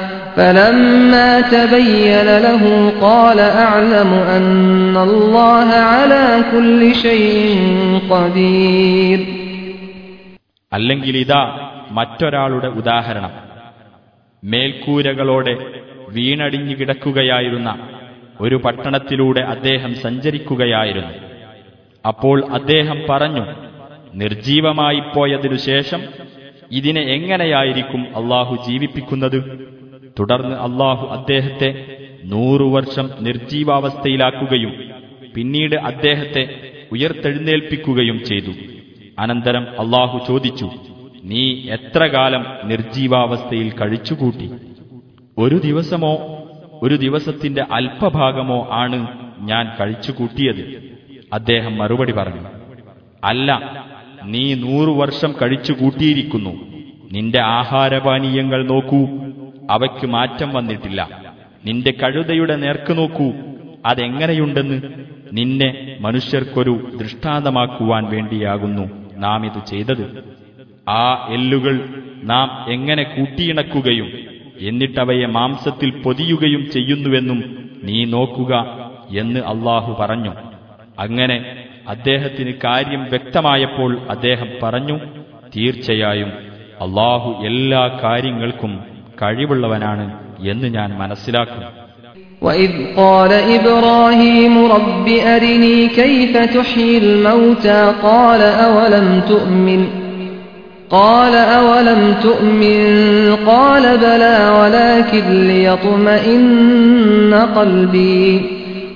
فلما تبين له قال أعلم أن الله على كل شيء قدير അല്ലെങ്കിൽ ഇതാ മറ്റൊരാളുടെ ഉദാഹരണം മേൽക്കൂരകളോടെ വീണടിഞ്ഞു കിടക്കുകയായിരുന്ന ഒരു പട്ടണത്തിലൂടെ അദ്ദേഹം സഞ്ചരിക്കുകയായിരുന്നു അപ്പോൾ അദ്ദേഹം പറഞ്ഞു നിർജീവമായി പോയതിനു ശേഷം ഇതിനെ എങ്ങനെയായിരിക്കും അള്ളാഹു ജീവിപ്പിക്കുന്നത് തുടർന്ന് അള്ളാഹു അദ്ദേഹത്തെ നൂറു വർഷം നിർജീവാവസ്ഥയിലാക്കുകയും പിന്നീട് അദ്ദേഹത്തെ ഉയർത്തെഴുന്നേൽപ്പിക്കുകയും ചെയ്തു. അനന്തരം അള്ളാഹു ചോദിച്ചു നീ എത്ര കാലം നിർജീവാവസ്ഥയിൽ കഴിച്ചുകൂട്ടി? ഒരു ദിവസമോ ഒരു ദിവസത്തിന്റെ അല്പഭാഗമോ ആണ് ഞാൻ കഴിച്ചുകൂട്ടിയത്. അദ്ദേഹം മറുപടി പറഞ്ഞു അല്ല നീ നൂറു വർഷം കഴിച്ചുകൂട്ടിയിരിക്കുന്നു. നിന്റെ ആഹാരപാനീയങ്ങൾ നോക്കൂ. അവയ്ക്ക് മാറ്റം വന്നിട്ടില്ല. നിന്റെ കഴുതയുടെ നേർക്ക് നോക്കൂ. അതെങ്ങനെയുണ്ടെന്ന് നിന്നെ മനുഷ്യർക്കൊരു ദൃഷ്ടാന്തമാക്കുവാൻ വേണ്ടിയാകുന്നു നാം ഇത് ചെയ്തത്. ആ എല്ലുകൾ നാം എങ്ങനെ കൂട്ടിയിണക്കുകയും എന്നിട്ടവയെ മാംസത്തിൽ പൊതിയുകയും ചെയ്യുന്നുവെന്നും നീ നോക്കുക എന്ന് അള്ളാഹു പറഞ്ഞു. അങ്ങനെ അദ്ദേഹത്തിന് കാര്യം വ്യക്തമായപ്പോൾ അദ്ദേഹം പറഞ്ഞു തീർച്ചയായും അള്ളാഹു എല്ലാ കാര്യങ്ങൾക്കും കഴിവുള്ളവനാണ് എന്ന് ഞാൻ മനസ്സിലാക്കുന്നു وإذ قال إبراهيم رب أرني كيف تحيي الموتى قال أولم تؤمن قال أولم تؤمن قال بلى ولكن ليطمئن قلبي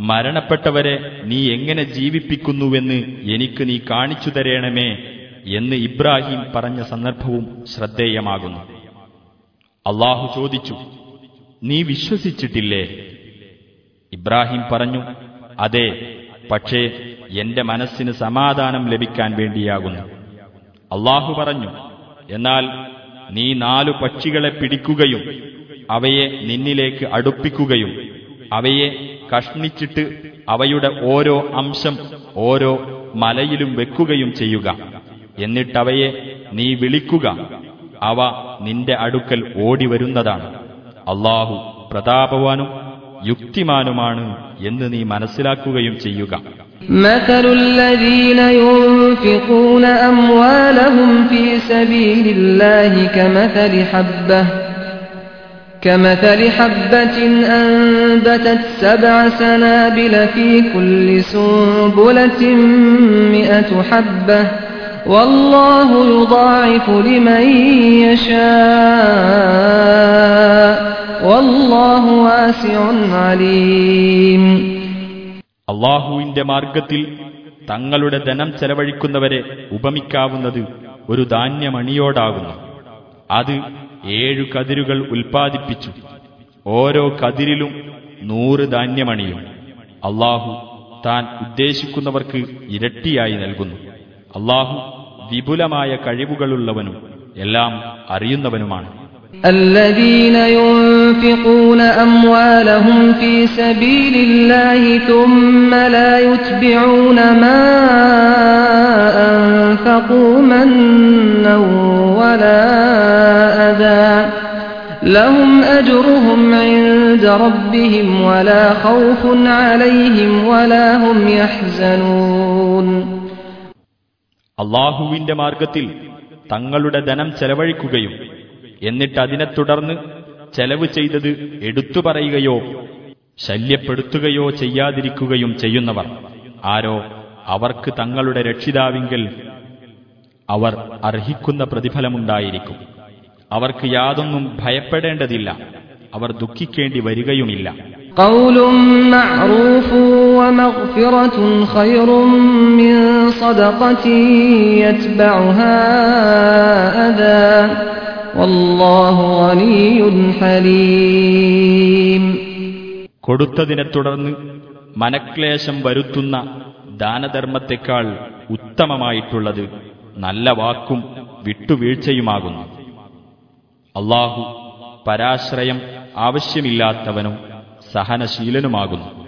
മരണപ്പെട്ടവരെ നീ എങ്ങനെ ജീവിപ്പിക്കുന്നുവെന്ന് എനിക്ക് നീ കാണിച്ചു തരേണമേ എന്ന് ഇബ്രാഹിം പറഞ്ഞ സന്ദർഭവും ശ്രദ്ധേയമാകുന്നു. അള്ളാഹു ചോദിച്ചു നീ വിശ്വസിച്ചിട്ടില്ലേ? ഇബ്രാഹിം പറഞ്ഞു അതെ പക്ഷേ എന്റെ മനസ്സിന് സമാധാനം ലഭിക്കാൻ വേണ്ടിയാകുന്നു. അള്ളാഹു പറഞ്ഞു എന്നാൽ നീ നാലു പക്ഷികളെ പിടിക്കുകയും അവയെ നിന്നിലേക്ക് അടുപ്പിക്കുകയും അവയെ കഷ്ണിച്ചിട്ട് അവയുടെ ഓരോ അംശം ഓരോ മലയിലും വെക്കുകയും ചെയ്യുക എന്നിട്ടവയെ നീ വിളിക്കുക അവ നിന്റെ അടുക്കൽ ഓടിവരുന്നതാണ് അള്ളാഹു പ്രതാപവാനും യുക്തിമാനുമാണ് എന്ന് നീ മനസ്സിലാക്കുകയും ചെയ്യുക مثل الذين ينفقون أموالهم في سبيل الله كمثل حبة كمثل حبة أنبتت سبع سنابل في كل سنبلة مئة حبة والله يضاعف لمن يشاء والله واسع عليم അള്ളാഹുവിന്റെ മാർഗത്തിൽ തങ്ങളുടെ ധനം ചെലവഴിക്കുന്നവരെ ഉപമിക്കാവുന്നത് ഒരു ധാന്യമണിയോടാകുന്നു അത് ഏഴു കതിരുകൾ ഉൽപ്പാദിപ്പിച്ചു. ഓരോ കതിരിലും നൂറ് ധാന്യമണിയും. അള്ളാഹു താൻ ഉദ്ദേശിക്കുന്നവർക്ക് ഇരട്ടിയായി നൽകുന്നു. അള്ളാഹു വിപുലമായ കഴിവുകളുള്ളവനും എല്ലാം അറിയുന്നവനുമാണ്. الذين ينفقون أموالهم في سبيل الله ثم لا يتبعون ما أنفقوا منا ولا أذى لهم أجرهم عند ربهم ولا خوف عليهم ولا هم يحزنون അള്ളാഹുവിന്റെ മാർഗത്തിൽ തങ്ങളുടെ ധനം ചെലവഴിക്കുകയും എന്നിട്ട് അതിനെ തുടർന്ന് ചെലവ് ചെയ്തത് എടുത്തു പറയുകയോ ശല്യപ്പെടുത്തുകയോ ചെയ്യാതിരിക്കുകയും ചെയ്യുന്നവർ. ആരോ അവർക്ക് തങ്ങളുടെ രക്ഷിതാവിങ്കിൽ അവർ അർഹിക്കുന്ന പ്രതിഫലമുണ്ടായിരിക്കും. അവർക്ക് യാതൊന്നും ഭയപ്പെടേണ്ടതില്ല. അവർ ദുഃഖിക്കേണ്ടി വരികയുമില്ല. ഖൈറും കൊടുത്തതിനെ തുടർന്ന് മനക്ലേശം വരുത്തുന്ന ദാനധർമ്മത്തെക്കാൾ ഉത്തമമായിട്ടുള്ളത് നല്ല വാക്കും വിട്ടുവീഴ്ചയുമാകുന്നു. അള്ളാഹു പരാശ്രയം ആവശ്യമില്ലാത്തവനും സഹനശീലനുമാകുന്നു.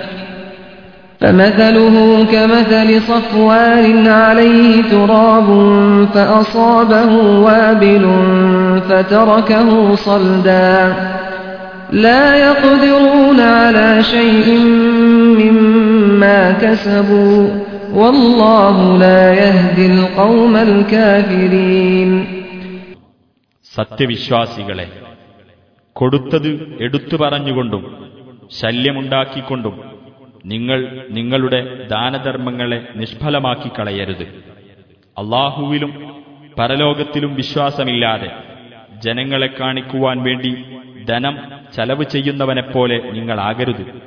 فمثله كمثل صفوان عليه تراب فأصابه وابل فتركه صلدا لا يقدرون على شيء مما كسبوا والله لا يهدي القوم الكافرين സത്യവിശ്വാസികളെ കൊടുത്തത് എടുത്തു പറഞ്ഞുകൊണ്ടും ശല്യമുണ്ടാക്കിക്കൊണ്ടും നിങ്ങൾ നിങ്ങളുടെ ദാനധർമ്മങ്ങളെ നിഷ്ഫലമാക്കി കളയരുത്. അള്ളാഹുവിലും പരലോകത്തിലും വിശ്വാസമില്ലാതെ ജനങ്ങളെ കാണിക്കുവാൻ വേണ്ടി ധനം ചെലവ് ചെയ്യുന്നവനെപ്പോലെ നിങ്ങളാകരുത്.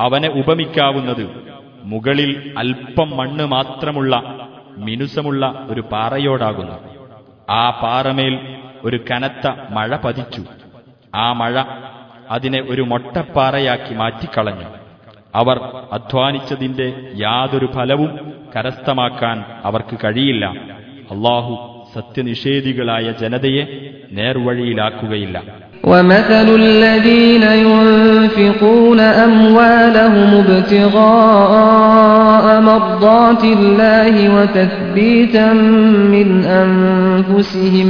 അവനെ ഉപമിക്കാവുന്നത് മുകളിൽ അല്പം മണ്ണ് മാത്രമുള്ള മിനുസമുള്ള ഒരു പാറയോടാകുന്നു. ആ പാറമേൽ ഒരു കനത്ത മഴ പതിച്ചു. ആ മഴ അതിനെ ഒരു മൊട്ടപ്പാറയാക്കി മാറ്റിക്കളഞ്ഞു. അവർ അധ്വാനിച്ചതിന്റെ യാതൊരു ഫലവും കരസ്ഥമാക്കാൻ അവർക്ക് കഴിയില്ല അള്ളാഹു സത്യനിഷേധികളായ ജനതയെ നേർവഴിയിലാക്കുകയില്ല ومثل الذين ينفقون أموالهم ابتغاء مرضات الله وتثبيتا من أنفسهم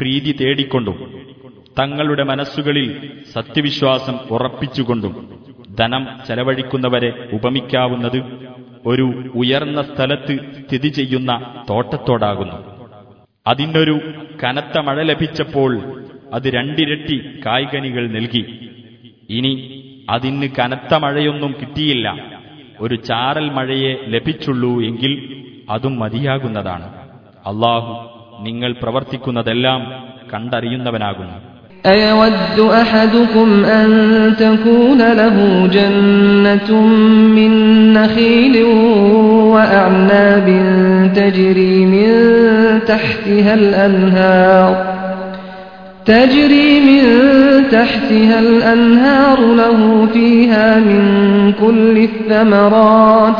പ്രീതി തേടിക്കൊണ്ടും തങ്ങളുടെ മനസ്സുകളിൽ സത്യവിശ്വാസം ഉറപ്പിച്ചുകൊണ്ടും ധനം ചെലവഴിക്കുന്നവരെ ഉപമിക്കാവുന്നത് ഒരു ഉയർന്ന സ്ഥലത്ത് സ്ഥിതി ചെയ്യുന്ന തോട്ടത്തോടാകുന്നു. അതിനൊരു കനത്ത മഴ ലഭിച്ചപ്പോൾ അത് രണ്ടിരട്ടി കായ്കനികൾ നൽകി. ഇനി അതിന് കനത്ത മഴയൊന്നും കിട്ടിയില്ല. ഒരു ചാറൽ മഴയെ ലഭിച്ചുള്ളൂ എങ്കിൽ അതും മതിയാകുന്നതാണ്. അള്ളാഹു നിങ്ങൾ പ്രവർത്തിക്കുന്നതെല്ലാം കണ്ടറിയുന്നവനാകുന്നു أيود أحدكم أن تكون له جنة من نخيل وأعناب تجري من تحتها الأنهار تجري من تحتها الأنهار له فيها من كل الثمرات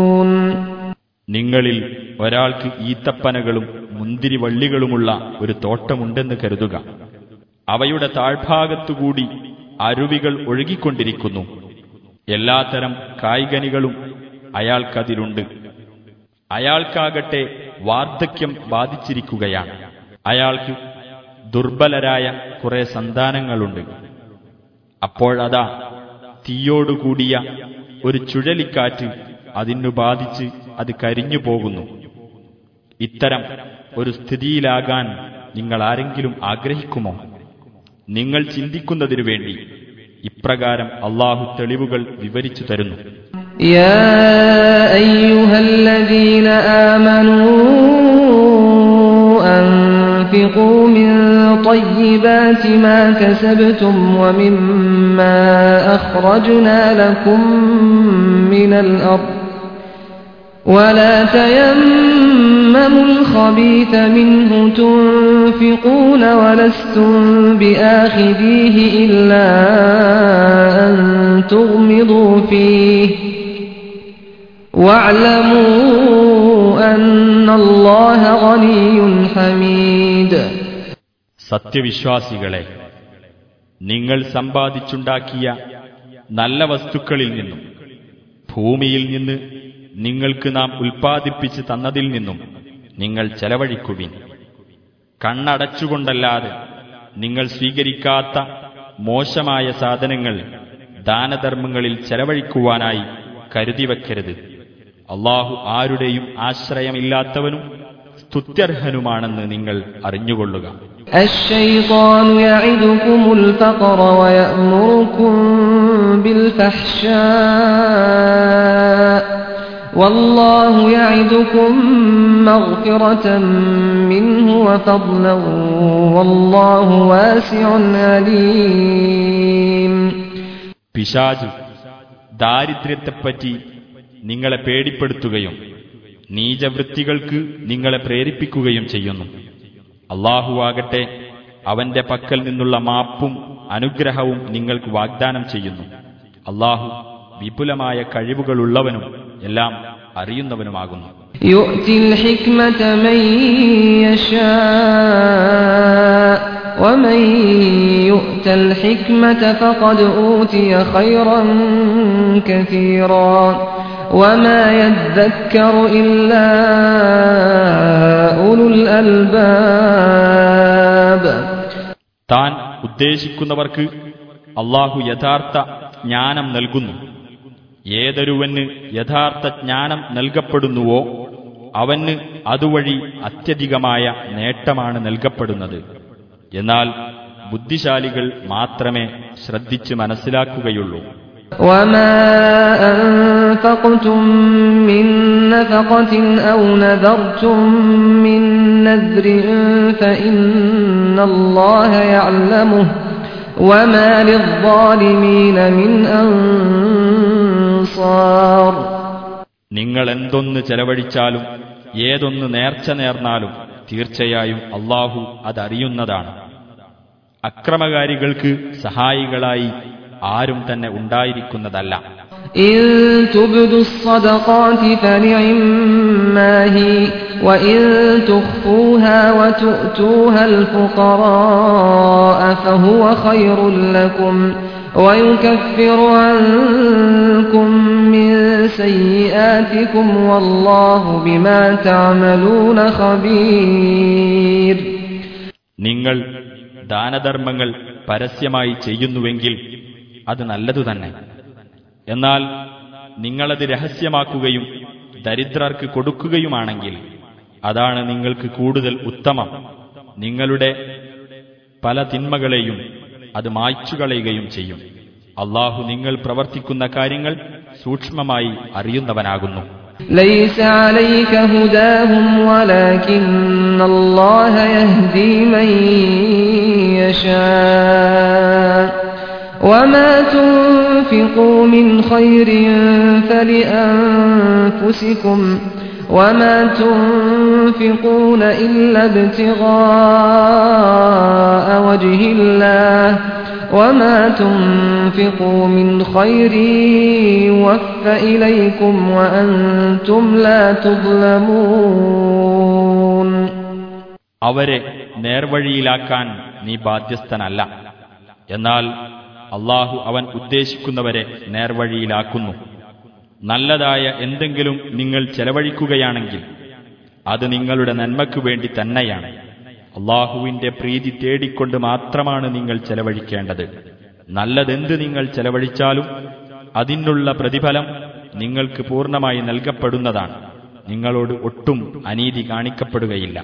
നിങ്ങളിൽ ഒരാൾക്ക് ഈത്തപ്പനകളും മുന്തിരിവള്ളികളുമുള്ള ഒരു തോട്ടമുണ്ടെന്ന് കരുതുക. അവയുടെ താഴ്ഭാഗത്തുകൂടി അരുവികൾ ഒഴുകിക്കൊണ്ടിരിക്കുന്നു. എല്ലാത്തരം കായ്കനികളും അയാൾക്കതിലുണ്ട്. അയാൾക്കാകട്ടെ വാർദ്ധക്യം ബാധിച്ചിരിക്കുകയാണ്. അയാൾക്ക് ദുർബലരായ കുറെ സന്താനങ്ങളുണ്ട്. അപ്പോഴതാ തീയോടുകൂടിയ ഒരു ചുഴലിക്കാറ്റ് അതിനു ബാധിച്ച് അത് കരിഞ്ഞു പോകുന്നു ഇത്തരം ഒരു സ്ഥിതിയിലാകാൻ നിങ്ങൾ ആരെങ്കിലും ആഗ്രഹിക്കുമോ നിങ്ങൾ ചിന്തിക്കുന്നതിനു വേണ്ടി ഇപ്രകാരം അള്ളാഹു തെളിവുകൾ വിവരിച്ചു തരുന്നു يا أيها الذين آمنوا أنفقوا من طيبات ما كسبتم ومما أخرجنا لكم من الأرض ولا تيمموا الخبيث منه تنفقون ولستم بآخذيه إلا أن تغمضوا فيه واعلموا أن الله غني حميد സത്യവിശ്വാസികളെ നിങ്ങൾ സമ്പാദിച്ചുണ്ടാക്കിയ നല്ല വസ്തുക്കളിൽ നിന്നും ഭൂമിയിൽ നിന്ന് നിങ്ങൾക്ക് നാം ഉൽപ്പാദിപ്പിച്ച് തന്നതിൽ നിന്നും നിങ്ങൾ ചെലവഴിക്കുവിൻ കണ്ണടച്ചുകൊണ്ടല്ലാതെ നിങ്ങൾ സ്വീകരിക്കാത്ത മോശമായ സാധനങ്ങൾ ദാനധർമ്മങ്ങളിൽ ചെലവഴിക്കുവാനായി കരുതി വയ്ക്കരുത് അള്ളാഹു ആരുടെയും ആശ്രയമില്ലാത്തവനും സ്തുത്യർഹനുമാണെന്ന് നിങ്ങൾ അറിഞ്ഞുകൊള്ളുക الشيطان يعدكم الفقر ويأمركم بالفحشاء والله يعدكم مغفرة منه وفضلا والله واسع عليم പിശാജ് ദാരിദ്ര്യത്തെപ്പറ്റി നിങ്ങളെ പേടിപ്പെടുത്തുകയും നീചവൃത്തികൾക്ക് നിങ്ങളെ പ്രേരിപ്പിക്കുകയും ചെയ്യുന്നു അള്ളാഹുവാകട്ടെ അവന്റെ പക്കൽ നിന്നുള്ള മാപ്പും അനുഗ്രഹവും നിങ്ങൾക്ക് വാഗ്ദാനം ചെയ്യുന്നു അള്ളാഹു വിപുലമായ കഴിവുകളുള്ളവനും എല്ലാം അറിയുന്നവനുമാകുന്നു. താൻ ഉദ്ദേശിക്കുന്നവർക്ക് അള്ളാഹു യഥാർത്ഥ ജ്ഞാനം നൽകുന്നു. ഏതൊരുവന് യഥാർത്ഥ ജ്ഞാനം നൽകപ്പെടുന്നുവോ അവന് അതുവഴി അത്യധികമായ നേട്ടമാണ് നൽകപ്പെടുന്നത്. എന്നാൽ ബുദ്ധിശാലികൾ മാത്രമേ ശ്രദ്ധിച്ച് മനസ്സിലാക്കുകയുള്ളൂ. നിങ്ങൾ എന്തൊന്ന് ചെലവഴിച്ചാലും ഏതൊന്ന് നേർച്ച നേർന്നാലും തീർച്ചയായും അള്ളാഹു അതറിയുന്നതാണ്. അക്രമകാരികൾക്ക് സഹായികളായി ആരും തന്നെ ഉണ്ടായിരിക്കുന്നതല്ല. إن تبدوا الصدقات فنعما هي وإن تخفوها وتؤتوها الفقراء فهو خير لكم ويكفر عنكم من سيئاتكم والله بما تعملون خبير നിങ്ങൾ ദാനധർമ്മങ്ങൾ പരസ്യമായി ചെയ്യുന്നുവെങ്കിൽ അത് നല്ലതു തന്നെ എന്നാൽ നിങ്ങളത് രഹസ്യമാക്കുകയും ദരിദ്രർക്ക് കൊടുക്കുകയുമാണെങ്കിൽ അതാണ് നിങ്ങൾക്ക് കൂടുതൽ ഉത്തമം നിങ്ങളുടെ പല തിന്മകളെയും അത് മായ്ച്ചുകളയുകയും ചെയ്യും അള്ളാഹു നിങ്ങൾ പ്രവർത്തിക്കുന്ന കാര്യങ്ങൾ സൂക്ഷ്മമായി അറിയുന്നവനാകുന്നു ليس عليك هداهم ولكن الله يهدي من يشاء وما تنفقوا من خير فلأنفسكم وما تنفقون إلا ابتغاء وجه الله وما تنفقوا من خير يوف إليكم وأنتم لا تظلمون അവരെ നേർവഴിയിലാക്കാൻ നീ ബാധ്യസ്ഥനല്ല എന്നാൽ അള്ളാഹു അവൻ ഉദ്ദേശിക്കുന്നവരെ നേർവഴിയിലാക്കുന്നു നല്ലതായ എന്തെങ്കിലും നിങ്ങൾ ചെലവഴിക്കുകയാണെങ്കിൽ അത് നിങ്ങളുടെ നന്മയ്ക്കു വേണ്ടി തന്നെയാണ്. അള്ളാഹുവിന്റെ പ്രീതി തേടിക്കൊണ്ട് മാത്രമാണ് നിങ്ങൾ ചെലവഴിക്കേണ്ടത്. നല്ലതെന്ത് നിങ്ങൾ ചെലവഴിച്ചാലും അതിനുള്ള പ്രതിഫലം നിങ്ങൾക്ക് പൂർണമായി നൽകപ്പെടുന്നതാണ്. നിങ്ങളോട് ഒട്ടും അനീതി കാണിക്കപ്പെടുകയില്ല.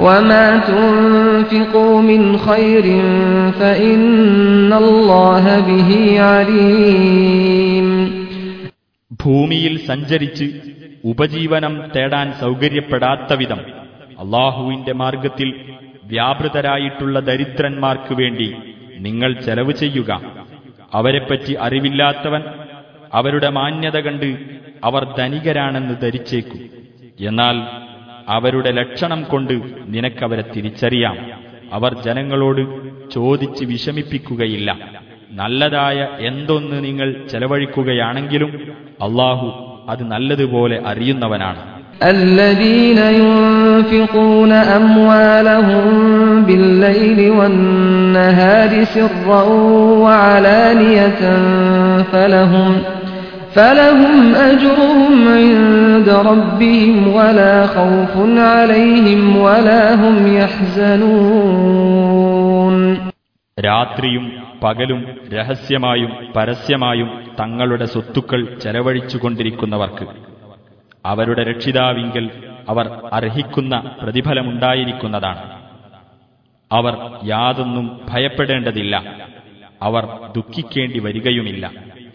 وما تنفقوا من خير فإن الله به عليم ഭൂമിയിൽ സഞ്ചരിച്ച് ഉപജീവനം തേടാൻ സൗകര്യപ്പെടാത്ത വിധം അള്ളാഹുവിന്റെ മാർഗത്തിൽ വ്യാപൃതരായിട്ടുള്ള ദരിദ്രന്മാർക്ക് വേണ്ടി നിങ്ങൾ ചെലവ് ചെയ്യുക അവരെപ്പറ്റി അറിവില്ലാത്തവൻ അവരുടെ മാന്യത കണ്ട് അവർ ധനികരാണെന്ന് ധരിച്ചേക്കും എന്നാൽ അവരുടെ ലക്ഷണം കൊണ്ട് നിനക്കവരെ തിരിച്ചറിയാം അവർ ജനങ്ങളോട് ചോദിച്ച് വിഷമിപ്പിക്കുകയില്ല നല്ലതായ എന്തൊന്ന് നിങ്ങൾ ചെലവഴിക്കുകയാണെങ്കിലും അള്ളാഹു അത് നല്ലതുപോലെ അറിയുന്നവനാണ് الذين ينفقون أموالهم بالليل والنهار سرا وعلانية فلهم فلهم أجرهم عند ربهم ولا خوف عليهم ولا هم يحزنون രാത്രിയും പകലും രഹസ്യമായും പരസ്യമായും തങ്ങളുടെ സ്വത്തുക്കൾ ചെലവഴിച്ചുകൊണ്ടിരിക്കുന്നവർക്ക് അവരുടെ രക്ഷിതാവിങ്കൽ അവർ അർഹിക്കുന്ന പ്രതിഫലമുണ്ടായിരിക്കുന്നതാണ് അവർ യാതൊന്നും ഭയപ്പെടേണ്ടതില്ല അവർ ദുഃഖിക്കേണ്ടി വരികയുമില്ല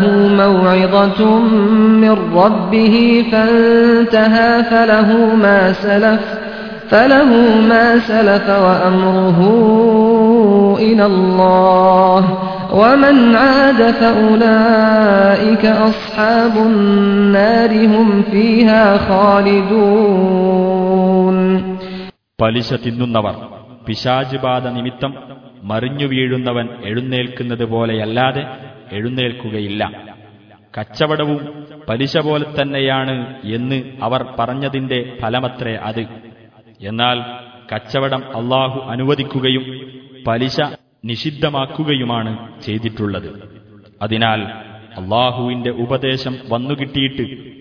جاءه موعظة من ربه فانتهى فله ما سلف فله ما سلف وأمره إلى الله ومن عاد فأولئك أصحاب النار هم فيها خالدون പലിശ തിന്നുന്നവർ പിശാച് ബാധ നിമിത്തം മറിഞ്ഞു വീഴുന്നവൻ എഴുന്നേൽക്കുന്നത് പോലെയല്ലാതെ എഴുന്നേൽക്കുകയില്ല. കച്ചവടവും പലിശ പോലെ തന്നെയാണ് എന്ന് അവർ പറഞ്ഞതിന്റെ ഫലമത്രേ അത്. എന്നാൽ കച്ചവടം അള്ളാഹു അനുവദിക്കുകയും പലിശ നിഷിദ്ധമാക്കുകയുമാണ് ചെയ്തിട്ടുള്ളത്. അതിനാൽ അള്ളാഹുവിന്റെ ഉപദേശം വന്നുകിട്ടിയിട്ട്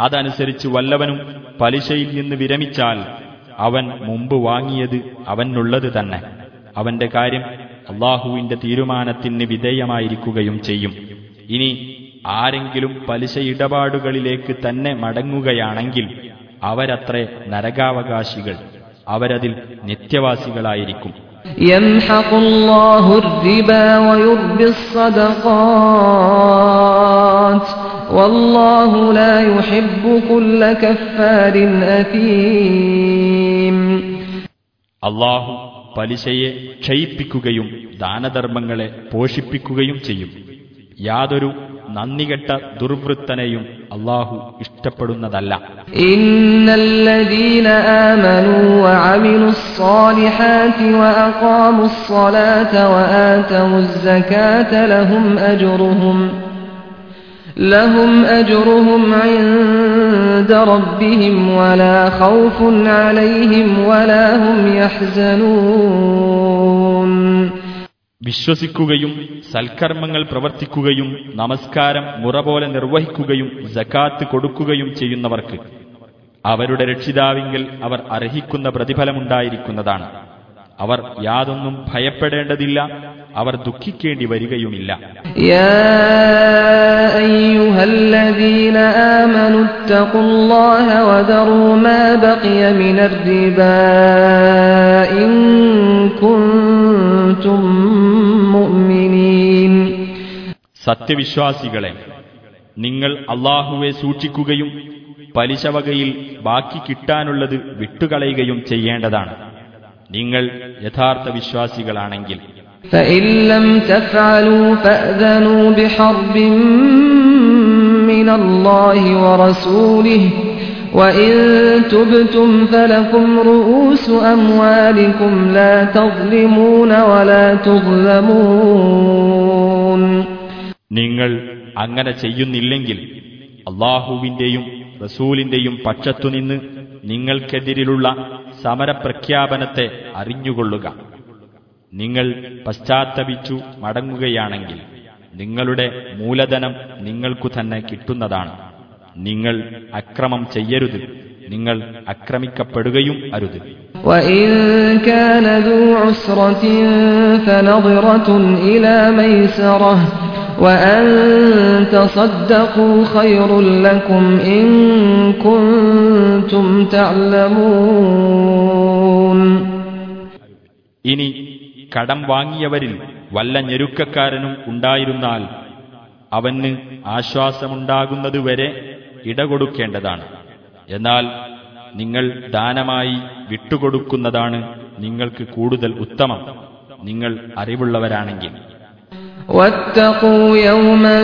അതനുസരിച്ച് വല്ലവനും പലിശയിൽ നിന്ന് വിരമിച്ചാൽ അവൻ മുമ്പ് വാങ്ങിയത് അവനുള്ളത് തന്നെ. അവന്റെ കാര്യം അള്ളാഹുവിന്റെ തീരുമാനത്തിന് വിധേയമായിരിക്കുകയും ചെയ്യും. ഇനി ആരെങ്കിലും പലിശ ഇടപാടുകളിലേക്ക് തന്നെ മടങ്ങുകയാണെങ്കിൽ അവരത്ര നരകാവകാശികൾ അവരതിൽ നിത്യവാസികളായിരിക്കും. അള്ളാഹു പലിശയെ ക്ഷയിപ്പിക്കുകയും ദാനധർമ്മങ്ങളെ പോഷിപ്പിക്കുകയും ചെയ്യും. യാതൊരു നന്ദികെട്ട ദുർവൃത്തനെയും അള്ളാഹു ഇഷ്ടപ്പെടുന്നതല്ല. ഇന്നല്ലദീന ലഹും അജ്റുഹും لهم أجرهم لهم أجرهم عند ربهم ولا خوف عليهم ولا هم يحزنون വിശ്വസിക്കുകയും സൽക്കർമ്മങ്ങൾ പ്രവർത്തിക്കുകയും നമസ്കാരം മുറ പോലെ നിർവഹിക്കുകയും ജക്കാത്ത് കൊടുക്കുകയും ചെയ്യുന്നവർക്ക് അവരുടെ രക്ഷിതാവിങ്കിൽ അവർ അർഹിക്കുന്ന പ്രതിഫലമുണ്ടായിരിക്കുന്നതാണ് അവർ യാതൊന്നും ഭയപ്പെടേണ്ടതില്ല അവർ ദുഃഖിക്കേണ്ടി വരികയുമില്ല. സത്യവിശ്വാസികളെ നിങ്ങൾ അള്ളാഹുവെ സൂക്ഷിക്കുകയും പലിശവകയിൽ ബാക്കി കിട്ടാനുള്ളത് വിട്ടുകളയുകയും ചെയ്യേണ്ടതാണ്. നിങ്ങൾ യഥാർത്ഥ വിശ്വാസികളാണെങ്കിൽ فإن لم تفعلوا فأذنوا بحرب من الله ورسوله وإن تبتم فلكم رؤوس أموالكم لا تظلمون ولا تظلمون നിങ്ങൾ അങ്ങനെ ചെയ്യുന്നില്ലെങ്കിൽ അള്ളാഹുവിന്റെയും റസൂലിന്റെയും പക്ഷത്തുനിന്ന് നിങ്ങൾക്കെതിരിലുള്ള സമരപ്രഖ്യാപനത്തെ അറിഞ്ഞുകൊള്ളുക നിങ്ങൾ പശ്ചാത്തപിച്ചു മടങ്ങുകയാണെങ്കിൽ നിങ്ങളുടെ മൂലധനം നിങ്ങൾക്കു തന്നെ കിട്ടുന്നതാണ്. നിങ്ങൾ അക്രമം ചെയ്യരുത്. നിങ്ങൾ അക്രമിക്കപ്പെടുകയും അരുത്. ഇനി കടം വാങ്ങിയവരിൽ വല്ല ഞെരുക്കക്കാരനും ഉണ്ടായിരുന്നാൽ അവന് ആശ്വാസമുണ്ടാകുന്നതുവരെ ഇടകൊടുക്കേണ്ടതാണ് എന്നാൽ നിങ്ങൾ ദാനമായി വിട്ടുകൊടുക്കുന്നതാണ് നിങ്ങൾക്ക് കൂടുതൽ ഉത്തമം നിങ്ങൾ അറിവുള്ളവരാണെങ്കിൽ واتقوا يوما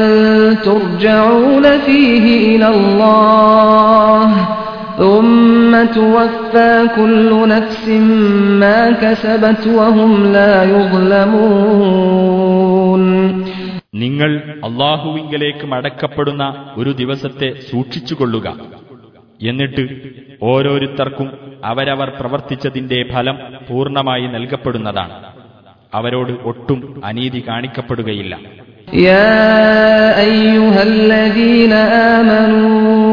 ترجعون فيه إلى الله ثم توفى كل نفس ما كسبت وهم لا يظلمون നിങ്ങൾ അള്ളാഹുവിങ്കലേക്ക് മടക്കപ്പെടുന്ന ഒരു ദിവസത്തെ സൂക്ഷിച്ചുകൊള്ളുക എന്നിട്ട് ഓരോരുത്തർക്കും അവരവർ പ്രവർത്തിച്ചതിന്റെ ഫലം പൂർണ്ണമായി നൽകപ്പെടുന്നതാണ് അവരോട് ഒട്ടും അനീതി കാണിക്കപ്പെടുകയില്ല يا أيها الذين آمنوا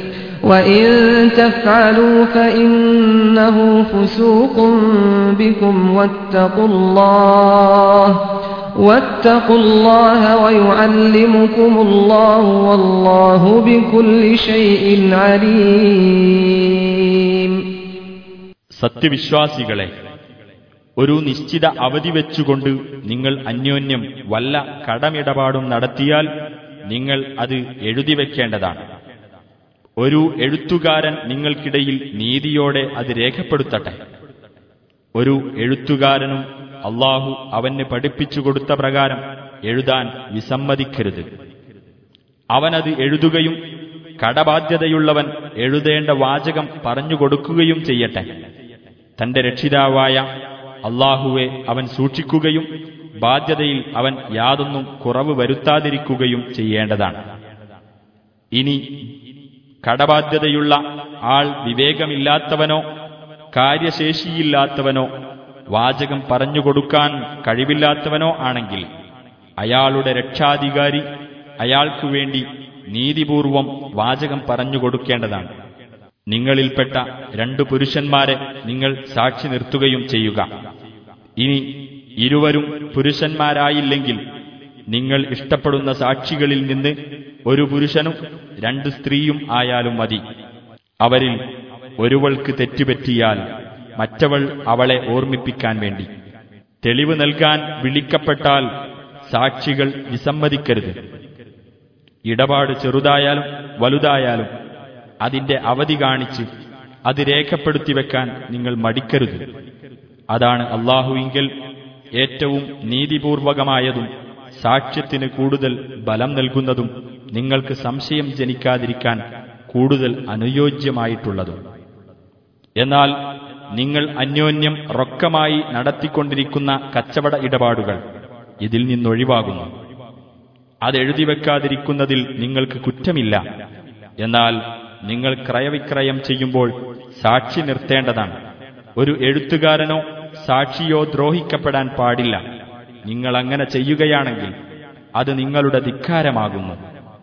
وإن تفعلوا فإنه فسوق بكم واتقوا الله واتقوا الله ويعلمكم الله والله بكل شيء عليم സത്യവിശ്വാസികളെ ഒരു നിശ്ചിത അവധി വെച്ചുകൊണ്ട് നിങ്ങൾ അന്യോന്യം വല്ല കടമിടപാടും നടത്തിയാൽ നിങ്ങൾ അത് എഴുതി വെക്കേണ്ടതാണ് ഒരു എഴുത്തുകാരൻ നിങ്ങൾക്കിടയിൽ നീതിയോടെ അത് രേഖപ്പെടുത്തട്ടെ. ഒരു എഴുത്തുകാരനും അള്ളാഹു അവന് പഠിപ്പിച്ചു കൊടുത്ത പ്രകാരം എഴുതാൻ വിസമ്മതിക്കരുത്. അവനത് എഴുതുകയും കടബാധ്യതയുള്ളവൻ എഴുതേണ്ട വാചകം പറഞ്ഞുകൊടുക്കുകയും ചെയ്യട്ടെ. തന്റെ രക്ഷിതാവായ അള്ളാഹുവെ അവൻ സൂക്ഷിക്കുകയും ബാധ്യതയിൽ അവൻ യാതൊന്നും കുറവ് വരുത്താതിരിക്കുകയും ചെയ്യേണ്ടതാണ്. ഇനി കടബാധ്യതയുള്ള ആൾ വിവേകമില്ലാത്തവനോ കാര്യശേഷിയില്ലാത്തവനോ വാചകം പറഞ്ഞുകൊടുക്കാൻ കഴിവില്ലാത്തവനോ ആണെങ്കിൽ അയാളുടെ രക്ഷാധികാരി അയാൾക്കു വേണ്ടി നീതിപൂർവം വാചകം പറഞ്ഞുകൊടുക്കേണ്ടതാണ്. നിങ്ങളിൽപ്പെട്ട രണ്ടു പുരുഷന്മാരെ നിങ്ങൾ സാക്ഷി നിർത്തുകയും ചെയ്യുക. ഇനി ഇരുവരും പുരുഷന്മാരായില്ലെങ്കിൽ നിങ്ങൾ ഇഷ്ടപ്പെടുന്ന സാക്ഷികളിൽ നിന്ന് ഒരു പുരുഷനും രണ്ട് സ്ത്രീയും ആയാലും മതി. അവരിൽ ഒരുവൾക്ക് തെറ്റുപറ്റിയാൽ മറ്റവൾ അവളെ ഓർമ്മിപ്പിക്കാൻ വേണ്ടി. തെളിവ് നൽകാൻ വിളിക്കപ്പെട്ടാൽ സാക്ഷികൾ വിസമ്മതിക്കരുത്. ഇടപാട് ചെറുതായാലും വലുതായാലും അതിന്റെ അവധി കാണിച്ച് അത് രേഖപ്പെടുത്തി വെക്കാൻ നിങ്ങൾ മടിക്കരുത്. അതാണ് അള്ളാഹുവിങ്കിൽ ഏറ്റവും നീതിപൂർവകമായതും സാക്ഷ്യത്തിന് കൂടുതൽ ബലം നൽകുന്നതും നിങ്ങൾക്ക് സംശയം ജനിക്കാതിരിക്കാൻ കൂടുതൽ അനുയോജ്യമായിട്ടുള്ളതും. എന്നാൽ നിങ്ങൾ അന്യോന്യം റൊക്കമായി നടത്തിക്കൊണ്ടിരിക്കുന്ന കച്ചവട ഇടപാടുകൾ ഇതിൽ നിന്നൊഴിവാകുന്നു. അതെഴുതി വെക്കാതിരിക്കുന്നതിൽ നിങ്ങൾക്ക് കുറ്റമില്ല. എന്നാൽ നിങ്ങൾ ക്രയവിക്രയം ചെയ്യുമ്പോൾ സാക്ഷി നിർത്തേണ്ടതാണ്. ഒരു എഴുത്തുകാരനോ സാക്ഷിയോ ദ്രോഹിക്കപ്പെടാൻ പാടില്ല. നിങ്ങൾ അങ്ങനെ ചെയ്യുകയാണെങ്കിൽ അത് നിങ്ങളുടെ ധിക്കാരമാകുന്നു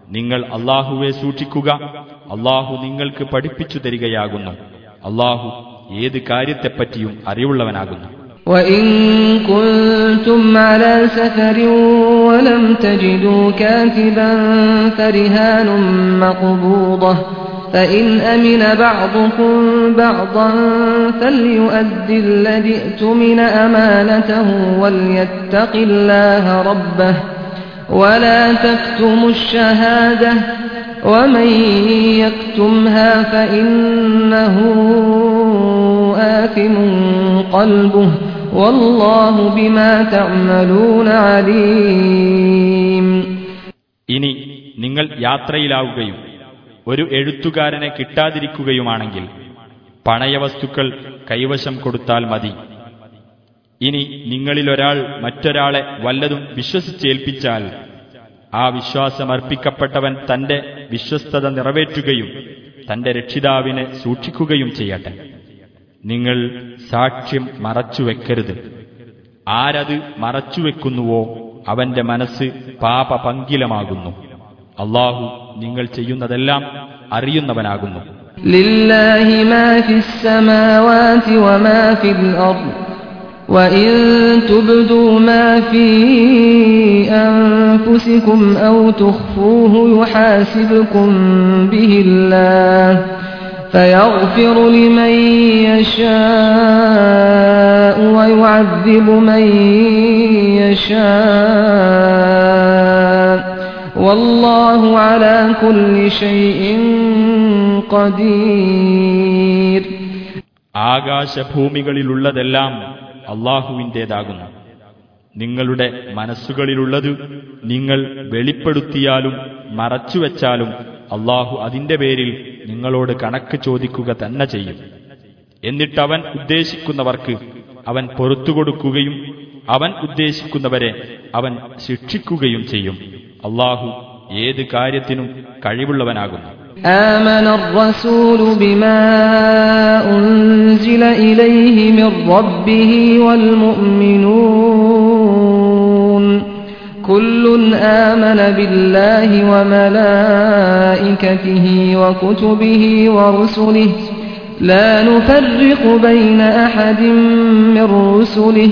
നിങ്ങൾ അള്ളാഹുവെ സൂക്ഷിക്കുക അള്ളാഹു നിങ്ങൾക്ക് പഠിപ്പിച്ചു തരികയാകുന്നു അള്ളാഹു ഏത് കാര്യത്തെപ്പറ്റിയും അറിവുള്ളവനാകുന്നു وإن كنتم على سفر ولم تجدوا كاتبا فرهان مقبوضة فإن أمن بعضكم بعضا فليؤد الذي ائتمن أمانته وليتق الله ربه ولا تكتموا الشهادة ومن يكتمها فإنه آثم قلبه والله بما تعملون عليم ഇനി നിങ്ങൾ യാത്രയിലാവുകയും ഒരു എഴുത്തുകാരനെ കിട്ടാതിരിക്കുകയുമാണെങ്കിൽ പണയവസ്തുക്കൾ കൈവശം കൊടുത്താൽ മതി. ഇനി നിങ്ങളിലൊരാൾ മറ്റൊരാളെ വല്ലതും വിശ്വസിച്ചേൽപ്പിച്ചാൽ ആ വിശ്വാസമർപ്പിക്കപ്പെട്ടവൻ തന്റെ വിശ്വസ്തത നിറവേറ്റുകയും തന്റെ രക്ഷിതാവിനെ സൂക്ഷിക്കുകയും ചെയ്യട്ടെ. നിങ്ങൾ സാക്ഷ്യം മറച്ചുവെക്കരുത്. ആരത് മറച്ചുവെക്കുന്നുവോ അവന്റെ മനസ്സ് പാപപങ്കിലമാകുന്നു. അള്ളാഹു നിങ്ങൾ ചെയ്യുന്നതെല്ലാം അറിയുന്നവനാകുന്നു لله ما في السماوات وما في الأرض وإن تبدوا ما في أنفسكم أو تخفوه يحاسبكم به الله فيغفر لمن يشاء ويعذب من يشاء والله على كل شيء قدير ആകാശഭൂമികളിലുള്ളതെല്ലാം അള്ളാഹുവിൻ്റേതാകുന്നു നിങ്ങളുടെ മനസ്സുകളിലുള്ളത് നിങ്ങൾ വെളിപ്പെടുത്തിയാലും മറച്ചുവെച്ചാലും അള്ളാഹു അതിന്റെ പേരിൽ നിങ്ങളോട് കണക്ക് ചോദിക്കുക തന്നെ ചെയ്യും എന്നിട്ടവൻ ഉദ്ദേശിക്കുന്നവർക്ക് അവൻ പൊറത്തുകൊടുക്കുകയും അവൻ ഉദ്ദേശിക്കുന്നവരെ അവൻ ശിക്ഷിക്കുകയും ചെയ്യും അള്ളാഹു ഏത് കാര്യത്തിനും കഴിവുള്ളവനാകുന്നു آمن الرسول بما أنزل إليه من ربه والمؤمنون كل آمن بالله وملائكته وكتبه ورسله لا نفرق بين أحد من رسله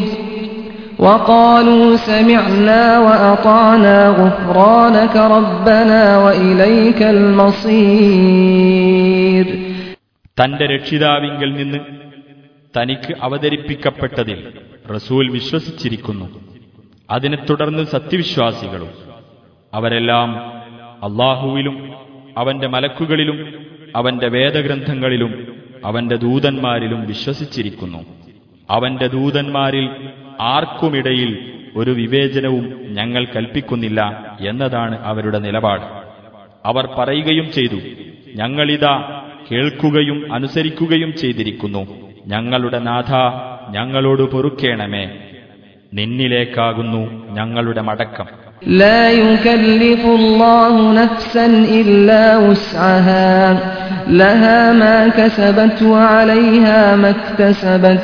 وقالوا سمعنا وأطعنا غفرانك ربنا وإليك المصير തന്റെ രക്ഷിതാവിങ്കൽ നിന്ന് തനിക്ക് അവതരിപ്പിക്കപ്പെട്ടതിൽ റസൂൽ വിശ്വസിച്ചിരിക്കുന്നു അതിനെ തുടർന്ന് സത്യവിശ്വാസികളും അവരെല്ലാം അള്ളാഹുവിലും അവന്റെ മലക്കുകളിലും അവന്റെ വേദഗ്രന്ഥങ്ങളിലും അവന്റെ ദൂതന്മാരിലും വിശ്വസിച്ചിരിക്കുന്നു അവന്റെ ദൂതന്മാരിൽ ആർക്കുമിടയിൽ ഒരു വിവേചനവും ഞങ്ങൾ കൽപ്പിക്കുന്നില്ല എന്നതാണ് അവരുടെ നിലപാട് അവർ പറയുകയും ചെയ്തു ഞങ്ങളിതാ കേൾക്കുകയും അനുസരിക്കുകയും ചെയ്തിരിക്കുന്നു ഞങ്ങളുടെ നാഥ ഞങ്ങളോട് പൊറുക്കേണമേ നിന്നിലേക്കാകുന്നു ഞങ്ങളുടെ മടക്കം لا يكلف الله نفسا إلا وسعها لها ما كسبت وعليها ما اكتسبت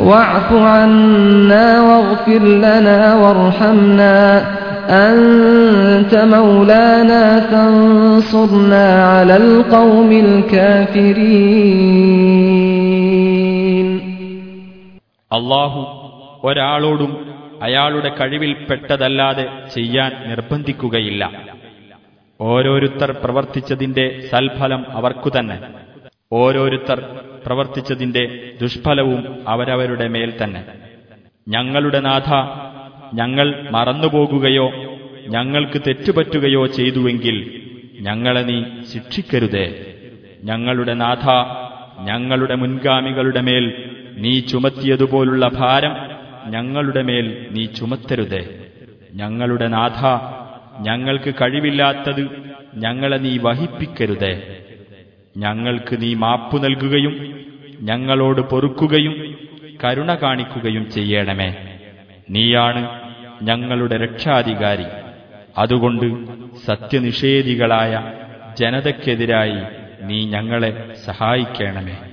واعف عنا واغفر لنا وارحمنا أنت مولانا فانصرنا على القوم الكافرين അള്ളാഹു ഒരാളോടും അയാളുടെ കഴിവിൽപ്പെട്ടതല്ലാതെ ചെയ്യാൻ നിർബന്ധിക്കുകയില്ല ഓരോരുത്തർ പ്രവർത്തിച്ചതിന്റെ സൽഫലം അവർക്കു തന്നെ ഓരോരുത്തർ പ്രവർത്തിച്ചതിന്റെ ദുഷ്ഫലവും അവരവരുടെ മേൽ തന്നെ. ഞങ്ങളുടെ നാഥ ഞങ്ങൾ മറന്നുപോകുകയോ ഞങ്ങൾക്ക് തെറ്റുപറ്റുകയോ ചെയ്തുവെങ്കിൽ ഞങ്ങളെ നീ ശിക്ഷിക്കരുതേ. ഞങ്ങളുടെ നാഥ ഞങ്ങളുടെ മുൻഗാമികളുടെ മേൽ നീ ചുമത്തിയതുപോലുള്ള ഭാരം ഞങ്ങളുടെ മേൽ നീ ചുമത്തരുതേ. ഞങ്ങളുടെ നാഥ ഞങ്ങൾക്ക് കഴിവില്ലാത്തത് ഞങ്ങളെ നീ വഹിപ്പിക്കരുതേ. ഞങ്ങൾക്ക് നീ മാപ്പു നൽകുകയും ഞങ്ങളോട് പൊറുക്കുകയും കരുണ കാണിക്കുകയും ചെയ്യണമേ. നീയാണ് ഞങ്ങളുടെ രക്ഷാധികാരി. അതുകൊണ്ട് സത്യനിഷേധികളായ ജനതയ്ക്കെതിരായി നീ ഞങ്ങളെ സഹായിക്കണമേ.